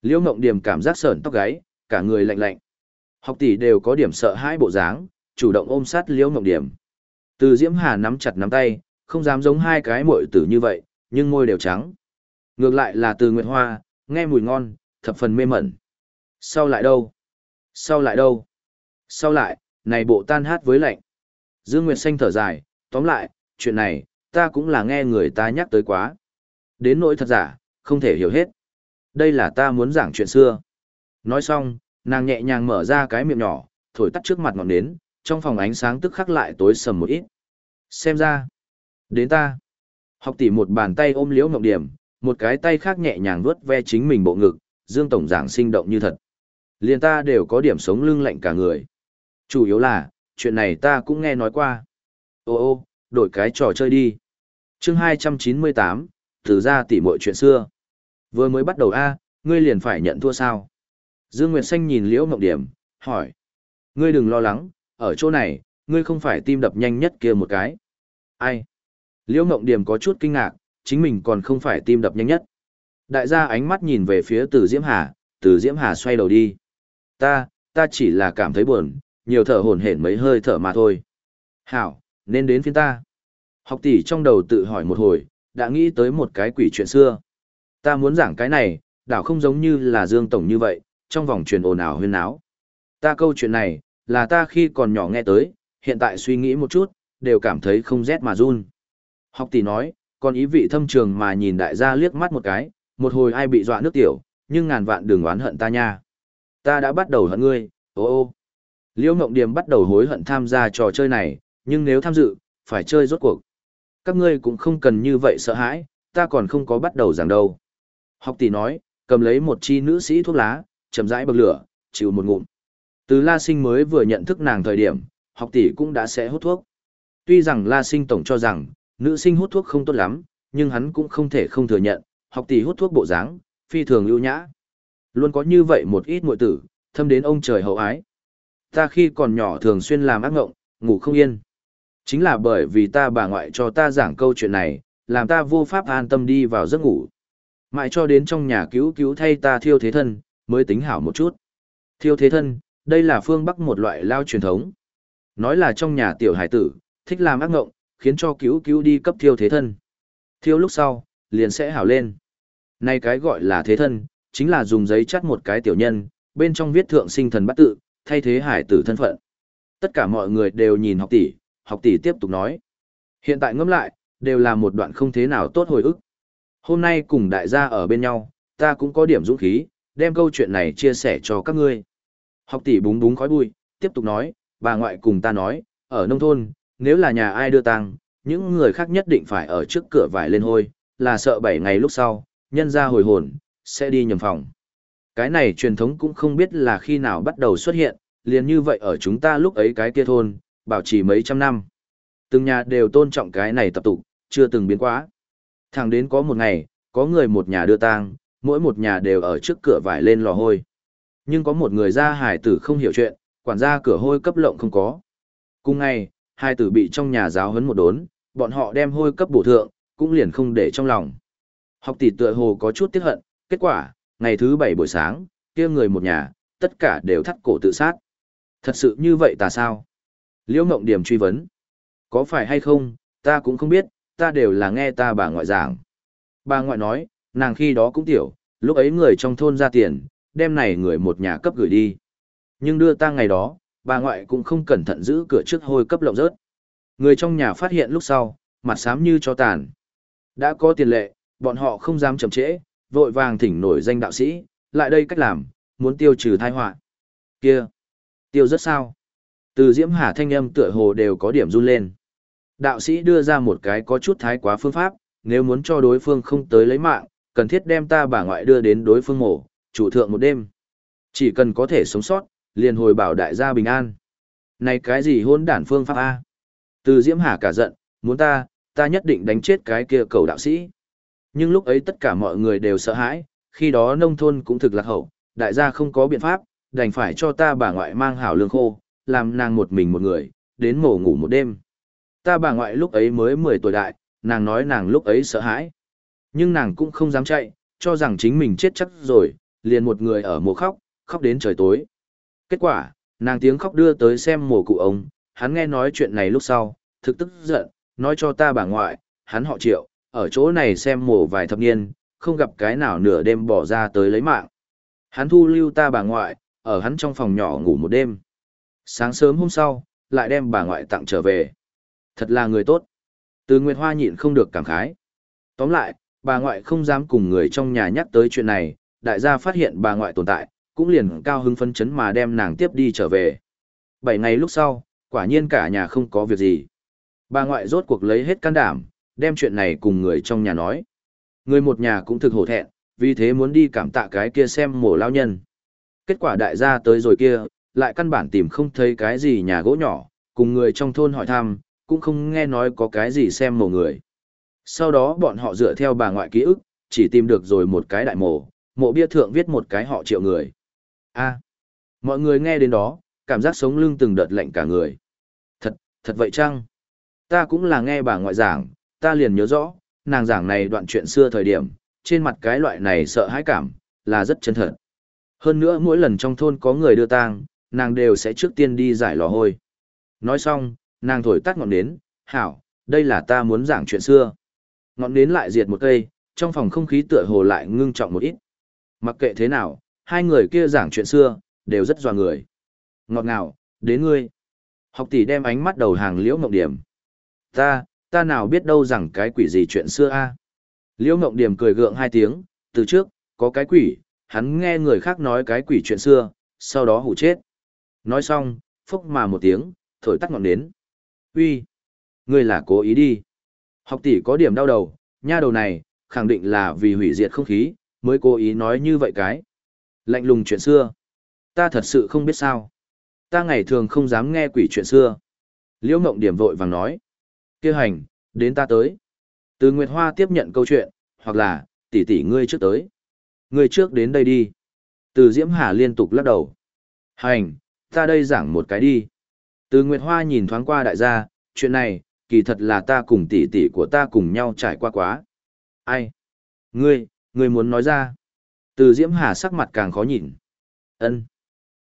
Liễu Ngộng Điểm cảm giác sởn tóc gáy, cả người lạnh lạnh. Học tỷ đều có điểm sợ hãi bộ dáng, chủ động ôm sát Liễu Ngộng Điểm. Từ Diễm Hà nắm chặt nắm tay, không dám giống hai cái muội tử như vậy, nhưng môi đều trắng. Ngược lại là Từ Nguyệt Hoa, nghe mùi ngon, thập phần mê mẩn. Sau lại đâu? Sau lại đâu? Sau lại, này bộ tan hát với lạnh. Dương Nguyệt Xanh thở dài, tóm lại, chuyện này, ta cũng là nghe người ta nhắc tới quá. Đến nỗi thật giả, không thể hiểu hết. Đây là ta muốn giảng chuyện xưa. Nói xong, nàng nhẹ nhàng mở ra cái miệng nhỏ, thổi tắt trước mặt ngọn nến, trong phòng ánh sáng tức khắc lại tối sầm một ít. Xem ra, đến ta. Học tỷ một bàn tay ôm liễu ngọc điểm, một cái tay khác nhẹ nhàng vuốt ve chính mình bộ ngực, dương tổng giảng sinh động như thật. Liền ta đều có điểm sống lưng lạnh cả người. Chủ yếu là, chuyện này ta cũng nghe nói qua. Ô ô, đổi cái trò chơi đi. chương 298, từ ra tỉ mọi chuyện xưa. Vừa mới bắt đầu A, ngươi liền phải nhận thua sao? Dương Nguyệt Xanh nhìn Liễu Mộng Điểm, hỏi. Ngươi đừng lo lắng, ở chỗ này, ngươi không phải tim đập nhanh nhất kia một cái. Ai? Liễu Mộng Điểm có chút kinh ngạc, chính mình còn không phải tim đập nhanh nhất. Đại gia ánh mắt nhìn về phía Từ Diễm Hà, Từ Diễm Hà xoay đầu đi. Ta, ta chỉ là cảm thấy buồn, nhiều thở hổn hển mấy hơi thở mà thôi. Hảo, nên đến phiên ta. Học tỷ trong đầu tự hỏi một hồi, đã nghĩ tới một cái quỷ chuyện xưa. Ta muốn giảng cái này, đảo không giống như là Dương Tổng như vậy, trong vòng truyền ồn ào huyên náo. Ta câu chuyện này, là ta khi còn nhỏ nghe tới, hiện tại suy nghĩ một chút, đều cảm thấy không rét mà run. Học tỷ nói, còn ý vị thâm trường mà nhìn đại gia liếc mắt một cái, một hồi ai bị dọa nước tiểu, nhưng ngàn vạn đừng oán hận ta nha. Ta đã bắt đầu hận ngươi, ô ô. Liễu Ngộng Điềm bắt đầu hối hận tham gia trò chơi này, nhưng nếu tham dự, phải chơi rốt cuộc. Các ngươi cũng không cần như vậy sợ hãi, ta còn không có bắt đầu giảng đâu. Học tỷ nói, cầm lấy một chi nữ sĩ thuốc lá, chậm rãi bậc lửa, chịu một ngụm. Từ La Sinh mới vừa nhận thức nàng thời điểm, học tỷ cũng đã sẽ hút thuốc. Tuy rằng La Sinh tổng cho rằng, nữ sinh hút thuốc không tốt lắm, nhưng hắn cũng không thể không thừa nhận, học tỷ hút thuốc bộ dáng, phi thường lưu nhã. Luôn có như vậy một ít muội tử, thâm đến ông trời hậu ái. Ta khi còn nhỏ thường xuyên làm ác ngộng, ngủ không yên. Chính là bởi vì ta bà ngoại cho ta giảng câu chuyện này, làm ta vô pháp an tâm đi vào giấc ngủ. Mãi cho đến trong nhà cứu cứu thay ta thiêu thế thân, mới tính hảo một chút. Thiêu thế thân, đây là phương Bắc một loại lao truyền thống. Nói là trong nhà tiểu hải tử, thích làm ác ngộng, khiến cho cứu cứu đi cấp thiêu thế thân. Thiêu lúc sau, liền sẽ hảo lên. Này cái gọi là thế thân, chính là dùng giấy chắt một cái tiểu nhân, bên trong viết thượng sinh thần bắt tự, thay thế hải tử thân phận. Tất cả mọi người đều nhìn học tỷ, học tỷ tiếp tục nói. Hiện tại ngẫm lại, đều là một đoạn không thế nào tốt hồi ức. Hôm nay cùng đại gia ở bên nhau, ta cũng có điểm dũng khí, đem câu chuyện này chia sẻ cho các ngươi. Học tỷ búng búng khói bụi, tiếp tục nói, bà ngoại cùng ta nói, ở nông thôn, nếu là nhà ai đưa tang, những người khác nhất định phải ở trước cửa vải lên hôi, là sợ bảy ngày lúc sau, nhân ra hồi hồn, sẽ đi nhầm phòng. Cái này truyền thống cũng không biết là khi nào bắt đầu xuất hiện, liền như vậy ở chúng ta lúc ấy cái kia thôn, bảo trì mấy trăm năm. Từng nhà đều tôn trọng cái này tập tục, chưa từng biến quá. Thẳng đến có một ngày, có người một nhà đưa tang, mỗi một nhà đều ở trước cửa vải lên lò hôi. Nhưng có một người ra hải tử không hiểu chuyện, quản gia cửa hôi cấp lộng không có. Cùng ngày, hai tử bị trong nhà giáo huấn một đốn, bọn họ đem hôi cấp bổ thượng, cũng liền không để trong lòng. Học tỷ tựa hồ có chút tiếc hận, kết quả, ngày thứ bảy buổi sáng, kia người một nhà, tất cả đều thắt cổ tự sát. Thật sự như vậy ta sao? Liễu Ngộng Điểm truy vấn. Có phải hay không, ta cũng không biết, ta đều là nghe ta bà ngoại giảng. Bà ngoại nói, nàng khi đó cũng tiểu, lúc ấy người trong thôn ra tiền, đem này người một nhà cấp gửi đi. Nhưng đưa ta ngày đó, bà ngoại cũng không cẩn thận giữ cửa trước hôi cấp lộng rớt. Người trong nhà phát hiện lúc sau, mặt xám như cho tàn. Đã có tiền lệ, bọn họ không dám chậm trễ, vội vàng thỉnh nổi danh đạo sĩ, lại đây cách làm, muốn tiêu trừ tai họa. Kia, tiêu rất sao? Từ Diễm Hà thanh âm tựa hồ đều có điểm run lên. Đạo sĩ đưa ra một cái có chút thái quá phương pháp, nếu muốn cho đối phương không tới lấy mạng, cần thiết đem ta bà ngoại đưa đến đối phương mổ, chủ thượng một đêm. Chỉ cần có thể sống sót, liền hồi bảo đại gia bình an. Này cái gì hôn đản phương pháp A? Từ Diễm Hà cả giận, muốn ta, ta nhất định đánh chết cái kia cầu đạo sĩ. Nhưng lúc ấy tất cả mọi người đều sợ hãi, khi đó nông thôn cũng thực lạc hậu, đại gia không có biện pháp, đành phải cho ta bà ngoại mang hảo lương khô, làm nàng một mình một người, đến mổ ngủ một đêm. Ta bà ngoại lúc ấy mới 10 tuổi đại, nàng nói nàng lúc ấy sợ hãi. Nhưng nàng cũng không dám chạy, cho rằng chính mình chết chắc rồi, liền một người ở mồ khóc, khóc đến trời tối. Kết quả, nàng tiếng khóc đưa tới xem mồ cụ ông, hắn nghe nói chuyện này lúc sau, thực tức giận, nói cho ta bà ngoại, hắn họ triệu, ở chỗ này xem mồ vài thập niên, không gặp cái nào nửa đêm bỏ ra tới lấy mạng. Hắn thu lưu ta bà ngoại, ở hắn trong phòng nhỏ ngủ một đêm. Sáng sớm hôm sau, lại đem bà ngoại tặng trở về. Thật là người tốt. Từ Nguyệt Hoa nhịn không được cảm khái. Tóm lại, bà ngoại không dám cùng người trong nhà nhắc tới chuyện này, đại gia phát hiện bà ngoại tồn tại, cũng liền cao hứng phân chấn mà đem nàng tiếp đi trở về. Bảy ngày lúc sau, quả nhiên cả nhà không có việc gì. Bà ngoại rốt cuộc lấy hết can đảm, đem chuyện này cùng người trong nhà nói. Người một nhà cũng thực hổ thẹn, vì thế muốn đi cảm tạ cái kia xem mổ lao nhân. Kết quả đại gia tới rồi kia, lại căn bản tìm không thấy cái gì nhà gỗ nhỏ, cùng người trong thôn hỏi thăm, cũng không nghe nói có cái gì xem mồ người. Sau đó bọn họ dựa theo bà ngoại ký ức, chỉ tìm được rồi một cái đại mộ mộ bia thượng viết một cái họ triệu người. a mọi người nghe đến đó, cảm giác sống lưng từng đợt lạnh cả người. Thật, thật vậy chăng? Ta cũng là nghe bà ngoại giảng, ta liền nhớ rõ, nàng giảng này đoạn chuyện xưa thời điểm, trên mặt cái loại này sợ hãi cảm, là rất chân thật. Hơn nữa mỗi lần trong thôn có người đưa tang, nàng đều sẽ trước tiên đi giải lò hôi. Nói xong, nàng thổi tắt ngọn nến, hảo, đây là ta muốn giảng chuyện xưa. Ngọn nến lại diệt một cây, trong phòng không khí tựa hồ lại ngưng trọng một ít. Mặc kệ thế nào, hai người kia giảng chuyện xưa, đều rất dò người. Ngọt ngào, đến ngươi. Học tỷ đem ánh mắt đầu hàng liễu mộng điểm. Ta, ta nào biết đâu rằng cái quỷ gì chuyện xưa a Liễu mộng điểm cười gượng hai tiếng, từ trước, có cái quỷ, hắn nghe người khác nói cái quỷ chuyện xưa, sau đó hủ chết. Nói xong, phốc mà một tiếng, thổi tắt ngọn nến. Uy, ngươi là cố ý đi. Học tỷ có điểm đau đầu, nha đầu này, khẳng định là vì hủy diệt không khí, mới cố ý nói như vậy cái. Lạnh lùng chuyện xưa. Ta thật sự không biết sao. Ta ngày thường không dám nghe quỷ chuyện xưa. Liễu Ngộng Điểm vội vàng nói. Kêu hành, đến ta tới. Từ Nguyệt Hoa tiếp nhận câu chuyện, hoặc là, tỷ tỷ ngươi trước tới. Ngươi trước đến đây đi. Từ Diễm Hà liên tục lắc đầu. Hành, ta đây giảng một cái đi. Từ Nguyệt Hoa nhìn thoáng qua đại gia, chuyện này, kỳ thật là ta cùng tỷ tỷ của ta cùng nhau trải qua quá. Ai? Ngươi, ngươi muốn nói ra. Từ Diễm Hà sắc mặt càng khó nhìn. Ân.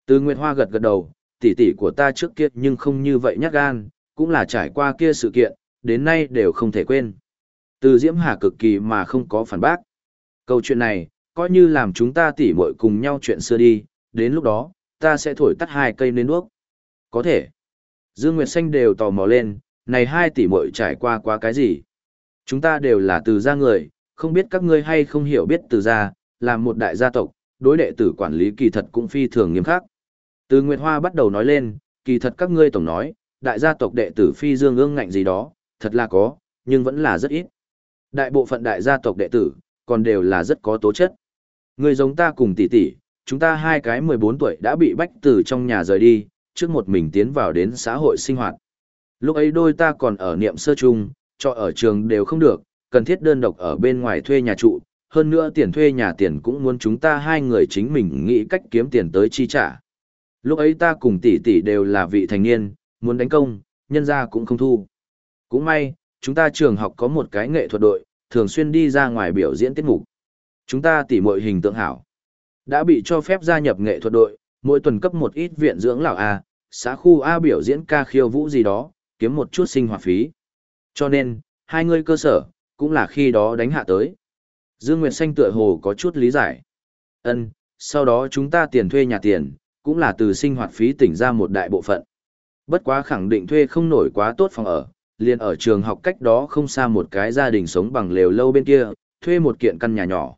Từ Nguyệt Hoa gật gật đầu, tỷ tỷ của ta trước kia nhưng không như vậy nhát gan, cũng là trải qua kia sự kiện, đến nay đều không thể quên. Từ Diễm Hà cực kỳ mà không có phản bác. Câu chuyện này, coi như làm chúng ta tỉ muội cùng nhau chuyện xưa đi, đến lúc đó, ta sẽ thổi tắt hai cây nến đuốc. Có thể. Dương Nguyệt Xanh đều tò mò lên, này hai tỷ muội trải qua quá cái gì? Chúng ta đều là từ gia người, không biết các ngươi hay không hiểu biết từ gia, là một đại gia tộc, đối đệ tử quản lý kỳ thật cũng phi thường nghiêm khắc. Từ Nguyệt Hoa bắt đầu nói lên, kỳ thật các ngươi tổng nói, đại gia tộc đệ tử phi dương ương ngạnh gì đó, thật là có, nhưng vẫn là rất ít. Đại bộ phận đại gia tộc đệ tử, còn đều là rất có tố chất. Người giống ta cùng tỷ tỷ, chúng ta hai cái 14 tuổi đã bị bách từ trong nhà rời đi, trước một mình tiến vào đến xã hội sinh hoạt. Lúc ấy đôi ta còn ở niệm sơ chung, cho ở trường đều không được, cần thiết đơn độc ở bên ngoài thuê nhà trụ, hơn nữa tiền thuê nhà tiền cũng muốn chúng ta hai người chính mình nghĩ cách kiếm tiền tới chi trả. Lúc ấy ta cùng tỷ tỷ đều là vị thành niên, muốn đánh công, nhân ra cũng không thu. Cũng may, chúng ta trường học có một cái nghệ thuật đội, thường xuyên đi ra ngoài biểu diễn tiết mục. Chúng ta tỉ muội hình tượng hảo. Đã bị cho phép gia nhập nghệ thuật đội, mỗi tuần cấp một ít viện dưỡng lão A, xã khu A biểu diễn ca khiêu vũ gì đó, kiếm một chút sinh hoạt phí. Cho nên, hai người cơ sở, cũng là khi đó đánh hạ tới. Dương Nguyệt Xanh tựa hồ có chút lý giải. Ân, sau đó chúng ta tiền thuê nhà tiền, cũng là từ sinh hoạt phí tỉnh ra một đại bộ phận. Bất quá khẳng định thuê không nổi quá tốt phòng ở, liền ở trường học cách đó không xa một cái gia đình sống bằng lều lâu bên kia, thuê một kiện căn nhà nhỏ.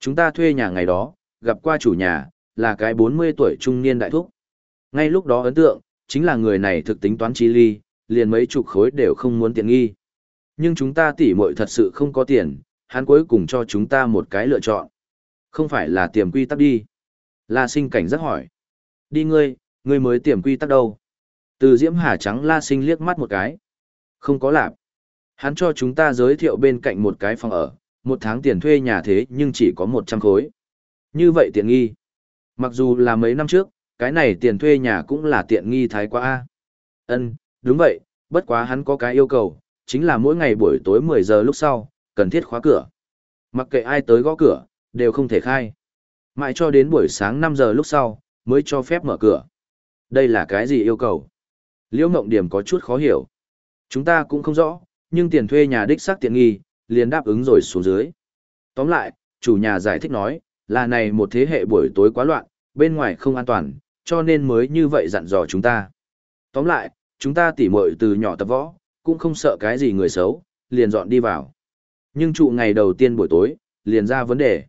Chúng ta thuê nhà ngày đó, gặp qua chủ nhà, là cái 40 tuổi trung niên đại thúc. Ngay lúc đó ấn tượng, chính là người này thực tính toán chi ly, liền mấy chục khối đều không muốn tiện nghi. Nhưng chúng ta tỉ muội thật sự không có tiền, hắn cuối cùng cho chúng ta một cái lựa chọn. Không phải là tiềm quy tắc đi. La sinh cảnh rất hỏi. Đi ngươi, ngươi mới tiềm quy tắc đâu. Từ diễm hà trắng la sinh liếc mắt một cái. Không có lạp. Hắn cho chúng ta giới thiệu bên cạnh một cái phòng ở, một tháng tiền thuê nhà thế nhưng chỉ có 100 khối. Như vậy tiện nghi. Mặc dù là mấy năm trước, cái này tiền thuê nhà cũng là tiện nghi thái quá. a Ân, đúng vậy, bất quá hắn có cái yêu cầu, chính là mỗi ngày buổi tối 10 giờ lúc sau, cần thiết khóa cửa. Mặc kệ ai tới gõ cửa, đều không thể khai. Mãi cho đến buổi sáng 5 giờ lúc sau, mới cho phép mở cửa. Đây là cái gì yêu cầu? Liễu Ngộng Điểm có chút khó hiểu. Chúng ta cũng không rõ, nhưng tiền thuê nhà đích xác tiện nghi, liền đáp ứng rồi xuống dưới. Tóm lại, chủ nhà giải thích nói, là này một thế hệ buổi tối quá loạn, bên ngoài không an toàn, cho nên mới như vậy dặn dò chúng ta. Tóm lại, chúng ta tỉ muội từ nhỏ tập võ, cũng không sợ cái gì người xấu, liền dọn đi vào. Nhưng trụ ngày đầu tiên buổi tối, liền ra vấn đề.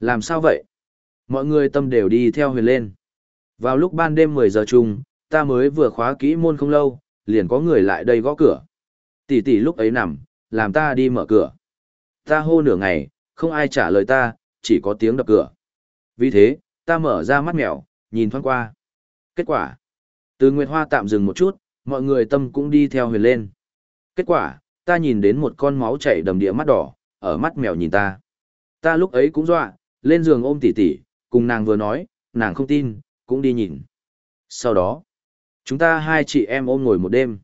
Làm sao vậy? Mọi người tâm đều đi theo huyền lên. Vào lúc ban đêm 10 giờ chung, ta mới vừa khóa kỹ môn không lâu, liền có người lại đây gõ cửa. Tỷ tỷ lúc ấy nằm, làm ta đi mở cửa. Ta hô nửa ngày, không ai trả lời ta, chỉ có tiếng đập cửa. Vì thế, ta mở ra mắt mèo, nhìn thoáng qua. Kết quả. Từ Nguyệt Hoa tạm dừng một chút, mọi người tâm cũng đi theo huyền lên. Kết quả, ta nhìn đến một con máu chảy đầm địa mắt đỏ, ở mắt mèo nhìn ta. Ta lúc ấy cũng dọa, lên giường ôm tỷ tỷ, cùng nàng vừa nói, nàng không tin, cũng đi nhìn. Sau đó, chúng ta hai chị em ôm ngồi một đêm.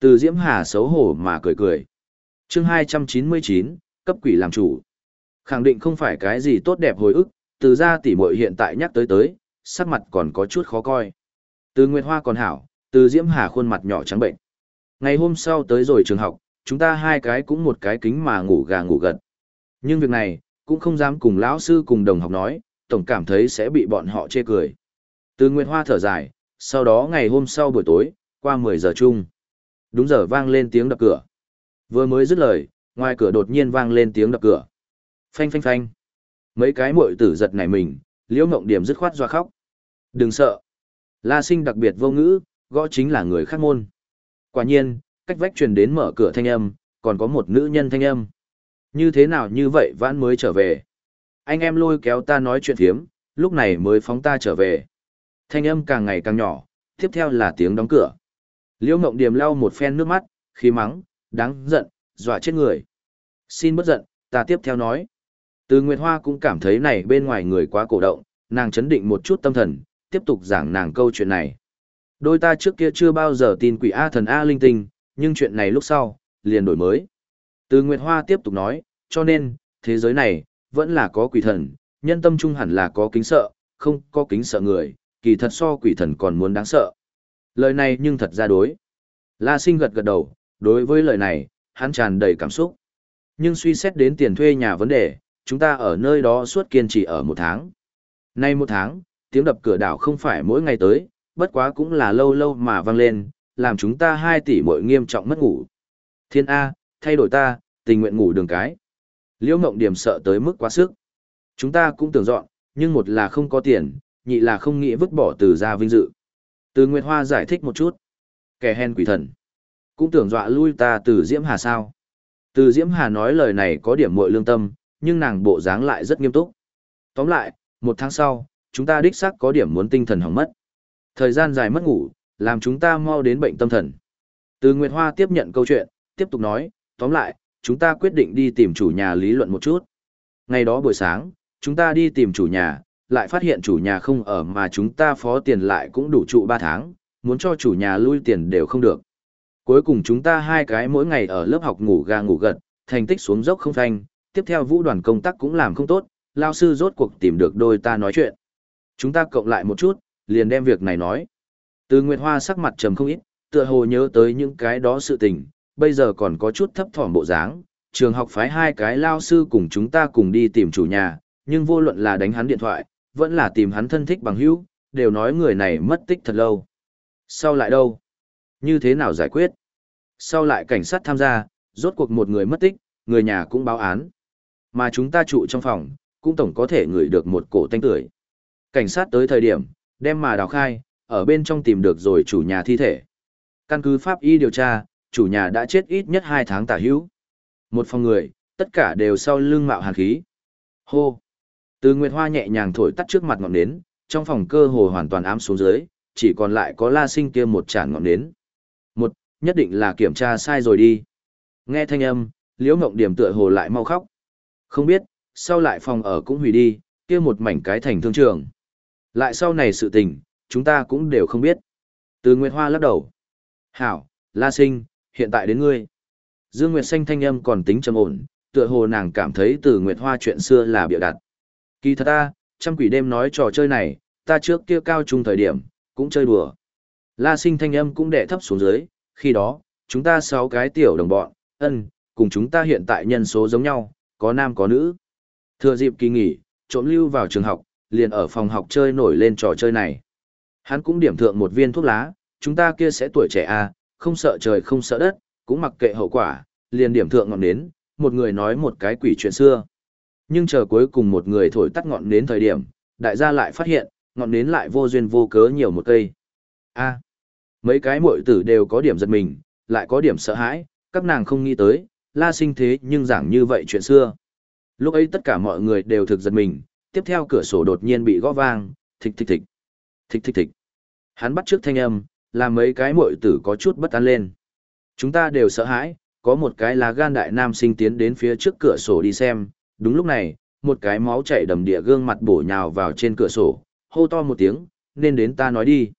Từ Diễm Hà xấu hổ mà cười cười. chương 299, cấp quỷ làm chủ. Khẳng định không phải cái gì tốt đẹp hồi ức, từ ra tỷ muội hiện tại nhắc tới tới, sắc mặt còn có chút khó coi. Từ Nguyệt Hoa còn hảo, từ Diễm Hà khuôn mặt nhỏ trắng bệnh. Ngày hôm sau tới rồi trường học, chúng ta hai cái cũng một cái kính mà ngủ gà ngủ gật. Nhưng việc này, cũng không dám cùng lão sư cùng đồng học nói, tổng cảm thấy sẽ bị bọn họ chê cười. Từ Nguyệt Hoa thở dài, sau đó ngày hôm sau buổi tối, qua 10 giờ chung. Đúng giờ vang lên tiếng đập cửa. Vừa mới dứt lời, ngoài cửa đột nhiên vang lên tiếng đập cửa. Phanh phanh phanh. Mấy cái muội tử giật nảy mình, liễu ngộng điểm dứt khoát doa khóc. Đừng sợ. La sinh đặc biệt vô ngữ, gõ chính là người khác môn. Quả nhiên, cách vách truyền đến mở cửa thanh âm, còn có một nữ nhân thanh âm. Như thế nào như vậy vãn mới trở về. Anh em lôi kéo ta nói chuyện thiếm, lúc này mới phóng ta trở về. Thanh âm càng ngày càng nhỏ, tiếp theo là tiếng đóng cửa. Liễu Ngộng Điềm lau một phen nước mắt, khí mắng, đáng giận, dọa chết người. Xin bất giận, ta tiếp theo nói. Từ Nguyệt Hoa cũng cảm thấy này bên ngoài người quá cổ động, nàng chấn định một chút tâm thần, tiếp tục giảng nàng câu chuyện này. Đôi ta trước kia chưa bao giờ tin quỷ A thần A linh tinh, nhưng chuyện này lúc sau, liền đổi mới. Từ Nguyệt Hoa tiếp tục nói, cho nên, thế giới này, vẫn là có quỷ thần, nhân tâm trung hẳn là có kính sợ, không có kính sợ người, kỳ thật so quỷ thần còn muốn đáng sợ. Lời này nhưng thật ra đối. La sinh gật gật đầu, đối với lời này, hắn tràn đầy cảm xúc. Nhưng suy xét đến tiền thuê nhà vấn đề, chúng ta ở nơi đó suốt kiên trì ở một tháng. Nay một tháng, tiếng đập cửa đảo không phải mỗi ngày tới, bất quá cũng là lâu lâu mà vang lên, làm chúng ta hai tỷ muội nghiêm trọng mất ngủ. Thiên A, thay đổi ta, tình nguyện ngủ đường cái. Liễu Ngộng Điểm sợ tới mức quá sức. Chúng ta cũng tưởng dọn, nhưng một là không có tiền, nhị là không nghĩ vứt bỏ từ gia vinh dự. Từ Nguyệt Hoa giải thích một chút. Kẻ hèn quỷ thần. Cũng tưởng dọa lui ta từ Diễm Hà sao. Từ Diễm Hà nói lời này có điểm muội lương tâm, nhưng nàng bộ dáng lại rất nghiêm túc. Tóm lại, một tháng sau, chúng ta đích xác có điểm muốn tinh thần hỏng mất. Thời gian dài mất ngủ, làm chúng ta mau đến bệnh tâm thần. Từ Nguyệt Hoa tiếp nhận câu chuyện, tiếp tục nói, tóm lại, chúng ta quyết định đi tìm chủ nhà lý luận một chút. Ngày đó buổi sáng, chúng ta đi tìm chủ nhà, lại phát hiện chủ nhà không ở mà chúng ta phó tiền lại cũng đủ trụ 3 tháng, muốn cho chủ nhà lui tiền đều không được. Cuối cùng chúng ta hai cái mỗi ngày ở lớp học ngủ ga ngủ gật, thành tích xuống dốc không phanh, tiếp theo vũ đoàn công tác cũng làm không tốt, lao sư rốt cuộc tìm được đôi ta nói chuyện. Chúng ta cộng lại một chút, liền đem việc này nói. Từ Nguyệt Hoa sắc mặt trầm không ít, tựa hồ nhớ tới những cái đó sự tình, bây giờ còn có chút thấp thỏm bộ dáng. Trường học phái hai cái lao sư cùng chúng ta cùng đi tìm chủ nhà, nhưng vô luận là đánh hắn điện thoại, vẫn là tìm hắn thân thích bằng hữu, đều nói người này mất tích thật lâu. Sau lại đâu? Như thế nào giải quyết? Sau lại cảnh sát tham gia, rốt cuộc một người mất tích, người nhà cũng báo án. Mà chúng ta trụ trong phòng, cũng tổng có thể ngửi được một cổ tanh tưởi. Cảnh sát tới thời điểm, đem mà đào khai, ở bên trong tìm được rồi chủ nhà thi thể. Căn cứ pháp y điều tra, chủ nhà đã chết ít nhất 2 tháng tả hữu. Một phòng người, tất cả đều sau lưng mạo hàn khí. Hô! Từ Nguyệt Hoa nhẹ nhàng thổi tắt trước mặt ngọn nến, trong phòng cơ hồ hoàn toàn ám xuống dưới, chỉ còn lại có la sinh kia một chản ngọn nến. Một, nhất định là kiểm tra sai rồi đi. Nghe thanh âm, liễu ngộng điểm tựa hồ lại mau khóc. Không biết, sau lại phòng ở cũng hủy đi, kia một mảnh cái thành thương trường. Lại sau này sự tình, chúng ta cũng đều không biết. Từ Nguyệt Hoa lắc đầu. Hảo, La Sinh, hiện tại đến ngươi. Dương Nguyệt Xanh thanh âm còn tính trầm ổn, tựa hồ nàng cảm thấy từ Nguyệt Hoa chuyện xưa là bịa đặt. Kỳ thật ta, trăm quỷ đêm nói trò chơi này, ta trước kia cao trung thời điểm, cũng chơi đùa. La Sinh thanh âm cũng đè thấp xuống dưới, khi đó, chúng ta sáu cái tiểu đồng bọn, ân, cùng chúng ta hiện tại nhân số giống nhau, có nam có nữ. Thừa dịp kỳ nghỉ, trộm lưu vào trường học, liền ở phòng học chơi nổi lên trò chơi này. Hắn cũng điểm thượng một viên thuốc lá, chúng ta kia sẽ tuổi trẻ à, không sợ trời không sợ đất, cũng mặc kệ hậu quả, liền điểm thượng ngọn nến, một người nói một cái quỷ chuyện xưa. Nhưng chờ cuối cùng một người thổi tắt ngọn nến thời điểm, đại gia lại phát hiện, ngọn nến lại vô duyên vô cớ nhiều một cây. A, mấy cái muội tử đều có điểm giật mình, lại có điểm sợ hãi, các nàng không nghĩ tới, la sinh thế nhưng giảng như vậy chuyện xưa. Lúc ấy tất cả mọi người đều thực giật mình, tiếp theo cửa sổ đột nhiên bị gõ vang, thịch thịch thịch, thịch thịch thịch. Hắn bắt trước thanh âm, làm mấy cái muội tử có chút bất an lên. Chúng ta đều sợ hãi, có một cái lá gan đại nam sinh tiến đến phía trước cửa sổ đi xem, đúng lúc này, một cái máu chảy đầm địa gương mặt bổ nhào vào trên cửa sổ, hô to một tiếng, nên đến ta nói đi.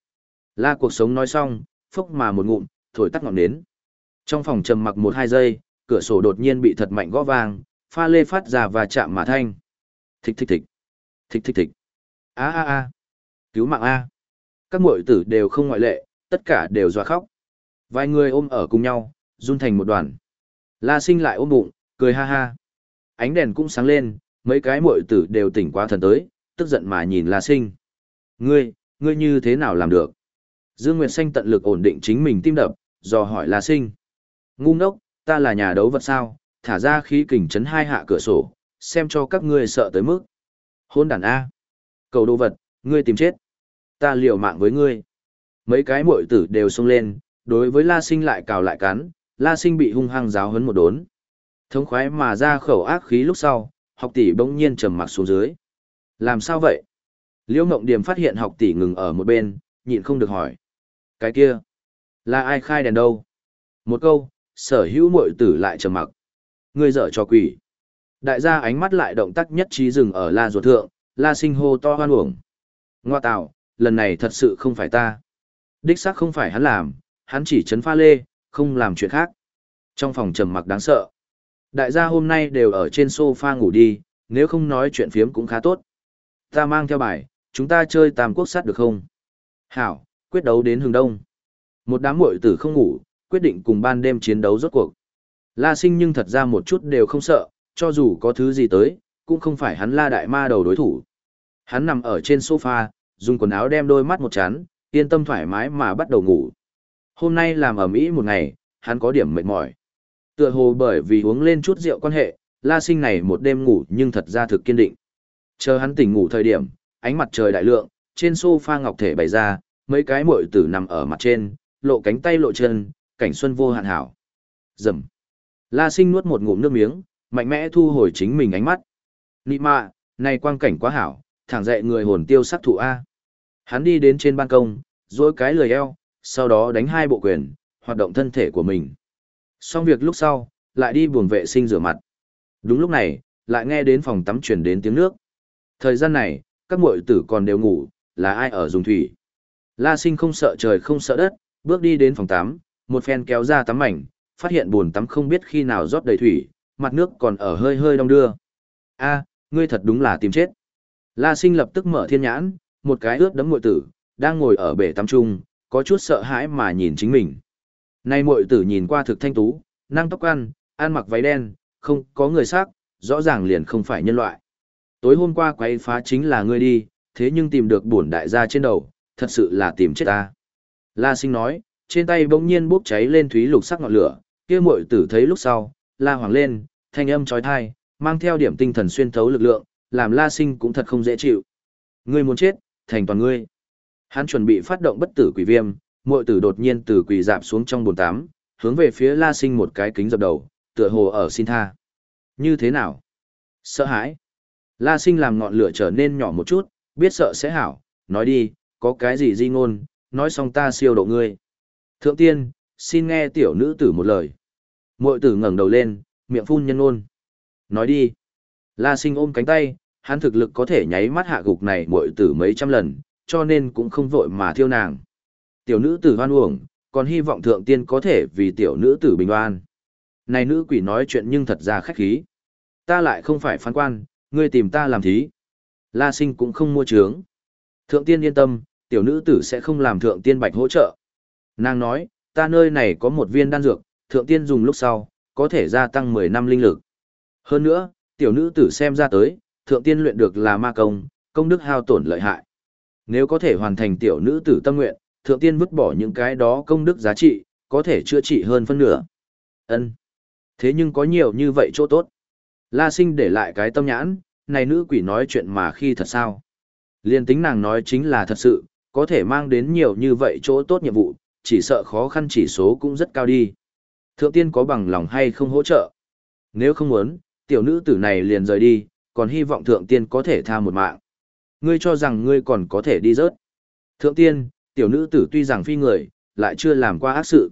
La cuộc sống nói xong, phốc mà một ngụm, thổi tắt ngọn nến. Trong phòng trầm mặc một hai giây, cửa sổ đột nhiên bị thật mạnh gõ vang, pha lê phát ra và chạm mà thanh. Thịch thịch thịch. Thịch thịch thịch. A a a. Cứu mạng a. Các muội tử đều không ngoại lệ, tất cả đều dọa khóc. Vài người ôm ở cùng nhau, run thành một đoàn. La Sinh lại ôm bụng, cười ha ha. Ánh đèn cũng sáng lên, mấy cái muội tử đều tỉnh quá thần tới, tức giận mà nhìn La Sinh. Ngươi, ngươi như thế nào làm được? Dương Nguyệt Xanh tận lực ổn định chính mình tim đập, dò hỏi La Sinh. Ngu ngốc, ta là nhà đấu vật sao, thả ra khí kình chấn hai hạ cửa sổ, xem cho các ngươi sợ tới mức. Hôn đàn A. Cầu đồ vật, ngươi tìm chết. Ta liều mạng với ngươi. Mấy cái mội tử đều xông lên, đối với La Sinh lại cào lại cắn, La Sinh bị hung hăng giáo hấn một đốn. Thống khoái mà ra khẩu ác khí lúc sau, học tỷ bỗng nhiên trầm mặc xuống dưới. Làm sao vậy? Liễu Ngộng Điềm phát hiện học tỷ ngừng ở một bên, nhịn không được hỏi. Cái kia, là ai khai đèn đâu? Một câu, sở hữu muội tử lại trầm mặc. Ngươi dở cho quỷ. Đại gia ánh mắt lại động tác nhất trí dừng ở la ruột thượng, la sinh hô to hoan uổng. Ngoa tạo, lần này thật sự không phải ta. Đích xác không phải hắn làm, hắn chỉ chấn pha lê, không làm chuyện khác. Trong phòng trầm mặc đáng sợ. Đại gia hôm nay đều ở trên sofa ngủ đi, nếu không nói chuyện phiếm cũng khá tốt. Ta mang theo bài, chúng ta chơi tam quốc sát được không? Hảo, quyết đấu đến hướng đông. Một đám muội tử không ngủ, quyết định cùng ban đêm chiến đấu rốt cuộc. La sinh nhưng thật ra một chút đều không sợ, cho dù có thứ gì tới, cũng không phải hắn la đại ma đầu đối thủ. Hắn nằm ở trên sofa, dùng quần áo đem đôi mắt một chán, yên tâm thoải mái mà bắt đầu ngủ. Hôm nay làm ở Mỹ một ngày, hắn có điểm mệt mỏi. Tựa hồ bởi vì uống lên chút rượu quan hệ, la sinh này một đêm ngủ nhưng thật ra thực kiên định. Chờ hắn tỉnh ngủ thời điểm, ánh mặt trời đại lượng, trên sofa ngọc thể bày ra, mấy cái muội tử nằm ở mặt trên, lộ cánh tay lộ chân, cảnh xuân vô hạn hảo. Dầm. La Sinh nuốt một ngụm nước miếng, mạnh mẽ thu hồi chính mình ánh mắt. Nị mạ, này quang cảnh quá hảo, thẳng dậy người hồn tiêu sắc thụ A. Hắn đi đến trên ban công, dối cái lười eo, sau đó đánh hai bộ quyền, hoạt động thân thể của mình. Xong việc lúc sau, lại đi buồng vệ sinh rửa mặt. Đúng lúc này, lại nghe đến phòng tắm chuyển đến tiếng nước. Thời gian này, các muội tử còn đều ngủ, là ai ở dùng thủy. La sinh không sợ trời không sợ đất, bước đi đến phòng tắm, một phen kéo ra tắm mảnh, phát hiện bồn tắm không biết khi nào rót đầy thủy, mặt nước còn ở hơi hơi đong đưa. A, ngươi thật đúng là tìm chết. La sinh lập tức mở thiên nhãn, một cái ướt đấm muội tử, đang ngồi ở bể tắm trung, có chút sợ hãi mà nhìn chính mình. Nay muội tử nhìn qua thực thanh tú, năng tóc ăn, ăn mặc váy đen, không có người sắc, rõ ràng liền không phải nhân loại. Tối hôm qua quay phá chính là ngươi đi, thế nhưng tìm được bổn đại gia trên đầu, thật sự là tìm chết ta. La sinh nói, trên tay bỗng nhiên bốc cháy lên thúy lục sắc ngọn lửa, kia muội tử thấy lúc sau, la hoàng lên, thanh âm trói thai, mang theo điểm tinh thần xuyên thấu lực lượng, làm la sinh cũng thật không dễ chịu. Ngươi muốn chết, thành toàn ngươi. Hắn chuẩn bị phát động bất tử quỷ viêm, muội tử đột nhiên từ quỷ dạp xuống trong bồn tắm, hướng về phía la sinh một cái kính dập đầu, tựa hồ ở xin tha. Như thế nào? Sợ hãi. La sinh làm ngọn lửa trở nên nhỏ một chút, biết sợ sẽ hảo, nói đi, có cái gì di ngôn, nói xong ta siêu độ ngươi. Thượng tiên, xin nghe tiểu nữ tử một lời. Mội tử ngẩng đầu lên, miệng phun nhân ôn. Nói đi. La sinh ôm cánh tay, hắn thực lực có thể nháy mắt hạ gục này mội tử mấy trăm lần, cho nên cũng không vội mà thiêu nàng. Tiểu nữ tử hoan uổng, còn hy vọng thượng tiên có thể vì tiểu nữ tử bình oan. Này nữ quỷ nói chuyện nhưng thật ra khách khí. Ta lại không phải phán quan, ngươi tìm ta làm thí. La sinh cũng không mua trướng. Thượng tiên yên tâm, tiểu nữ tử sẽ không làm thượng tiên bạch hỗ trợ. Nàng nói, ta nơi này có một viên đan dược, thượng tiên dùng lúc sau, có thể gia tăng 10 năm linh lực. Hơn nữa, tiểu nữ tử xem ra tới, thượng tiên luyện được là ma công, công đức hao tổn lợi hại. Nếu có thể hoàn thành tiểu nữ tử tâm nguyện, thượng tiên vứt bỏ những cái đó công đức giá trị, có thể chữa trị hơn phân nửa. Ân. Thế nhưng có nhiều như vậy chỗ tốt. La sinh để lại cái tâm nhãn, này nữ quỷ nói chuyện mà khi thật sao. Liên tính nàng nói chính là thật sự, có thể mang đến nhiều như vậy chỗ tốt nhiệm vụ, chỉ sợ khó khăn chỉ số cũng rất cao đi. Thượng tiên có bằng lòng hay không hỗ trợ? Nếu không muốn, tiểu nữ tử này liền rời đi, còn hy vọng thượng tiên có thể tha một mạng. Ngươi cho rằng ngươi còn có thể đi rớt. Thượng tiên, tiểu nữ tử tuy rằng phi người, lại chưa làm qua ác sự.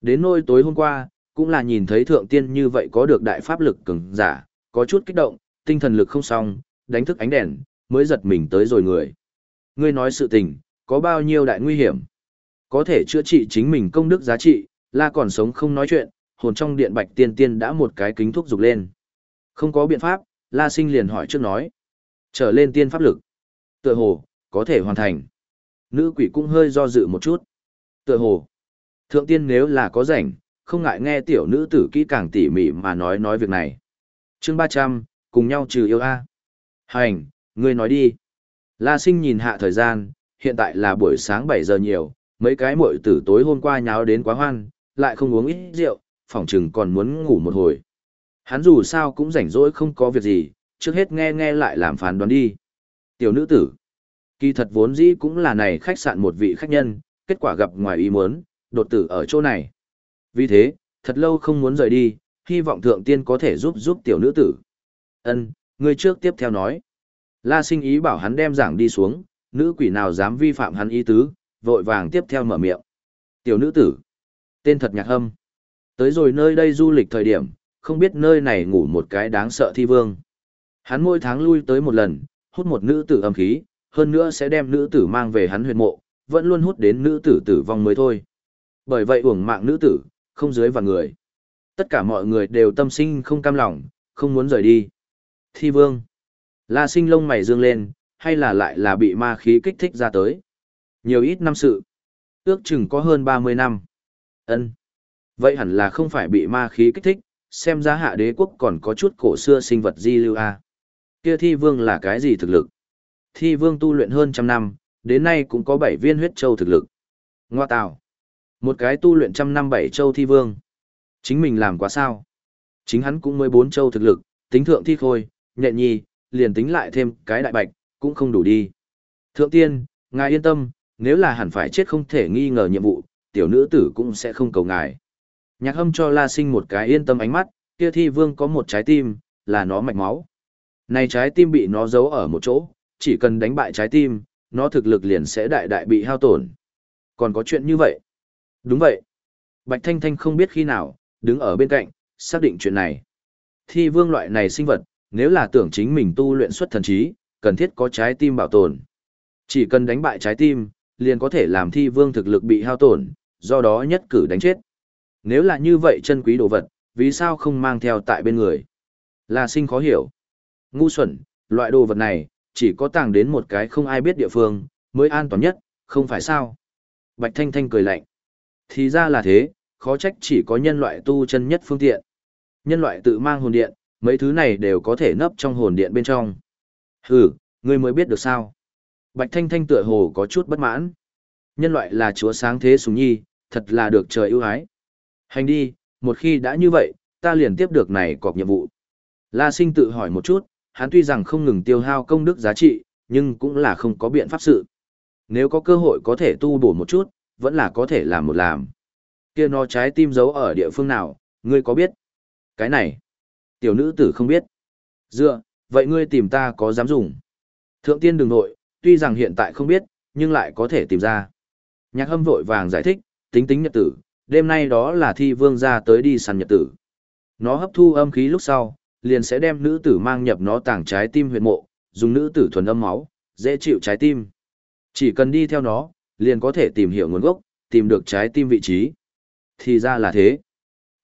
Đến nôi tối hôm qua, cũng là nhìn thấy thượng tiên như vậy có được đại pháp lực cường giả, có chút kích động, tinh thần lực không xong, đánh thức ánh đèn, mới giật mình tới rồi người. Ngươi nói sự tình, có bao nhiêu đại nguy hiểm. Có thể chữa trị chính mình công đức giá trị, la còn sống không nói chuyện, hồn trong điện bạch tiên tiên đã một cái kính thuốc dục lên. Không có biện pháp, la sinh liền hỏi trước nói. Trở lên tiên pháp lực. Tựa hồ, có thể hoàn thành. Nữ quỷ cũng hơi do dự một chút. Tựa hồ, thượng tiên nếu là có rảnh, không ngại nghe tiểu nữ tử kỹ càng tỉ mỉ mà nói nói việc này. chương ba trăm cùng nhau trừ yêu A. Hành, ngươi nói đi. La sinh nhìn hạ thời gian, hiện tại là buổi sáng 7 giờ nhiều, mấy cái muội tử tối hôm qua nháo đến quá hoan, lại không uống ít rượu, phỏng chừng còn muốn ngủ một hồi. Hắn dù sao cũng rảnh rỗi không có việc gì, trước hết nghe nghe lại làm phán đoán đi. Tiểu nữ tử, kỳ thật vốn dĩ cũng là này khách sạn một vị khách nhân, kết quả gặp ngoài ý muốn, đột tử ở chỗ này. Vì thế, thật lâu không muốn rời đi, hy vọng thượng tiên có thể giúp giúp tiểu nữ tử. Ân, người trước tiếp theo nói. La sinh ý bảo hắn đem giảng đi xuống, nữ quỷ nào dám vi phạm hắn ý tứ, vội vàng tiếp theo mở miệng. Tiểu nữ tử, tên thật nhạc hâm. Tới rồi nơi đây du lịch thời điểm, không biết nơi này ngủ một cái đáng sợ thi vương. Hắn mỗi tháng lui tới một lần, hút một nữ tử âm khí, hơn nữa sẽ đem nữ tử mang về hắn huyệt mộ, vẫn luôn hút đến nữ tử tử vong mới thôi. Bởi vậy uổng mạng nữ tử, không dưới vào người. Tất cả mọi người đều tâm sinh không cam lòng, không muốn rời đi. Thi vương. La sinh lông mày dương lên, hay là lại là bị ma khí kích thích ra tới. Nhiều ít năm sự. Ước chừng có hơn 30 năm. ân Vậy hẳn là không phải bị ma khí kích thích, xem ra hạ đế quốc còn có chút cổ xưa sinh vật di lưu a. Kia thi vương là cái gì thực lực? Thi vương tu luyện hơn trăm năm, đến nay cũng có bảy viên huyết châu thực lực. Ngoa tạo. Một cái tu luyện trăm năm bảy châu thi vương. Chính mình làm quá sao? Chính hắn cũng mới bốn châu thực lực, tính thượng thi khôi, nhện nhi, liền tính lại thêm cái đại bạch, cũng không đủ đi. Thượng tiên, ngài yên tâm, nếu là hẳn phải chết không thể nghi ngờ nhiệm vụ, tiểu nữ tử cũng sẽ không cầu ngài. Nhạc hâm cho La Sinh một cái yên tâm ánh mắt, kia thi vương có một trái tim, là nó mạch máu. Này trái tim bị nó giấu ở một chỗ, chỉ cần đánh bại trái tim, nó thực lực liền sẽ đại đại bị hao tổn. Còn có chuyện như vậy? Đúng vậy. Bạch Thanh Thanh không biết khi nào, đứng ở bên cạnh, xác định chuyện này. Thi vương loại này sinh vật, nếu là tưởng chính mình tu luyện xuất thần trí, cần thiết có trái tim bảo tồn. Chỉ cần đánh bại trái tim, liền có thể làm thi vương thực lực bị hao tổn, do đó nhất cử đánh chết. Nếu là như vậy chân quý đồ vật, vì sao không mang theo tại bên người? Là sinh khó hiểu. Ngu xuẩn, loại đồ vật này, chỉ có tàng đến một cái không ai biết địa phương, mới an toàn nhất, không phải sao? Bạch Thanh Thanh cười lạnh. Thì ra là thế, khó trách chỉ có nhân loại tu chân nhất phương tiện. Nhân loại tự mang hồn điện, mấy thứ này đều có thể nấp trong hồn điện bên trong. Hừ, ngươi mới biết được sao? Bạch Thanh Thanh tựa hồ có chút bất mãn. Nhân loại là chúa sáng thế sùng nhi, thật là được trời ưu ái. Hành đi, một khi đã như vậy, ta liền tiếp được này cọc nhiệm vụ. La sinh tự hỏi một chút, hắn tuy rằng không ngừng tiêu hao công đức giá trị, nhưng cũng là không có biện pháp sự. Nếu có cơ hội có thể tu bổ một chút, vẫn là có thể làm một làm. Kia nó trái tim giấu ở địa phương nào, ngươi có biết? Cái này, tiểu nữ tử không biết. Dựa, vậy ngươi tìm ta có dám dùng? Thượng tiên đừng nội, tuy rằng hiện tại không biết, nhưng lại có thể tìm ra. Nhạc hâm vội vàng giải thích, tính tính nhật tử, đêm nay đó là thi vương ra tới đi săn nhật tử. Nó hấp thu âm khí lúc sau, liền sẽ đem nữ tử mang nhập nó tàng trái tim huyệt mộ, dùng nữ tử thuần âm máu, dễ chịu trái tim. Chỉ cần đi theo nó, liền có thể tìm hiểu nguồn gốc, tìm được trái tim vị trí. Thì ra là thế.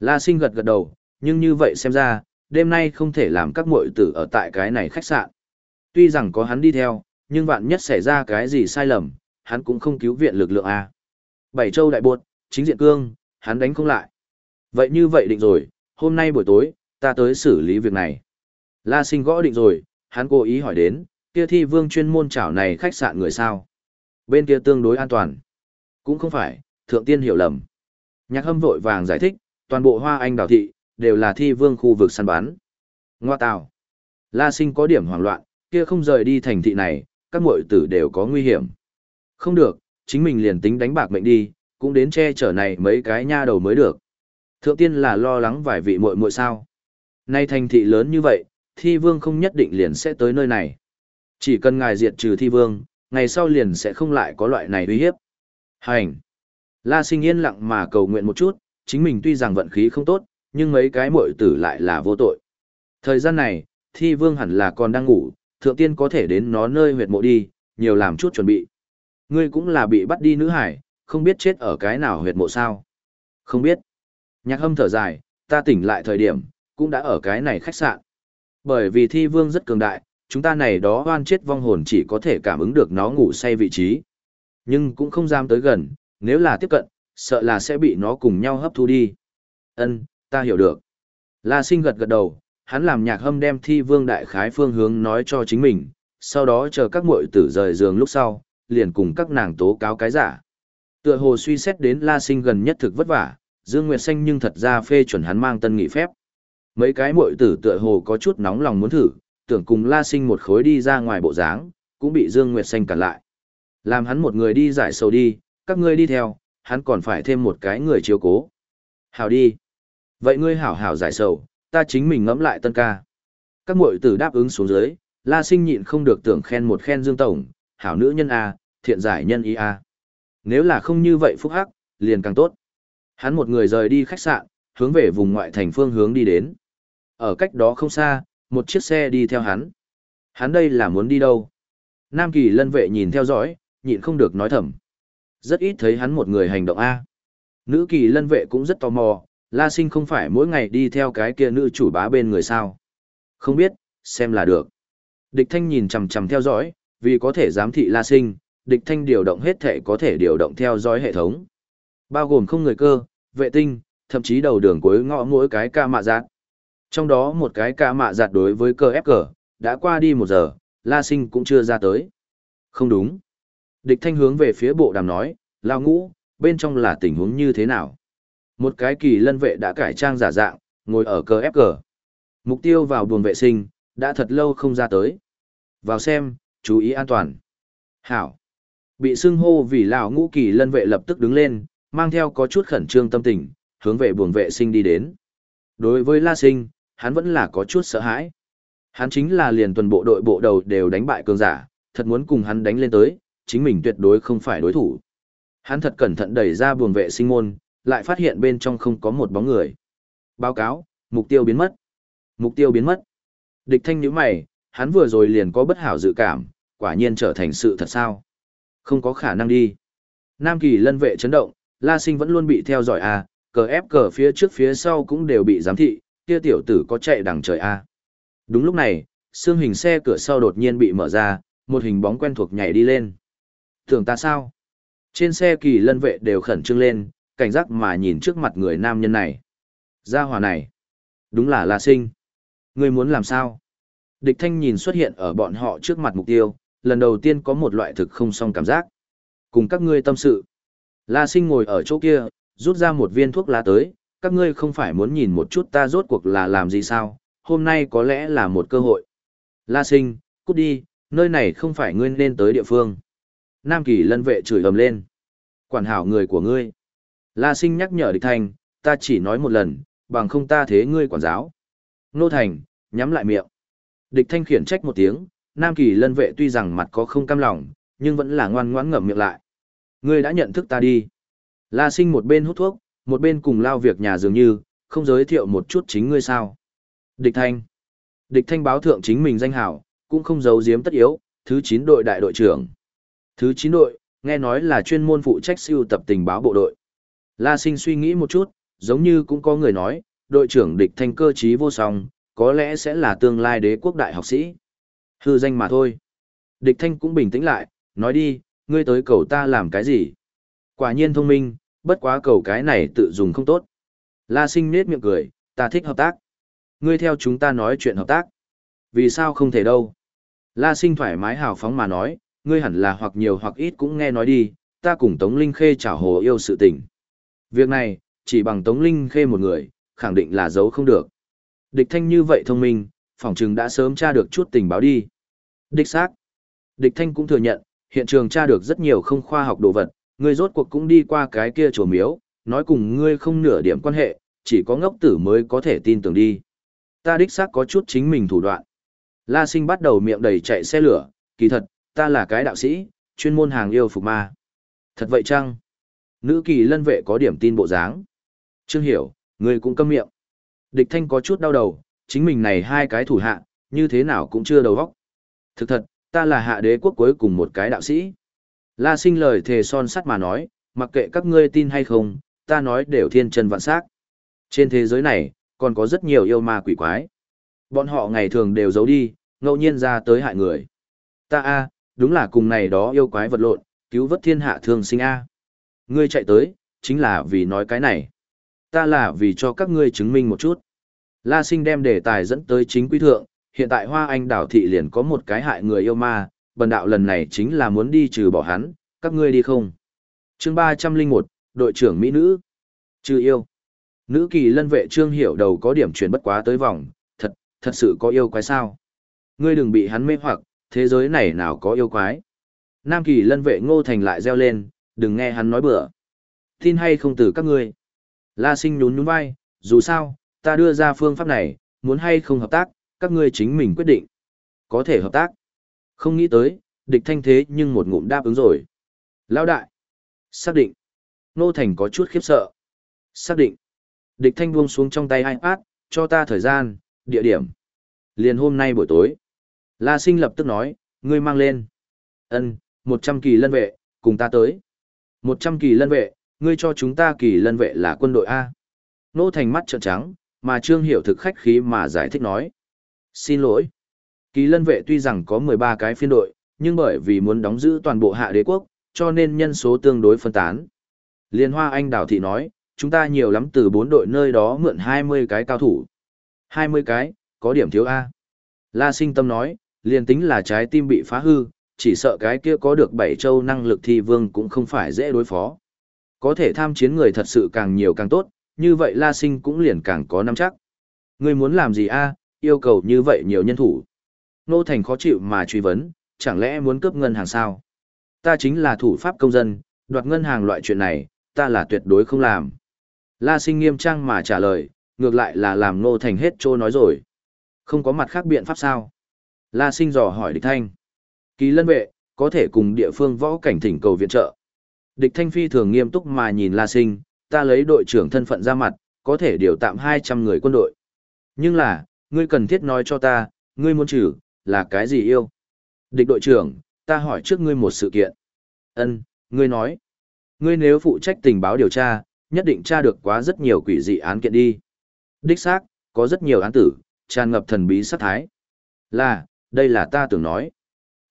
La sinh gật gật đầu, nhưng như vậy xem ra, đêm nay không thể làm các muội tử ở tại cái này khách sạn. Tuy rằng có hắn đi theo, nhưng vạn nhất xảy ra cái gì sai lầm, hắn cũng không cứu viện lực lượng A. Bảy châu đại buột, chính diện cương, hắn đánh không lại. Vậy như vậy định rồi, hôm nay buổi tối, ta tới xử lý việc này. La sinh gõ định rồi, hắn cố ý hỏi đến, kia thi vương chuyên môn chảo này khách sạn người sao. Bên kia tương đối an toàn. Cũng không phải, thượng tiên hiểu lầm. Nhạc hâm vội vàng giải thích, toàn bộ hoa anh đào thị, đều là thi vương khu vực săn bắn. Ngoa tào. La sinh có điểm hoảng loạn, kia không rời đi thành thị này, các muội tử đều có nguy hiểm. Không được, chính mình liền tính đánh bạc mệnh đi, cũng đến che chở này mấy cái nha đầu mới được. Thượng tiên là lo lắng vài vị muội muội sao. Nay thành thị lớn như vậy, thi vương không nhất định liền sẽ tới nơi này. Chỉ cần ngài diệt trừ thi vương, ngày sau liền sẽ không lại có loại này uy hiếp. Hành! La sinh yên lặng mà cầu nguyện một chút, chính mình tuy rằng vận khí không tốt, nhưng mấy cái muội tử lại là vô tội. Thời gian này, thi vương hẳn là còn đang ngủ, thượng tiên có thể đến nó nơi huyệt mộ đi, nhiều làm chút chuẩn bị. Ngươi cũng là bị bắt đi nữ hải, không biết chết ở cái nào huyệt mộ sao. Không biết. Nhạc hâm thở dài, ta tỉnh lại thời điểm, cũng đã ở cái này khách sạn. Bởi vì thi vương rất cường đại, chúng ta này đó oan chết vong hồn chỉ có thể cảm ứng được nó ngủ say vị trí. Nhưng cũng không dám tới gần, nếu là tiếp cận, sợ là sẽ bị nó cùng nhau hấp thu đi. Ân, ta hiểu được. La sinh gật gật đầu, hắn làm nhạc hâm đem thi vương đại khái phương hướng nói cho chính mình, sau đó chờ các muội tử rời giường lúc sau, liền cùng các nàng tố cáo cái giả. Tựa hồ suy xét đến La Sinh gần nhất thực vất vả, Dương Nguyệt Xanh nhưng thật ra phê chuẩn hắn mang tân nghị phép. Mấy cái muội tử tựa hồ có chút nóng lòng muốn thử, tưởng cùng La Sinh một khối đi ra ngoài bộ dáng, cũng bị Dương Nguyệt Xanh cản lại. Làm hắn một người đi giải sầu đi, các ngươi đi theo, hắn còn phải thêm một cái người chiếu cố. Hào đi. Vậy ngươi hảo hảo giải sầu, ta chính mình ngẫm lại tân ca. Các muội tử đáp ứng xuống dưới, La Sinh nhịn không được tưởng khen một khen Dương Tổng, hảo nữ nhân A, thiện giải nhân ý A. Nếu là không như vậy phúc hắc, liền càng tốt. Hắn một người rời đi khách sạn, hướng về vùng ngoại thành phương hướng đi đến. Ở cách đó không xa, một chiếc xe đi theo hắn. Hắn đây là muốn đi đâu? Nam Kỳ lân vệ nhìn theo dõi, nhịn không được nói thầm. Rất ít thấy hắn một người hành động A. Nữ kỳ lân vệ cũng rất tò mò, La Sinh không phải mỗi ngày đi theo cái kia nữ chủ bá bên người sao. Không biết, xem là được. Địch thanh nhìn chằm chằm theo dõi, vì có thể giám thị La Sinh, địch thanh điều động hết thể có thể điều động theo dõi hệ thống. Bao gồm không người cơ, vệ tinh, thậm chí đầu đường cuối ngõ mỗi cái ca mạ giạt. Trong đó một cái ca mạ giạt đối với cơ ép cờ, đã qua đi một giờ, La Sinh cũng chưa ra tới. Không đúng. Địch thanh hướng về phía bộ đàm nói, lao ngũ, bên trong là tình huống như thế nào? Một cái kỳ lân vệ đã cải trang giả dạng, ngồi ở cờ ép cờ. Mục tiêu vào buồng vệ sinh, đã thật lâu không ra tới. Vào xem, chú ý an toàn. Hảo. Bị xưng hô vì lão ngũ kỳ lân vệ lập tức đứng lên, mang theo có chút khẩn trương tâm tình, hướng về buồng vệ sinh đi đến. Đối với La Sinh, hắn vẫn là có chút sợ hãi. Hắn chính là liền tuần bộ đội bộ đầu đều đánh bại cường giả, thật muốn cùng hắn đánh lên tới, chính mình tuyệt đối không phải đối thủ. Hắn thật cẩn thận đẩy ra buồng vệ sinh môn, lại phát hiện bên trong không có một bóng người. Báo cáo, mục tiêu biến mất. Mục tiêu biến mất. Địch thanh nhíu mày, hắn vừa rồi liền có bất hảo dự cảm, quả nhiên trở thành sự thật sao. Không có khả năng đi. Nam kỳ lân vệ chấn động, La Sinh vẫn luôn bị theo dõi à, cờ ép cờ phía trước phía sau cũng đều bị giám thị, kia tiểu tử có chạy đằng trời à. Đúng lúc này, xương hình xe cửa sau đột nhiên bị mở ra, một hình bóng quen thuộc nhảy đi lên. Tưởng ta sao? Trên xe kỳ lân vệ đều khẩn trương lên, cảnh giác mà nhìn trước mặt người nam nhân này. Gia hòa này. Đúng là La Sinh. Ngươi muốn làm sao? Địch thanh nhìn xuất hiện ở bọn họ trước mặt mục tiêu, lần đầu tiên có một loại thực không song cảm giác. Cùng các ngươi tâm sự. La sinh ngồi ở chỗ kia, rút ra một viên thuốc lá tới, các ngươi không phải muốn nhìn một chút ta rốt cuộc là làm gì sao, hôm nay có lẽ là một cơ hội. La sinh, cút đi, nơi này không phải ngươi nên tới địa phương. Nam kỳ lân vệ chửi ầm lên. Quản hảo người của ngươi. La sinh nhắc nhở địch thanh, ta chỉ nói một lần, bằng không ta thế ngươi quản giáo. Nô thành, nhắm lại miệng. Địch thanh khiển trách một tiếng, Nam Kỳ lân vệ tuy rằng mặt có không cam lòng, nhưng vẫn là ngoan ngoãn ngậm miệng lại. Ngươi đã nhận thức ta đi. La sinh một bên hút thuốc, một bên cùng lao việc nhà dường như, không giới thiệu một chút chính ngươi sao. Địch thanh. Địch thanh báo thượng chính mình danh hảo, cũng không giấu giếm tất yếu, thứ 9 đội đại đội trưởng. Thứ 9 đội, nghe nói là chuyên môn phụ trách siêu tập tình báo bộ đội. La sinh suy nghĩ một chút, giống như cũng có người nói, đội trưởng địch thanh cơ trí vô song, có lẽ sẽ là tương lai đế quốc đại học sĩ. Hư danh mà thôi. Địch thanh cũng bình tĩnh lại, nói đi, ngươi tới cầu ta làm cái gì? Quả nhiên thông minh, bất quá cầu cái này tự dùng không tốt. La sinh nết miệng cười, ta thích hợp tác. Ngươi theo chúng ta nói chuyện hợp tác. Vì sao không thể đâu? La sinh thoải mái hào phóng mà nói, ngươi hẳn là hoặc nhiều hoặc ít cũng nghe nói đi, ta cùng Tống Linh Khê trả hồ yêu sự tình. Việc này, chỉ bằng Tống Linh Khê một người, khẳng định là giấu không được. Địch thanh như vậy thông minh, phỏng chừng đã sớm tra được chút tình báo đi. Địch xác. Địch thanh cũng thừa nhận, hiện trường tra được rất nhiều không khoa học đồ vật, ngươi rốt cuộc cũng đi qua cái kia chùa miếu, nói cùng ngươi không nửa điểm quan hệ, chỉ có ngốc tử mới có thể tin tưởng đi. Ta đích xác có chút chính mình thủ đoạn. La sinh bắt đầu miệng đầy chạy xe lửa, kỳ thật, ta là cái đạo sĩ, chuyên môn hàng yêu phục ma. Thật vậy chăng? Nữ kỳ lân vệ có điểm tin bộ dáng. Trương hiểu, người cũng câm miệng. Địch thanh có chút đau đầu, chính mình này hai cái thủ hạ, như thế nào cũng chưa đầu óc. Thực thật, ta là hạ đế quốc cuối cùng một cái đạo sĩ. La sinh lời thề son sắt mà nói, mặc kệ các ngươi tin hay không, ta nói đều thiên chân vạn sắc. Trên thế giới này, còn có rất nhiều yêu ma quỷ quái. Bọn họ ngày thường đều giấu đi, ngẫu nhiên ra tới hại người. Ta a, đúng là cùng này đó yêu quái vật lộn, cứu vớt thiên hạ thương sinh a. Ngươi chạy tới, chính là vì nói cái này. Ta là vì cho các ngươi chứng minh một chút. La sinh đem đề tài dẫn tới chính quy thượng, hiện tại Hoa Anh đảo thị liền có một cái hại người yêu ma, bần đạo lần này chính là muốn đi trừ bỏ hắn, các ngươi đi không? chương 301, đội trưởng Mỹ nữ. Trừ yêu. Nữ kỳ lân vệ trương hiểu đầu có điểm chuyển bất quá tới vòng, thật, thật sự có yêu quái sao? Ngươi đừng bị hắn mê hoặc, thế giới này nào có yêu quái. Nam kỳ lân vệ ngô thành lại reo lên, đừng nghe hắn nói bừa. Tin hay không từ các ngươi. La sinh nhún nhún vai, Dù sao, ta đưa ra phương pháp này, muốn hay không hợp tác, các ngươi chính mình quyết định. Có thể hợp tác. Không nghĩ tới, địch thanh thế nhưng một ngụm đáp ứng rồi. Lão đại. Xác định. Nô Thành có chút khiếp sợ. Xác định. Địch thanh buông xuống trong tay iPad, cho ta thời gian, địa điểm. Liền hôm nay buổi tối. La sinh lập tức nói, ngươi mang lên. ân một trăm kỳ lân vệ, cùng ta tới. Một trăm kỳ lân vệ, ngươi cho chúng ta kỳ lân vệ là quân đội A. Nô Thành mắt trợn trắng, mà Trương Hiểu thực khách khí mà giải thích nói. Xin lỗi. Kỳ lân vệ tuy rằng có 13 cái phiên đội, nhưng bởi vì muốn đóng giữ toàn bộ hạ đế quốc, cho nên nhân số tương đối phân tán. Liên Hoa Anh Đào Thị nói, chúng ta nhiều lắm từ bốn đội nơi đó mượn 20 cái cao thủ. 20 cái, có điểm thiếu A. La Sinh Tâm nói, liền tính là trái tim bị phá hư, chỉ sợ cái kia có được bảy châu năng lực thi vương cũng không phải dễ đối phó. Có thể tham chiến người thật sự càng nhiều càng tốt, như vậy La Sinh cũng liền càng có nắm chắc. Ngươi muốn làm gì a? yêu cầu như vậy nhiều nhân thủ. Nô Thành khó chịu mà truy vấn, chẳng lẽ muốn cướp ngân hàng sao? Ta chính là thủ pháp công dân, đoạt ngân hàng loại chuyện này, ta là tuyệt đối không làm. La Sinh nghiêm trang mà trả lời, ngược lại là làm Nô Thành hết trô nói rồi. Không có mặt khác biện pháp sao? La Sinh dò hỏi địch thanh. Kỳ lân vệ, có thể cùng địa phương võ cảnh thỉnh cầu viện trợ. Địch thanh phi thường nghiêm túc mà nhìn La Sinh, ta lấy đội trưởng thân phận ra mặt, có thể điều tạm 200 người quân đội. Nhưng là, ngươi cần thiết nói cho ta, ngươi muốn trừ, là cái gì yêu? Địch đội trưởng, ta hỏi trước ngươi một sự kiện. Ân, ngươi nói. Ngươi nếu phụ trách tình báo điều tra, nhất định tra được quá rất nhiều quỷ dị án kiện đi. Đích xác, có rất nhiều án tử, tràn ngập thần bí sát thái. Là, đây là ta tưởng nói.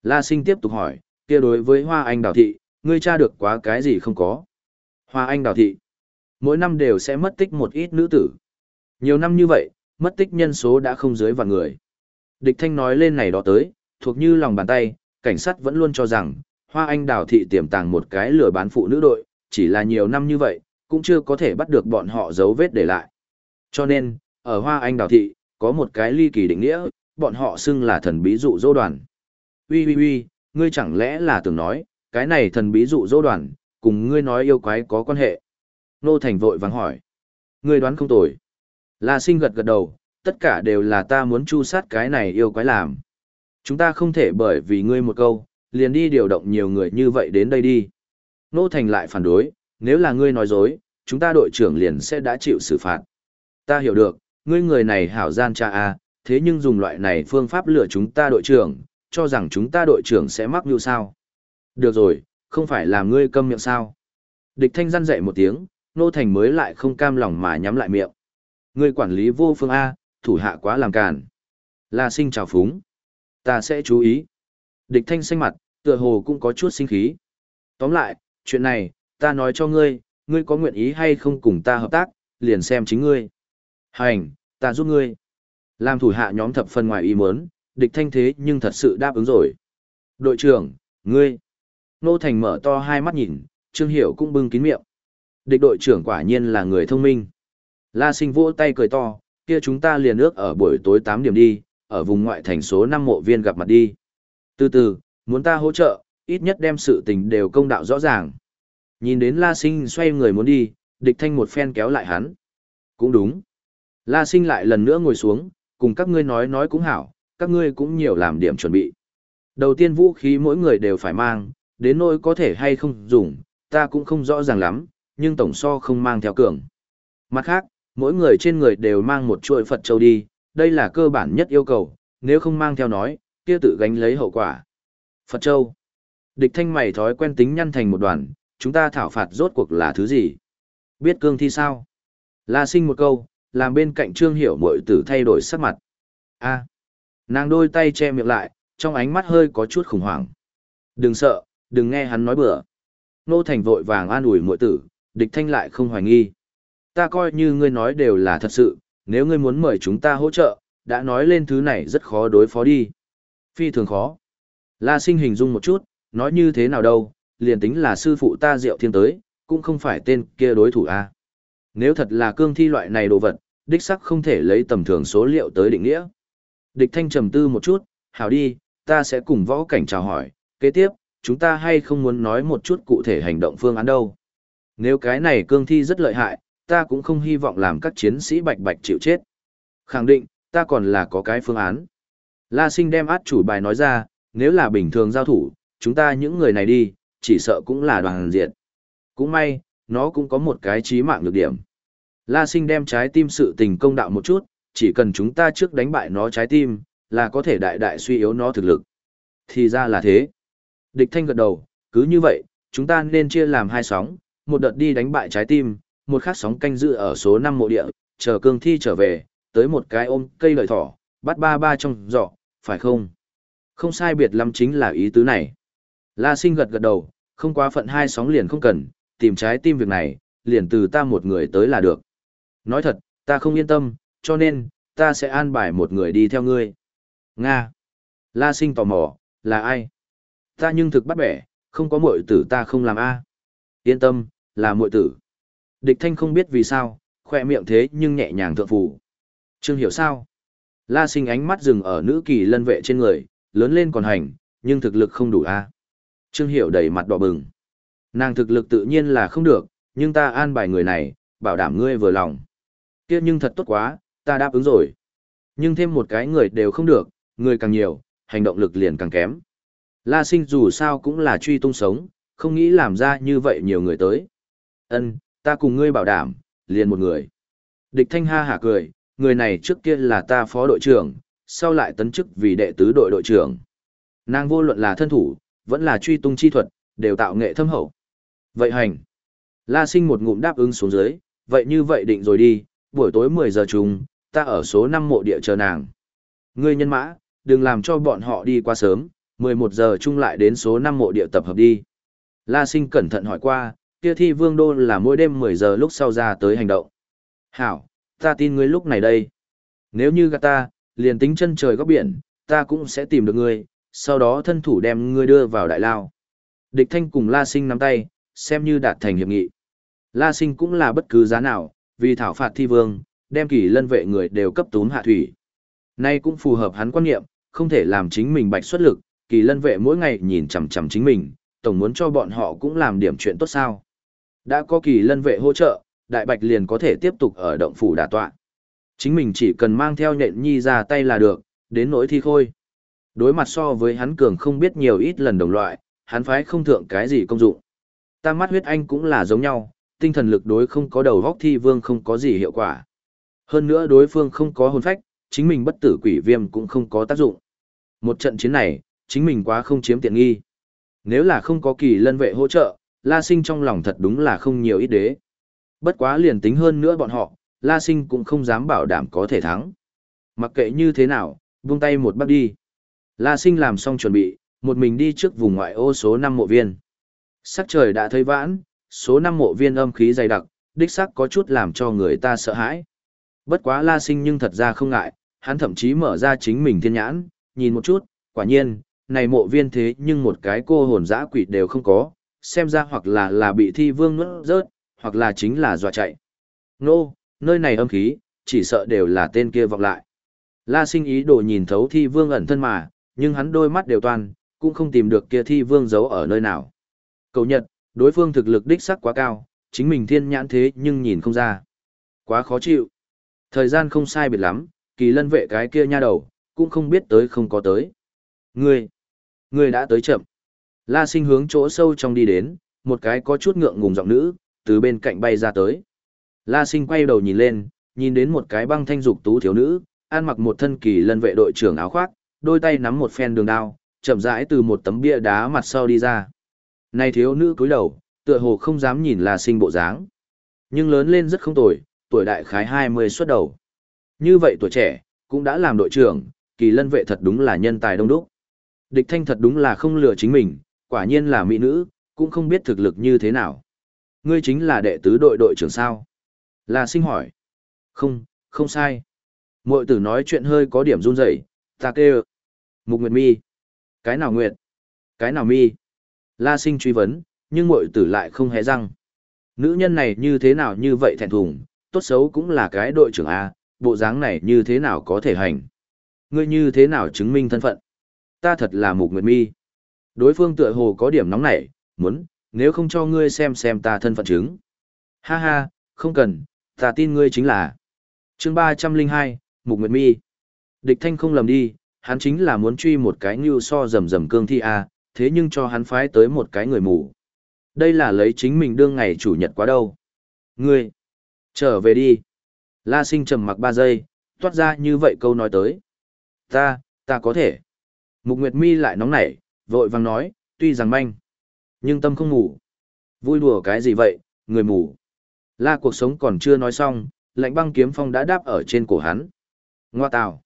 La sinh tiếp tục hỏi, kia đối với Hoa Anh Đào Thị, ngươi tra được quá cái gì không có? Hoa Anh Đào Thị, mỗi năm đều sẽ mất tích một ít nữ tử. Nhiều năm như vậy, mất tích nhân số đã không dưới vạn người. Địch Thanh nói lên này đó tới, thuộc như lòng bàn tay, cảnh sát vẫn luôn cho rằng, Hoa Anh Đào Thị tiềm tàng một cái lừa bán phụ nữ đội, chỉ là nhiều năm như vậy, cũng chưa có thể bắt được bọn họ dấu vết để lại. Cho nên, ở Hoa Anh Đào Thị, có một cái ly kỳ định nghĩa, bọn họ xưng là thần bí dụ dỗ đoàn. Ui ui ui, ngươi chẳng lẽ là tưởng nói, cái này thần bí dụ dỗ đoàn, cùng ngươi nói yêu quái có quan hệ. Nô Thành vội vàng hỏi. Ngươi đoán không tồi. La sinh gật gật đầu, tất cả đều là ta muốn chu sát cái này yêu quái làm. Chúng ta không thể bởi vì ngươi một câu, liền đi điều động nhiều người như vậy đến đây đi. Nô Thành lại phản đối, nếu là ngươi nói dối, chúng ta đội trưởng liền sẽ đã chịu xử phạt. Ta hiểu được, ngươi người này hảo gian cha a, à, thế nhưng dùng loại này phương pháp lừa chúng ta đội trưởng, cho rằng chúng ta đội trưởng sẽ mắc như sao. Được rồi, không phải là ngươi câm miệng sao. Địch thanh răn dậy một tiếng, nô thành mới lại không cam lòng mà nhắm lại miệng. Ngươi quản lý vô phương A, thủ hạ quá làm càn. La sinh chào phúng. Ta sẽ chú ý. Địch thanh xanh mặt, tựa hồ cũng có chút sinh khí. Tóm lại, chuyện này, ta nói cho ngươi, ngươi có nguyện ý hay không cùng ta hợp tác, liền xem chính ngươi. Hành, ta giúp ngươi. Làm thủ hạ nhóm thập phần ngoài ý muốn, địch thanh thế nhưng thật sự đáp ứng rồi. Đội trưởng, ngươi. Nô Thành mở to hai mắt nhìn, Trương Hiểu cũng bưng kín miệng. Địch đội trưởng quả nhiên là người thông minh. La sinh vỗ tay cười to, kia chúng ta liền ước ở buổi tối 8 điểm đi, ở vùng ngoại thành số 5 mộ viên gặp mặt đi. Từ từ, muốn ta hỗ trợ, ít nhất đem sự tình đều công đạo rõ ràng. Nhìn đến La sinh xoay người muốn đi, địch thanh một phen kéo lại hắn. Cũng đúng. La sinh lại lần nữa ngồi xuống, cùng các ngươi nói nói cũng hảo, các ngươi cũng nhiều làm điểm chuẩn bị. Đầu tiên vũ khí mỗi người đều phải mang, đến nỗi có thể hay không dùng, ta cũng không rõ ràng lắm, nhưng tổng so không mang theo cường. Mặt khác, mỗi người trên người đều mang một chuỗi Phật Châu đi, đây là cơ bản nhất yêu cầu, nếu không mang theo nói, kia tự gánh lấy hậu quả. Phật Châu. Địch thanh mày thói quen tính nhăn thành một đoàn, chúng ta thảo phạt rốt cuộc là thứ gì? Biết cương thi sao? La sinh một câu, làm bên cạnh trương hiểu mội tử thay đổi sắc mặt. a nàng đôi tay che miệng lại, trong ánh mắt hơi có chút khủng hoảng. Đừng sợ, đừng nghe hắn nói bừa. Nô Thành vội vàng an ủi muội tử, địch thanh lại không hoài nghi. Ta coi như ngươi nói đều là thật sự, nếu ngươi muốn mời chúng ta hỗ trợ, đã nói lên thứ này rất khó đối phó đi. Phi thường khó. La sinh hình dung một chút, nói như thế nào đâu, liền tính là sư phụ ta diệu thiên tới, cũng không phải tên kia đối thủ a. Nếu thật là cương thi loại này đồ vật, đích sắc không thể lấy tầm thường số liệu tới định nghĩa. Địch thanh trầm tư một chút, hảo đi, ta sẽ cùng võ cảnh chào hỏi, kế tiếp, chúng ta hay không muốn nói một chút cụ thể hành động phương án đâu. Nếu cái này cương thi rất lợi hại, ta cũng không hy vọng làm các chiến sĩ bạch bạch chịu chết. Khẳng định, ta còn là có cái phương án. La sinh đem át chủ bài nói ra, nếu là bình thường giao thủ, chúng ta những người này đi, chỉ sợ cũng là đoàn diệt. Cũng may, nó cũng có một cái trí mạng nhược điểm. La sinh đem trái tim sự tình công đạo một chút, chỉ cần chúng ta trước đánh bại nó trái tim, là có thể đại đại suy yếu nó thực lực. Thì ra là thế. Địch thanh gật đầu, cứ như vậy, chúng ta nên chia làm hai sóng, một đợt đi đánh bại trái tim, một khác sóng canh giữ ở số 5 mộ địa, chờ cương thi trở về, tới một cái ôm cây lợi thỏ, bắt ba ba trong giỏ, phải không? Không sai biệt lắm chính là ý tứ này. La sinh gật gật đầu, không quá phận hai sóng liền không cần, tìm trái tim việc này, liền từ ta một người tới là được. Nói thật, ta không yên tâm, cho nên, ta sẽ an bài một người đi theo ngươi. Nga. La sinh tò mò, là ai? Ta nhưng thực bắt bẻ, không có muội tử ta không làm A. Yên tâm, là muội tử. Địch thanh không biết vì sao, khoe miệng thế nhưng nhẹ nhàng thượng phủ. Trương hiểu sao? La sinh ánh mắt dừng ở nữ kỳ lân vệ trên người, lớn lên còn hành, nhưng thực lực không đủ A. Trương hiểu đầy mặt đỏ bừng. Nàng thực lực tự nhiên là không được, nhưng ta an bài người này, bảo đảm ngươi vừa lòng. Kia nhưng thật tốt quá, ta đáp ứng rồi. Nhưng thêm một cái người đều không được, người càng nhiều, hành động lực liền càng kém. La sinh dù sao cũng là truy tung sống, không nghĩ làm ra như vậy nhiều người tới. Ân, ta cùng ngươi bảo đảm, liền một người. Địch thanh ha hả cười, người này trước kia là ta phó đội trưởng, sau lại tấn chức vì đệ tứ đội đội trưởng. Nàng vô luận là thân thủ, vẫn là truy tung chi thuật, đều tạo nghệ thâm hậu. Vậy hành. La sinh một ngụm đáp ứng xuống dưới, vậy như vậy định rồi đi, buổi tối 10 giờ chung, ta ở số 5 mộ địa chờ nàng. Ngươi nhân mã, đừng làm cho bọn họ đi qua sớm, 11 giờ chung lại đến số 5 mộ địa tập hợp đi. La sinh cẩn thận hỏi qua, kia thi vương đô là mỗi đêm 10 giờ lúc sau ra tới hành động. Hảo, ta tin ngươi lúc này đây. Nếu như gạt ta, liền tính chân trời góc biển, ta cũng sẽ tìm được ngươi, sau đó thân thủ đem ngươi đưa vào đại lao. Địch thanh cùng La sinh nắm tay, xem như đạt thành hiệp nghị. La sinh cũng là bất cứ giá nào, vì thảo phạt thi vương, đem kỳ lân vệ người đều cấp tún hạ thủy. Nay cũng phù hợp hắn quan niệm, không thể làm chính mình bạch xuất lực, kỳ lân vệ mỗi ngày nhìn chằm chằm chính mình, tổng muốn cho bọn họ cũng làm điểm chuyện tốt sao. Đã có kỳ lân vệ hỗ trợ, đại bạch liền có thể tiếp tục ở động phủ đả tọa. Chính mình chỉ cần mang theo nhện nhi ra tay là được, đến nỗi thi khôi. Đối mặt so với hắn cường không biết nhiều ít lần đồng loại, hắn phái không thượng cái gì công dụng. Tam mắt huyết anh cũng là giống nhau, tinh thần lực đối không có đầu góc thi vương không có gì hiệu quả. Hơn nữa đối phương không có hồn phách, chính mình bất tử quỷ viêm cũng không có tác dụng. Một trận chiến này, chính mình quá không chiếm tiện nghi. Nếu là không có kỳ lân vệ hỗ trợ, La Sinh trong lòng thật đúng là không nhiều ít đế. Bất quá liền tính hơn nữa bọn họ, La Sinh cũng không dám bảo đảm có thể thắng. Mặc kệ như thế nào, buông tay một bắt đi. La Sinh làm xong chuẩn bị, một mình đi trước vùng ngoại ô số 5 mộ viên. Sắc trời đã thấy vãn, số 5 mộ viên âm khí dày đặc, đích sắc có chút làm cho người ta sợ hãi. Bất quá La Sinh nhưng thật ra không ngại, hắn thậm chí mở ra chính mình thiên nhãn, nhìn một chút, quả nhiên, này mộ viên thế nhưng một cái cô hồn dã quỷ đều không có, xem ra hoặc là là bị thi vương nuốt rớt, hoặc là chính là dọa chạy. Nô, nơi này âm khí, chỉ sợ đều là tên kia vọng lại. La sinh ý đồ nhìn thấu thi vương ẩn thân mà, nhưng hắn đôi mắt đều toàn, cũng không tìm được kia thi vương giấu ở nơi nào. Cầu nhật, đối phương thực lực đích sắc quá cao, chính mình thiên nhãn thế nhưng nhìn không ra. Quá khó chịu. Thời gian không sai biệt lắm, kỳ lân vệ cái kia nha đầu, cũng không biết tới không có tới. Ngươi, ngươi đã tới chậm. La sinh hướng chỗ sâu trong đi đến, một cái có chút ngượng ngùng giọng nữ, từ bên cạnh bay ra tới. La sinh quay đầu nhìn lên, nhìn đến một cái băng thanh dục tú thiếu nữ, ăn mặc một thân kỳ lân vệ đội trưởng áo khoác, đôi tay nắm một phen đường đao, chậm rãi từ một tấm bia đá mặt sau đi ra. Này thiếu nữ cúi đầu, tựa hồ không dám nhìn La sinh bộ dáng. Nhưng lớn lên rất không tồi, tuổi đại khái 20 xuất đầu. Như vậy tuổi trẻ, cũng đã làm đội trưởng, kỳ lân vệ thật đúng là nhân tài đông đúc. Địch thanh thật đúng là không lừa chính mình, quả nhiên là mỹ nữ, cũng không biết thực lực như thế nào. Ngươi chính là đệ tứ đội đội trưởng sao? La sinh hỏi. Không, không sai. Mội tử nói chuyện hơi có điểm run rẩy, ta kêu. Mục Nguyệt Mi. Cái nào Nguyệt? Cái nào Mi? La sinh truy vấn, nhưng mội tử lại không hé răng. Nữ nhân này như thế nào như vậy thẹn thùng, tốt xấu cũng là cái đội trưởng A, bộ dáng này như thế nào có thể hành. Ngươi như thế nào chứng minh thân phận? Ta thật là mục nguyệt mi. Đối phương tựa hồ có điểm nóng nảy, muốn, nếu không cho ngươi xem xem ta thân phận chứng. Ha ha, không cần, Ta tin ngươi chính là. chương ba trăm linh hai Mục Nguyệt Mi. Địch thanh không lầm đi, hắn chính là muốn truy một cái như so rầm rầm cương thi A, thế nhưng cho hắn phái tới một cái người mù. Đây là lấy chính mình đương ngày chủ nhật quá đâu. Ngươi, trở về đi. La sinh trầm mặc ba giây, toát ra như vậy câu nói tới. Ta, ta có thể. Mục Nguyệt Mi lại nóng nảy, vội vàng nói, tuy rằng manh, nhưng tâm không ngủ. Vui đùa cái gì vậy, người mù. La cuộc sống còn chưa nói xong, lạnh băng kiếm phong đã đáp ở trên cổ hắn. Ngoa tào.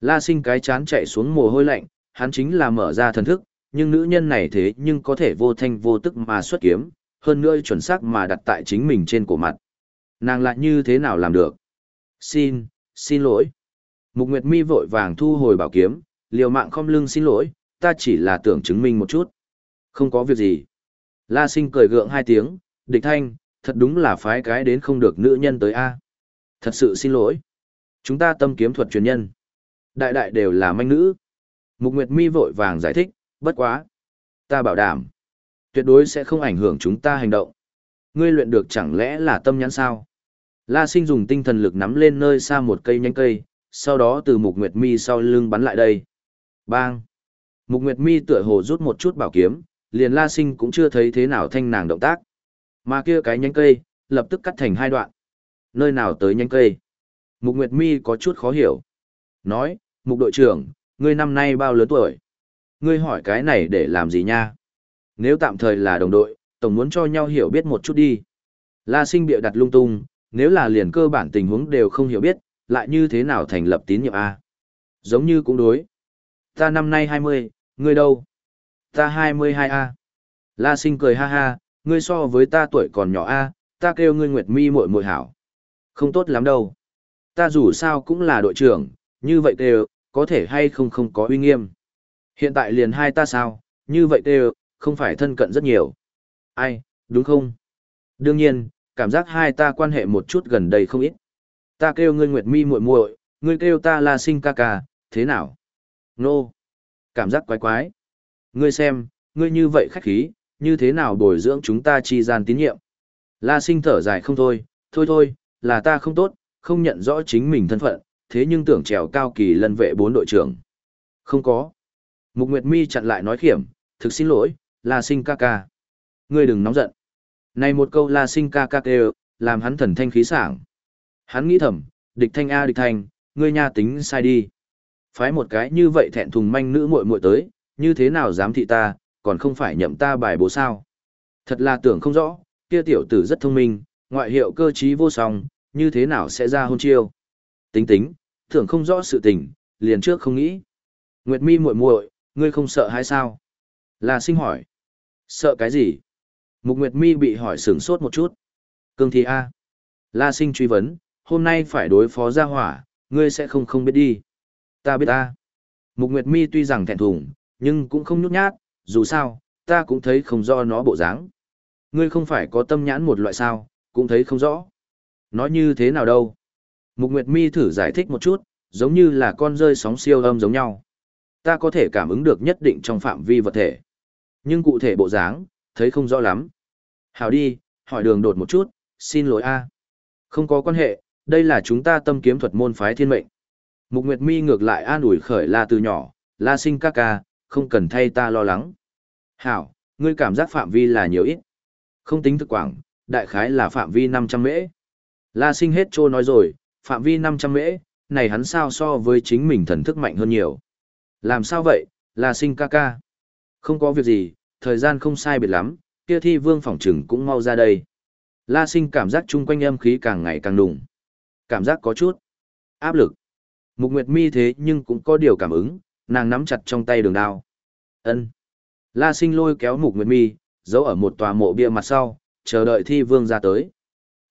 La sinh cái chán chạy xuống mồ hôi lạnh, hắn chính là mở ra thần thức, nhưng nữ nhân này thế nhưng có thể vô thanh vô tức mà xuất kiếm, hơn nữa chuẩn xác mà đặt tại chính mình trên cổ mặt. Nàng lại như thế nào làm được? Xin, xin lỗi. Mục Nguyệt Mi vội vàng thu hồi bảo kiếm, liều mạng không lưng xin lỗi, ta chỉ là tưởng chứng minh một chút. Không có việc gì. La sinh cười gượng hai tiếng, địch thanh, thật đúng là phái cái đến không được nữ nhân tới A. Thật sự xin lỗi. Chúng ta tâm kiếm thuật truyền nhân. Đại đại đều là manh nữ. Mục Nguyệt Mi vội vàng giải thích, bất quá. Ta bảo đảm. Tuyệt đối sẽ không ảnh hưởng chúng ta hành động. Ngươi luyện được chẳng lẽ là tâm nhãn sao? La sinh dùng tinh thần lực nắm lên nơi xa một cây nhánh cây, sau đó từ Mục Nguyệt Mi sau lưng bắn lại đây. Bang! Mục Nguyệt Mi tựa hồ rút một chút bảo kiếm, liền La Sinh cũng chưa thấy thế nào thanh nàng động tác. Mà kia cái nhánh cây, lập tức cắt thành hai đoạn. Nơi nào tới nhánh cây? Mục Nguyệt Mi có chút khó hiểu. Nói, Mục đội trưởng, ngươi năm nay bao lớn tuổi? Ngươi hỏi cái này để làm gì nha? Nếu tạm thời là đồng đội, tổng muốn cho nhau hiểu biết một chút đi. La Sinh bịa đặt lung tung, nếu là liền cơ bản tình huống đều không hiểu biết, lại như thế nào thành lập tín nhiệm A? Giống như cũng đối. Ta năm nay 20, ngươi đâu? Ta 22A. La sinh cười ha ha, ngươi so với ta tuổi còn nhỏ A, ta kêu ngươi Nguyệt Mi muội muội hảo. Không tốt lắm đâu. Ta dù sao cũng là đội trưởng, như vậy kêu, có thể hay không không có uy nghiêm. Hiện tại liền hai ta sao, như vậy kêu, không phải thân cận rất nhiều. Ai, đúng không? Đương nhiên, cảm giác hai ta quan hệ một chút gần đây không ít. Ta kêu ngươi Nguyệt Mi muội muội, ngươi kêu ta La Sinh ca ca, thế nào? Nô. Cảm giác quái quái. Ngươi xem, ngươi như vậy khách khí, như thế nào bồi dưỡng chúng ta chi gian tín nhiệm. La sinh thở dài không thôi, thôi thôi, là ta không tốt, không nhận rõ chính mình thân phận, thế nhưng tưởng trèo cao kỳ lân vệ bốn đội trưởng. Không có. Mục Nguyệt Mi chặn lại nói khiểm, thực xin lỗi, La sinh ca ca. Ngươi đừng nóng giận. Này một câu La sinh ca ca kêu, làm hắn thần thanh khí sảng. Hắn nghĩ thầm, địch thanh a địch thanh, ngươi nha tính sai đi. Phái một cái như vậy thẹn thùng manh nữ muội muội tới, như thế nào dám thị ta, còn không phải nhậm ta bài bố sao. Thật là tưởng không rõ, kia tiểu tử rất thông minh, ngoại hiệu cơ trí vô song, như thế nào sẽ ra hôn chiêu. Tính tính, tưởng không rõ sự tình, liền trước không nghĩ. Nguyệt mi muội muội, ngươi không sợ hay sao? Là sinh hỏi. Sợ cái gì? Mục Nguyệt mi bị hỏi sửng sốt một chút. Cương thi A. La sinh truy vấn, hôm nay phải đối phó gia hỏa, ngươi sẽ không không biết đi. Ta biết ta. Mục Nguyệt Mi tuy rằng thẹn thùng, nhưng cũng không nhút nhát, dù sao, ta cũng thấy không rõ nó bộ dáng. Ngươi không phải có tâm nhãn một loại sao, cũng thấy không rõ. Nói như thế nào đâu? Mục Nguyệt Mi thử giải thích một chút, giống như là con rơi sóng siêu âm giống nhau. Ta có thể cảm ứng được nhất định trong phạm vi vật thể. Nhưng cụ thể bộ dáng, thấy không rõ lắm. Hảo đi, hỏi đường đột một chút, xin lỗi a. Không có quan hệ, đây là chúng ta tâm kiếm thuật môn phái thiên mệnh. Mục Nguyệt Mi ngược lại an ủi khởi La từ nhỏ, La sinh ca ca, không cần thay ta lo lắng. Hảo, ngươi cảm giác phạm vi là nhiều ít. Không tính thực quảng, đại khái là phạm vi 500 mễ. La sinh hết trô nói rồi, phạm vi 500 mễ, này hắn sao so với chính mình thần thức mạnh hơn nhiều. Làm sao vậy, La sinh ca ca. Không có việc gì, thời gian không sai biệt lắm, kia thi vương phỏng trừng cũng mau ra đây. La sinh cảm giác chung quanh âm khí càng ngày càng đùng. Cảm giác có chút áp lực. Mục Nguyệt Mi thế nhưng cũng có điều cảm ứng, nàng nắm chặt trong tay đường đao. Ân. La Sinh lôi kéo Mục Nguyệt Mi, giấu ở một tòa mộ bia mặt sau, chờ đợi thi vương ra tới.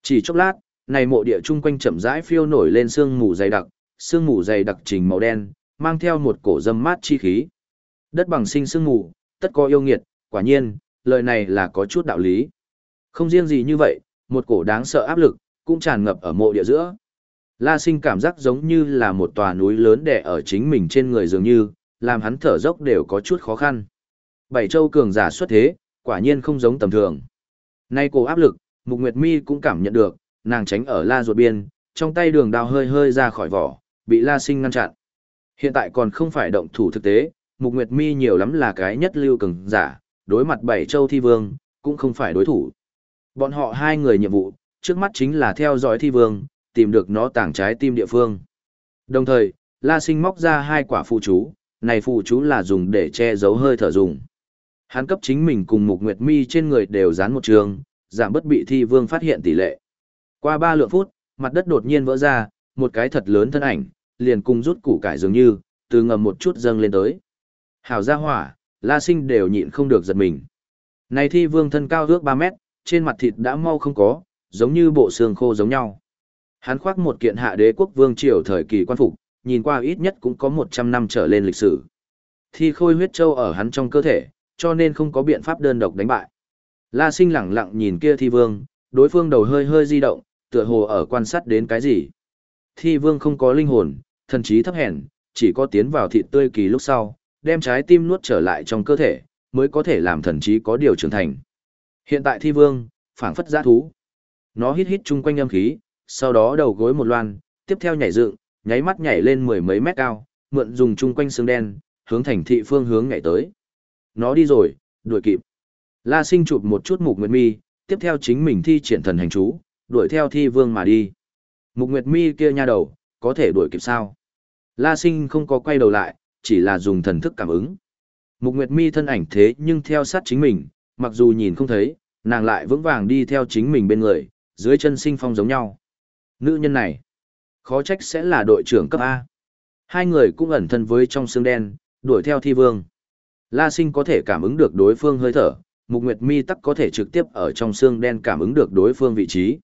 Chỉ chốc lát, này mộ địa chung quanh chậm rãi phiêu nổi lên sương mù dày đặc, sương mù dày đặc trình màu đen, mang theo một cổ dâm mát chi khí. Đất bằng sinh sương mù, tất có yêu nghiệt, quả nhiên, lời này là có chút đạo lý. Không riêng gì như vậy, một cổ đáng sợ áp lực, cũng tràn ngập ở mộ địa giữa. La sinh cảm giác giống như là một tòa núi lớn đè ở chính mình trên người dường như, làm hắn thở dốc đều có chút khó khăn. Bảy châu cường giả xuất thế, quả nhiên không giống tầm thường. Nay cổ áp lực, Mục Nguyệt Mi cũng cảm nhận được, nàng tránh ở la ruột biên, trong tay đường đao hơi hơi ra khỏi vỏ, bị la sinh ngăn chặn. Hiện tại còn không phải động thủ thực tế, Mục Nguyệt Mi nhiều lắm là cái nhất lưu cường giả, đối mặt bảy châu thi vương, cũng không phải đối thủ. Bọn họ hai người nhiệm vụ, trước mắt chính là theo dõi thi vương, tìm được nó tảng trái tim địa phương. Đồng thời, La Sinh móc ra hai quả phụ chú, này phụ chú là dùng để che giấu hơi thở dùng. Hắn cấp chính mình cùng Mục Nguyệt Mi trên người đều dán một trường, giảm bất bị thi vương phát hiện tỷ lệ. Qua ba lượng phút, mặt đất đột nhiên vỡ ra, một cái thật lớn thân ảnh, liền cùng rút củ cải dường như, từ ngầm một chút dâng lên tới. Hảo gia hỏa, La Sinh đều nhịn không được giật mình. Này thi vương thân cao ước 3 mét, trên mặt thịt đã mau không có, giống như bộ xương khô giống nhau. Hắn khoác một kiện hạ đế quốc vương triều thời kỳ quan phục, nhìn qua ít nhất cũng có 100 năm trở lên lịch sử. Thi khôi huyết châu ở hắn trong cơ thể, cho nên không có biện pháp đơn độc đánh bại. La sinh lẳng lặng nhìn kia thi vương, đối phương đầu hơi hơi di động, tựa hồ ở quan sát đến cái gì. Thi vương không có linh hồn, thần trí thấp hèn, chỉ có tiến vào thịt tươi kỳ lúc sau, đem trái tim nuốt trở lại trong cơ thể, mới có thể làm thần trí có điều trưởng thành. Hiện tại thi vương, phảng phất giã thú. Nó hít hít chung quanh âm khí, sau đó đầu gối một loan, tiếp theo nhảy dựng, nháy mắt nhảy lên mười mấy mét cao, mượn dùng chung quanh xương đen, hướng thành thị phương hướng nhảy tới. Nó đi rồi, đuổi kịp. La sinh chụp một chút mục nguyệt mi, tiếp theo chính mình thi triển thần hành chú, đuổi theo thi vương mà đi. Mục nguyệt mi kia nha đầu, có thể đuổi kịp sao? La sinh không có quay đầu lại, chỉ là dùng thần thức cảm ứng. Mục nguyệt mi thân ảnh thế nhưng theo sát chính mình, mặc dù nhìn không thấy, nàng lại vững vàng đi theo chính mình bên người, dưới chân sinh phong giống nhau. Nữ nhân này, khó trách sẽ là đội trưởng cấp A. Hai người cũng ẩn thân với trong xương đen, đuổi theo thi vương. La sinh có thể cảm ứng được đối phương hơi thở, mục nguyệt mi tắc có thể trực tiếp ở trong xương đen cảm ứng được đối phương vị trí.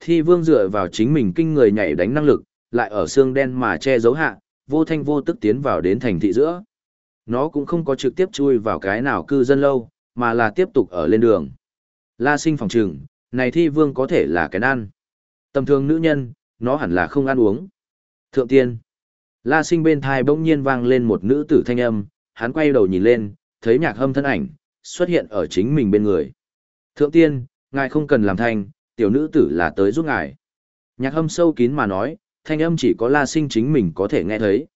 Thi vương dựa vào chính mình kinh người nhảy đánh năng lực, lại ở xương đen mà che giấu hạ, vô thanh vô tức tiến vào đến thành thị giữa. Nó cũng không có trực tiếp chui vào cái nào cư dân lâu, mà là tiếp tục ở lên đường. La sinh phòng trừng, này thi vương có thể là cái ăn. Tầm thường nữ nhân, nó hẳn là không ăn uống. Thượng tiên. La sinh bên thai bỗng nhiên vang lên một nữ tử thanh âm, hắn quay đầu nhìn lên, thấy nhạc hâm thân ảnh, xuất hiện ở chính mình bên người. Thượng tiên, ngài không cần làm thanh, tiểu nữ tử là tới giúp ngài. Nhạc hâm sâu kín mà nói, thanh âm chỉ có la sinh chính mình có thể nghe thấy.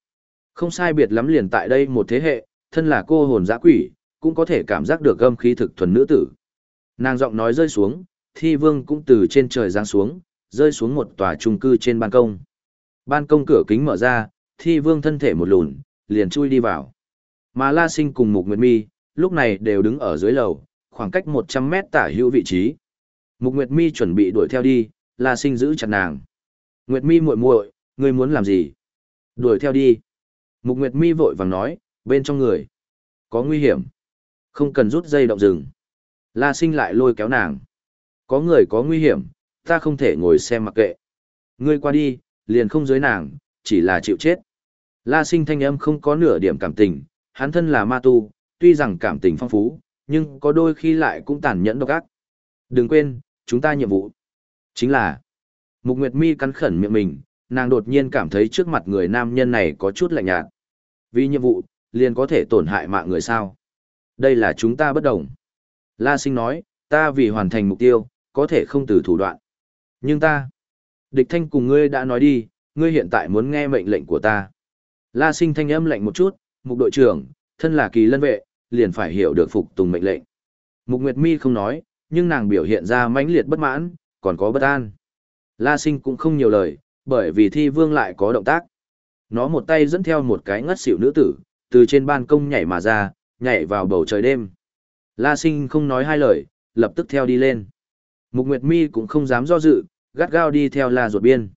Không sai biệt lắm liền tại đây một thế hệ, thân là cô hồn giã quỷ, cũng có thể cảm giác được âm khí thực thuần nữ tử. Nàng giọng nói rơi xuống, thi vương cũng từ trên trời giáng xuống, rơi xuống một tòa trung cư trên ban công. Ban công cửa kính mở ra, thi vương thân thể một lùn, liền chui đi vào. Mà La Sinh cùng Mục Nguyệt Mi, lúc này đều đứng ở dưới lầu, khoảng cách 100 mét tả hữu vị trí. Mục Nguyệt Mi chuẩn bị đuổi theo đi, La Sinh giữ chặt nàng. Nguyệt Mi muội muội, ngươi muốn làm gì? Đuổi theo đi. Mục Nguyệt Mi vội vàng nói, bên trong người. Có nguy hiểm. Không cần rút dây động rừng. La Sinh lại lôi kéo nàng. Có người có nguy hiểm, ta không thể ngồi xem mặc kệ. Ngươi qua đi, liền không dưới nàng, chỉ là chịu chết. La Sinh thanh âm không có nửa điểm cảm tình, hắn thân là ma tu, tuy rằng cảm tình phong phú, nhưng có đôi khi lại cũng tàn nhẫn độc ác. Đừng quên, chúng ta nhiệm vụ. Chính là, Mục Nguyệt Mi cắn khẩn miệng mình, nàng đột nhiên cảm thấy trước mặt người nam nhân này có chút lạnh nhạt. Vì nhiệm vụ, liền có thể tổn hại mạng người sao. Đây là chúng ta bất đồng. La sinh nói, ta vì hoàn thành mục tiêu, có thể không từ thủ đoạn. Nhưng ta, địch thanh cùng ngươi đã nói đi, ngươi hiện tại muốn nghe mệnh lệnh của ta. La sinh thanh âm lạnh một chút, mục đội trưởng, thân là kỳ lân vệ, liền phải hiểu được phục tùng mệnh lệnh. Mục Nguyệt Mi không nói, nhưng nàng biểu hiện ra mãnh liệt bất mãn, còn có bất an. La sinh cũng không nhiều lời, bởi vì thi vương lại có động tác. Nó một tay dẫn theo một cái ngất xỉu nữ tử, từ trên ban công nhảy mà ra, nhảy vào bầu trời đêm. La sinh không nói hai lời, lập tức theo đi lên. Mục Nguyệt Mi cũng không dám do dự, gắt gao đi theo La ruột biên.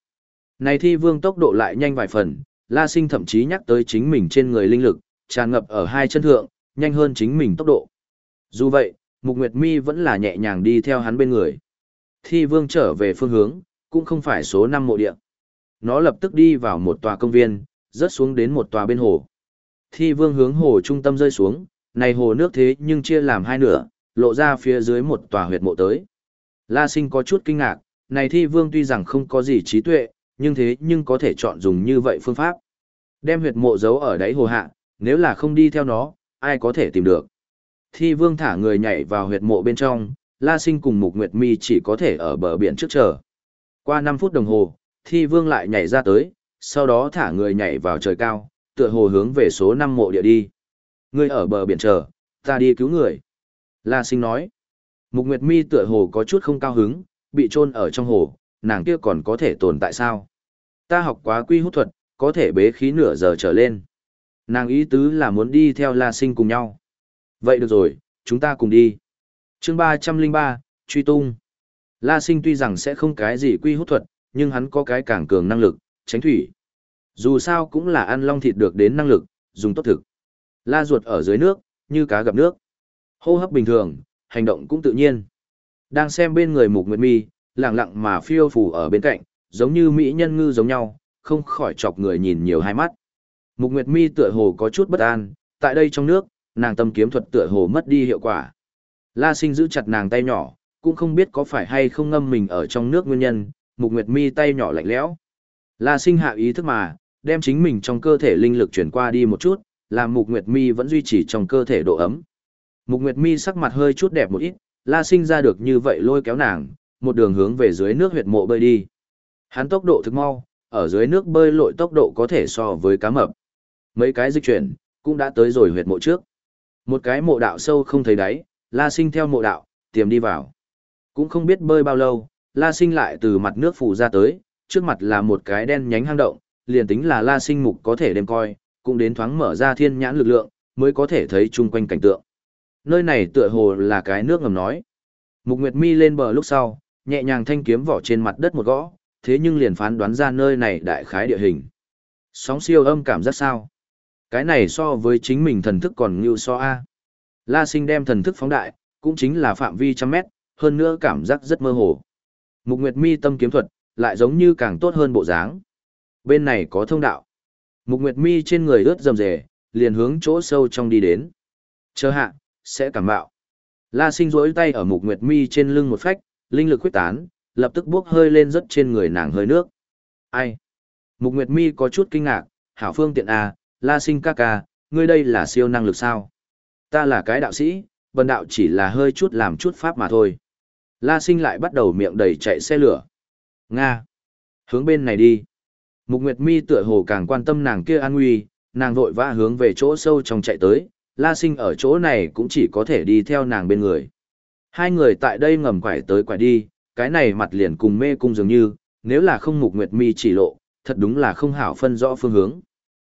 Này thi vương tốc độ lại nhanh vài phần, La sinh thậm chí nhắc tới chính mình trên người linh lực, tràn ngập ở hai chân thượng, nhanh hơn chính mình tốc độ. Dù vậy, Mục Nguyệt Mi vẫn là nhẹ nhàng đi theo hắn bên người. Thi vương trở về phương hướng, cũng không phải số 5 mộ địa. Nó lập tức đi vào một tòa công viên, rớt xuống đến một tòa bên hồ. Thi vương hướng hồ trung tâm rơi xuống, này hồ nước thế nhưng chia làm hai nửa, lộ ra phía dưới một tòa huyệt mộ tới. La sinh có chút kinh ngạc, này thi vương tuy rằng không có gì trí tuệ, nhưng thế nhưng có thể chọn dùng như vậy phương pháp. Đem huyệt mộ giấu ở đáy hồ hạ, nếu là không đi theo nó, ai có thể tìm được. Thi vương thả người nhảy vào huyệt mộ bên trong, La sinh cùng Mục Nguyệt Mi chỉ có thể ở bờ biển trước chờ. Qua 5 phút đồng hồ, thi vương lại nhảy ra tới, sau đó thả người nhảy vào trời cao, tựa hồ hướng về số 5 mộ địa đi. Ngươi ở bờ biển chờ, ta đi cứu người. La sinh nói. Mục Nguyệt Mi tựa hồ có chút không cao hứng, bị chôn ở trong hồ, nàng kia còn có thể tồn tại sao? Ta học quá quy hút thuật, có thể bế khí nửa giờ trở lên. Nàng ý tứ là muốn đi theo La Sinh cùng nhau. Vậy được rồi, chúng ta cùng đi. chương 303, truy tung. La Sinh tuy rằng sẽ không cái gì quy hút thuật, nhưng hắn có cái càng cường năng lực, tránh thủy. Dù sao cũng là ăn long thịt được đến năng lực, dùng tốt thực. La ruột ở dưới nước, như cá gặp nước. Hô hấp bình thường, hành động cũng tự nhiên. Đang xem bên người Mục Nguyệt Mi, lặng lặng mà phiêu phù ở bên cạnh, giống như mỹ nhân ngư giống nhau, không khỏi chọc người nhìn nhiều hai mắt. Mục Nguyệt Mi tựa hồ có chút bất an, tại đây trong nước, nàng tâm kiếm thuật tựa hồ mất đi hiệu quả. La Sinh giữ chặt nàng tay nhỏ, cũng không biết có phải hay không ngâm mình ở trong nước nguyên nhân, Mục Nguyệt Mi tay nhỏ lạnh lẽo. La Sinh hạ ý thức mà, đem chính mình trong cơ thể linh lực chuyển qua đi một chút, làm Mục Nguyệt Mi vẫn duy trì trong cơ thể độ ấm. Mục Nguyệt Mi sắc mặt hơi chút đẹp một ít, La Sinh ra được như vậy lôi kéo nàng, một đường hướng về dưới nước huyệt mộ bơi đi. Hắn tốc độ thực mau, ở dưới nước bơi lội tốc độ có thể so với cá mập. Mấy cái dịch chuyển, cũng đã tới rồi huyệt mộ trước. Một cái mộ đạo sâu không thấy đáy, La Sinh theo mộ đạo, tiềm đi vào. Cũng không biết bơi bao lâu, La Sinh lại từ mặt nước phủ ra tới, trước mặt là một cái đen nhánh hang động, liền tính là La Sinh mục có thể đem coi, cũng đến thoáng mở ra thiên nhãn lực lượng, mới có thể thấy chung quanh cảnh tượng. Nơi này tựa hồ là cái nước ngầm nói. Mục Nguyệt Mi lên bờ lúc sau, nhẹ nhàng thanh kiếm vỏ trên mặt đất một gõ, thế nhưng liền phán đoán ra nơi này đại khái địa hình. Sóng siêu âm cảm giác sao? Cái này so với chính mình thần thức còn như so A. La sinh đem thần thức phóng đại, cũng chính là phạm vi trăm mét, hơn nữa cảm giác rất mơ hồ. Mục Nguyệt mi tâm kiếm thuật, lại giống như càng tốt hơn bộ dáng. Bên này có thông đạo. Mục Nguyệt mi trên người ướt rầm rề, liền hướng chỗ sâu trong đi đến. Chờ hạ, sẽ cảm bạo. La sinh rỗi tay ở Mục Nguyệt mi trên lưng một phách, linh lực quyết tán, lập tức bước hơi lên rất trên người nàng hơi nước. Ai? Mục Nguyệt mi có chút kinh ngạc, hảo phương tiện à, La sinh ca ca, ngươi đây là siêu năng lực sao? Ta là cái đạo sĩ, bần đạo chỉ là hơi chút làm chút pháp mà thôi. La sinh lại bắt đầu miệng đầy chạy xe lửa. Nga! Hướng bên này đi. Mục Nguyệt Mi tựa hồ càng quan tâm nàng kia an nguy, nàng vội vã hướng về chỗ sâu trong chạy tới, La Sinh ở chỗ này cũng chỉ có thể đi theo nàng bên người. Hai người tại đây ngầm quải tới quải đi, cái này mặt liền cùng mê cung dường như, nếu là không Mục Nguyệt Mi chỉ lộ, thật đúng là không hảo phân rõ phương hướng.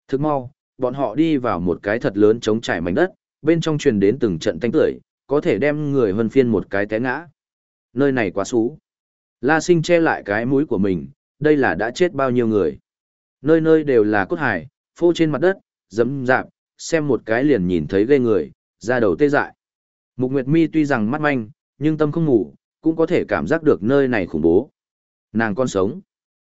Thức mau, bọn họ đi vào một cái thật lớn trống trải mảnh đất, bên trong truyền đến từng trận tanh tưởi, có thể đem người hân phiên một cái té ngã. Nơi này quá xú. La sinh che lại cái mũi của mình, đây là đã chết bao nhiêu người. Nơi nơi đều là cốt hải, phô trên mặt đất, dấm dạp, xem một cái liền nhìn thấy ghê người, ra đầu tê dại. Mục Nguyệt Mi tuy rằng mắt manh, nhưng tâm không ngủ, cũng có thể cảm giác được nơi này khủng bố. Nàng con sống.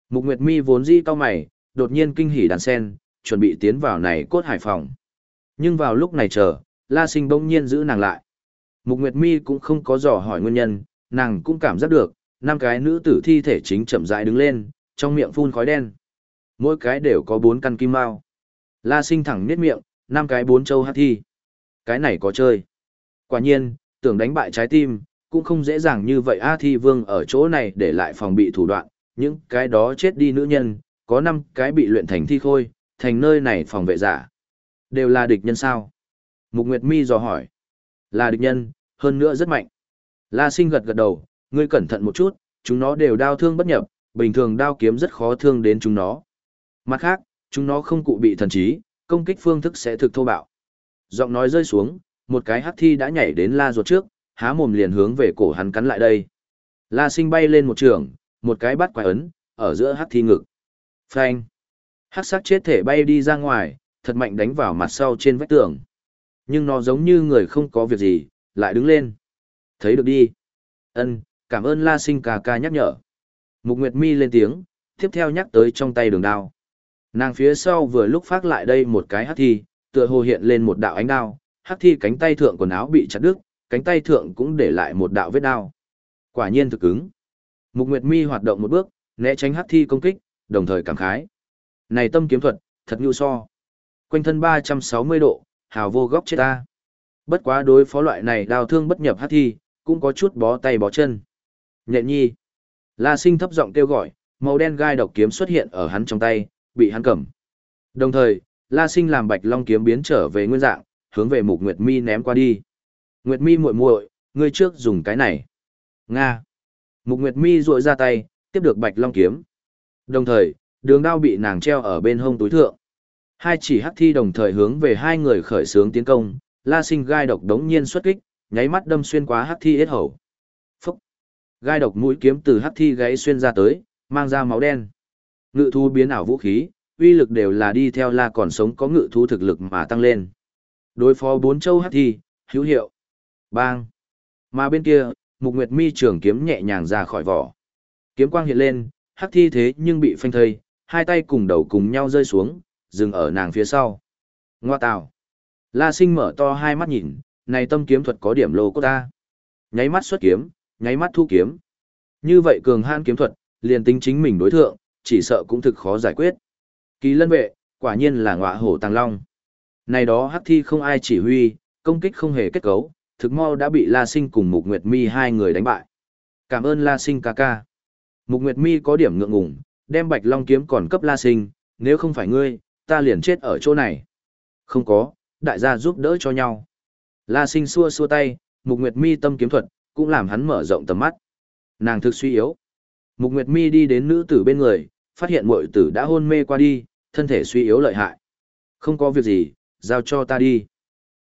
Mục Nguyệt Mi vốn di cao mày, đột nhiên kinh hỉ đàn sen, chuẩn bị tiến vào này cốt hải phòng. Nhưng vào lúc này chờ, La Sinh bỗng nhiên giữ nàng lại. Mục Nguyệt Mi cũng không có dò hỏi nguyên nhân, nàng cũng cảm giác được, năm cái nữ tử thi thể chính chậm rãi đứng lên, trong miệng phun khói đen. Mỗi cái đều có bốn căn kim mao. La Sinh thẳng niết miệng, năm cái bốn châu hắc thi. Cái này có chơi. Quả nhiên, tưởng đánh bại trái tim, cũng không dễ dàng như vậy A Thi Vương ở chỗ này để lại phòng bị thủ đoạn, những cái đó chết đi nữ nhân, có năm cái bị luyện thành thi khôi, thành nơi này phòng vệ giả. Đều là địch nhân sao? Mục Nguyệt Mi dò hỏi. Là địch nhân, hơn nữa rất mạnh. La sinh gật gật đầu, ngươi cẩn thận một chút, chúng nó đều đau thương bất nhập, bình thường đao kiếm rất khó thương đến chúng nó. Mặt khác, chúng nó không cụ bị thần trí, công kích phương thức sẽ thực thô bạo. Giọng nói rơi xuống, một cái hắc thi đã nhảy đến la ruột trước, há mồm liền hướng về cổ hắn cắn lại đây. La sinh bay lên một trường, một cái bắt quái ấn, ở giữa hắc thi ngực. Phanh. Hắc sắc chết thể bay đi ra ngoài, thật mạnh đánh vào mặt sau trên vách tường. Nhưng nó giống như người không có việc gì, lại đứng lên. Thấy được đi. Ân, cảm ơn La Sinh ca ca nhắc nhở. Mục Nguyệt Mi lên tiếng, tiếp theo nhắc tới trong tay đường đao. Nàng phía sau vừa lúc phát lại đây một cái hắc thi, tựa hồ hiện lên một đạo ánh đao, hắc thi cánh tay thượng quần áo bị chặt đứt, cánh tay thượng cũng để lại một đạo vết đao. Quả nhiên thực cứng. Mục Nguyệt Mi hoạt động một bước, né tránh hắc thi công kích, đồng thời cảm khái. Này tâm kiếm thuật, thật nhu so. Quanh thân 360 độ, hào vô góc chết ta. Bất quá đối phó loại này đào thương bất nhập hát thi, cũng có chút bó tay bó chân. Nhện nhi. La sinh thấp giọng kêu gọi, màu đen gai độc kiếm xuất hiện ở hắn trong tay, bị hắn cầm. Đồng thời, La sinh làm bạch long kiếm biến trở về nguyên dạng, hướng về mục Nguyệt Mi ném qua đi. Nguyệt Mi muội muội, ngươi trước dùng cái này. Nga. Mục Nguyệt Mi duỗi ra tay, tiếp được bạch long kiếm. Đồng thời, đường đao bị nàng treo ở bên hông túi thượng. Hai chỉ hắc thi đồng thời hướng về hai người khởi xướng tiến công, La Sinh gai độc đống nhiên xuất kích, nháy mắt đâm xuyên qua hắc thi yết hầu. Phúc! Gai độc mũi kiếm từ hắc thi gãy xuyên ra tới, mang ra máu đen. Ngự thú biến ảo vũ khí, uy lực đều là đi theo La còn sống có ngự thú thực lực mà tăng lên. Đối phó bốn châu hắc thi, hữu hiệu. Bang! Mà bên kia, Mục Nguyệt Mi trường kiếm nhẹ nhàng ra khỏi vỏ. Kiếm quang hiện lên, hắc thi thế nhưng bị phanh thây, hai tay cùng đầu cùng nhau rơi xuống, dừng ở nàng phía sau. Ngoa tào. La sinh mở to hai mắt nhìn, này tâm kiếm thuật có điểm lô cốt ta. Nháy mắt xuất kiếm, nháy mắt thu kiếm. Như vậy cường han kiếm thuật, liền tính chính mình đối thượng, chỉ sợ cũng thực khó giải quyết. Kỳ lân vệ, quả nhiên là ngọa hổ tàng long. Này đó hắc thi không ai chỉ huy, công kích không hề kết cấu, thực mau đã bị La Sinh cùng Mục Nguyệt Mi hai người đánh bại. Cảm ơn La Sinh ca ca. Mục Nguyệt Mi có điểm ngượng ngùng, đem Bạch Long kiếm còn cấp La Sinh, nếu không phải ngươi, ta liền chết ở chỗ này. Không có, đại gia giúp đỡ cho nhau. La sinh xua xua tay, mục nguyệt mi tâm kiếm thuật, cũng làm hắn mở rộng tầm mắt. Nàng thực suy yếu. Mục nguyệt mi đi đến nữ tử bên người, phát hiện muội tử đã hôn mê qua đi, thân thể suy yếu lợi hại. Không có việc gì, giao cho ta đi.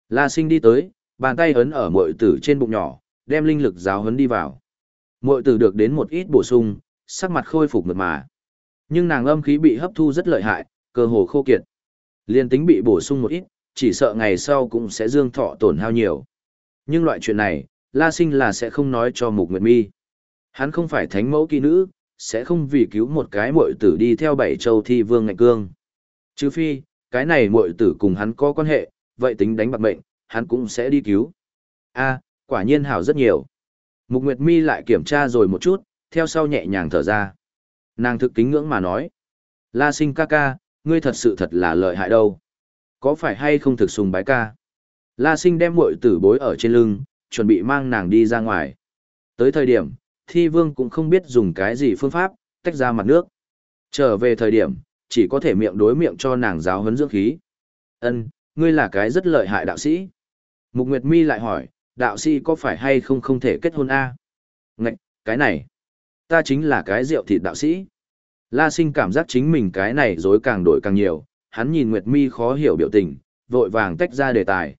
La sinh đi tới, bàn tay ấn ở muội tử trên bụng nhỏ, đem linh lực giáo hấn đi vào. Muội tử được đến một ít bổ sung, sắc mặt khôi phục mượt mà. Nhưng nàng âm khí bị hấp thu rất lợi hại, cơ hồ khô kiệt. Liên tính bị bổ sung một ít, chỉ sợ ngày sau cũng sẽ dương thọ tổn hao nhiều. Nhưng loại chuyện này, La Sinh là sẽ không nói cho Mục Nguyệt Mi. Hắn không phải thánh mẫu kỳ nữ, sẽ không vì cứu một cái muội tử đi theo bảy châu thi vương ngạnh cương. Trừ phi, cái này muội tử cùng hắn có quan hệ, vậy tính đánh bạc mệnh, hắn cũng sẽ đi cứu. A, quả nhiên hảo rất nhiều. Mục Nguyệt Mi lại kiểm tra rồi một chút, theo sau nhẹ nhàng thở ra. Nàng thực kính ngưỡng mà nói. La sinh ca ca, ngươi thật sự thật là lợi hại đâu. Có phải hay không thực sùng bái ca? La sinh đem muội tử bối ở trên lưng, chuẩn bị mang nàng đi ra ngoài. Tới thời điểm, thi vương cũng không biết dùng cái gì phương pháp, tách ra mặt nước. Trở về thời điểm, chỉ có thể miệng đối miệng cho nàng giáo huấn dưỡng khí. Ân, ngươi là cái rất lợi hại đạo sĩ. Mục Nguyệt Mi lại hỏi, đạo sĩ có phải hay không không thể kết hôn a? À? Ngạch, cái này, ta chính là cái rượu thịt đạo sĩ. La sinh cảm giác chính mình cái này dối càng đổi càng nhiều, hắn nhìn Nguyệt Mi khó hiểu biểu tình, vội vàng tách ra đề tài.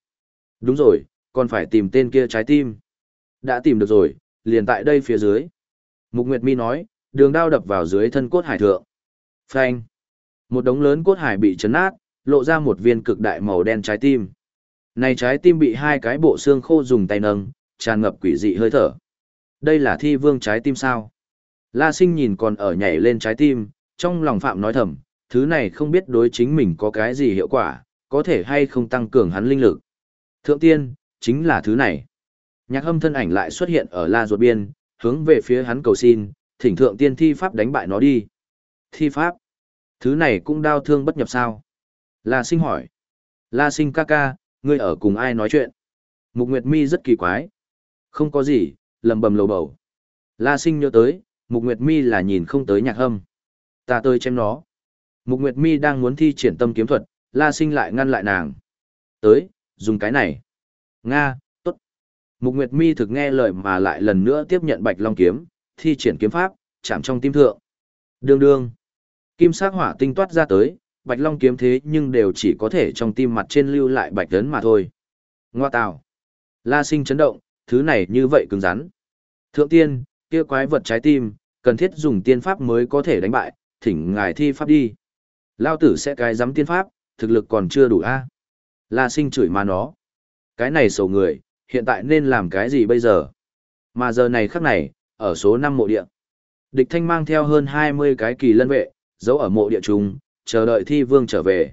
Đúng rồi, còn phải tìm tên kia trái tim. Đã tìm được rồi, liền tại đây phía dưới. Mục Nguyệt Mi nói, đường đao đập vào dưới thân cốt hải thượng. Phanh. Một đống lớn cốt hải bị chấn nát, lộ ra một viên cực đại màu đen trái tim. Này trái tim bị hai cái bộ xương khô dùng tay nâng, tràn ngập quỷ dị hơi thở. Đây là thi vương trái tim sao? La sinh nhìn còn ở nhảy lên trái tim, trong lòng phạm nói thầm, thứ này không biết đối chính mình có cái gì hiệu quả, có thể hay không tăng cường hắn linh lực. Thượng tiên, chính là thứ này. Nhạc hâm thân ảnh lại xuất hiện ở la ruột biên, hướng về phía hắn cầu xin, thỉnh thượng tiên thi pháp đánh bại nó đi. Thi pháp? Thứ này cũng đau thương bất nhập sao? La sinh hỏi. La sinh ca ca, ngươi ở cùng ai nói chuyện? Mục Nguyệt Mi rất kỳ quái. Không có gì, lầm bầm lầu bầu. La sinh nhớ tới, Mục Nguyệt Mi là nhìn không tới nhạc hâm. Ta tới chém nó. Mục Nguyệt Mi đang muốn thi triển tâm kiếm thuật, La Sinh lại ngăn lại nàng. Tới, dùng cái này. Nga, tốt. Mục Nguyệt Mi thực nghe lời mà lại lần nữa tiếp nhận Bạch Long kiếm, thi triển kiếm pháp, chạm trong tim thượng. Đương đương. Kim sắc hỏa tinh toát ra tới, Bạch Long kiếm thế nhưng đều chỉ có thể trong tim mặt trên lưu lại bạch tấn mà thôi. Ngoa tào. La Sinh chấn động, thứ này như vậy cứng rắn. Thượng tiên, kia quái vật trái tim, cần thiết dùng tiên pháp mới có thể đánh bại, thỉnh ngài thi pháp đi. Lao tử sẽ cái dám tiên pháp, thực lực còn chưa đủ a. La sinh chửi mà nó. Cái này sầu người, hiện tại nên làm cái gì bây giờ? Mà giờ này khắc này, ở số 5 mộ địa. Địch thanh mang theo hơn 20 cái kỳ lân vệ, giấu ở mộ địa chúng, chờ đợi thi vương trở về.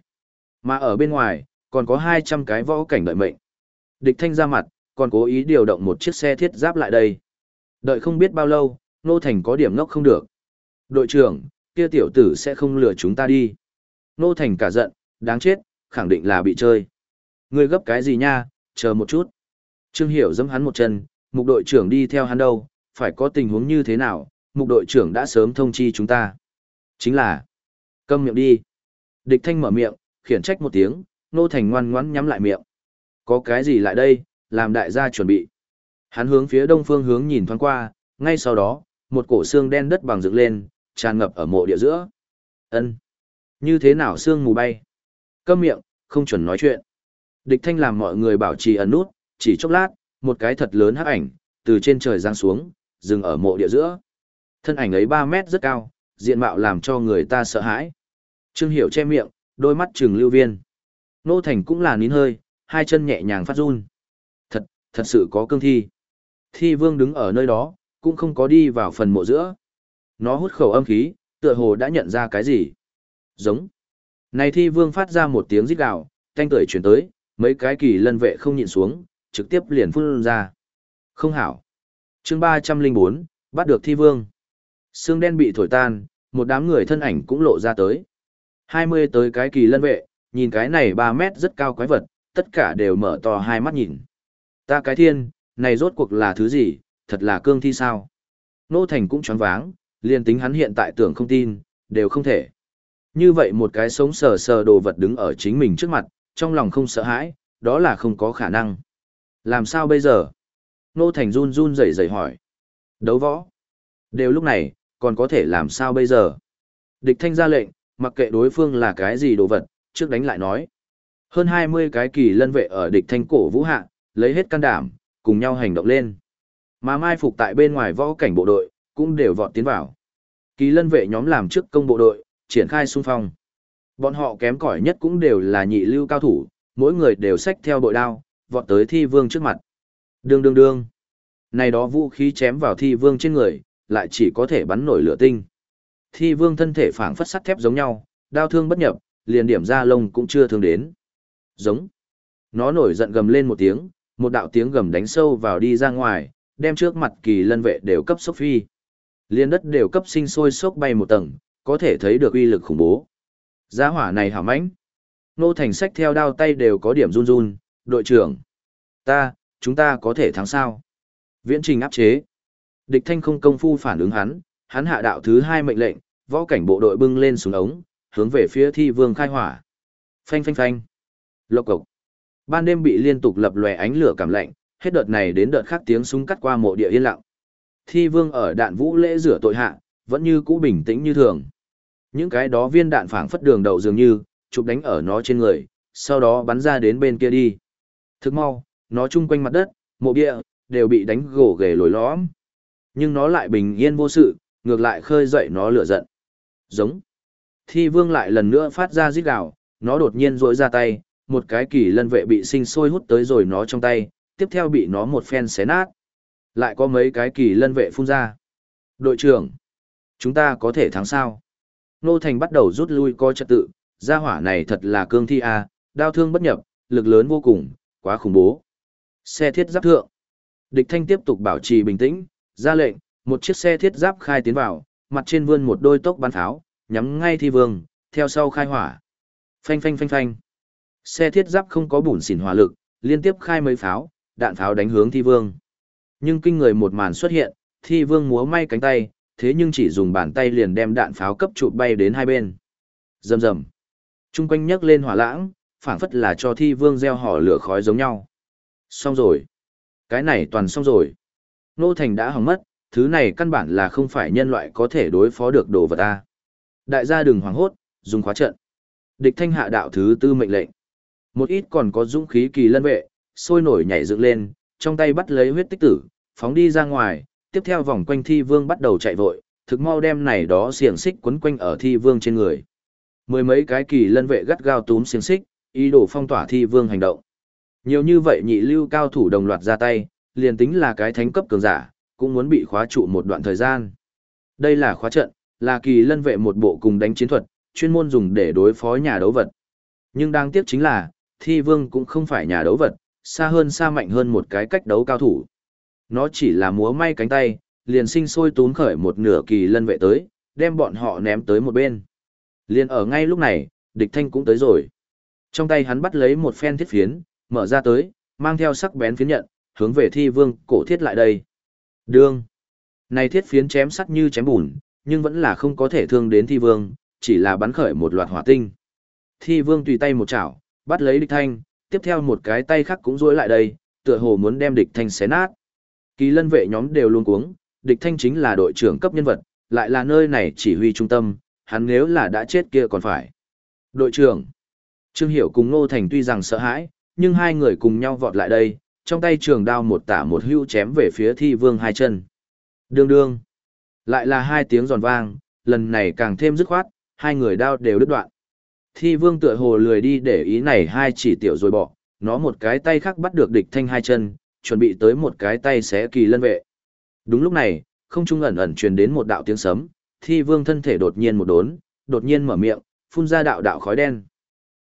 Mà ở bên ngoài, còn có 200 cái võ cảnh đợi mệnh. Địch thanh ra mặt, còn cố ý điều động một chiếc xe thiết giáp lại đây. Đợi không biết bao lâu, Nô Thành có điểm ngốc không được. Đội trưởng, kia tiểu tử sẽ không lừa chúng ta đi. Nô Thành cả giận, đáng chết, khẳng định là bị chơi. Ngươi gấp cái gì nha, chờ một chút. Trương Hiểu giẫm hắn một chân, mục đội trưởng đi theo hắn đâu, phải có tình huống như thế nào, mục đội trưởng đã sớm thông chi chúng ta. Chính là, câm miệng đi. Địch thanh mở miệng, khiển trách một tiếng, nô thành ngoan ngoãn nhắm lại miệng. Có cái gì lại đây, làm đại gia chuẩn bị. Hắn hướng phía đông phương hướng nhìn thoáng qua, ngay sau đó, một cổ xương đen đất bằng dựng lên, tràn ngập ở mộ địa giữa. Ân, như thế nào xương mù bay? Câm miệng, không chuẩn nói chuyện. Địch thanh làm mọi người bảo trì ẩn nút, chỉ chốc lát, một cái thật lớn hắc ảnh, từ trên trời giáng xuống, dừng ở mộ địa giữa. Thân ảnh ấy 3 mét rất cao, diện mạo làm cho người ta sợ hãi. Trương Hiểu che miệng, đôi mắt trừng lưu viên. Nô Thành cũng là nín hơi, hai chân nhẹ nhàng phát run. Thật, thật sự có cương thi. Thi vương đứng ở nơi đó, cũng không có đi vào phần mộ giữa. Nó hút khẩu âm khí, tựa hồ đã nhận ra cái gì. Giống. Này thi vương phát ra một tiếng rít gào, thanh cười chuyển tới, mấy cái kỳ lân vệ không nhịn xuống, trực tiếp liền phun ra. Không hảo. chương 304, bắt được thi vương. Xương đen bị thổi tan, một đám người thân ảnh cũng lộ ra tới. 20 tới cái kỳ lân vệ, nhìn cái này ba mét rất cao quái vật, tất cả đều mở to hai mắt nhìn. Ta cái thiên, này rốt cuộc là thứ gì, thật là cương thi sao? Nô Thành cũng choáng váng, liền tính hắn hiện tại tưởng không tin, đều không thể. Như vậy một cái sống sờ sờ đồ vật đứng ở chính mình trước mặt, trong lòng không sợ hãi, đó là không có khả năng. Làm sao bây giờ? Nô Thành run run rẩy rẩy hỏi. Đấu võ. Đều lúc này, còn có thể làm sao bây giờ? Địch thanh ra lệnh, mặc kệ đối phương là cái gì đồ vật, trước đánh lại nói. Hơn 20 cái kỳ lân vệ ở địch thanh cổ vũ hạ, lấy hết can đảm, cùng nhau hành động lên. Mà mai phục tại bên ngoài võ cảnh bộ đội, cũng đều vọt tiến vào. Kỳ lân vệ nhóm làm trước công bộ đội, triển khai xung phong. Bọn họ kém cỏi nhất cũng đều là nhị lưu cao thủ, mỗi người đều xách theo bội đao, vọt tới thi vương trước mặt. Đương đương đương. Này đó vũ khí chém vào thi vương trên người, lại chỉ có thể bắn nổi lửa tinh. Thi vương thân thể phảng phất sắt thép giống nhau, đao thương bất nhập, liền điểm ra lông cũng chưa thương đến. Giống. Nó nổi giận gầm lên một tiếng, một đạo tiếng gầm đánh sâu vào đi ra ngoài, đem trước mặt kỳ lân vệ đều cấp sốc phi. Liên đất đều cấp sinh sôi sốc bay một tầng, có thể thấy được uy lực khủng bố. Giá hỏa này hảo mãnh. Nô thành sách theo đao tay đều có điểm run run, đội trưởng. Ta, chúng ta có thể thắng sao? Viễn trình áp chế. Địch thanh không công phu phản ứng hắn, hắn hạ đạo thứ hai mệnh lệnh, võ cảnh bộ đội bưng lên xuống ống, hướng về phía thi vương khai hỏa. Phanh phanh phanh. Lộc cộc. Ban đêm bị liên tục lập lòe ánh lửa cảm lạnh, hết đợt này đến đợt khác tiếng súng cắt qua mộ địa yên lặng. Thi vương ở đạn vũ lễ rửa tội hạ, vẫn như cũ bình tĩnh như thường. Những cái đó viên đạn phảng phất đường đầu dường như, chụp đánh ở nó trên người, sau đó bắn ra đến bên kia đi. Thức mau, nó chung quanh mặt đất, mộ bia đều bị đánh gỗ ghề lồi lõm. Nhưng nó lại bình yên vô sự, ngược lại khơi dậy nó lửa giận. Giống. Thi vương lại lần nữa phát ra rít gào, nó đột nhiên rỗi ra tay, một cái kỳ lân vệ bị sinh sôi hút tới rồi nó trong tay, tiếp theo bị nó một phen xé nát. Lại có mấy cái kỳ lân vệ phun ra. Đội trưởng, chúng ta có thể thắng sao? Nô Thành bắt đầu rút lui coi trật tự, gia hỏa này thật là cương thi a, đao thương bất nhập, lực lớn vô cùng, quá khủng bố. Xe thiết giáp thượng. Địch Thanh tiếp tục bảo trì bình tĩnh, ra lệnh, một chiếc xe thiết giáp khai tiến vào, mặt trên vươn một đôi tốc bắn pháo, nhắm ngay thi vương, theo sau khai hỏa. Phanh phanh phanh phanh. Xe thiết giáp không có bùn xỉn hỏa lực, liên tiếp khai mấy pháo, đạn pháo đánh hướng thi vương. Nhưng kinh người một màn xuất hiện, thi vương múa may cánh tay, thế nhưng chỉ dùng bàn tay liền đem đạn pháo cấp trụ bay đến hai bên. Rầm rầm. Trung quanh nhấc lên hỏa lãng, phảng phất là cho thi vương gieo họ lửa khói giống nhau. Xong rồi. Cái này toàn xong rồi. Nô Thành đã hỏng mất, thứ này căn bản là không phải nhân loại có thể đối phó được đồ vật ta. Đại gia đừng hoảng hốt, dùng khóa trận. Địch thanh hạ đạo thứ tư mệnh lệnh. Một ít còn có dũng khí kỳ lân vệ, sôi nổi nhảy dựng lên, trong tay bắt lấy huyết tích tử, phóng đi ra ngoài, tiếp theo vòng quanh thi vương bắt đầu chạy vội, thực mau đem này đó xiềng xích quấn quanh ở thi vương trên người. Mười mấy cái kỳ lân vệ gắt gao túm xiềng xích, ý đồ phong tỏa thi vương hành động. Nhiều như vậy nhị lưu cao thủ đồng loạt ra tay, liền tính là cái thánh cấp cường giả, cũng muốn bị khóa trụ một đoạn thời gian. Đây là khóa trận, là kỳ lân vệ một bộ cùng đánh chiến thuật, chuyên môn dùng để đối phó nhà đấu vật. Nhưng đáng tiếc chính là, thi vương cũng không phải nhà đấu vật, xa hơn xa mạnh hơn một cái cách đấu cao thủ. Nó chỉ là múa may cánh tay, liền sinh sôi tún khởi một nửa kỳ lân vệ tới, đem bọn họ ném tới một bên. Liền ở ngay lúc này, địch thanh cũng tới rồi. Trong tay hắn bắt lấy một phen thiết phiến, mở ra tới, mang theo sắc bén phiến nhận, hướng về thi vương cổ thiết lại đây. Đương. Này thiết phiến chém sắt như chém bùn, nhưng vẫn là không có thể thương đến thi vương, chỉ là bắn khởi một loạt hỏa tinh. Thi vương tùy tay một chảo, bắt lấy địch thanh, tiếp theo một cái tay khác cũng duỗi lại đây, tựa hồ muốn đem địch thanh xé nát. Kỳ lân vệ nhóm đều luôn cuống, địch thanh chính là đội trưởng cấp nhân vật, lại là nơi này chỉ huy trung tâm, hắn nếu là đã chết kia còn phải. Đội trưởng, Trương Hiểu cùng Ngô Thành tuy rằng sợ hãi, nhưng hai người cùng nhau vọt lại đây, trong tay trường đao một tả một hưu chém về phía thi vương hai chân. Đương đương, lại là hai tiếng giòn vang, lần này càng thêm dứt khoát, hai người đao đều đứt đoạn. Thi vương tựa hồ lười đi để ý này hai chỉ tiểu rồi bỏ, nó một cái tay khác bắt được địch thanh hai chân, chuẩn bị tới một cái tay xé kỳ lân vệ. Đúng lúc này, không trung ẩn ẩn truyền đến một đạo tiếng sấm, thi vương thân thể đột nhiên một đốn, đột nhiên mở miệng, phun ra đạo đạo khói đen.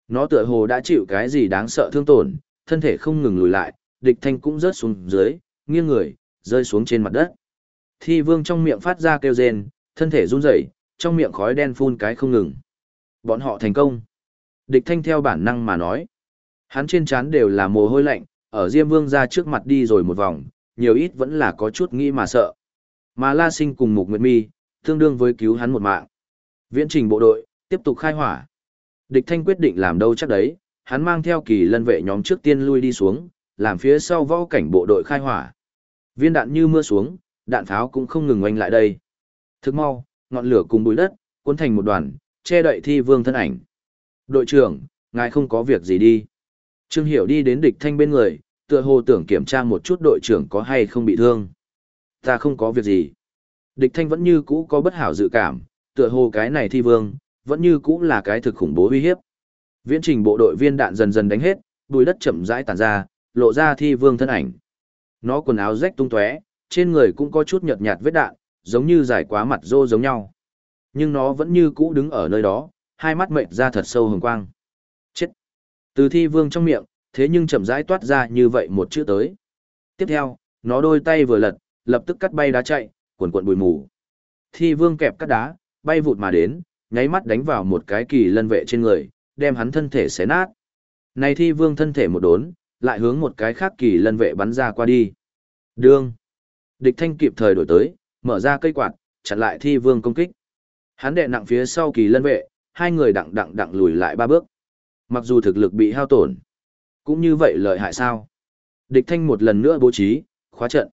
Nó tựa hồ đã chịu cái gì đáng sợ thương tổn, thân thể không ngừng lùi lại, địch thanh cũng rớt xuống dưới, nghiêng người, rơi xuống trên mặt đất. Thi vương trong miệng phát ra kêu rên, thân thể run rẩy, trong miệng khói đen phun cái không ngừng. Bọn họ thành công. Địch thanh theo bản năng mà nói. Hắn trên trán đều là mồ hôi lạnh, ở Diêm Vương ra trước mặt đi rồi một vòng, nhiều ít vẫn là có chút nghĩ mà sợ. Mà La Sinh cùng Mục Nguyệt Mi, tương đương với cứu hắn một mạng. Viễn trình bộ đội, tiếp tục khai hỏa. Địch Thanh quyết định làm đâu chắc đấy, hắn mang theo kỳ lân vệ nhóm trước tiên lui đi xuống, làm phía sau võ cảnh bộ đội khai hỏa. Viên đạn như mưa xuống, đạn pháo cũng không ngừng oanh lại đây. Thức mau, ngọn lửa cùng bụi đất, cuốn thành một đoàn, che đậy thi vương thân ảnh. Đội trưởng, ngài không có việc gì đi. Trương Hiểu đi đến địch thanh bên người, tựa hồ tưởng kiểm tra một chút đội trưởng có hay không bị thương. Ta không có việc gì. Địch thanh vẫn như cũ có bất hảo dự cảm, tựa hồ cái này thi vương, vẫn như cũ là cái thực khủng bố uy hiếp. Viễn trình bộ đội viên đạn dần dần đánh hết, bùi đất chậm rãi tàn ra, lộ ra thi vương thân ảnh. Nó quần áo rách tung tóe, trên người cũng có chút nhợt nhạt vết đạn, giống như dài quá mặt rô giống nhau. Nhưng nó vẫn như cũ đứng ở nơi đó, hai mắt mệt ra thật sâu hồng quang. Chết! Từ thi vương trong miệng, thế nhưng chậm rãi toát ra như vậy một chữ tới. Tiếp theo, nó đôi tay vừa lật, lập tức cắt bay đá chạy, cuộn cuộn bụi mù. Thi vương kẹp cắt đá, bay vụt mà đến, nháy mắt đánh vào một cái kỳ lân vệ trên người, đem hắn thân thể xé nát. Này thi vương thân thể một đốn, lại hướng một cái khác kỳ lân vệ bắn ra qua đi. Đương. Địch thanh kịp thời đổi tới, mở ra cây quạt, chặn lại thi vương công kích. Hắn đệ nặng phía sau kỳ lân vệ, hai người đặng đặng đặng lùi lại ba bước. Mặc dù thực lực bị hao tổn, cũng như vậy lợi hại sao? Địch thanh một lần nữa bố trí, khóa trận.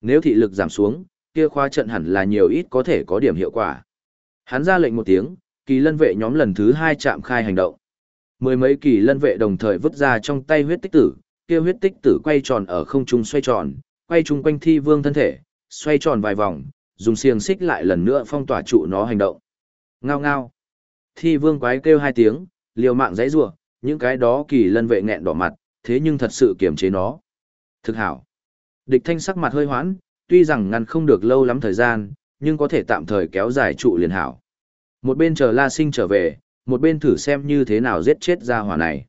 Nếu thị lực giảm xuống, kia khóa trận hẳn là nhiều ít có thể có điểm hiệu quả. Hắn ra lệnh một tiếng, kỳ lân vệ nhóm lần thứ hai chạm khai hành động. Mười mấy kỳ lân vệ đồng thời vứt ra trong tay huyết tích tử, kia huyết tích tử quay tròn ở không trung xoay tròn, quay chung quanh thi vương thân thể, xoay tròn vài vòng, dùng xiềng xích lại lần nữa phong tỏa trụ nó hành động. Ngao ngao. Thi vương quái kêu hai tiếng, liều mạng dãy rủa, những cái đó kỳ lân vệ nghẹn đỏ mặt, thế nhưng thật sự kiềm chế nó. Thực hảo. Địch thanh sắc mặt hơi hoãn, tuy rằng ngăn không được lâu lắm thời gian, nhưng có thể tạm thời kéo dài trụ liền hảo. Một bên chờ La Sinh trở về, một bên thử xem như thế nào giết chết ra hỏa này.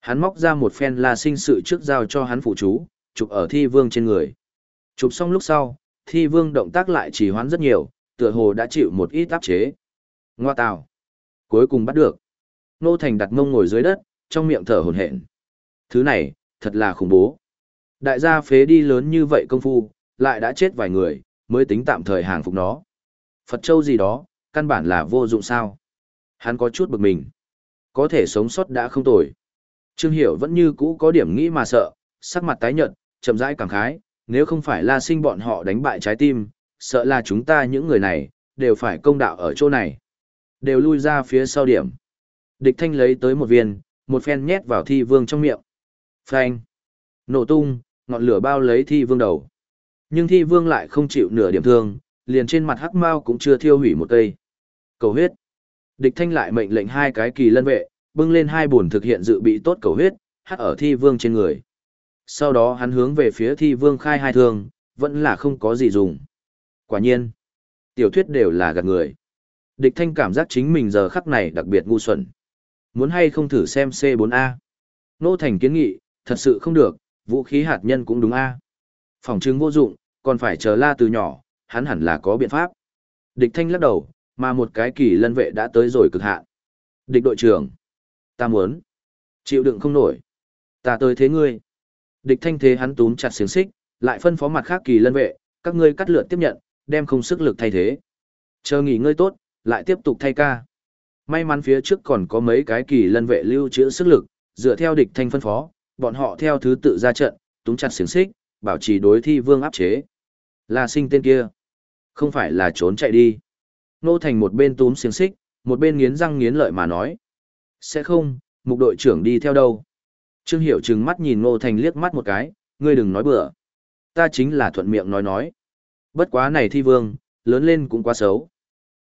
Hắn móc ra một phen La Sinh sự trước giao cho hắn phụ chú, chụp ở thi vương trên người. Chụp xong lúc sau, thi vương động tác lại chỉ hoãn rất nhiều, tựa hồ đã chịu một ít áp chế. Ngoa tào. Cuối cùng bắt được. Nô Thành đặt mông ngồi dưới đất, trong miệng thở hổn hển. Thứ này, thật là khủng bố. Đại gia phế đi lớn như vậy công phu, lại đã chết vài người, mới tính tạm thời hàng phục nó. Phật Châu gì đó, căn bản là vô dụng sao. Hắn có chút bực mình. Có thể sống sót đã không tồi. Trương Hiểu vẫn như cũ có điểm nghĩ mà sợ, sắc mặt tái nhợt, chậm rãi cảm khái, nếu không phải La Sinh bọn họ đánh bại trái tim, sợ là chúng ta những người này, đều phải công đạo ở chỗ này. Đều lui ra phía sau điểm. Địch thanh lấy tới một viên, một phen nhét vào thi vương trong miệng. Phanh. Nổ tung, ngọn lửa bao lấy thi vương đầu. Nhưng thi vương lại không chịu nửa điểm thương, liền trên mặt hắc mao cũng chưa thiêu hủy một cây. Cầu huyết. Địch thanh lại mệnh lệnh hai cái kỳ lân vệ, bưng lên hai bồn thực hiện dự bị tốt cầu huyết, hắc ở thi vương trên người. Sau đó hắn hướng về phía thi vương khai hai thương, vẫn là không có gì dùng. Quả nhiên, tiểu thuyết đều là gạt người. Địch thanh cảm giác chính mình giờ khắc này đặc biệt ngu xuẩn. Muốn hay không thử xem C4A. Nô Thành kiến nghị, thật sự không được, vũ khí hạt nhân cũng đúng A. Phòng chứng vô dụng, còn phải chờ la từ nhỏ, hắn hẳn là có biện pháp. Địch thanh lắc đầu, mà một cái kỳ lân vệ đã tới rồi cực hạn. Địch đội trưởng. Ta muốn. Chịu đựng không nổi. Ta tới thế ngươi. Địch thanh thế hắn túm chặt xiềng xích, lại phân phó mặt khác kỳ lân vệ, các ngươi cắt lượt tiếp nhận, đem không sức lực thay thế. Chờ nghỉ ngơi tốt, lại tiếp tục thay ca. May mắn phía trước còn có mấy cái kỳ lân vệ lưu trữ sức lực, dựa theo địch thanh phân phó, bọn họ theo thứ tự ra trận, túng chặt xiềng xích, bảo trì đối thi vương áp chế. Là sinh tên kia. Không phải là trốn chạy đi. Nô Thành một bên túm xiềng xích, một bên nghiến răng nghiến lợi mà nói. Sẽ không, mục đội trưởng đi theo đâu. Trương Hiểu trừng mắt nhìn Nô Thành liếc mắt một cái, ngươi đừng nói bừa. Ta chính là thuận miệng nói nói. Bất quá này thi vương, lớn lên cũng quá xấu.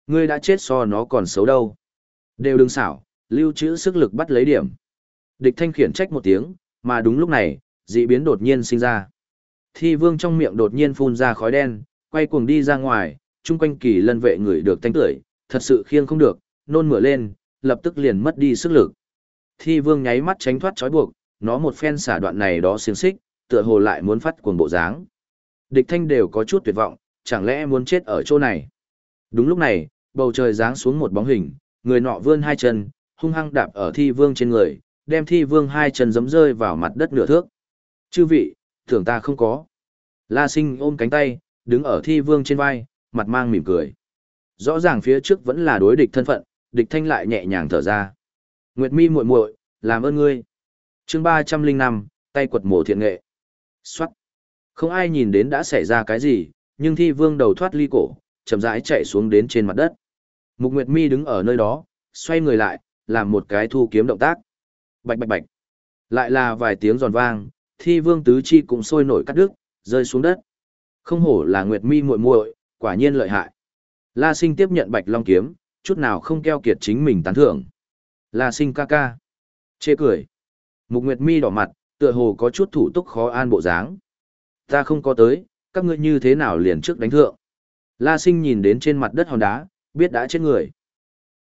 Ngươi đã chết so nó còn xấu đâu. Đều đừng xảo, lưu trữ sức lực bắt lấy điểm. Địch thanh khiển trách một tiếng, mà đúng lúc này, dị biến đột nhiên sinh ra. Thi vương trong miệng đột nhiên phun ra khói đen, quay cuồng đi ra ngoài, chung quanh kỳ lân vệ người được tanh tưởi, thật sự khiêng không được, nôn mửa lên, lập tức liền mất đi sức lực. Thi vương nháy mắt tránh thoát trói buộc, nó một phen xả đoạn này đó xiềng xích, tựa hồ lại muốn phát cuồng bộ dáng. Địch thanh đều có chút tuyệt vọng, chẳng lẽ muốn chết ở chỗ này. Đúng lúc này, bầu trời giáng xuống một bóng hình, người nọ vươn hai chân, hung hăng đạp ở thi vương trên người, đem thi vương hai chân giấm rơi vào mặt đất nửa thước. Chư vị, tưởng ta không có. La sinh ôm cánh tay, đứng ở thi vương trên vai, mặt mang mỉm cười. Rõ ràng phía trước vẫn là đối địch thân phận, địch thanh lại nhẹ nhàng thở ra. Nguyệt mi muội muội, làm ơn ngươi. chương ba trăm linh năm, tay quật mổ thiện nghệ. Xoát. Không ai nhìn đến đã xảy ra cái gì, nhưng thi vương đầu thoát ly cổ, chậm rãi chạy xuống đến trên mặt đất. Mục Nguyệt Mi đứng ở nơi đó, xoay người lại, làm một cái thu kiếm động tác. Bạch bạch bạch. Lại là vài tiếng giòn vang, thi vương tứ chi cũng sôi nổi cắt đứt, rơi xuống đất. Không hổ là Nguyệt Mi muội muội, quả nhiên lợi hại. La Sinh tiếp nhận Bạch Long kiếm, chút nào không keo kiệt chính mình tán thưởng. La Sinh ca ca. Chê cười. Mục Nguyệt Mi đỏ mặt, tựa hồ có chút thủ túc khó an bộ dáng. Ta không có tới, các ngươi như thế nào liền trước đánh thượng. La Sinh nhìn đến trên mặt đất hòn đá, biết đã chết người.